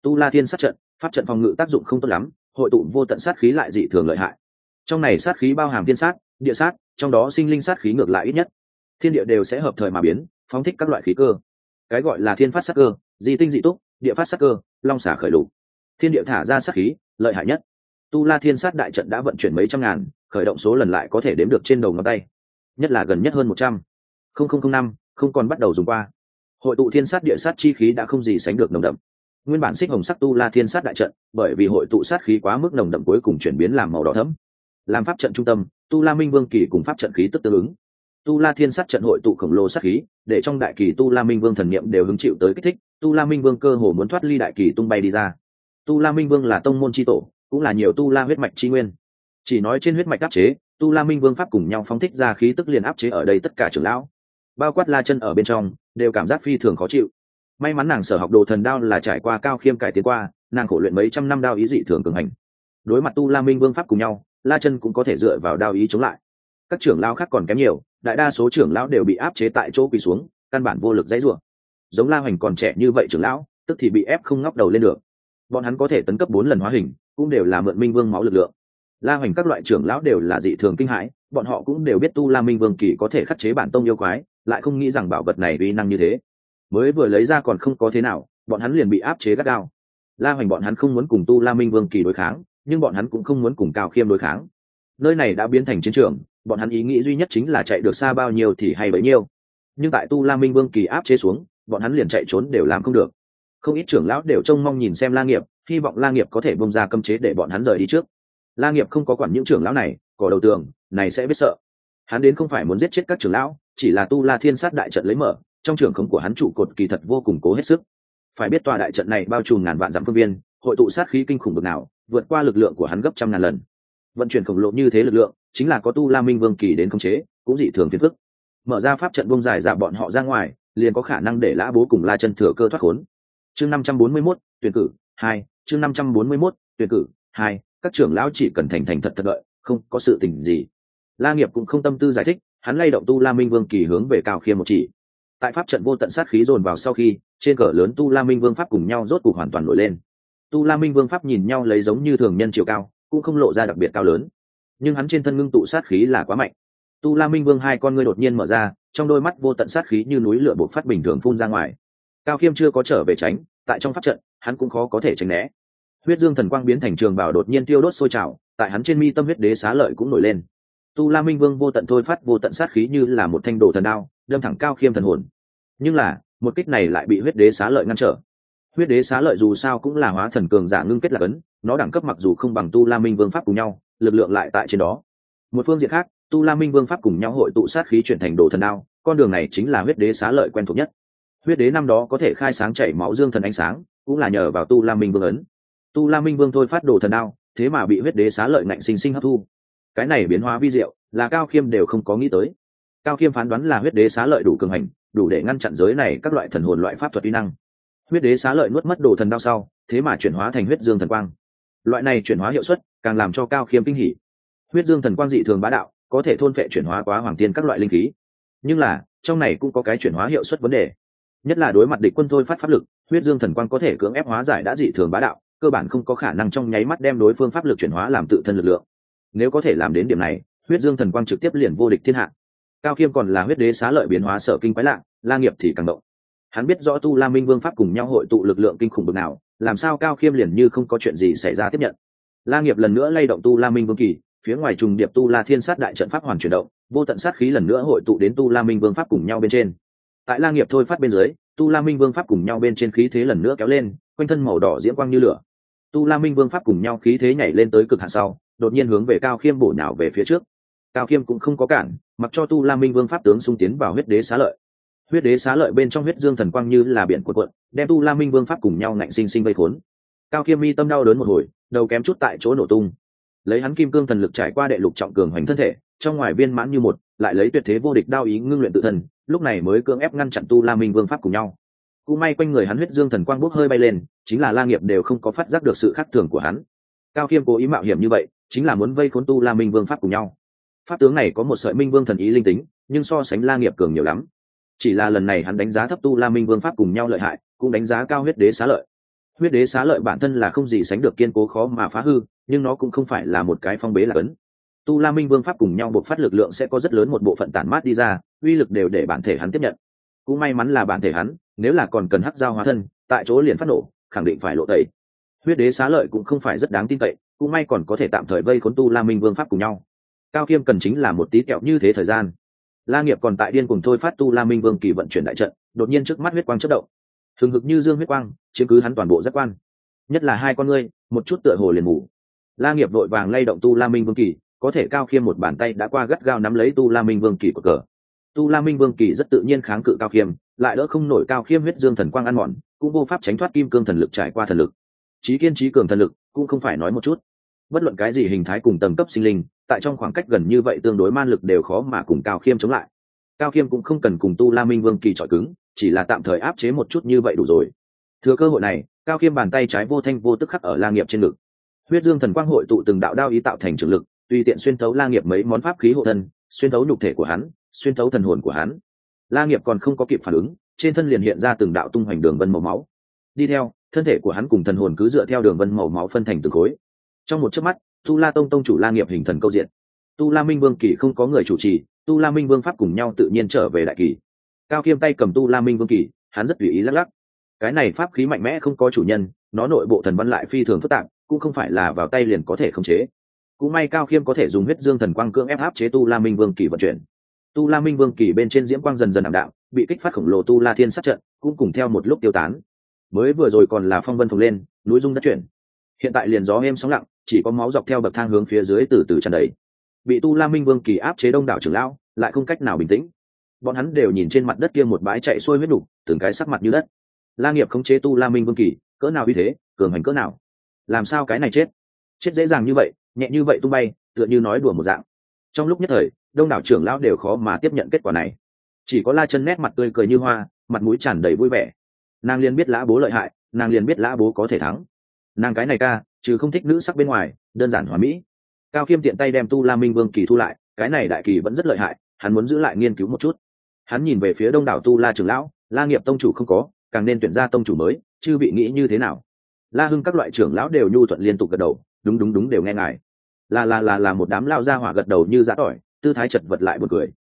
Tu la thiên sát trận, pháp trận phòng ngự tác dụng không tốt lắm, hội tụ vô tận sát khí lại dị thường lợi hại. Trong này sát khí bao hàm thiên sát, địa sát, trong đó sinh linh sát khí ngược lại ít nhất. Thiên địa đều sẽ hợp thời mà biến, phóng thích các loại khí cơ. Cái gọi là thiên phát sát cơ, di tinh dị túc địa phát sát cơ, long xả khởi lục. Thiên địa thả ra sát khí, lợi hại nhất. Tu la thiên sát đại trận đã vận chuyển mấy trăm ngàn, khởi động số lần lại có thể đếm được trên đầu ngón tay. Nhất là gần nhất hơn một trăm. Không không không năm, không còn bắt đầu dùng qua. Hội tụ thiên sát địa sát chi khí đã không gì sánh được nồng đậm. Nguyên bản xích hồng sắc tu la thiên sát đại trận, bởi vì hội tụ sát khí quá mức nồng đậm cuối cùng chuyển biến làm màu đỏ thấm làm pháp trận trung tâm, tu la minh vương kỳ cùng pháp trận khí tức tương ứng. Tu la thiên sát trận hội tụ khổng lồ sát khí, để trong đại kỳ tu la minh vương thần niệm đều hứng chịu tới kích thích tu la minh vương cơ hồ muốn thoát ly đại kỳ tung bay đi ra. Tu la minh vương là tông môn tri tổ, cũng là nhiều tu la huyết mạch tri nguyên. Chỉ nói trên huyết mạch áp chế, tu la minh vương pháp cùng nhau phóng thích ra khí tức liền áp chế ở đây tất cả trưởng lão. Bao quát la chân ở bên trong, đều cảm giác phi thường khó chịu. May mắn nàng sở học đồ thần đao là trải qua cao khiêm cải tiến qua, nàng khổ luyện mấy trăm năm đao ý dị thường cường hành. Đối mặt tu la minh vương pháp cùng nhau, la chân cũng có thể dựa vào đao ý chống lại. Các trưởng lão khác còn kém nhiều, đại đa số trưởng lão đều bị áp chế tại chỗ quỳ xuống, căn bản vô lực dãy rủa giống la hoành còn trẻ như vậy trưởng lão, tức thì bị ép không ngóc đầu lên được. Bọn hắn có thể tấn cấp bốn lần hóa hình, cũng đều là mượn minh vương máu lực lượng. La hoành các loại trưởng lão đều là dị thường kinh hãi, bọn họ cũng đều biết tu la minh vương kỳ có thể khắc chế bản tông yêu quái, lại không nghĩ rằng bảo vật này uy năng như thế. Mới vừa lấy ra còn không có thế nào, bọn hắn liền bị áp chế gắt gao. La hoành bọn hắn không muốn cùng tu la minh vương kỳ đối kháng, nhưng bọn hắn cũng không muốn cùng cao khiêm đối kháng. Nơi này đã biến thành chiến trường, bọn hắn ý nghĩ duy nhất chính là chạy được xa bao nhiêu thì hay bấy nhiêu. Nhưng tại tu la minh vương kỳ áp chế xuống bọn hắn liền chạy trốn đều làm không được. Không ít trưởng lão đều trông mong nhìn xem la nghiệp, hy vọng la nghiệp có thể bông ra cấm chế để bọn hắn rời đi trước. La nghiệp không có quản những trưởng lão này, cỏ đầu tường, này sẽ biết sợ. Hắn đến không phải muốn giết chết các trưởng lão, chỉ là tu la thiên sát đại trận lấy mở, trong trường khống của hắn trụ cột kỳ thật vô cùng cố hết sức. Phải biết tòa đại trận này bao trùm ngàn vạn dặm phương viên, hội tụ sát khí kinh khủng bực nào, vượt qua lực lượng của hắn gấp trăm ngàn lần. Vận chuyển khổng lồ như thế lực lượng, chính là có tu la minh vương kỳ đến khống chế, cũng dị thường phiền phức. Mở ra pháp trận bông dài giả bọn họ ra ngoài liền có khả năng để lã bố cùng la chân thừa cơ thoát khốn. Chương năm trăm bốn mươi 541, tuyển cử hai chương năm trăm bốn mươi 541, tuyển cử hai các trưởng lão chỉ cần thành thành thật thật đợi không có sự tình gì. La nghiệp cũng không tâm tư giải thích hắn lay động tu la minh vương kỳ hướng về cao khiêm một chỉ. Tại pháp trận vô tận sát khí dồn vào sau khi trên cờ lớn tu la minh vương pháp cùng nhau rốt cục hoàn toàn nổi lên. Tu la minh vương pháp nhìn nhau lấy giống như thường nhân chiều cao cũng không lộ ra đặc biệt cao lớn. Nhưng hắn trên thân ngưng tụ sát khí là quá mạnh. Tu la minh vương hai con ngươi đột nhiên mở ra trong đôi mắt vô tận sát khí như núi lửa bộc phát bình thường phun ra ngoài. Cao khiêm chưa có trở về tránh, tại trong pháp trận, hắn cũng khó có thể tránh né. Huyết dương thần quang biến thành trường bảo đột nhiên tiêu đốt sôi trào, tại hắn trên mi tâm huyết đế xá lợi cũng nổi lên. Tu la minh vương vô tận thôi phát vô tận sát khí như là một thanh đồ thần đao, đâm thẳng cao khiêm thần hồn. Nhưng là, một kích này lại bị huyết đế xá lợi ngăn trở. Huyết đế xá lợi dù sao cũng là hóa thần cường giả ngưng kết là ấn nó đẳng cấp mặc dù không bằng tu la minh vương pháp cùng nhau, lực lượng lại tại trên đó. Một phương diện khác tu la minh vương pháp cùng nhau hội tụ sát khí chuyển thành đồ thần đao, con đường này chính là huyết đế xá lợi quen thuộc nhất. Huyết đế năm đó có thể khai sáng chảy máu dương thần ánh sáng, cũng là nhờ vào tu la minh vương ấn. Tu la minh vương thôi phát đồ thần đao, thế mà bị huyết đế xá lợi nạnh sinh sinh hấp thu. Cái này biến hóa vi diệu, là cao khiêm đều không có nghĩ tới. Cao khiêm phán đoán là huyết đế xá lợi đủ cường hành, đủ để ngăn chặn giới này các loại thần hồn loại pháp thuật uy năng. Huyết đế xá lợi nuốt mất đồ thần đao sau, thế mà chuyển hóa thành huyết dương thần quang. Loại này chuyển hóa hiệu suất, càng làm cho cao khiêm kinh hỉ. Huyết dương thần quang dị thường bá đạo có thể thôn phệ chuyển hóa quá hoàng tiên các loại linh khí. Nhưng là, trong này cũng có cái chuyển hóa hiệu suất vấn đề. Nhất là đối mặt địch quân thôi phát pháp lực, huyết dương thần quang có thể cưỡng ép hóa giải đã dị thường bá đạo, cơ bản không có khả năng trong nháy mắt đem đối phương pháp lực chuyển hóa làm tự thân lực lượng. Nếu có thể làm đến điểm này, huyết dương thần quang trực tiếp liền vô địch thiên hạ. Cao khiêm còn là huyết đế xá lợi biến hóa sở kinh quái lạ, la nghiệp thì càng động. Hắn biết rõ tu la minh vương pháp cùng nhau hội tụ lực lượng kinh khủng bực nào, làm sao cao khiêm liền như không có chuyện gì xảy ra tiếp nhận. La nghiệp lần nữa lay động tu la minh vương kỳ phía ngoài trùng điệp tu la thiên sát đại trận pháp hoàn chuyển động, vô tận sát khí lần nữa hội tụ đến tu la minh vương pháp cùng nhau bên trên. Tại la nghiệp thôi phát bên dưới, tu la minh vương pháp cùng nhau bên trên khí thế lần nữa kéo lên, quanh thân màu đỏ diễm quang như lửa. Tu la minh vương pháp cùng nhau khí thế nhảy lên tới cực hạn sau, đột nhiên hướng về cao khiêm bổ nhào về phía trước. Cao khiêm cũng không có cản, mặc cho tu la minh vương pháp tướng xung tiến vào huyết đế xá lợi. Huyết đế xá lợi bên trong huyết dương thần quang như là biển cuộn cuộn, đem tu la minh vương pháp cùng nhau ngạnh sinh sinh vây khốn. Cao khiêm mi tâm đau đớn một hồi, đầu kém chút tại chỗ nổ tung lấy hắn kim cương thần lực trải qua đệ lục trọng cường hoành thân thể, trong ngoài viên mãn như một, lại lấy tuyệt thế vô địch đao ý ngưng luyện tự thân, lúc này mới cưỡng ép ngăn chặn tu la minh vương pháp cùng nhau. Cũng may quanh người hắn huyết dương thần quang bốc hơi bay lên, chính là la nghiệp đều không có phát giác được sự khác thường của hắn. Cao khiêm cố ý mạo hiểm như vậy, chính là muốn vây khốn tu la minh vương pháp cùng nhau. Pháp tướng này có một sợi minh vương thần ý linh tính, nhưng so sánh la nghiệp cường nhiều lắm. Chỉ là lần này hắn đánh giá thấp tu la minh vương pháp cùng nhau lợi hại, cũng đánh giá cao huyết đế xá lợi huyết đế xá lợi bản thân là không gì sánh được kiên cố khó mà phá hư, nhưng nó cũng không phải là một cái phong bế là cấn tu la minh vương pháp cùng nhau buộc phát lực lượng sẽ có rất lớn một bộ phận tản mát đi ra, uy lực đều để bản thể hắn tiếp nhận. Cũng may mắn là bản thể hắn, nếu là còn cần hắc giao hóa thân, tại chỗ liền phát nổ, khẳng định phải lộ tẩy. Huyết đế xá lợi cũng không phải rất đáng tin cậy, cũng may còn có thể tạm thời vây khốn tu la minh vương pháp cùng nhau. Cao khiêm cần chính là một tí kẹo như thế thời gian. La nghiệp còn tại điên cùng thôi phát tu la minh vương kỳ vận chuyển đại trận, đột nhiên trước mắt huyết quang chất động thường hực như dương huyết quang, chiếm cứ hắn toàn bộ giác quan. Nhất là hai con ngươi, một chút tựa hồ liền mù la nghiệp vội vàng lay động tu la minh vương kỳ, có thể cao khiêm một bàn tay đã qua gắt gao nắm lấy tu la minh vương kỳ của cờ. Tu la minh vương kỳ rất tự nhiên kháng cự cao khiêm, lại đỡ không nổi cao khiêm huyết dương thần quang ăn mòn, cũng vô pháp tránh thoát kim cương thần lực trải qua thần lực. Trí kiên trí cường thần lực, cũng không phải nói một chút. Bất luận cái gì hình thái cùng tầng cấp sinh linh, tại trong khoảng cách gần như vậy tương đối man lực đều khó mà cùng cao khiêm chống lại cao khiêm cũng không cần cùng tu la minh vương kỳ trọi cứng, chỉ là tạm thời áp chế một chút như vậy đủ rồi. Thừa cơ hội này, cao khiêm bàn tay trái vô thanh vô tức khắc ở la nghiệp trên ngực. Huyết dương thần quang hội tụ từng đạo đao ý tạo thành trường lực, tùy tiện xuyên thấu la nghiệp mấy món pháp khí hộ thân, xuyên thấu nhục thể của hắn, xuyên thấu thần hồn của hắn. La nghiệp còn không có kịp phản ứng, trên thân liền hiện ra từng đạo tung hoành đường vân màu máu. Đi theo, thân thể của hắn cùng thần hồn cứ dựa theo đường vân màu máu phân thành từng khối. Trong một chớp mắt, tu la tông tông chủ la nghiệp hình thần câu diện. Tu la minh vương kỳ không có người chủ trì tu la minh vương pháp cùng nhau tự nhiên trở về đại kỳ. Cao khiêm tay cầm tu la minh vương kỳ, hắn rất tùy ý lắc lắc. Cái này pháp khí mạnh mẽ không có chủ nhân, nó nội bộ thần văn lại phi thường phức tạp, cũng không phải là vào tay liền có thể khống chế. Cũng may cao khiêm có thể dùng huyết dương thần quang cưỡng ép áp chế tu la minh vương kỳ vận chuyển. Tu la minh vương kỳ bên trên diễm quang dần dần ảm đạm, bị kích phát khổng lồ tu la thiên sát trận, cũng cùng theo một lúc tiêu tán. Mới vừa rồi còn là phong vân phồng lên, núi dung đất chuyển. Hiện tại liền gió êm sóng lặng, chỉ có máu dọc theo bậc thang hướng phía dưới từ từ tràn đầy bị tu la minh vương kỳ áp chế đông đảo trưởng lão, lại không cách nào bình tĩnh. Bọn hắn đều nhìn trên mặt đất kia một bãi chạy xuôi huyết đục, từng cái sắc mặt như đất. La nghiệp không chế tu la minh vương kỳ, cỡ nào uy thế, cường hành cỡ nào? Làm sao cái này chết? Chết dễ dàng như vậy, nhẹ như vậy tung bay, tựa như nói đùa một dạng. Trong lúc nhất thời, đông đảo trưởng lão đều khó mà tiếp nhận kết quả này. Chỉ có la chân nét mặt tươi cười như hoa, mặt mũi tràn đầy vui vẻ. Nàng liền biết lã bố lợi hại, nàng liền biết lã bố có thể thắng. Nàng cái này ca, trừ không thích nữ sắc bên ngoài, đơn giản hòa mỹ cao khiêm tiện tay đem tu la minh vương kỳ thu lại, cái này đại kỳ vẫn rất lợi hại, hắn muốn giữ lại nghiên cứu một chút. Hắn nhìn về phía đông đảo tu la trường lão, la nghiệp tông chủ không có, càng nên tuyển ra tông chủ mới chứ bị nghĩ như thế nào? La hưng các loại trưởng lão đều nhu thuận liên tục gật đầu, đúng đúng đúng đều nghe ngài. Là là là là một đám lao ra hỏa gật đầu như giã tỏi, tư thái chật vật lại một cười.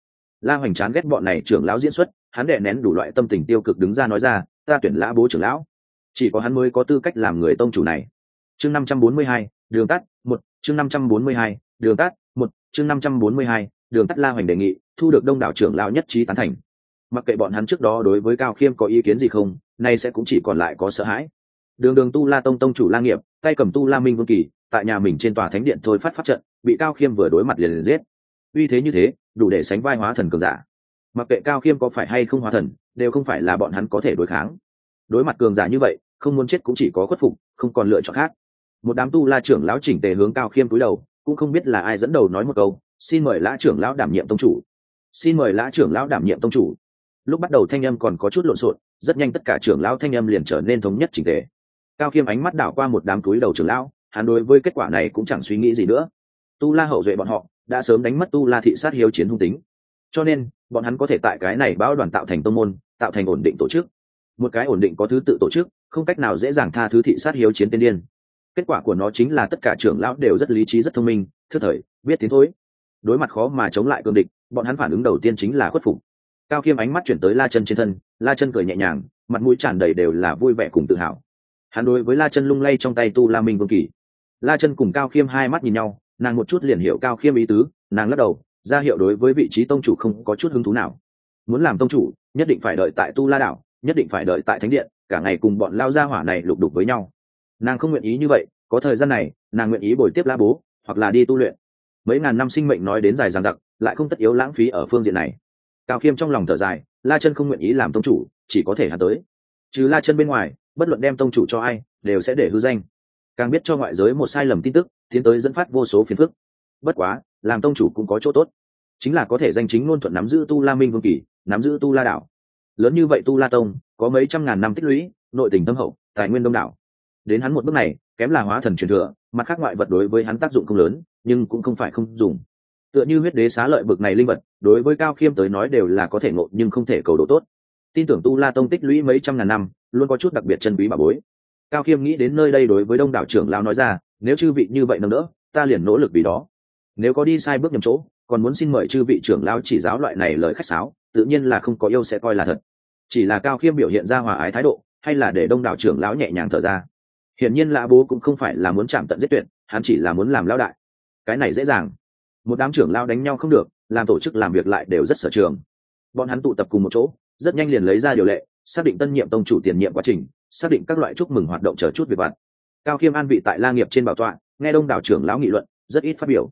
La hoành chán ghét bọn này trưởng lão diễn xuất, hắn đè nén đủ loại tâm tình tiêu cực đứng ra nói ra, ta tuyển lã bố trưởng lão. Chỉ có hắn mới có tư cách làm người tông chủ này. Chương năm trăm bốn mươi hai, đường tắt, một chương năm trăm bốn mươi hai, đường tắt, một, chương năm trăm bốn mươi hai, đường tắt la hoành đề nghị, thu được đông đảo trưởng lão nhất trí tán thành. Mặc kệ bọn hắn trước đó đối với cao khiêm có ý kiến gì không, nay sẽ cũng chỉ còn lại có sợ hãi. Đường đường tu la tông tông chủ la nghiệp, tay cầm tu la minh vương kỳ, tại nhà mình trên tòa thánh điện thôi phát phát trận, bị cao khiêm vừa đối mặt liền liền giết. Uy thế như thế, đủ để sánh vai hóa thần cường giả. Mặc kệ cao khiêm có phải hay không hóa thần, đều không phải là bọn hắn có thể đối kháng. Đối mặt cường giả như vậy, không muốn chết cũng chỉ có khuất phục, không còn lựa chọn khác một đám tu la trưởng lão chỉnh tề hướng cao khiêm cúi đầu, cũng không biết là ai dẫn đầu nói một câu, xin mời lã trưởng lão đảm nhiệm tông chủ. Xin mời lã trưởng lão đảm nhiệm tông chủ. Lúc bắt đầu thanh âm còn có chút lộn xộn, rất nhanh tất cả trưởng lão thanh âm liền trở nên thống nhất chỉnh tề. Cao khiêm ánh mắt đảo qua một đám túi đầu trưởng lão, hắn đối với kết quả này cũng chẳng suy nghĩ gì nữa. Tu la hậu duệ bọn họ, đã sớm đánh mất tu la thị sát hiếu chiến hung tính. Cho nên, bọn hắn có thể tại cái này báo đoàn tạo thành tông môn, tạo thành ổn định tổ chức. Một cái ổn định có thứ tự tổ chức, không cách nào dễ dàng tha thứ thị sát hiếu chiến tiên điên kết quả của nó chính là tất cả trưởng lão đều rất lý trí, rất thông minh thức thời biết tiến thối đối mặt khó mà chống lại cương địch, bọn hắn phản ứng đầu tiên chính là khuất phục. Cao khiêm ánh mắt chuyển tới la chân trên thân, la chân cười nhẹ nhàng, mặt mũi tràn đầy đều là vui vẻ cùng tự hào. Hắn đối với la chân lung lay trong tay tu la minh vương kỳ. La chân cùng cao khiêm hai mắt nhìn nhau, nàng một chút liền hiểu cao khiêm ý tứ, nàng lắc đầu, ra hiệu đối với vị trí tông chủ không có chút hứng thú nào. Muốn làm tông chủ, nhất định phải đợi tại tu la đảo, nhất định phải đợi tại thánh điện, cả ngày cùng bọn lao gia hỏa này lục đục với nhau nàng không nguyện ý như vậy, có thời gian này, nàng nguyện ý bồi tiếp la bố, hoặc là đi tu luyện. Mấy ngàn năm sinh mệnh nói đến dài dằng dặc, lại không tất yếu lãng phí ở phương diện này. Cao khiêm trong lòng thở dài, la chân không nguyện ý làm tông chủ, chỉ có thể hắn tới. Chứ la chân bên ngoài, bất luận đem tông chủ cho ai, đều sẽ để hư danh. Càng biết cho ngoại giới một sai lầm tin tức, tiến tới dẫn phát vô số phiền phức. Bất quá, làm tông chủ cũng có chỗ tốt. Chính là có thể danh chính ngôn thuận nắm giữ tu la minh vương kỳ, nắm giữ tu la đảo. Lớn như vậy tu la tông, có mấy trăm ngàn năm tích lũy, nội tình tâm hậu, tài nguyên đông đảo đến hắn một bước này, kém là hóa thần truyền thừa, mặt khác ngoại vật đối với hắn tác dụng không lớn, nhưng cũng không phải không dùng. Tựa như huyết đế xá lợi bực này linh vật, đối với cao khiêm tới nói đều là có thể ngộ nhưng không thể cầu độ tốt. Tin tưởng tu la tông tích lũy mấy trăm ngàn năm, luôn có chút đặc biệt chân quý bà bối. Cao khiêm nghĩ đến nơi đây đối với đông đảo trưởng lao nói ra, nếu chư vị như vậy nâng đỡ, ta liền nỗ lực vì đó. Nếu có đi sai bước nhầm chỗ, còn muốn xin mời chư vị trưởng lao chỉ giáo loại này lời khách sáo, tự nhiên là không có yêu sẽ coi là thật. Chỉ là cao khiêm biểu hiện ra hòa ái thái độ, hay là để đông đảo trưởng lão nhẹ nhàng thở ra hiển nhiên lã bố cũng không phải là muốn chạm tận giết tuyệt, hắn chỉ là muốn làm lao đại. Cái này dễ dàng. Một đám trưởng lao đánh nhau không được, làm tổ chức làm việc lại đều rất sở trường. Bọn hắn tụ tập cùng một chỗ, rất nhanh liền lấy ra điều lệ, xác định tân nhiệm tông chủ tiền nhiệm quá trình, xác định các loại chúc mừng hoạt động chờ chút việc vặt. Cao khiêm an vị tại la nghiệp trên bảo tọa, nghe đông đảo trưởng lão nghị luận, rất ít phát biểu.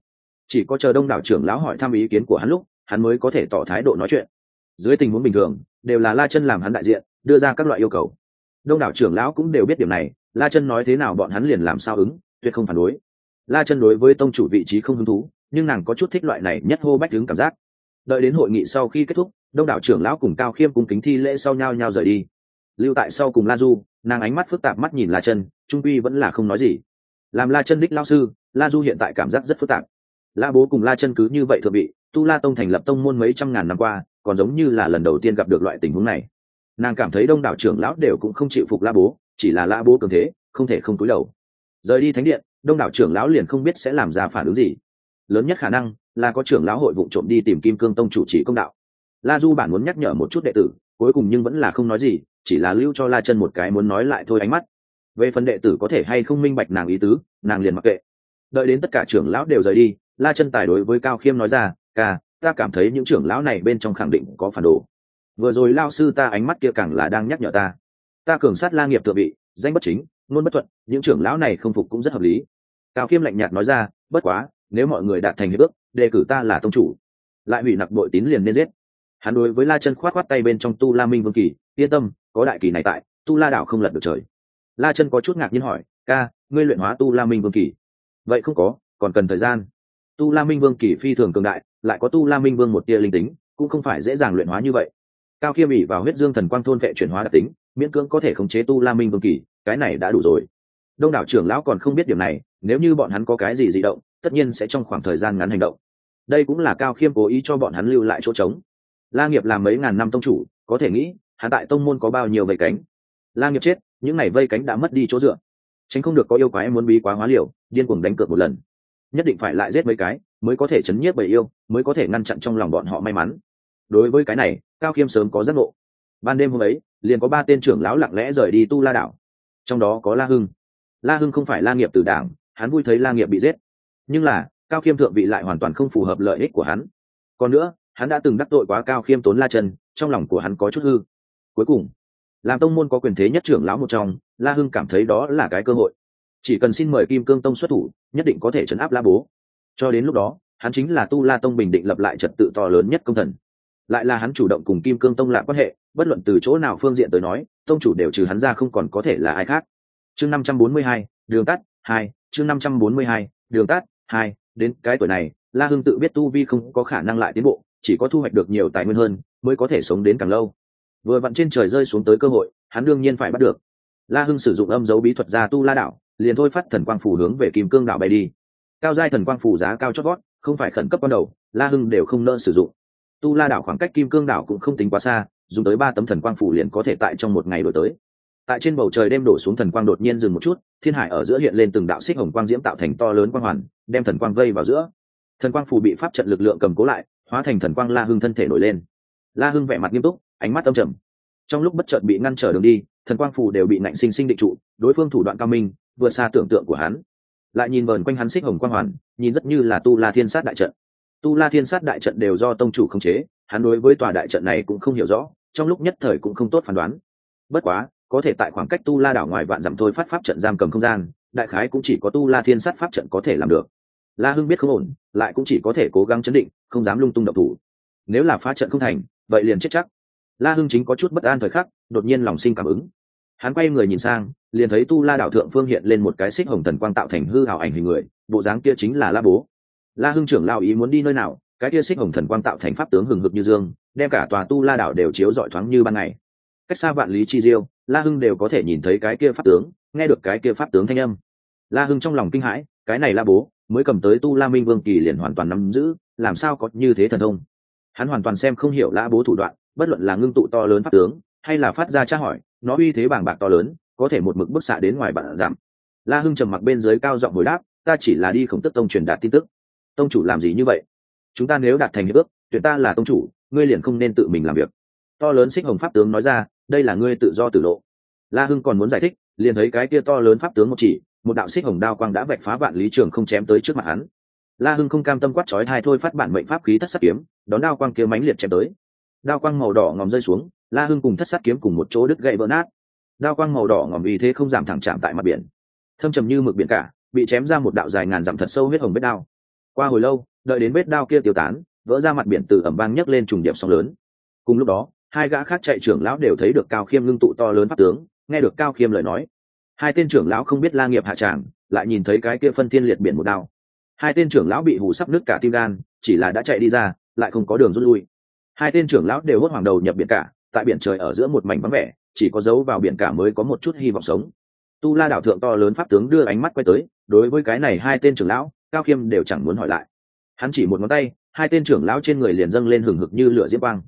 Chỉ có chờ đông đảo trưởng lão hỏi thăm ý kiến của hắn lúc, hắn mới có thể tỏ thái độ nói chuyện. Dưới tình huống bình thường, đều là la chân làm hắn đại diện, đưa ra các loại yêu cầu. Đông đảo trưởng lão cũng đều biết điểm này la chân nói thế nào bọn hắn liền làm sao ứng, tuyệt không phản đối. La chân đối với tông chủ vị trí không hứng thú, nhưng nàng có chút thích loại này nhất hô bách đứng cảm giác. Đợi đến hội nghị sau khi kết thúc, đông đảo trưởng lão cùng cao khiêm cùng kính thi lễ sau nhau nhau rời đi. Lưu tại sau cùng la du, nàng ánh mắt phức tạp mắt nhìn la chân, trung uy vẫn là không nói gì. Làm la chân đích lao sư, la du hiện tại cảm giác rất phức tạp. La bố cùng la chân cứ như vậy thượng vị, tu la tông thành lập tông môn mấy trăm ngàn năm qua, còn giống như là lần đầu tiên gặp được loại tình huống này. Nàng cảm thấy đông đảo trưởng lão đều cũng không chịu phục la bố chỉ là la bố cường thế, không thể không túi đầu. Rời đi thánh điện, đông đảo trưởng lão liền không biết sẽ làm ra phản ứng gì. Lớn nhất khả năng là có trưởng lão hội vụ trộm đi tìm kim cương tông chủ trì công đạo. La du bản muốn nhắc nhở một chút đệ tử, cuối cùng nhưng vẫn là không nói gì, chỉ là lưu cho la chân một cái muốn nói lại thôi ánh mắt. Về phần đệ tử có thể hay không minh bạch nàng ý tứ, nàng liền mặc kệ. Đợi đến tất cả trưởng lão đều rời đi, la chân tài đối với cao khiêm nói ra, ca, ta cảm thấy những trưởng lão này bên trong khẳng định có phản đồ. Vừa rồi lao sư ta ánh mắt kia càng là đang nhắc nhở ta ta cường sát la nghiệp tự vị danh bất chính, ngôn bất thuận, những trưởng lão này không phục cũng rất hợp lý. Cao khiêm lạnh nhạt nói ra, bất quá, nếu mọi người đạt thành hiệp ước, đề cử ta là tông chủ. Lại hủy nặc bội tín liền nên giết. Hắn đối với la chân khoát khoát tay bên trong tu la minh vương kỳ, yên tâm, có đại kỳ này tại, tu la đảo không lật được trời. La chân có chút ngạc nhiên hỏi, ca, ngươi luyện hóa tu la minh vương kỳ? Vậy không có, còn cần thời gian. Tu la minh vương kỳ phi thường cường đại, lại có tu la minh vương một tia linh tính, cũng không phải dễ dàng luyện hóa như vậy. Cao khiêm ỉ vào huyết dương thần quang thôn vệ chuyển hóa đặc tính miễn cưỡng có thể khống chế tu la minh vương kỳ, cái này đã đủ rồi. Đông đảo trưởng lão còn không biết điểm này, nếu như bọn hắn có cái gì di động, tất nhiên sẽ trong khoảng thời gian ngắn hành động. Đây cũng là cao khiêm cố ý cho bọn hắn lưu lại chỗ trống. La nghiệp làm mấy ngàn năm tông chủ, có thể nghĩ, hắn tại tông môn có bao nhiêu vây cánh. La nghiệp chết, những ngày vây cánh đã mất đi chỗ dựa. Tránh không được có yêu quái muốn bí quá hóa liều, điên cuồng đánh cược một lần. Nhất định phải lại giết mấy cái, mới có thể chấn nhiếp bầy yêu, mới có thể ngăn chặn trong lòng bọn họ may mắn. Đối với cái này, cao khiêm sớm có giấc ngộ ban đêm hôm ấy liền có ba tên trưởng lão lặng lẽ rời đi tu la đảo. Trong đó có la hưng. La hưng không phải la nghiệp từ đảng hắn vui thấy la nghiệp bị giết. Nhưng là cao khiêm thượng vị lại hoàn toàn không phù hợp lợi ích của hắn. Còn nữa hắn đã từng đắc tội quá cao khiêm tốn la Trần, trong lòng của hắn có chút hư. Cuối cùng làm tông môn có quyền thế nhất trưởng lão một trong la hưng cảm thấy đó là cái cơ hội. Chỉ cần xin mời kim cương tông xuất thủ nhất định có thể chấn áp la bố. Cho đến lúc đó hắn chính là tu la tông bình định lập lại trật tự to lớn nhất công thần lại là hắn chủ động cùng kim cương tông lạ quan hệ, bất luận từ chỗ nào phương diện tới nói, tông chủ đều trừ hắn ra không còn có thể là ai khác. Chương năm trăm bốn mươi hai, đường tắt, hai, chương năm trăm bốn mươi hai, đường tắt, hai, đến cái tuổi này, la hưng tự biết tu vi không có khả năng lại tiến bộ, chỉ có thu hoạch được nhiều tài nguyên hơn, mới có thể sống đến càng lâu. Vừa vặn trên trời rơi xuống tới cơ hội, hắn đương nhiên phải bắt được. La hưng sử dụng âm dấu bí thuật ra tu la đảo liền thôi phát thần quang phủ hướng về kim cương đảo bay đi. Cao giai thần quang phủ giá cao chót vót, không phải khẩn cấp ban đầu, la hưng đều không nỡ sử dụng tu la đảo khoảng cách kim cương đảo cũng không tính quá xa, dùng tới ba tấm thần quang phủ liền có thể tại trong một ngày đổi tới. Tại trên bầu trời đêm đổ xuống thần quang đột nhiên dừng một chút, thiên hải ở giữa hiện lên từng đạo xích hồng quang diễm tạo thành to lớn quang hoàn, đem thần quang vây vào giữa. Thần quang phủ bị pháp trận lực lượng cầm cố lại, hóa thành thần quang la hưng thân thể nổi lên. La hưng vẻ mặt nghiêm túc, ánh mắt âm trầm. Trong lúc bất chợt bị ngăn trở đường đi, thần quang phủ đều bị nạnh sinh sinh định trụ, đối phương thủ đoạn cao minh, vượt xa tưởng tượng của hắn. Lại nhìn vờn quanh hắn xích hồng quang hoàn, nhìn rất như là tu la thiên sát đại trận tu la thiên sát đại trận đều do tông chủ khống chế, hắn đối với tòa đại trận này cũng không hiểu rõ, trong lúc nhất thời cũng không tốt phán đoán. Bất quá, có thể tại khoảng cách tu la đảo ngoài vạn dặm thôi phát pháp trận giam cầm không gian, đại khái cũng chỉ có tu la thiên sát pháp trận có thể làm được. La hưng biết không ổn, lại cũng chỉ có thể cố gắng chấn định, không dám lung tung động thủ. Nếu là phá trận không thành, vậy liền chết chắc. La hưng chính có chút bất an thời khắc, đột nhiên lòng sinh cảm ứng. Hắn quay người nhìn sang, liền thấy tu la đảo thượng phương hiện lên một cái xích hồng thần quang tạo thành hư hảo ảnh hình người, bộ dáng kia chính là la bố la hưng trưởng lao ý muốn đi nơi nào, cái kia xích hồng thần quang tạo thành pháp tướng hừng hực như dương, đem cả tòa tu la đảo đều chiếu rọi thoáng như ban ngày. Cách xa vạn lý chi diêu, la hưng đều có thể nhìn thấy cái kia pháp tướng, nghe được cái kia pháp tướng thanh âm. La hưng trong lòng kinh hãi, cái này la bố, mới cầm tới tu la minh vương kỳ liền hoàn toàn nắm giữ, làm sao có như thế thần thông? Hắn hoàn toàn xem không hiểu la bố thủ đoạn, bất luận là ngưng tụ to lớn pháp tướng, hay là phát ra tra hỏi, nó uy thế bàng bạc to lớn, có thể một mực bức xạ đến ngoài bạn giảm. La hưng trầm mặc bên dưới cao giọng hồi đáp, ta chỉ là đi khổng tức tông truyền đạt tin tức tông chủ làm gì như vậy? Chúng ta nếu đạt thành hiệp ước, tuyển ta là tông chủ, ngươi liền không nên tự mình làm việc. To lớn xích hồng pháp tướng nói ra, đây là ngươi tự do tử lộ. La hưng còn muốn giải thích, liền thấy cái kia to lớn pháp tướng một chỉ, một đạo xích hồng đao quang đã vạch phá vạn lý trường không chém tới trước mặt hắn. La hưng không cam tâm quát chói hai thôi phát bản mệnh pháp khí thất sát kiếm. Đón đao quang kia mánh liệt chém tới. Đao quang màu đỏ ngòm rơi xuống, la hưng cùng thất sát kiếm cùng một chỗ đứt gậy vỡ nát. Đao quang màu đỏ ngòm vì thế không giảm thẳng chạm tại mặt biển. Thâm trầm như mực biển cả, bị chém ra một đạo dài ngàn dặm thật sâu huyết hồng vết đao qua hồi lâu, đợi đến vết đao kia tiêu tán, vỡ ra mặt biển từ ẩm vang nhấc lên trùng điệp sóng lớn. Cùng lúc đó, hai gã khác chạy trưởng lão đều thấy được cao khiêm ngưng tụ to lớn pháp tướng, nghe được cao khiêm lời nói. Hai tên trưởng lão không biết la nghiệp hạ tràng, lại nhìn thấy cái kia phân thiên liệt biển một đao. Hai tên trưởng lão bị hù sắp nứt cả tim gan, chỉ là đã chạy đi ra, lại không có đường rút lui. Hai tên trưởng lão đều hốt hoàng đầu nhập biển cả, tại biển trời ở giữa một mảnh vắng vẻ, chỉ có dấu vào biển cả mới có một chút hy vọng sống. Tu la đảo thượng to lớn pháp tướng đưa ánh mắt quay tới, đối với cái này hai tên trưởng lão cao khiêm đều chẳng muốn hỏi lại. Hắn chỉ một ngón tay, hai tên trưởng lão trên người liền dâng lên hừng hực như lửa diễm quang.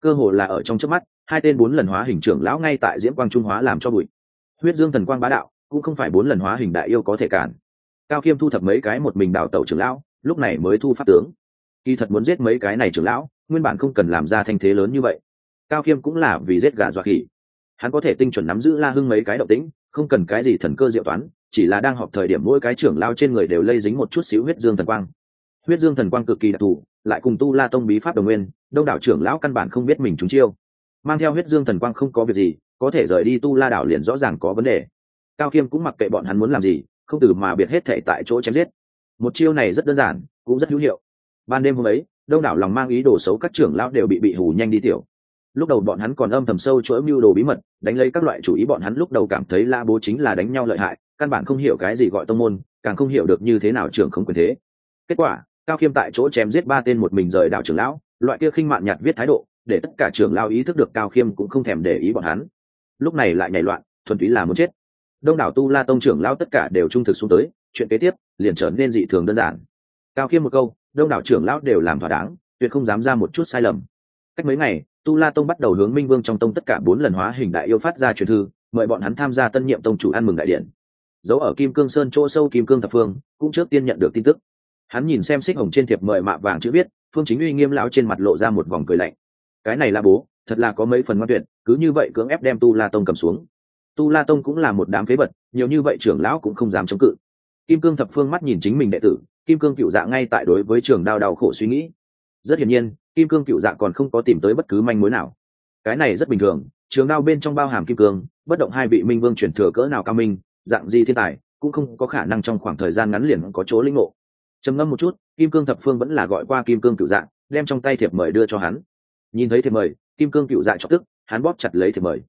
Cơ hồ là ở trong trước mắt, hai tên bốn lần hóa hình trưởng lão ngay tại diễm quang trung hóa làm cho bụi. Huyết dương thần quang bá đạo, cũng không phải bốn lần hóa hình đại yêu có thể cản. Cao khiêm thu thập mấy cái một mình đào tẩu trưởng lão, lúc này mới thu pháp tướng. Kỳ thật muốn giết mấy cái này trưởng lão, nguyên bản không cần làm ra thanh thế lớn như vậy. Cao khiêm cũng là vì giết gà dọa khỉ. Hắn có thể tinh chuẩn nắm giữ la hưng mấy cái động tĩnh, không cần cái gì thần cơ diệu toán chỉ là đang họp thời điểm mỗi cái trưởng lao trên người đều lây dính một chút xíu huyết dương thần quang. Huyết dương thần quang cực kỳ đặc thù, lại cùng tu la tông bí pháp đồng nguyên, đông đảo trưởng lão căn bản không biết mình trúng chiêu. Mang theo huyết dương thần quang không có việc gì, có thể rời đi tu la đảo liền rõ ràng có vấn đề. Cao khiêm cũng mặc kệ bọn hắn muốn làm gì, không từ mà biệt hết thể tại chỗ chém giết. Một chiêu này rất đơn giản, cũng rất hữu hiệu. Ban đêm hôm ấy, đông đảo lòng mang ý đồ xấu các trưởng lão đều bị bị hù nhanh đi tiểu. Lúc đầu bọn hắn còn âm thầm sâu chuỗi mưu đồ bí mật, đánh lấy các loại chủ ý bọn hắn lúc đầu cảm thấy la bố chính là đánh nhau lợi hại căn bản không hiểu cái gì gọi tông môn, càng không hiểu được như thế nào trưởng không quyền thế. Kết quả, cao khiêm tại chỗ chém giết ba tên một mình rời đảo trưởng lão, loại kia khinh mạn nhạt viết thái độ, để tất cả trưởng lao ý thức được cao khiêm cũng không thèm để ý bọn hắn. Lúc này lại nhảy loạn, thuần túy là muốn chết. Đông đảo tu la tông trưởng lao tất cả đều trung thực xuống tới, chuyện kế tiếp liền trở nên dị thường đơn giản. Cao khiêm một câu, đông đảo trưởng lão đều làm thỏa đáng, tuyệt không dám ra một chút sai lầm. Cách mấy ngày, tu la tông bắt đầu hướng minh vương trong tông tất cả bốn lần hóa hình đại yêu phát ra truyền thư, mời bọn hắn tham gia tân nhiệm tông chủ ăn mừng đại điện dấu ở kim cương sơn chỗ sâu kim cương thập phương, cũng trước tiên nhận được tin tức. Hắn nhìn xem xích hồng trên thiệp mời mạ vàng chữ viết, phương chính uy nghiêm lão trên mặt lộ ra một vòng cười lạnh. Cái này là bố, thật là có mấy phần ngoan tuyệt, cứ như vậy cưỡng ép đem tu la tông cầm xuống. Tu la tông cũng là một đám phế vật, nhiều như vậy trưởng lão cũng không dám chống cự. Kim cương thập phương mắt nhìn chính mình đệ tử, kim cương cựu dạ ngay tại đối với trường đao đau khổ suy nghĩ. Rất hiển nhiên, kim cương cựu dạ còn không có tìm tới bất cứ manh mối nào. Cái này rất bình thường, trường đao bên trong bao hàm kim cương, bất động hai vị minh vương chuyển thừa cỡ nào cao minh dạng gì thiên tài cũng không có khả năng trong khoảng thời gian ngắn liền có chỗ linh ngộ. Trầm ngâm một chút, kim cương thập phương vẫn là gọi qua kim cương cựu dạ đem trong tay thiệp mời đưa cho hắn. Nhìn thấy thiệp mời, kim cương cựu dạ chọc tức, hắn bóp chặt lấy thiệp mời.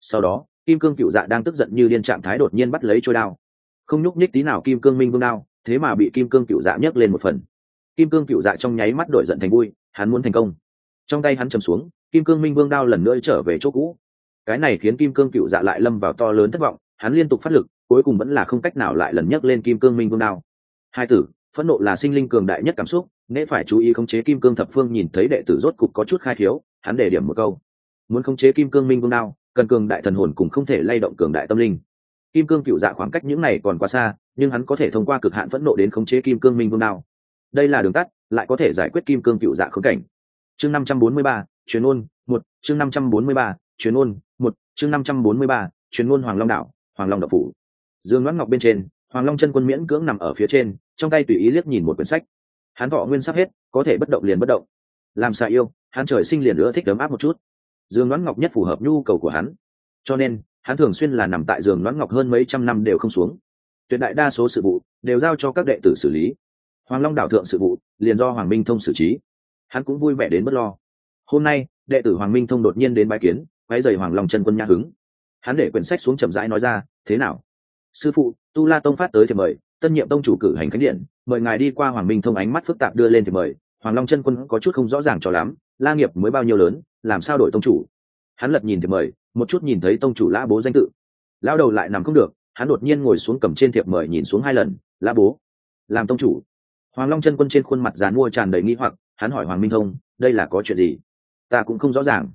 Sau đó, kim cương cựu dạ đang tức giận như điên trạng thái đột nhiên bắt lấy trôi đao. Không nhúc nhích tí nào kim cương minh vương đao, thế mà bị kim cương cựu dạ nhấc lên một phần. Kim cương cựu dạ trong nháy mắt đổi giận thành vui, hắn muốn thành công. Trong tay hắn chầm xuống, kim cương minh vương đao lần nữa trở về chỗ cũ. Cái này khiến kim cương cựu dạ lại lâm vào to lớn thất vọng, hắn liên tục phát lực cuối cùng vẫn là không cách nào lại lần nhấc lên kim cương minh vương đao. Hai tử, phẫn nộ là sinh linh cường đại nhất cảm xúc, nễ phải chú ý khống chế kim cương thập phương nhìn thấy đệ tử rốt cục có chút khai thiếu hắn để điểm một câu. Muốn khống chế kim cương minh vương đao, cần cường đại thần hồn cũng không thể lay động cường đại tâm linh. Kim cương cựu dạ khoảng cách những này còn quá xa, nhưng hắn có thể thông qua cực hạn phẫn nộ đến khống chế kim cương minh vương đao. Đây là đường tắt, lại có thể giải quyết kim cương cựu dạ khống cảnh. Chương năm trăm bốn mươi ba chuyên ôn, một, chương năm trăm bốn mươi ba chuyên ôn, một, chương năm trăm bốn mươi ba chuyên ôn hoàng long đạo hoàng long độc phủ dương đoán ngọc bên trên, hoàng long chân quân miễn cưỡng nằm ở phía trên, trong tay tùy ý liếc nhìn một quyển sách. Hắn thọ nguyên sắp hết, có thể bất động liền bất động. Làm xạ yêu, hắn trời sinh liền nữa thích ấm áp một chút. Dương đoán ngọc nhất phù hợp nhu cầu của hắn. Cho nên, hắn thường xuyên là nằm tại giường đoán ngọc hơn mấy trăm năm đều không xuống. Tuyệt đại đa số sự vụ, đều giao cho các đệ tử xử lý. Hoàng long đảo thượng sự vụ, liền do hoàng minh thông xử trí. Hắn cũng vui vẻ đến bất lo. Hôm nay, đệ tử hoàng minh thông đột nhiên đến bái kiến mấy giày hoàng long chân quân nha hứng. Hắn để quyển sách xuống chậm rãi nói ra, thế nào? Sư phụ, tu la tông phát tới thì mời, tân nhiệm tông chủ cử hành khánh điện, mời ngài đi qua hoàng minh thông ánh mắt phức tạp đưa lên thì mời, hoàng long chân quân có chút không rõ ràng cho lắm, la nghiệp mới bao nhiêu lớn, làm sao đổi tông chủ? Hắn lật nhìn thì mời, một chút nhìn thấy tông chủ lã bố danh tự. Lao đầu lại nằm không được, hắn đột nhiên ngồi xuống cầm trên thiệp mời nhìn xuống hai lần, lã bố, làm tông chủ. Hoàng long chân quân trên khuôn mặt dán mua tràn đầy nghi hoặc, hắn hỏi hoàng minh thông, đây là có chuyện gì? Ta cũng không rõ ràng.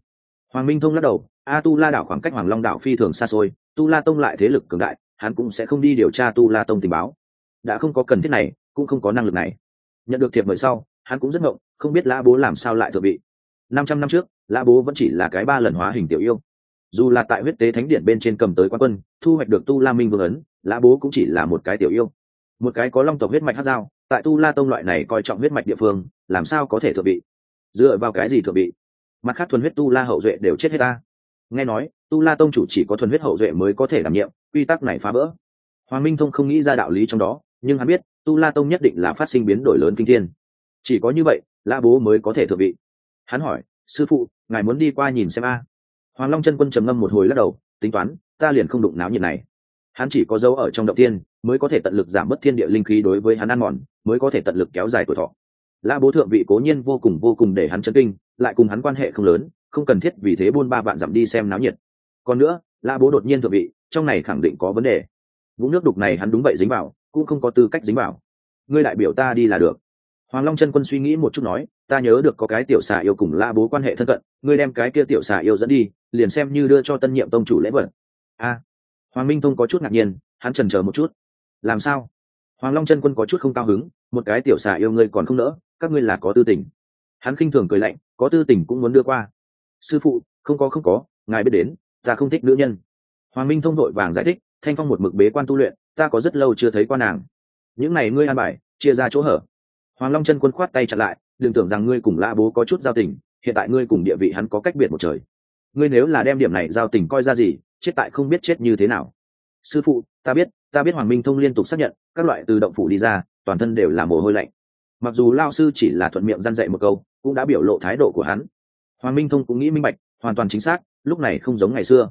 Hoàng minh thông lắc đầu, a tu la đảo khoảng cách hoàng long đảo phi thường xa xôi, tu la tông lại thế lực cường đại hắn cũng sẽ không đi điều tra tu la tông tình báo. Đã không có cần thiết này, cũng không có năng lực này. Nhận được thiệp mời sau, hắn cũng rất ngộng, không biết lã bố làm sao lại thượng vị. Năm trăm năm trước, lã bố vẫn chỉ là cái ba lần hóa hình tiểu yêu. Dù là tại huyết tế thánh điện bên trên cầm tới quan quân, thu hoạch được tu la minh vương ấn, lã bố cũng chỉ là một cái tiểu yêu. Một cái có long tộc huyết mạch hát dao tại tu la tông loại này coi trọng huyết mạch địa phương, làm sao có thể thượng vị? Dựa vào cái gì thượng vị? Mặt khác thuần huyết tu la hậu duệ đều chết hết ta nghe nói, tu la tông chủ chỉ có thuần huyết hậu duệ mới có thể đảm nhiệm, quy tắc này phá vỡ. Hoàng minh thông không nghĩ ra đạo lý trong đó, nhưng hắn biết, tu la tông nhất định là phát sinh biến đổi lớn kinh thiên. Chỉ có như vậy lã bố mới có thể thượng vị. Hắn hỏi, sư phụ, ngài muốn đi qua nhìn xem a? Hoàng long chân quân trầm ngâm một hồi lắc đầu, tính toán, ta liền không đụng náo nhiệt này. Hắn chỉ có dấu ở trong động tiên, mới có thể tận lực giảm bớt thiên địa linh khí đối với hắn ăn mòn, mới có thể tận lực kéo dài tuổi thọ. Lã bố thượng vị cố nhiên vô cùng vô cùng để hắn chấn kinh, lại cùng hắn quan hệ không lớn không cần thiết vì thế buôn ba bạn dặm đi xem náo nhiệt. Còn nữa la bố đột nhiên thượng vị, trong này khẳng định có vấn đề. Vũng nước đục này hắn đúng vậy dính vào, cũng không có tư cách dính vào. Ngươi đại biểu ta đi là được. Hoàng long chân quân suy nghĩ một chút nói, ta nhớ được có cái tiểu xà yêu cùng la bố quan hệ thân cận, ngươi đem cái kia tiểu xà yêu dẫn đi, liền xem như đưa cho tân nhiệm tông chủ lễ vật. A. Hoàng minh thông có chút ngạc nhiên, hắn trần chờ một chút. Làm sao? Hoàng long chân quân có chút không cao hứng, một cái tiểu xà yêu ngươi còn không nỡ, các ngươi là có tư tình. Hắn khinh thường cười lạnh, có tư tình cũng muốn đưa qua sư phụ, không có không có, ngài biết đến, ta không thích nữ nhân. Hoàng minh thông đội vàng giải thích, thanh phong một mực bế quan tu luyện, ta có rất lâu chưa thấy qua nàng. Những này ngươi an bài, chia ra chỗ hở. Hoàng long chân quân khoát tay chặt lại, đừng tưởng rằng ngươi cùng la bố có chút giao tình, hiện tại ngươi cùng địa vị hắn có cách biệt một trời. Ngươi nếu là đem điểm này giao tình coi ra gì, chết tại không biết chết như thế nào. Sư phụ, ta biết ta biết hoàng minh thông liên tục xác nhận, các loại từ động phủ đi ra, toàn thân đều là mồ hôi lạnh. Mặc dù lao sư chỉ là thuận miệng g dạy một câu, cũng đã biểu lộ thái độ của hắn hoàng minh thông cũng nghĩ minh bạch, hoàn toàn chính xác, lúc này không giống ngày xưa.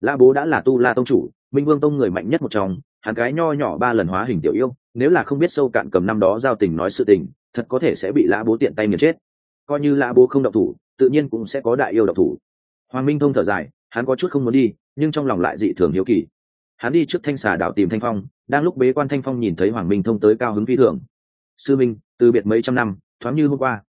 La bố đã là tu la tông chủ, minh vương tông người mạnh nhất một trong, hắn cái nho nhỏ ba lần hóa hình tiểu yêu, nếu là không biết sâu cạn cầm năm đó giao tình nói sự tình, thật có thể sẽ bị lã bố tiện tay nghiền chết. Coi như lã bố không độc thủ, tự nhiên cũng sẽ có đại yêu độc thủ. Hoàng minh thông thở dài, hắn có chút không muốn đi, nhưng trong lòng lại dị thường hiếu kỳ. Hắn đi trước thanh xà đảo tìm thanh phong, đang lúc bế quan thanh phong nhìn thấy hoàng minh thông tới cao hứng phi thường. Sư minh, từ biệt mấy trăm năm, thoáng như hôm qua,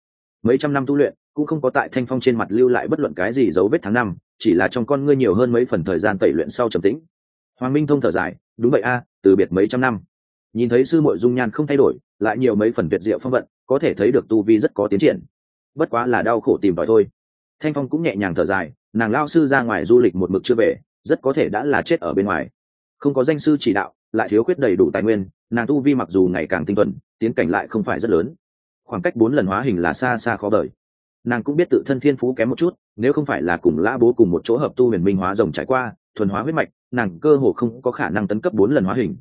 mấy trăm năm tu luyện cũng không có tại thanh phong trên mặt lưu lại bất luận cái gì dấu vết tháng năm, chỉ là trong con ngươi nhiều hơn mấy phần thời gian tẩy luyện sau trầm tĩnh. Hoàng minh thông thở dài, đúng vậy a, từ biệt mấy trăm năm. Nhìn thấy sư mội dung nhan không thay đổi, lại nhiều mấy phần tuyệt diệu phong vận, có thể thấy được tu vi rất có tiến triển. Bất quá là đau khổ tìm tòi thôi. Thanh phong cũng nhẹ nhàng thở dài, nàng lao sư ra ngoài du lịch một mực chưa về, rất có thể đã là chết ở bên ngoài. Không có danh sư chỉ đạo, lại thiếu khuyết đầy đủ tài nguyên, nàng tu vi mặc dù ngày càng tinh tuần tiến cảnh lại không phải rất lớn. Khoảng cách bốn lần hóa hình là xa xa khó đợi nàng cũng biết tự thân thiên phú kém một chút, nếu không phải là cùng lã bố cùng một chỗ hợp tu huyền minh hóa rồng trải qua, thuần hóa huyết mạch, nàng cơ hồ không có khả năng tấn cấp bốn lần hóa hình.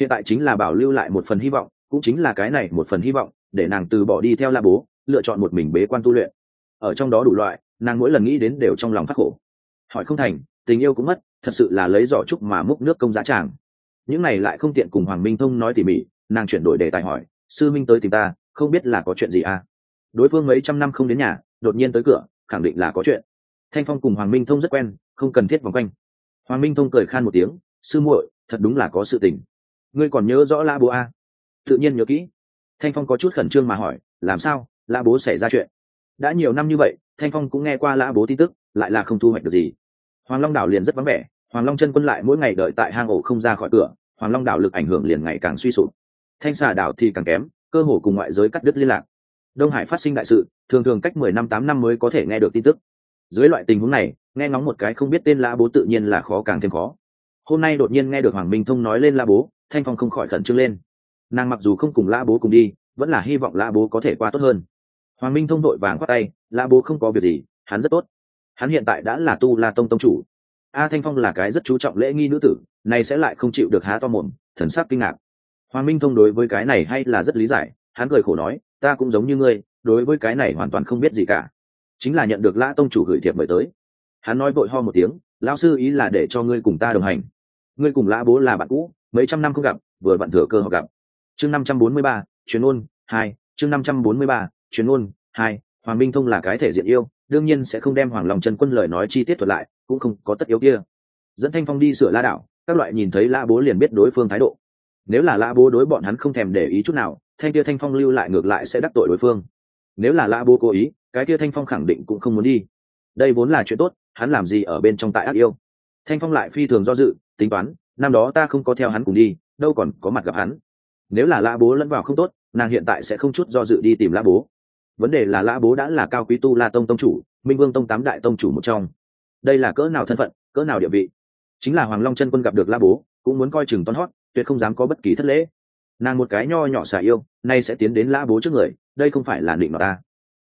Hiện tại chính là bảo lưu lại một phần hy vọng, cũng chính là cái này một phần hy vọng, để nàng từ bỏ đi theo la bố, lựa chọn một mình bế quan tu luyện. Ở trong đó đủ loại, nàng mỗi lần nghĩ đến đều trong lòng phát khổ. Hỏi không thành, tình yêu cũng mất, thật sự là lấy giỏ trúc mà múc nước công giá tràng. Những này lại không tiện cùng hoàng minh thông nói tỉ mỉ, nàng chuyển đổi đề tài hỏi, sư minh tới tìm ta, không biết là có chuyện gì à? Đối phương mấy trăm năm không đến nhà, đột nhiên tới cửa, khẳng định là có chuyện. Thanh phong cùng hoàng minh thông rất quen, không cần thiết vòng quanh. Hoàng minh thông cười khan một tiếng, sư muội, thật đúng là có sự tình. Ngươi còn nhớ rõ la bố a tự nhiên nhớ kỹ. Thanh phong có chút khẩn trương mà hỏi, làm sao? La bố xảy ra chuyện? Đã nhiều năm như vậy, thanh phong cũng nghe qua la bố tin tức, lại là không thu hoạch được gì. Hoàng long đảo liền rất vắng vẻ, hoàng long chân quân lại mỗi ngày đợi tại hang ổ không ra khỏi cửa, hoàng long đảo lực ảnh hưởng liền ngày càng suy sụp. Thanh xà đảo thì càng kém, cơ hồ cùng ngoại giới cắt đứt liên lạc đông hải phát sinh đại sự, thường thường cách mười năm tám năm mới có thể nghe được tin tức. Dưới loại tình huống này, nghe ngóng một cái không biết tên la bố tự nhiên là khó càng thêm khó. Hôm nay đột nhiên nghe được hoàng minh thông nói lên la bố, thanh phong không khỏi khẩn trương lên. Nàng mặc dù không cùng la bố cùng đi, vẫn là hy vọng la bố có thể qua tốt hơn. Hoàng minh thông đội vàng khoác tay la bố không có việc gì, hắn rất tốt. Hắn hiện tại đã là tu la tông tông chủ. A thanh phong là cái rất chú trọng lễ nghi nữ tử này sẽ lại không chịu được há to mồm, thần sắc kinh ngạc. Hoàng minh thông đối với cái này hay là rất lý giải, hắn cười khổ nói ta cũng giống như ngươi, đối với cái này hoàn toàn không biết gì cả. Chính là nhận được lã tông chủ gửi thiệp mời tới. Hắn nói vội ho một tiếng, lão sư ý là để cho ngươi cùng ta đồng hành. Ngươi cùng lã bố là bạn cũ, mấy trăm năm không gặp, vừa bạn thừa cơ họ gặp. Chương năm trăm bốn mươi ba chuyên ôn hai, chương năm trăm bốn mươi ba chuyên ôn hai, hoàng minh thông là cái thể diện yêu, đương nhiên sẽ không đem hoàng lòng trần quân lời nói chi tiết thuật lại, cũng không có tất yếu kia. Dẫn thanh phong đi sửa la đảo, các loại nhìn thấy lã bố liền biết đối phương thái độ. Nếu là lã bố đối bọn hắn không thèm để ý chút nào thanh kia thanh phong lưu lại ngược lại sẽ đắc tội đối phương. Nếu là lã bố cố ý, cái kia thanh phong khẳng định cũng không muốn đi. Đây vốn là chuyện tốt, hắn làm gì ở bên trong tại ác yêu? Thanh phong lại phi thường do dự, tính toán, năm đó ta không có theo hắn cùng đi, đâu còn có mặt gặp hắn. Nếu là lã bố lẫn vào không tốt, nàng hiện tại sẽ không chút do dự đi tìm lã bố. Vấn đề là lã bố đã là cao quý tu la tông tông chủ, minh vương tông tám đại tông chủ một trong. Đây là cỡ nào thân phận, cỡ nào địa vị? Chính là hoàng long chân quân gặp được La bố, cũng muốn coi chừng toan hót, tuyệt không dám có bất kỳ thất lễ nàng một cái nho nhỏ xả yêu, nay sẽ tiến đến lã bố trước người, đây không phải là định nọt ta.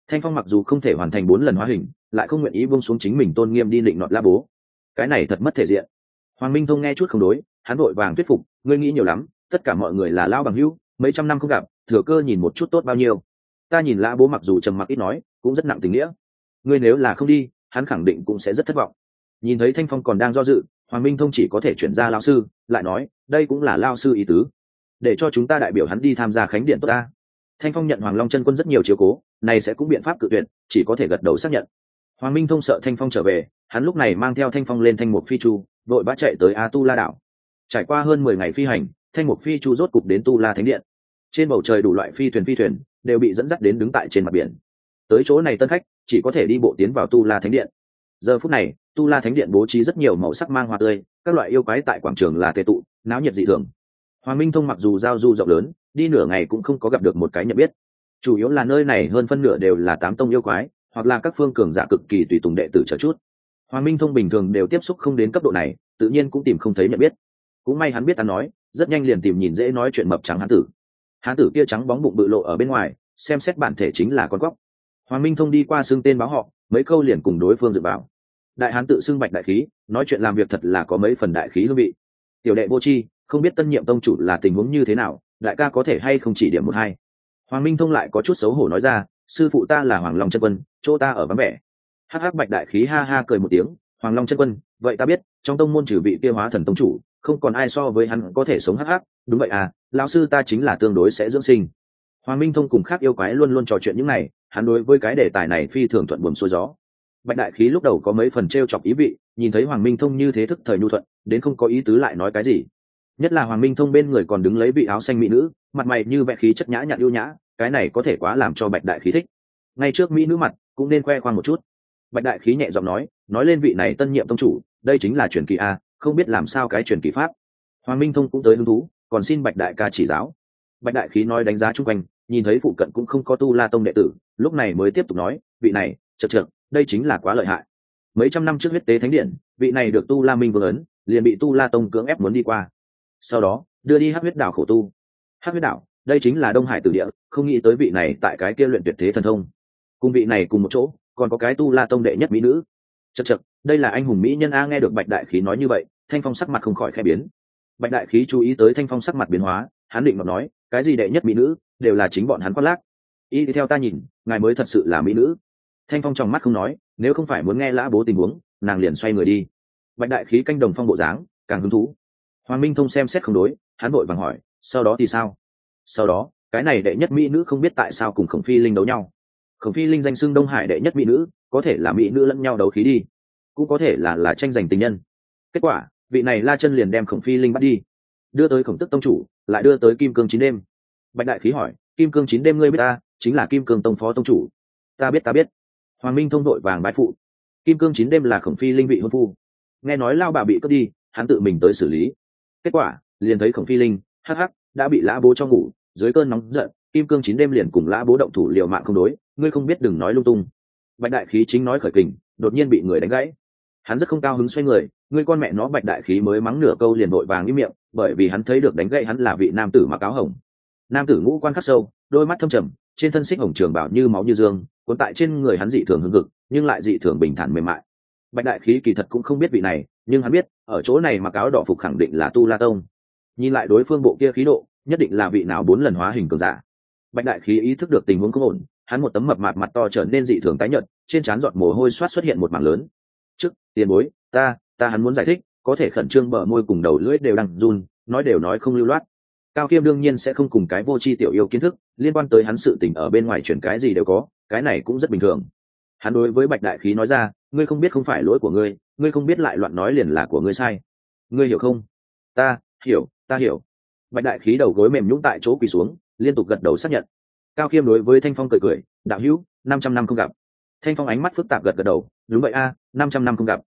Thanh phong mặc dù không thể hoàn thành bốn lần hóa hình, lại không nguyện ý buông xuống chính mình tôn nghiêm đi định nọt lã bố. Cái này thật mất thể diện. Hoàng minh thông nghe chút không đối, hắn vội vàng thuyết phục, ngươi nghĩ nhiều lắm, tất cả mọi người là lao bằng hữu, mấy trăm năm không gặp, thừa cơ nhìn một chút tốt bao nhiêu. Ta nhìn lã bố mặc dù trầm mặc ít nói, cũng rất nặng tình nghĩa. Ngươi nếu là không đi, hắn khẳng định cũng sẽ rất thất vọng. Nhìn thấy thanh phong còn đang do dự, hoàng minh thông chỉ có thể chuyển ra lao sư, lại nói, đây cũng là lao sư ý tứ để cho chúng ta đại biểu hắn đi tham gia khánh điện tốt ta. Thanh phong nhận hoàng long chân quân rất nhiều chiếu cố, này sẽ cũng biện pháp cự tuyệt, chỉ có thể gật đầu xác nhận. Hoàng minh thông sợ thanh phong trở về, hắn lúc này mang theo thanh phong lên thanh mục phi chu đội vã chạy tới a tu la đảo. Trải qua hơn mười ngày phi hành, thanh mục phi chu rốt cục đến tu la thánh điện. Trên bầu trời đủ loại phi thuyền phi thuyền, đều bị dẫn dắt đến đứng tại trên mặt biển. Tới chỗ này tân khách, chỉ có thể đi bộ tiến vào tu la thánh điện. Giờ phút này, tu la thánh điện bố trí rất nhiều màu sắc mang hoa tươi, các loại yêu quái tại quảng trường là tệ tụ, náo nhiệt dị thường hoàng minh thông mặc dù giao du rộng lớn, đi nửa ngày cũng không có gặp được một cái nhận biết. Chủ yếu là nơi này hơn phân nửa đều là tám tông yêu quái, hoặc là các phương cường giả cực kỳ tùy tùng đệ tử trở chút. Hoàng minh thông bình thường đều tiếp xúc không đến cấp độ này, tự nhiên cũng tìm không thấy nhận biết. Cũng may hắn biết ta nói, rất nhanh liền tìm nhìn dễ nói chuyện mập trắng hán tử. Hán tử kia trắng bóng bụng bự lộ ở bên ngoài, xem xét bản thể chính là con cóc hoàng minh thông đi qua xưng tên báo họ, mấy câu liền cùng đối phương dự báo. đại hán tự xưng bạch đại khí, nói chuyện làm việc thật là có mấy phần đại khí hương vị. Tiểu đệ vô tri không biết tân nhiệm tông chủ là tình huống như thế nào, đại ca có thể hay không chỉ điểm một hai. Hoàng minh thông lại có chút xấu hổ nói ra, sư phụ ta là hoàng long chân quân, chỗ ta ở vắng vẻ. Hắc hắc bạch đại khí ha ha cười một tiếng, hoàng long chân quân, vậy ta biết, trong tông môn trừ vị tiêu hóa thần tông chủ, không còn ai so với hắn có thể sống hắc hắc. Đúng vậy à lão sư ta chính là tương đối sẽ dưỡng sinh. Hoàng minh thông cùng khác yêu quái luôn luôn trò chuyện những này, hắn đối với cái đề tài này phi thường thuận buồm xuôi gió. Bạch đại khí lúc đầu có mấy phần t r e o chọc ý vị, nhìn thấy hoàng minh thông như thế thức thời nhu thuận, đến không có ý tứ lại nói cái gì nhất là hoàng minh thông bên người còn đứng lấy vị áo xanh mỹ nữ, mặt mày như vẽ khí chất nhã nhặn ưu nhã, cái này có thể quá làm cho bạch đại khí thích. Ngay trước mỹ nữ mặt, cũng nên khoe khoang một chút. Bạch đại khí nhẹ giọng nói nói lên vị này tân nhiệm tông chủ, đây chính là truyền kỳ a, không biết làm sao cái truyền kỳ pháp. Hoàng minh thông cũng tới hứng thú, còn xin bạch đại ca chỉ giáo. Bạch đại khí nói đánh giá chung quanh, nhìn thấy phụ cận cũng không có tu la tông đệ tử, lúc này mới tiếp tục nói, vị này chật chật đây chính là quá lợi hại. Mấy trăm năm trước huyết tế thánh điện vị này được tu la minh vương ấn, liền bị tu la tông cưỡng ép muốn đi qua sau đó, đưa đi hát huyết đảo khổ tu. Hát huyết đảo, đây chính là đông hải tử địa, không nghĩ tới vị này tại cái kia luyện tuyệt thế thần thông. Cùng vị này cùng một chỗ, còn có cái tu la tông đệ nhất mỹ nữ. Chật chật đây là anh hùng mỹ nhân a nghe được bạch đại khí nói như vậy, thanh phong sắc mặt không khỏi khẽ biến. Bạch đại khí chú ý tới thanh phong sắc mặt biến hóa, hắn định ngọc nói, cái gì đệ nhất mỹ nữ, đều là chính bọn hắn khoác lác. Y theo ta nhìn, ngài mới thật sự là mỹ nữ. Thanh phong trong mắt không nói, nếu không phải muốn nghe lã bố tình huống, nàng liền xoay người đi. Bạch đại khí canh đồng phong bộ dáng, càng hứng thú hoàng minh thông xem xét không đối, hắn vội vàng hỏi, sau đó thì sao? Sau đó, cái này đệ nhất mỹ nữ không biết tại sao cùng khổng phi linh đấu nhau. Khổng phi linh danh xưng đông hải đệ nhất mỹ nữ, có thể là mỹ nữ lẫn nhau đấu khí đi, cũng có thể là là tranh giành tình nhân. Kết quả, vị này la chân liền đem khổng phi linh bắt đi, đưa tới khổng tức tông chủ, lại đưa tới kim cương chín đêm. Bạch đại khí hỏi, kim cương chín đêm ngươi biết ta, chính là kim cương tông phó tông chủ? Ta biết ta biết. Hoàng minh thông đội vàng bái phụ, kim cương chín đêm là khổng phi linh vị hôn phu. Nghe nói lao bà bị cướp đi, hắn tự mình tới xử lý kết quả, liền thấy khổng phi linh, hắc hắc, đã bị lã bố cho ngủ, dưới cơn nóng giận, kim cương chín đêm liền cùng lã bố động thủ liều mạng không đối, ngươi không biết đừng nói lung tung. Bạch đại khí chính nói khởi kình, đột nhiên bị người đánh gãy. Hắn rất không cao hứng xoay người, ngươi con mẹ nó, bạch đại khí mới mắng nửa câu liền vội vàng im miệng, bởi vì hắn thấy được đánh gậy hắn là vị nam tử mặc áo hồng. Nam tử ngũ quan khắc sâu, đôi mắt thâm trầm, trên thân xích hồng trường bảo như máu như dương, cuốn tại trên người hắn dị thường hưng cực nhưng lại dị thường bình thản mềm mại. Bạch đại khí kỳ thật cũng không biết vị này nhưng hắn biết, ở chỗ này mặc áo đỏ phục khẳng định là tu la tông. Nhìn lại đối phương bộ kia khí độ, nhất định là vị nào bốn lần hóa hình cường giả. Bạch đại khí ý thức được tình huống không ổn, hắn một tấm mập mạp mặt to trở nên dị thường tái nhợt, trên trán giọt mồ hôi xoát xuất hiện một mảng lớn. Trước, tiền bối, ta ta hắn muốn giải thích, có thể khẩn trương bờ môi cùng đầu lưỡi đều đang run, nói đều nói không lưu loát. Cao khiêm đương nhiên sẽ không cùng cái vô tri tiểu yêu kiến thức, liên quan tới hắn sự tình ở bên ngoài chuyển cái gì đều có, cái này cũng rất bình thường. Hắn đối với bạch đại khí nói ra ngươi không biết không phải lỗi của ngươi ngươi không biết lại loạn nói liền là của ngươi sai. Ngươi hiểu không? Ta, hiểu ta hiểu. Bạch đại khí đầu gối mềm nhũng tại chỗ quỳ xuống, liên tục gật đầu xác nhận. Cao khiêm đối với thanh phong cười cười, đạo hữu, năm trăm năm không gặp. Thanh phong ánh mắt phức tạp gật gật đầu, đúng vậy a, năm trăm năm không gặp.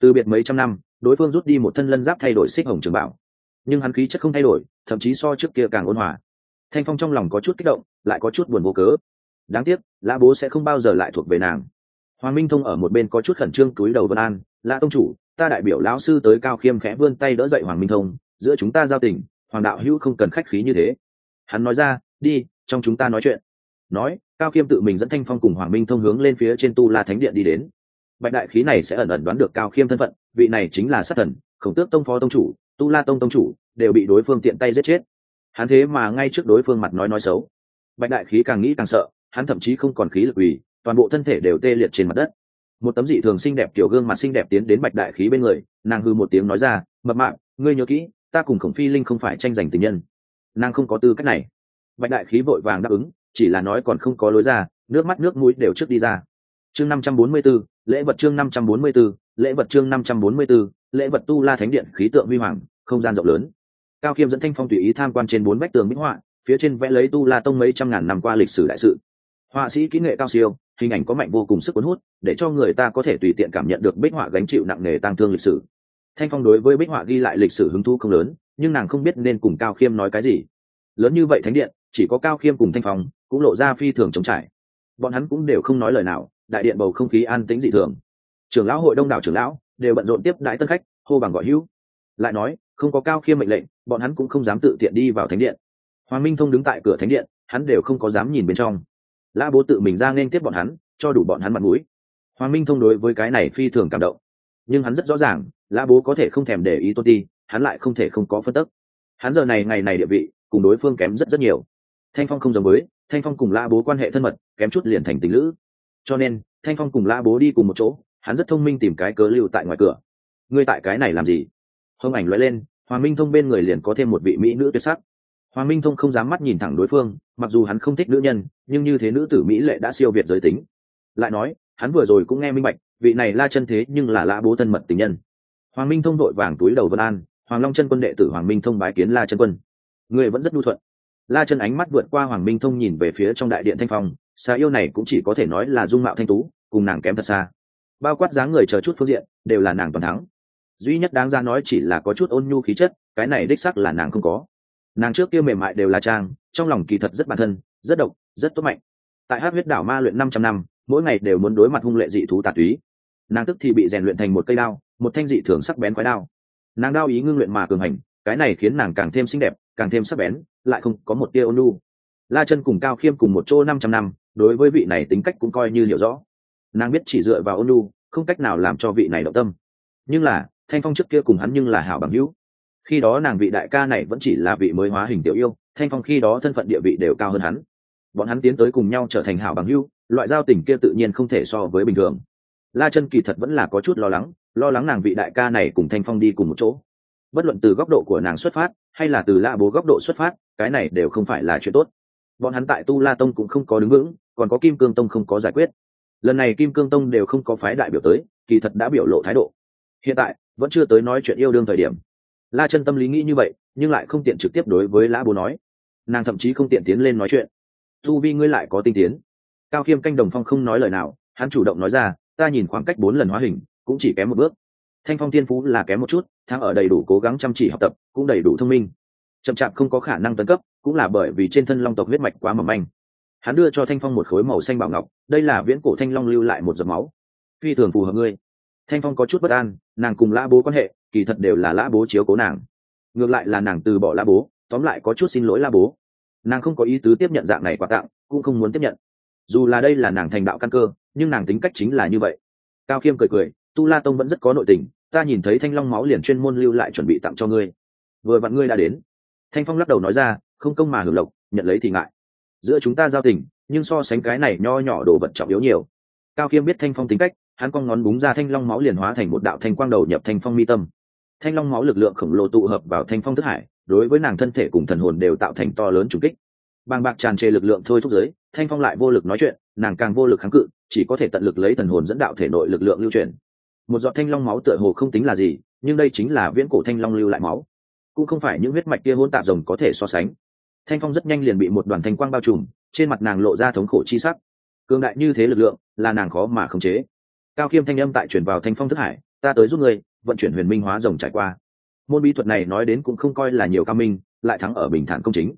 Từ biệt mấy trăm năm, đối phương rút đi một thân lân giáp thay đổi xích hồng trường bảo. Nhưng hắn khí chất không thay đổi, thậm chí so trước kia càng ôn hòa. Thanh phong trong lòng có chút kích động, lại có chút buồn vô cớ. Đáng tiếc, lã bố sẽ không bao giờ lại thuộc về nàng hoàng minh thông ở một bên có chút khẩn trương túi đầu vân an, lã tông chủ, ta đại biểu lão sư tới cao khiêm khẽ vươn tay đỡ dậy hoàng minh thông, giữa chúng ta giao tình, hoàng đạo hữu không cần khách khí như thế. Hắn nói ra, đi, trong chúng ta nói chuyện. Nói, cao khiêm tự mình dẫn thanh phong cùng hoàng minh thông hướng lên phía trên tu la thánh điện đi đến. Bạch đại khí này sẽ ẩn ẩn đoán được cao khiêm thân phận, vị này chính là sát thần, khổng tước tông phó tông chủ, tu la tông tông chủ, đều bị đối phương tiện tay giết chết. Hắn thế mà ngay trước đối phương mặt nói nói xấu. Bạch đại khí càng nghĩ càng sợ, hắn thậm chí không còn khí lực ủy toàn bộ thân thể đều tê liệt trên mặt đất. Một tấm dị thường xinh đẹp kiểu gương mặt xinh đẹp tiến đến bạch đại khí bên người nàng hư một tiếng nói ra mập mạng, ngươi nhớ kỹ ta cùng khổng phi linh không phải tranh giành tình nhân. Nàng không có tư cách này. Bạch đại khí vội vàng đáp ứng chỉ là nói còn không có lối ra nước mắt nước mũi đều trước đi ra. Chương năm trăm bốn mươi 544, lễ vật chương năm trăm bốn mươi 544, lễ vật chương năm trăm bốn mươi 544, lễ vật tu la thánh điện khí tượng huy hoàng không gian rộng lớn. Cao khiêm dẫn thanh phong tùy ý tham quan trên bốn vách tường minh họa phía trên vẽ lấy tu la tông mấy trăm ngàn năm qua lịch sử đại sự. Họa sĩ kỹ nghệ cao siêu hình ảnh có mạnh vô cùng sức cuốn hút, để cho người ta có thể tùy tiện cảm nhận được bích họa gánh chịu nặng nề tăng thương lịch sử. Thanh phong đối với bích họa ghi lại lịch sử hứng thú không lớn, nhưng nàng không biết nên cùng cao khiêm nói cái gì. Lớn như vậy thánh điện, chỉ có cao khiêm cùng thanh phong cũng lộ ra phi thường chống trải. Bọn hắn cũng đều không nói lời nào, đại điện bầu không khí an tĩnh dị thường. Trưởng lão hội đông đảo trưởng lão đều bận rộn tiếp đãi tân khách, hô bằng gọi hữu. Lại nói, không có cao khiêm mệnh lệnh, bọn hắn cũng không dám tự tiện đi vào thánh điện. Hoàng minh thông đứng tại cửa thánh điện, hắn đều không có dám nhìn bên trong lã bố tự mình ra nên tiếp bọn hắn, cho đủ bọn hắn mặt mũi. Hoàng minh thông đối với cái này phi thường cảm động. Nhưng hắn rất rõ ràng, lã bố có thể không thèm để ý tôn ti, hắn lại không thể không có phân tức. Hắn giờ này ngày này địa vị, cùng đối phương kém rất rất nhiều. Thanh phong không giống với, thanh phong cùng lã bố quan hệ thân mật, kém chút liền thành tình lữ. Cho nên, thanh phong cùng lã bố đi cùng một chỗ, hắn rất thông minh tìm cái cớ lưu tại ngoài cửa. Ngươi tại cái này làm gì? Hông ảnh loại lên, hoàng minh thông bên người liền có thêm một vị mỹ nữ tuyệt sắc hoàng minh thông không dám mắt nhìn thẳng đối phương, mặc dù hắn không thích nữ nhân, nhưng như thế nữ tử mỹ lệ đã siêu việt giới tính. Lại nói, hắn vừa rồi cũng nghe minh bạch, vị này la chân thế nhưng là lã bố thân mật tình nhân. Hoàng minh thông đội vàng túi đầu vân an, hoàng long chân quân đệ tử hoàng minh thông bái kiến la chân quân. Người vẫn rất nhu thuận. La chân ánh mắt vượt qua hoàng minh thông nhìn về phía trong đại điện thanh phong, xa yêu này cũng chỉ có thể nói là dung mạo thanh tú, cùng nàng kém thật xa. Bao quát dáng người chờ chút phương diện, đều là nàng toàn thắng. Duy nhất đáng ra nói chỉ là có chút ôn nhu khí chất, cái này đích sắc là nàng không có nàng trước kia mềm mại đều là trang, trong lòng kỳ thật rất bản thân, rất độc, rất tốt mạnh. Tại hát huyết đảo ma luyện năm trăm năm, mỗi ngày đều muốn đối mặt hung lệ dị thú tà túy. Nàng tức thì bị rèn luyện thành một cây đao, một thanh dị thường sắc bén quái đao. Nàng đao ý ngưng luyện mà cường hành, cái này khiến nàng càng thêm xinh đẹp, càng thêm sắc bén, lại không có một tia ôn nhu. La chân cùng cao khiêm cùng một chỗ năm trăm năm, đối với vị này tính cách cũng coi như hiểu rõ. Nàng biết chỉ dựa vào ôn nhu, không cách nào làm cho vị này động tâm. Nhưng là, thanh phong trước kia cùng hắn nhưng là hảo bằng hữu khi đó nàng vị đại ca này vẫn chỉ là vị mới hóa hình tiểu yêu, thanh phong khi đó thân phận địa vị đều cao hơn hắn. Bọn hắn tiến tới cùng nhau trở thành hảo bằng hữu, loại giao tình kia tự nhiên không thể so với bình thường. La chân kỳ thật vẫn là có chút lo lắng lo lắng nàng vị đại ca này cùng thanh phong đi cùng một chỗ. Bất luận từ góc độ của nàng xuất phát, hay là từ la bố góc độ xuất phát, cái này đều không phải là chuyện tốt. Bọn hắn tại tu la tông cũng không có đứng vững, còn có kim cương tông không có giải quyết. Lần này kim cương tông đều không có phái đại biểu tới, kỳ thật đã biểu lộ thái độ. Hiện tại, vẫn chưa tới nói chuyện yêu đương thời điểm la chân tâm lý nghĩ như vậy, nhưng lại không tiện trực tiếp đối với lã bố nói. Nàng thậm chí không tiện tiến lên nói chuyện. Tu vi ngươi lại có tinh tiến. Cao khiêm canh đồng phong không nói lời nào, hắn chủ động nói ra, ta nhìn khoảng cách bốn lần hóa hình, cũng chỉ kém một bước. Thanh phong tiên phú là kém một chút thang ở đầy đủ cố gắng chăm chỉ học tập, cũng đầy đủ thông minh. Chậm chạp không có khả năng tấn cấp, cũng là bởi vì trên thân long tộc huyết mạch quá mỏng manh. Hắn đưa cho thanh phong một khối màu xanh bảo ngọc, đây là viễn cổ thanh long lưu lại một giọt máu. Phi thường phù hợp ngươi thanh phong có chút bất an, nàng cùng lã bố quan hệ, kỳ thật đều là lã bố chiếu cố nàng. Ngược lại là nàng từ bỏ lã bố, tóm lại có chút xin lỗi lã bố. Nàng không có ý tứ tiếp nhận dạng này quà tặng, cũng không muốn tiếp nhận. Dù là đây là nàng thành đạo căn cơ, nhưng nàng tính cách chính là như vậy. Cao khiêm cười cười, tu la tông vẫn rất có nội tình, ta nhìn thấy thanh long máu liền chuyên môn lưu lại chuẩn bị tặng cho ngươi. Vừa vặn ngươi đã đến. Thanh phong lắc đầu nói ra, không công mà hưởng lộc, nhận lấy thì ngại. Giữa chúng ta giao tình, nhưng so sánh cái này nho nhỏ đồ vật trọng yếu nhiều. Cao khiêm biết thanh phong tính cách hắn con ngón búng ra thanh long máu liền hóa thành một đạo thanh quang đầu nhập thanh phong mi tâm. Thanh long máu lực lượng khổng lồ tụ hợp vào thanh phong thức hải, đối với nàng thân thể cùng thần hồn đều tạo thành to lớn trùng kích. Bàng bạc tràn trề lực lượng thôi thúc giới, thanh phong lại vô lực nói chuyện, nàng càng vô lực kháng cự, chỉ có thể tận lực lấy thần hồn dẫn đạo thể nội lực lượng lưu truyền. Một giọt thanh long máu tựa hồ không tính là gì, nhưng đây chính là viễn cổ thanh long lưu lại máu. Cũng không phải những huyết mạch kia hỗn tạp rồng có thể so sánh. Thanh phong rất nhanh liền bị một đoàn thanh quang bao trùm, trên mặt nàng lộ ra thống khổ chi sắc. Cường đại như thế lực lượng, là nàng khó mà khống chế cao khiêm thanh âm tại chuyển vào thanh phong thức hải, ta tới giúp ngươi, vận chuyển huyền minh hóa rồng trải qua. Môn bí thuật này nói đến cũng không coi là nhiều cao minh, lại thắng ở bình thản công chính.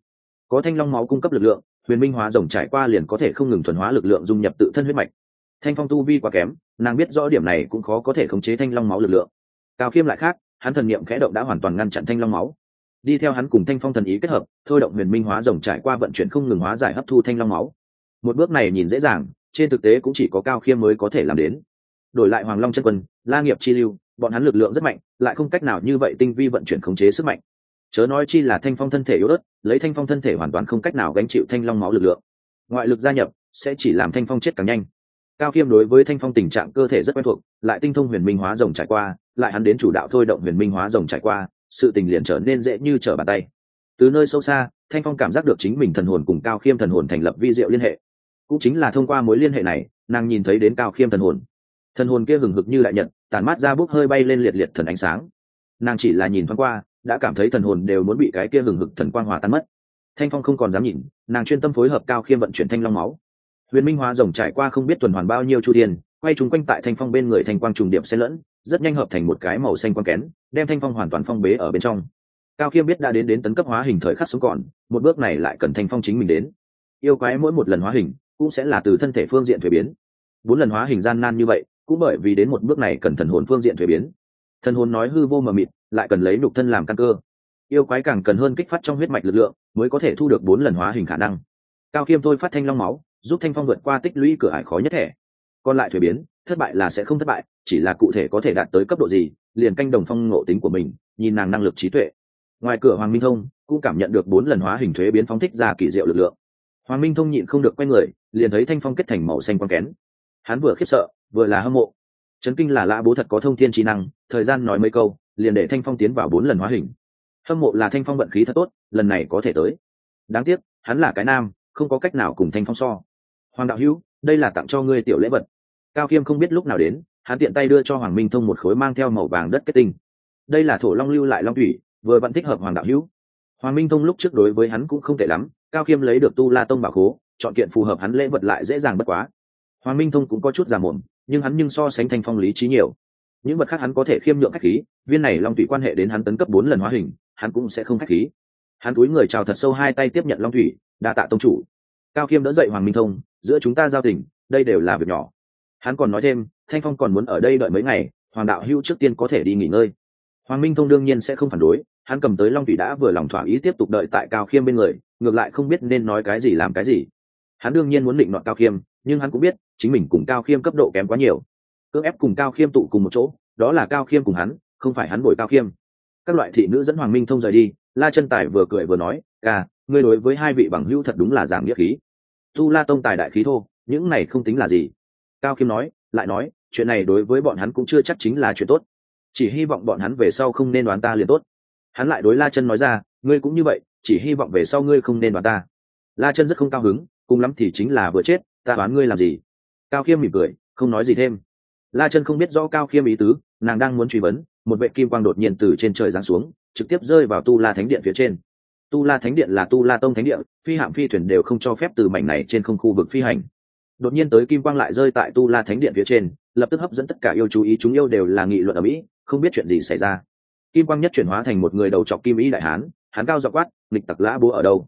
Có thanh long máu cung cấp lực lượng, huyền minh hóa rồng trải qua liền có thể không ngừng thuần hóa lực lượng dung nhập tự thân huyết mạch. Thanh phong tu vi quá kém, nàng biết rõ điểm này cũng khó có thể khống chế thanh long máu lực lượng. Cao khiêm lại khác, hắn thần niệm khẽ động đã hoàn toàn ngăn chặn thanh long máu. Đi theo hắn cùng thanh phong thần ý kết hợp, thôi động huyền minh hóa rồng trải qua vận chuyển không ngừng hóa giải hấp thu thanh long máu. Một bước này nhìn dễ dàng, trên thực tế cũng chỉ có cao khiêm mới có thể làm đến đổi lại hoàng long chân quân, la nghiệp chi lưu, bọn hắn lực lượng rất mạnh, lại không cách nào như vậy tinh vi vận chuyển khống chế sức mạnh. Chớ nói chi là thanh phong thân thể yếu ớt, lấy thanh phong thân thể hoàn toàn không cách nào gánh chịu thanh long máu lực lượng. Ngoại lực gia nhập, sẽ chỉ làm thanh phong chết càng nhanh. Cao khiêm đối với thanh phong tình trạng cơ thể rất quen thuộc, lại tinh thông huyền minh hóa rồng trải qua, lại hắn đến chủ đạo thôi động huyền minh hóa rồng trải qua, sự tình liền trở nên dễ như trở bàn tay. Từ nơi sâu xa, thanh phong cảm giác được chính mình thần hồn cùng cao khiêm thần hồn thành lập vi diệu liên hệ. Cũng chính là thông qua mối liên hệ này, nàng nhìn thấy đến cao khiêm thần hồn thần hồn kia hừng hực như đại nhật tàn mát ra bốc hơi bay lên liệt liệt thần ánh sáng. Nàng chỉ là nhìn thoáng qua, đã cảm thấy thần hồn đều muốn bị cái kia hừng hực thần quang hòa tan mất. Thanh phong không còn dám nhìn, nàng chuyên tâm phối hợp cao khiêm vận chuyển thanh long máu. Huyền minh hóa rồng trải qua không biết tuần hoàn bao nhiêu chu thiên, quay trúng quanh tại thanh phong bên người thanh quang trùng điệp xen lẫn, rất nhanh hợp thành một cái màu xanh quang kén, đem thanh phong hoàn toàn phong bế ở bên trong. Cao khiêm biết đã đến đến tấn cấp hóa hình thời khắc sống còn, một bước này lại cần thanh phong chính mình đến. Yêu quái mỗi một lần hóa hình, cũng sẽ là từ thân thể phương diện thuế biến. Bốn lần hóa hình gian nan như vậy cũng bởi vì đến một bước này cần thần hồn phương diện thuế biến. Thần hồn nói hư vô mờ mịt, lại cần lấy lục thân làm căn cơ. Yêu quái càng cần hơn kích phát trong huyết mạch lực lượng, mới có thể thu được bốn lần hóa hình khả năng. Cao khiêm thôi phát thanh long máu, giúp thanh phong vượt qua tích lũy cửa ải khó nhất thể. Còn lại thuế biến, thất bại là sẽ không thất bại, chỉ là cụ thể có thể đạt tới cấp độ gì, liền canh đồng phong ngộ tính của mình, nhìn nàng năng lực trí tuệ. Ngoài cửa hoàng minh thông cũng cảm nhận được bốn lần hóa hình thuế biến phóng thích ra kỳ diệu lực lượng. Hoàng minh thông nhịn không được quay người, liền thấy thanh phong kết thành màu xanh quang kén. Hắn vừa khiếp sợ vừa là hâm mộ. Trấn kinh là lã bố thật có thông thiên trí năng, thời gian nói mấy câu, liền để thanh phong tiến vào bốn lần hóa hình. Hâm mộ là thanh phong vận khí thật tốt, lần này có thể tới. Đáng tiếc, hắn là cái nam, không có cách nào cùng thanh phong so. Hoàng đạo hữu, đây là tặng cho ngươi tiểu lễ vật. Cao khiêm không biết lúc nào đến, hắn tiện tay đưa cho hoàng minh thông một khối mang theo màu vàng đất kết tinh. Đây là thổ long lưu lại long thủy, vừa vẫn thích hợp hoàng đạo hữu. Hoàng minh thông lúc trước đối với hắn cũng không tệ lắm, cao khiêm lấy được tu la tông bảo khố, chọn kiện phù hợp hắn lễ vật lại dễ dàng bất quá. Hoàng minh thông cũng có chút già mồm nhưng hắn nhưng so sánh thanh phong lý trí nhiều. Những vật khác hắn có thể khiêm nhượng khách khí, viên này long thủy quan hệ đến hắn tấn cấp bốn lần hóa hình, hắn cũng sẽ không khách khí. Hắn túi người chào thật sâu hai tay tiếp nhận long thủy, đa tạ tông chủ. Cao khiêm đỡ dậy hoàng minh thông, giữa chúng ta giao tình, đây đều là việc nhỏ. Hắn còn nói thêm, thanh phong còn muốn ở đây đợi mấy ngày, hoàng đạo hưu trước tiên có thể đi nghỉ ngơi. Hoàng minh thông đương nhiên sẽ không phản đối, hắn cầm tới long thủy đã vừa lòng thỏa ý tiếp tục đợi tại cao khiêm bên người, ngược lại không biết nên nói cái gì làm cái gì hắn đương nhiên muốn định nọ cao khiêm, nhưng hắn cũng biết, chính mình cùng cao khiêm cấp độ kém quá nhiều. Cưỡng ép cùng cao khiêm tụ cùng một chỗ, đó là cao khiêm cùng hắn, không phải hắn bồi cao khiêm. Các loại thị nữ dẫn hoàng minh thông rời đi, la chân tài vừa cười vừa nói ca ngươi đối với hai vị bằng hữu thật đúng là giảm nghĩa khí. Tu la tông tài đại khí thô, những này không tính là gì. Cao khiêm nói, lại nói, chuyện này đối với bọn hắn cũng chưa chắc chính là chuyện tốt. Chỉ hy vọng bọn hắn về sau không nên đoán ta liền tốt. Hắn lại đối la chân nói ra, ngươi cũng như vậy, chỉ hy vọng về sau ngươi không nên đoán ta. La chân rất không cao hứng cùng lắm thì chính là vừa chết, ta đoán ngươi làm gì? Cao khiêm mỉm cười, không nói gì thêm. La chân không biết rõ cao khiêm ý tứ, nàng đang muốn truy vấn, một vệ kim quang đột nhiên từ trên trời giáng xuống, trực tiếp rơi vào tu la thánh điện phía trên. Tu la thánh điện là tu la tông thánh điện phi hạm phi thuyền đều không cho phép từ mảnh này trên không khu vực phi hành. Đột nhiên tới kim quang lại rơi tại tu la thánh điện phía trên, lập tức hấp dẫn tất cả yêu chú ý, chúng yêu đều là nghị luận ở mỹ, không biết chuyện gì xảy ra. Kim quang nhất chuyển hóa thành một người đầu trọc kim ý đại hán hắn cao dọc quát, nghịch tặc lã bố ở đâu?